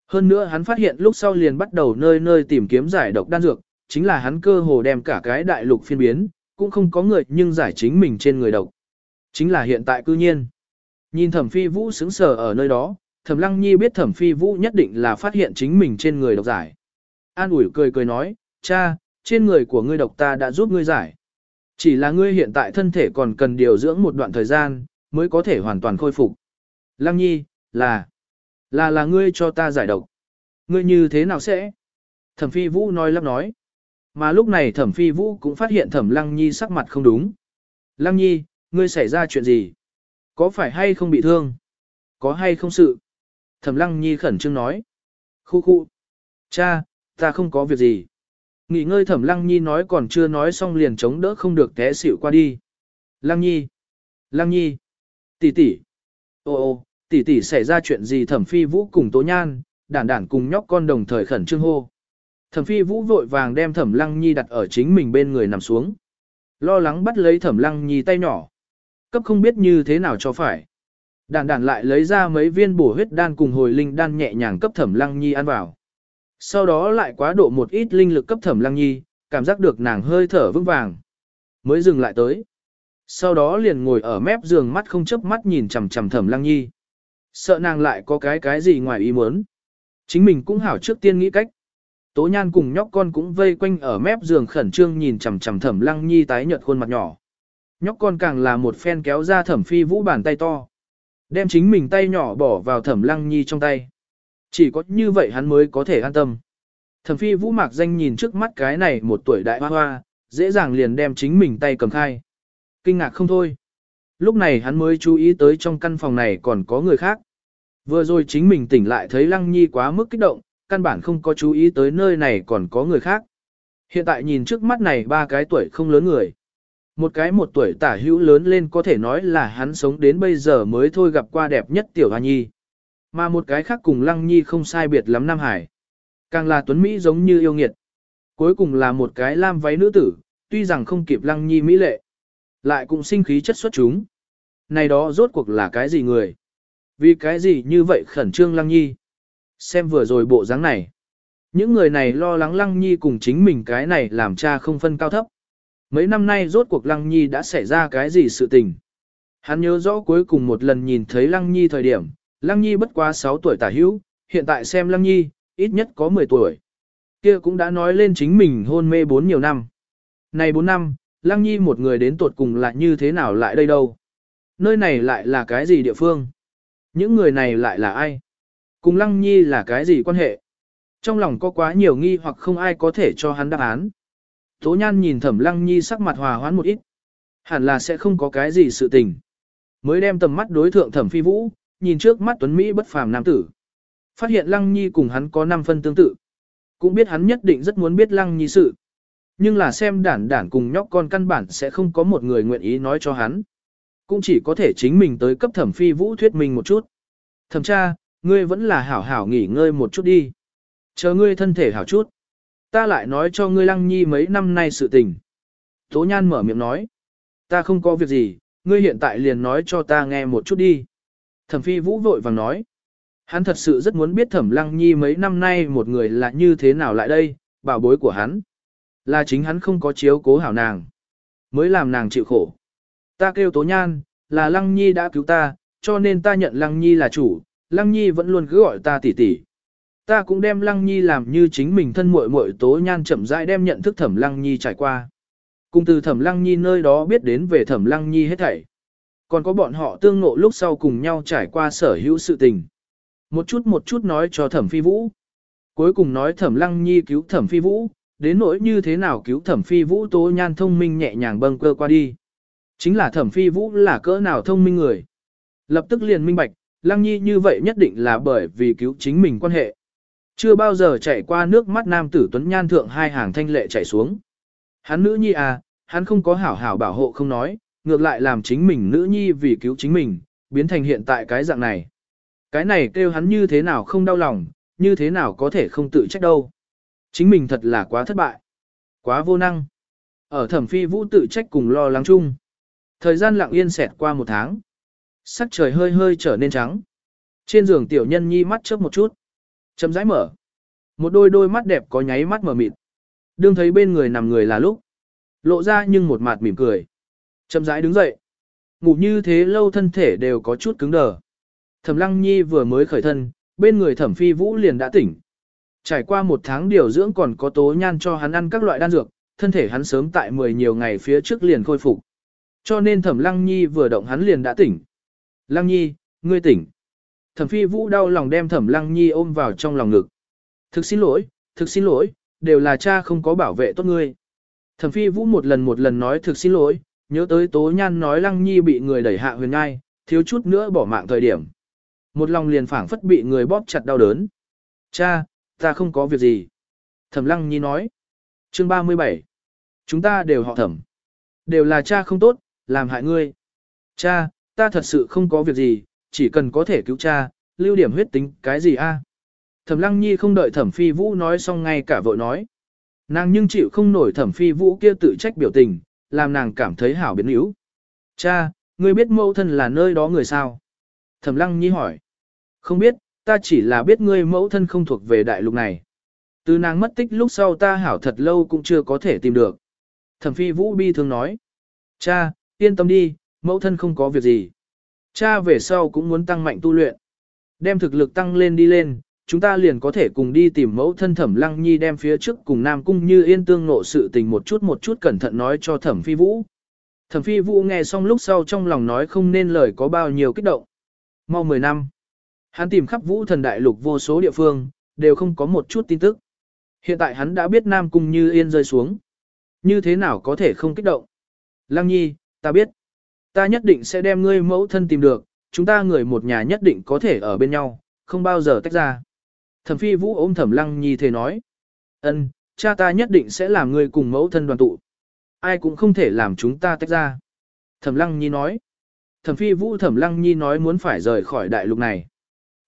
[SPEAKER 1] Hơn nữa hắn phát hiện lúc sau liền bắt đầu nơi nơi tìm kiếm giải độc đan dược, chính là hắn cơ hồ đem cả cái đại lục phiên biến, cũng không có người nhưng giải chính mình trên người độc. Chính là hiện tại cư nhiên. Nhìn thẩm phi vũ sững sờ ở nơi đó, thẩm lăng nhi biết thẩm phi vũ nhất định là phát hiện chính mình trên người độc giải. An ủi cười cười nói, cha, trên người của ngươi độc ta đã giúp ngươi giải. Chỉ là ngươi hiện tại thân thể còn cần điều dưỡng một đoạn thời gian, mới có thể hoàn toàn khôi phục. Lăng nhi, là, là là ngươi cho ta giải độc. Ngươi như thế nào sẽ? Thẩm phi vũ nói lắp nói. Mà lúc này thẩm phi vũ cũng phát hiện thẩm lăng nhi sắc mặt không đúng. Lăng nhi, ngươi xảy ra chuyện gì? Có phải hay không bị thương? Có hay không sự? Thẩm lăng nhi khẩn trương nói. Khu khu. Cha, ta không có việc gì. Nghỉ ngơi thẩm lăng nhi nói còn chưa nói xong liền chống đỡ không được té xỉu qua đi. Lăng nhi. Lăng nhi. Tỷ tỷ. Ô ô, tỷ tỷ xảy ra chuyện gì thẩm phi vũ cùng tố nhan, đản đản cùng nhóc con đồng thời khẩn trương hô. Thẩm phi vũ vội vàng đem thẩm lăng nhi đặt ở chính mình bên người nằm xuống. Lo lắng bắt lấy thẩm lăng nhi tay nhỏ. Cấp không biết như thế nào cho phải. Đản đản lại lấy ra mấy viên bổ huyết đan cùng hồi linh đan nhẹ nhàng cấp thẩm lăng nhi ăn vào. Sau đó lại quá độ một ít linh lực cấp thẩm lăng nhi, cảm giác được nàng hơi thở vững vàng. Mới dừng lại tới. Sau đó liền ngồi ở mép giường mắt không chớp mắt nhìn chằm chằm thẩm lăng nhi. Sợ nàng lại có cái cái gì ngoài ý muốn. Chính mình cũng hảo trước tiên nghĩ cách. Tố nhan cùng nhóc con cũng vây quanh ở mép giường khẩn trương nhìn chằm chằm thẩm lăng nhi tái nhợt khuôn mặt nhỏ. Nhóc con càng là một phen kéo ra thẩm phi vũ bàn tay to. Đem chính mình tay nhỏ bỏ vào thẩm lăng nhi trong tay. Chỉ có như vậy hắn mới có thể an tâm. Thẩm phi vũ mạc danh nhìn trước mắt cái này một tuổi đại hoa hoa, dễ dàng liền đem chính mình tay cầm khai. Kinh ngạc không thôi. Lúc này hắn mới chú ý tới trong căn phòng này còn có người khác. Vừa rồi chính mình tỉnh lại thấy Lăng Nhi quá mức kích động, căn bản không có chú ý tới nơi này còn có người khác. Hiện tại nhìn trước mắt này ba cái tuổi không lớn người. Một cái một tuổi tả hữu lớn lên có thể nói là hắn sống đến bây giờ mới thôi gặp qua đẹp nhất tiểu hoa nhi. Mà một cái khác cùng lăng nhi không sai biệt lắm Nam Hải. Càng là tuấn Mỹ giống như yêu nghiệt. Cuối cùng là một cái lam váy nữ tử, tuy rằng không kịp lăng nhi mỹ lệ. Lại cũng sinh khí chất xuất chúng. Này đó rốt cuộc là cái gì người? Vì cái gì như vậy khẩn trương lăng nhi? Xem vừa rồi bộ dáng này. Những người này lo lắng lăng nhi cùng chính mình cái này làm cha không phân cao thấp. Mấy năm nay rốt cuộc lăng nhi đã xảy ra cái gì sự tình? Hắn nhớ rõ cuối cùng một lần nhìn thấy lăng nhi thời điểm, Lăng Nhi bất quá 6 tuổi tả hữu, hiện tại xem Lăng Nhi, ít nhất có 10 tuổi. Kia cũng đã nói lên chính mình hôn mê 4 nhiều năm. Này 4 năm, Lăng Nhi một người đến tuột cùng lại như thế nào lại đây đâu? Nơi này lại là cái gì địa phương? Những người này lại là ai? Cùng Lăng Nhi là cái gì quan hệ? Trong lòng có quá nhiều nghi hoặc không ai có thể cho hắn đáp án. Tố Nhan nhìn Thẩm Lăng Nhi sắc mặt hòa hoãn một ít. Hẳn là sẽ không có cái gì sự tình. Mới đem tầm mắt đối thượng Thẩm Phi Vũ, nhìn trước mắt Tuấn Mỹ bất phàm nam tử. Phát hiện Lăng Nhi cùng hắn có 5 phân tương tự. Cũng biết hắn nhất định rất muốn biết Lăng Nhi sự. Nhưng là xem đản đản cùng nhóc con căn bản sẽ không có một người nguyện ý nói cho hắn. Cũng chỉ có thể chính mình tới cấp thẩm phi vũ thuyết mình một chút. Thẩm tra, ngươi vẫn là hảo hảo nghỉ ngơi một chút đi. Chờ ngươi thân thể hảo chút. Ta lại nói cho ngươi Lăng Nhi mấy năm nay sự tình. Tố Nhan mở miệng nói. Ta không có việc gì, ngươi hiện tại liền nói cho ta nghe một chút đi. Thẩm phi vũ vội vàng nói. Hắn thật sự rất muốn biết thẩm lăng nhi mấy năm nay một người là như thế nào lại đây, bảo bối của hắn. Là chính hắn không có chiếu cố hảo nàng. Mới làm nàng chịu khổ. Ta kêu tố nhan, là lăng nhi đã cứu ta, cho nên ta nhận lăng nhi là chủ, lăng nhi vẫn luôn cứ gọi ta tỷ tỷ. Ta cũng đem lăng nhi làm như chính mình thân muội muội tố nhan chậm rãi đem nhận thức thẩm lăng nhi trải qua. Cùng từ thẩm lăng nhi nơi đó biết đến về thẩm lăng nhi hết thảy. Còn có bọn họ tương ngộ lúc sau cùng nhau trải qua sở hữu sự tình. Một chút một chút nói cho thẩm phi vũ. Cuối cùng nói thẩm lăng nhi cứu thẩm phi vũ, đến nỗi như thế nào cứu thẩm phi vũ tố nhan thông minh nhẹ nhàng bâng cơ qua đi. Chính là thẩm phi vũ là cỡ nào thông minh người. Lập tức liền minh bạch, lăng nhi như vậy nhất định là bởi vì cứu chính mình quan hệ. Chưa bao giờ chạy qua nước mắt nam tử tuấn nhan thượng hai hàng thanh lệ chạy xuống. Hắn nữ nhi à, hắn không có hảo hảo bảo hộ không nói, ngược lại làm chính mình nữ nhi vì cứu chính mình, biến thành hiện tại cái dạng này. Cái này kêu hắn như thế nào không đau lòng, như thế nào có thể không tự trách đâu. Chính mình thật là quá thất bại, quá vô năng. Ở thẩm phi vũ tự trách cùng lo lắng chung. Thời gian lặng yên xẹt qua một tháng. Sắc trời hơi hơi trở nên trắng. Trên giường tiểu nhân nhi mắt chớp một chút. Chấm rãi mở. Một đôi đôi mắt đẹp có nháy mắt mở mịt. Đương thấy bên người nằm người là lúc. Lộ ra nhưng một mặt mỉm cười. Chậm rãi đứng dậy. Ngủ như thế lâu thân thể đều có chút cứng đờ. Thẩm lăng nhi vừa mới khởi thân, bên người thẩm phi vũ liền đã tỉnh. Trải qua một tháng điều dưỡng còn có tố nhan cho hắn ăn các loại đan dược, thân thể hắn sớm tại 10 nhiều ngày phía trước liền khôi phục. Cho nên thẩm lăng nhi vừa động hắn liền đã tỉnh. Lăng nhi, ngươi tỉnh. Thẩm phi vũ đau lòng đem thẩm lăng nhi ôm vào trong lòng ngực. Thực xin lỗi, thực xin lỗi, đều là cha không có bảo vệ tốt ngươi. Thẩm phi vũ một lần một lần nói thực xin lỗi, nhớ tới tố nhan nói lăng nhi bị người đẩy hạ huyền ngai, thiếu chút nữa bỏ mạng thời điểm. Một lòng liền phảng phất bị người bóp chặt đau đớn. Cha, ta không có việc gì. Thẩm lăng nhi nói. Chương 37. Chúng ta đều họ thẩm. Đều là cha không tốt, làm hại ngươi. Cha, ta thật sự không có việc gì, chỉ cần có thể cứu cha, lưu điểm huyết tính, cái gì a? Thẩm lăng nhi không đợi thẩm phi vũ nói xong ngay cả vội nói. Nàng nhưng chịu không nổi thẩm phi vũ kia tự trách biểu tình, làm nàng cảm thấy hảo biến yếu. Cha, ngươi biết mẫu thân là nơi đó người sao? Thẩm lăng nhi hỏi. Không biết, ta chỉ là biết ngươi mẫu thân không thuộc về đại lục này. Từ nàng mất tích lúc sau ta hảo thật lâu cũng chưa có thể tìm được. Thẩm phi vũ bi thường nói. Cha, yên tâm đi, mẫu thân không có việc gì. Cha về sau cũng muốn tăng mạnh tu luyện. Đem thực lực tăng lên đi lên, chúng ta liền có thể cùng đi tìm mẫu thân thẩm lăng nhi đem phía trước cùng Nam Cung như yên tương nộ sự tình một chút một chút cẩn thận nói cho thẩm phi vũ. Thẩm phi vũ nghe xong lúc sau trong lòng nói không nên lời có bao nhiêu kích động. Mau 10 năm, hắn tìm khắp vũ thần đại lục vô số địa phương, đều không có một chút tin tức. Hiện tại hắn đã biết Nam Cung như yên rơi xuống. Như thế nào có thể không kích động? Lăng nhi, ta biết. Ta nhất định sẽ đem ngươi mẫu thân tìm được, chúng ta người một nhà nhất định có thể ở bên nhau, không bao giờ tách ra. Thẩm phi vũ ôm thẩm lăng nhi thế nói. ân, cha ta nhất định sẽ làm người cùng mẫu thân đoàn tụ. Ai cũng không thể làm chúng ta tách ra. Thẩm lăng nhi nói. Thẩm phi vũ thẩm lăng nhi nói muốn phải rời khỏi đại lục này.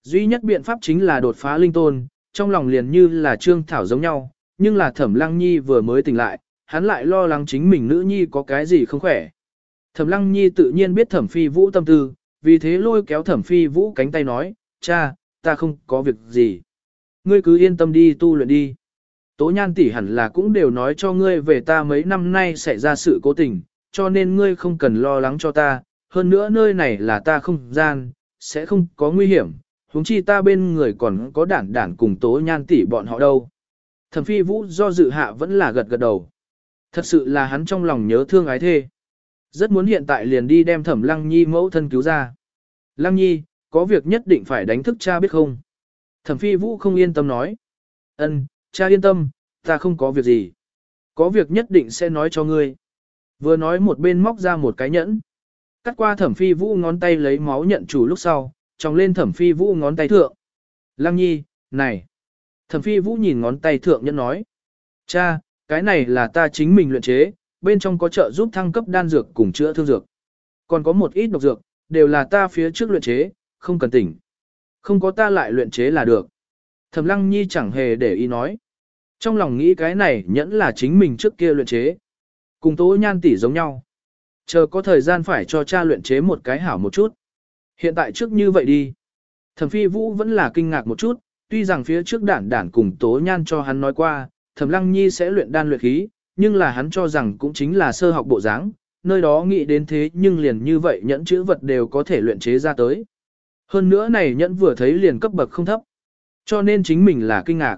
[SPEAKER 1] Duy nhất biện pháp chính là đột phá linh tôn, trong lòng liền như là trương thảo giống nhau, nhưng là thẩm lăng nhi vừa mới tỉnh lại, hắn lại lo lắng chính mình nữ nhi có cái gì không khỏe. Thẩm lăng nhi tự nhiên biết thẩm phi vũ tâm tư, vì thế lôi kéo thẩm phi vũ cánh tay nói, cha, ta không có việc gì. Ngươi cứ yên tâm đi tu luyện đi. Tố nhan tỷ hẳn là cũng đều nói cho ngươi về ta mấy năm nay xảy ra sự cố tình, cho nên ngươi không cần lo lắng cho ta, hơn nữa nơi này là ta không gian, sẽ không có nguy hiểm, huống chi ta bên người còn có đản đản cùng tố nhan tỷ bọn họ đâu. Thẩm phi vũ do dự hạ vẫn là gật gật đầu. Thật sự là hắn trong lòng nhớ thương ái thê. Rất muốn hiện tại liền đi đem thẩm lăng nhi mẫu thân cứu ra. Lăng nhi, có việc nhất định phải đánh thức cha biết không? Thẩm phi vũ không yên tâm nói. Ân, cha yên tâm, ta không có việc gì. Có việc nhất định sẽ nói cho ngươi. Vừa nói một bên móc ra một cái nhẫn. Cắt qua thẩm phi vũ ngón tay lấy máu nhận chủ lúc sau, tròng lên thẩm phi vũ ngón tay thượng. Lăng nhi, này. Thẩm phi vũ nhìn ngón tay thượng nhẫn nói. Cha, cái này là ta chính mình luyện chế, bên trong có trợ giúp thăng cấp đan dược cùng chữa thương dược. Còn có một ít độc dược, đều là ta phía trước luyện chế, không cần tỉnh. Không có ta lại luyện chế là được. Thẩm Lăng Nhi chẳng hề để ý nói. Trong lòng nghĩ cái này nhẫn là chính mình trước kia luyện chế. Cùng tố nhan tỷ giống nhau. Chờ có thời gian phải cho cha luyện chế một cái hảo một chút. Hiện tại trước như vậy đi. Thẩm Phi Vũ vẫn là kinh ngạc một chút, tuy rằng phía trước đản đản cùng tố nhan cho hắn nói qua, Thẩm Lăng Nhi sẽ luyện đan luyện khí, nhưng là hắn cho rằng cũng chính là sơ học bộ dáng, nơi đó nghĩ đến thế nhưng liền như vậy nhẫn chữ vật đều có thể luyện chế ra tới. Hơn nữa này nhẫn vừa thấy liền cấp bậc không thấp, cho nên chính mình là kinh ngạc.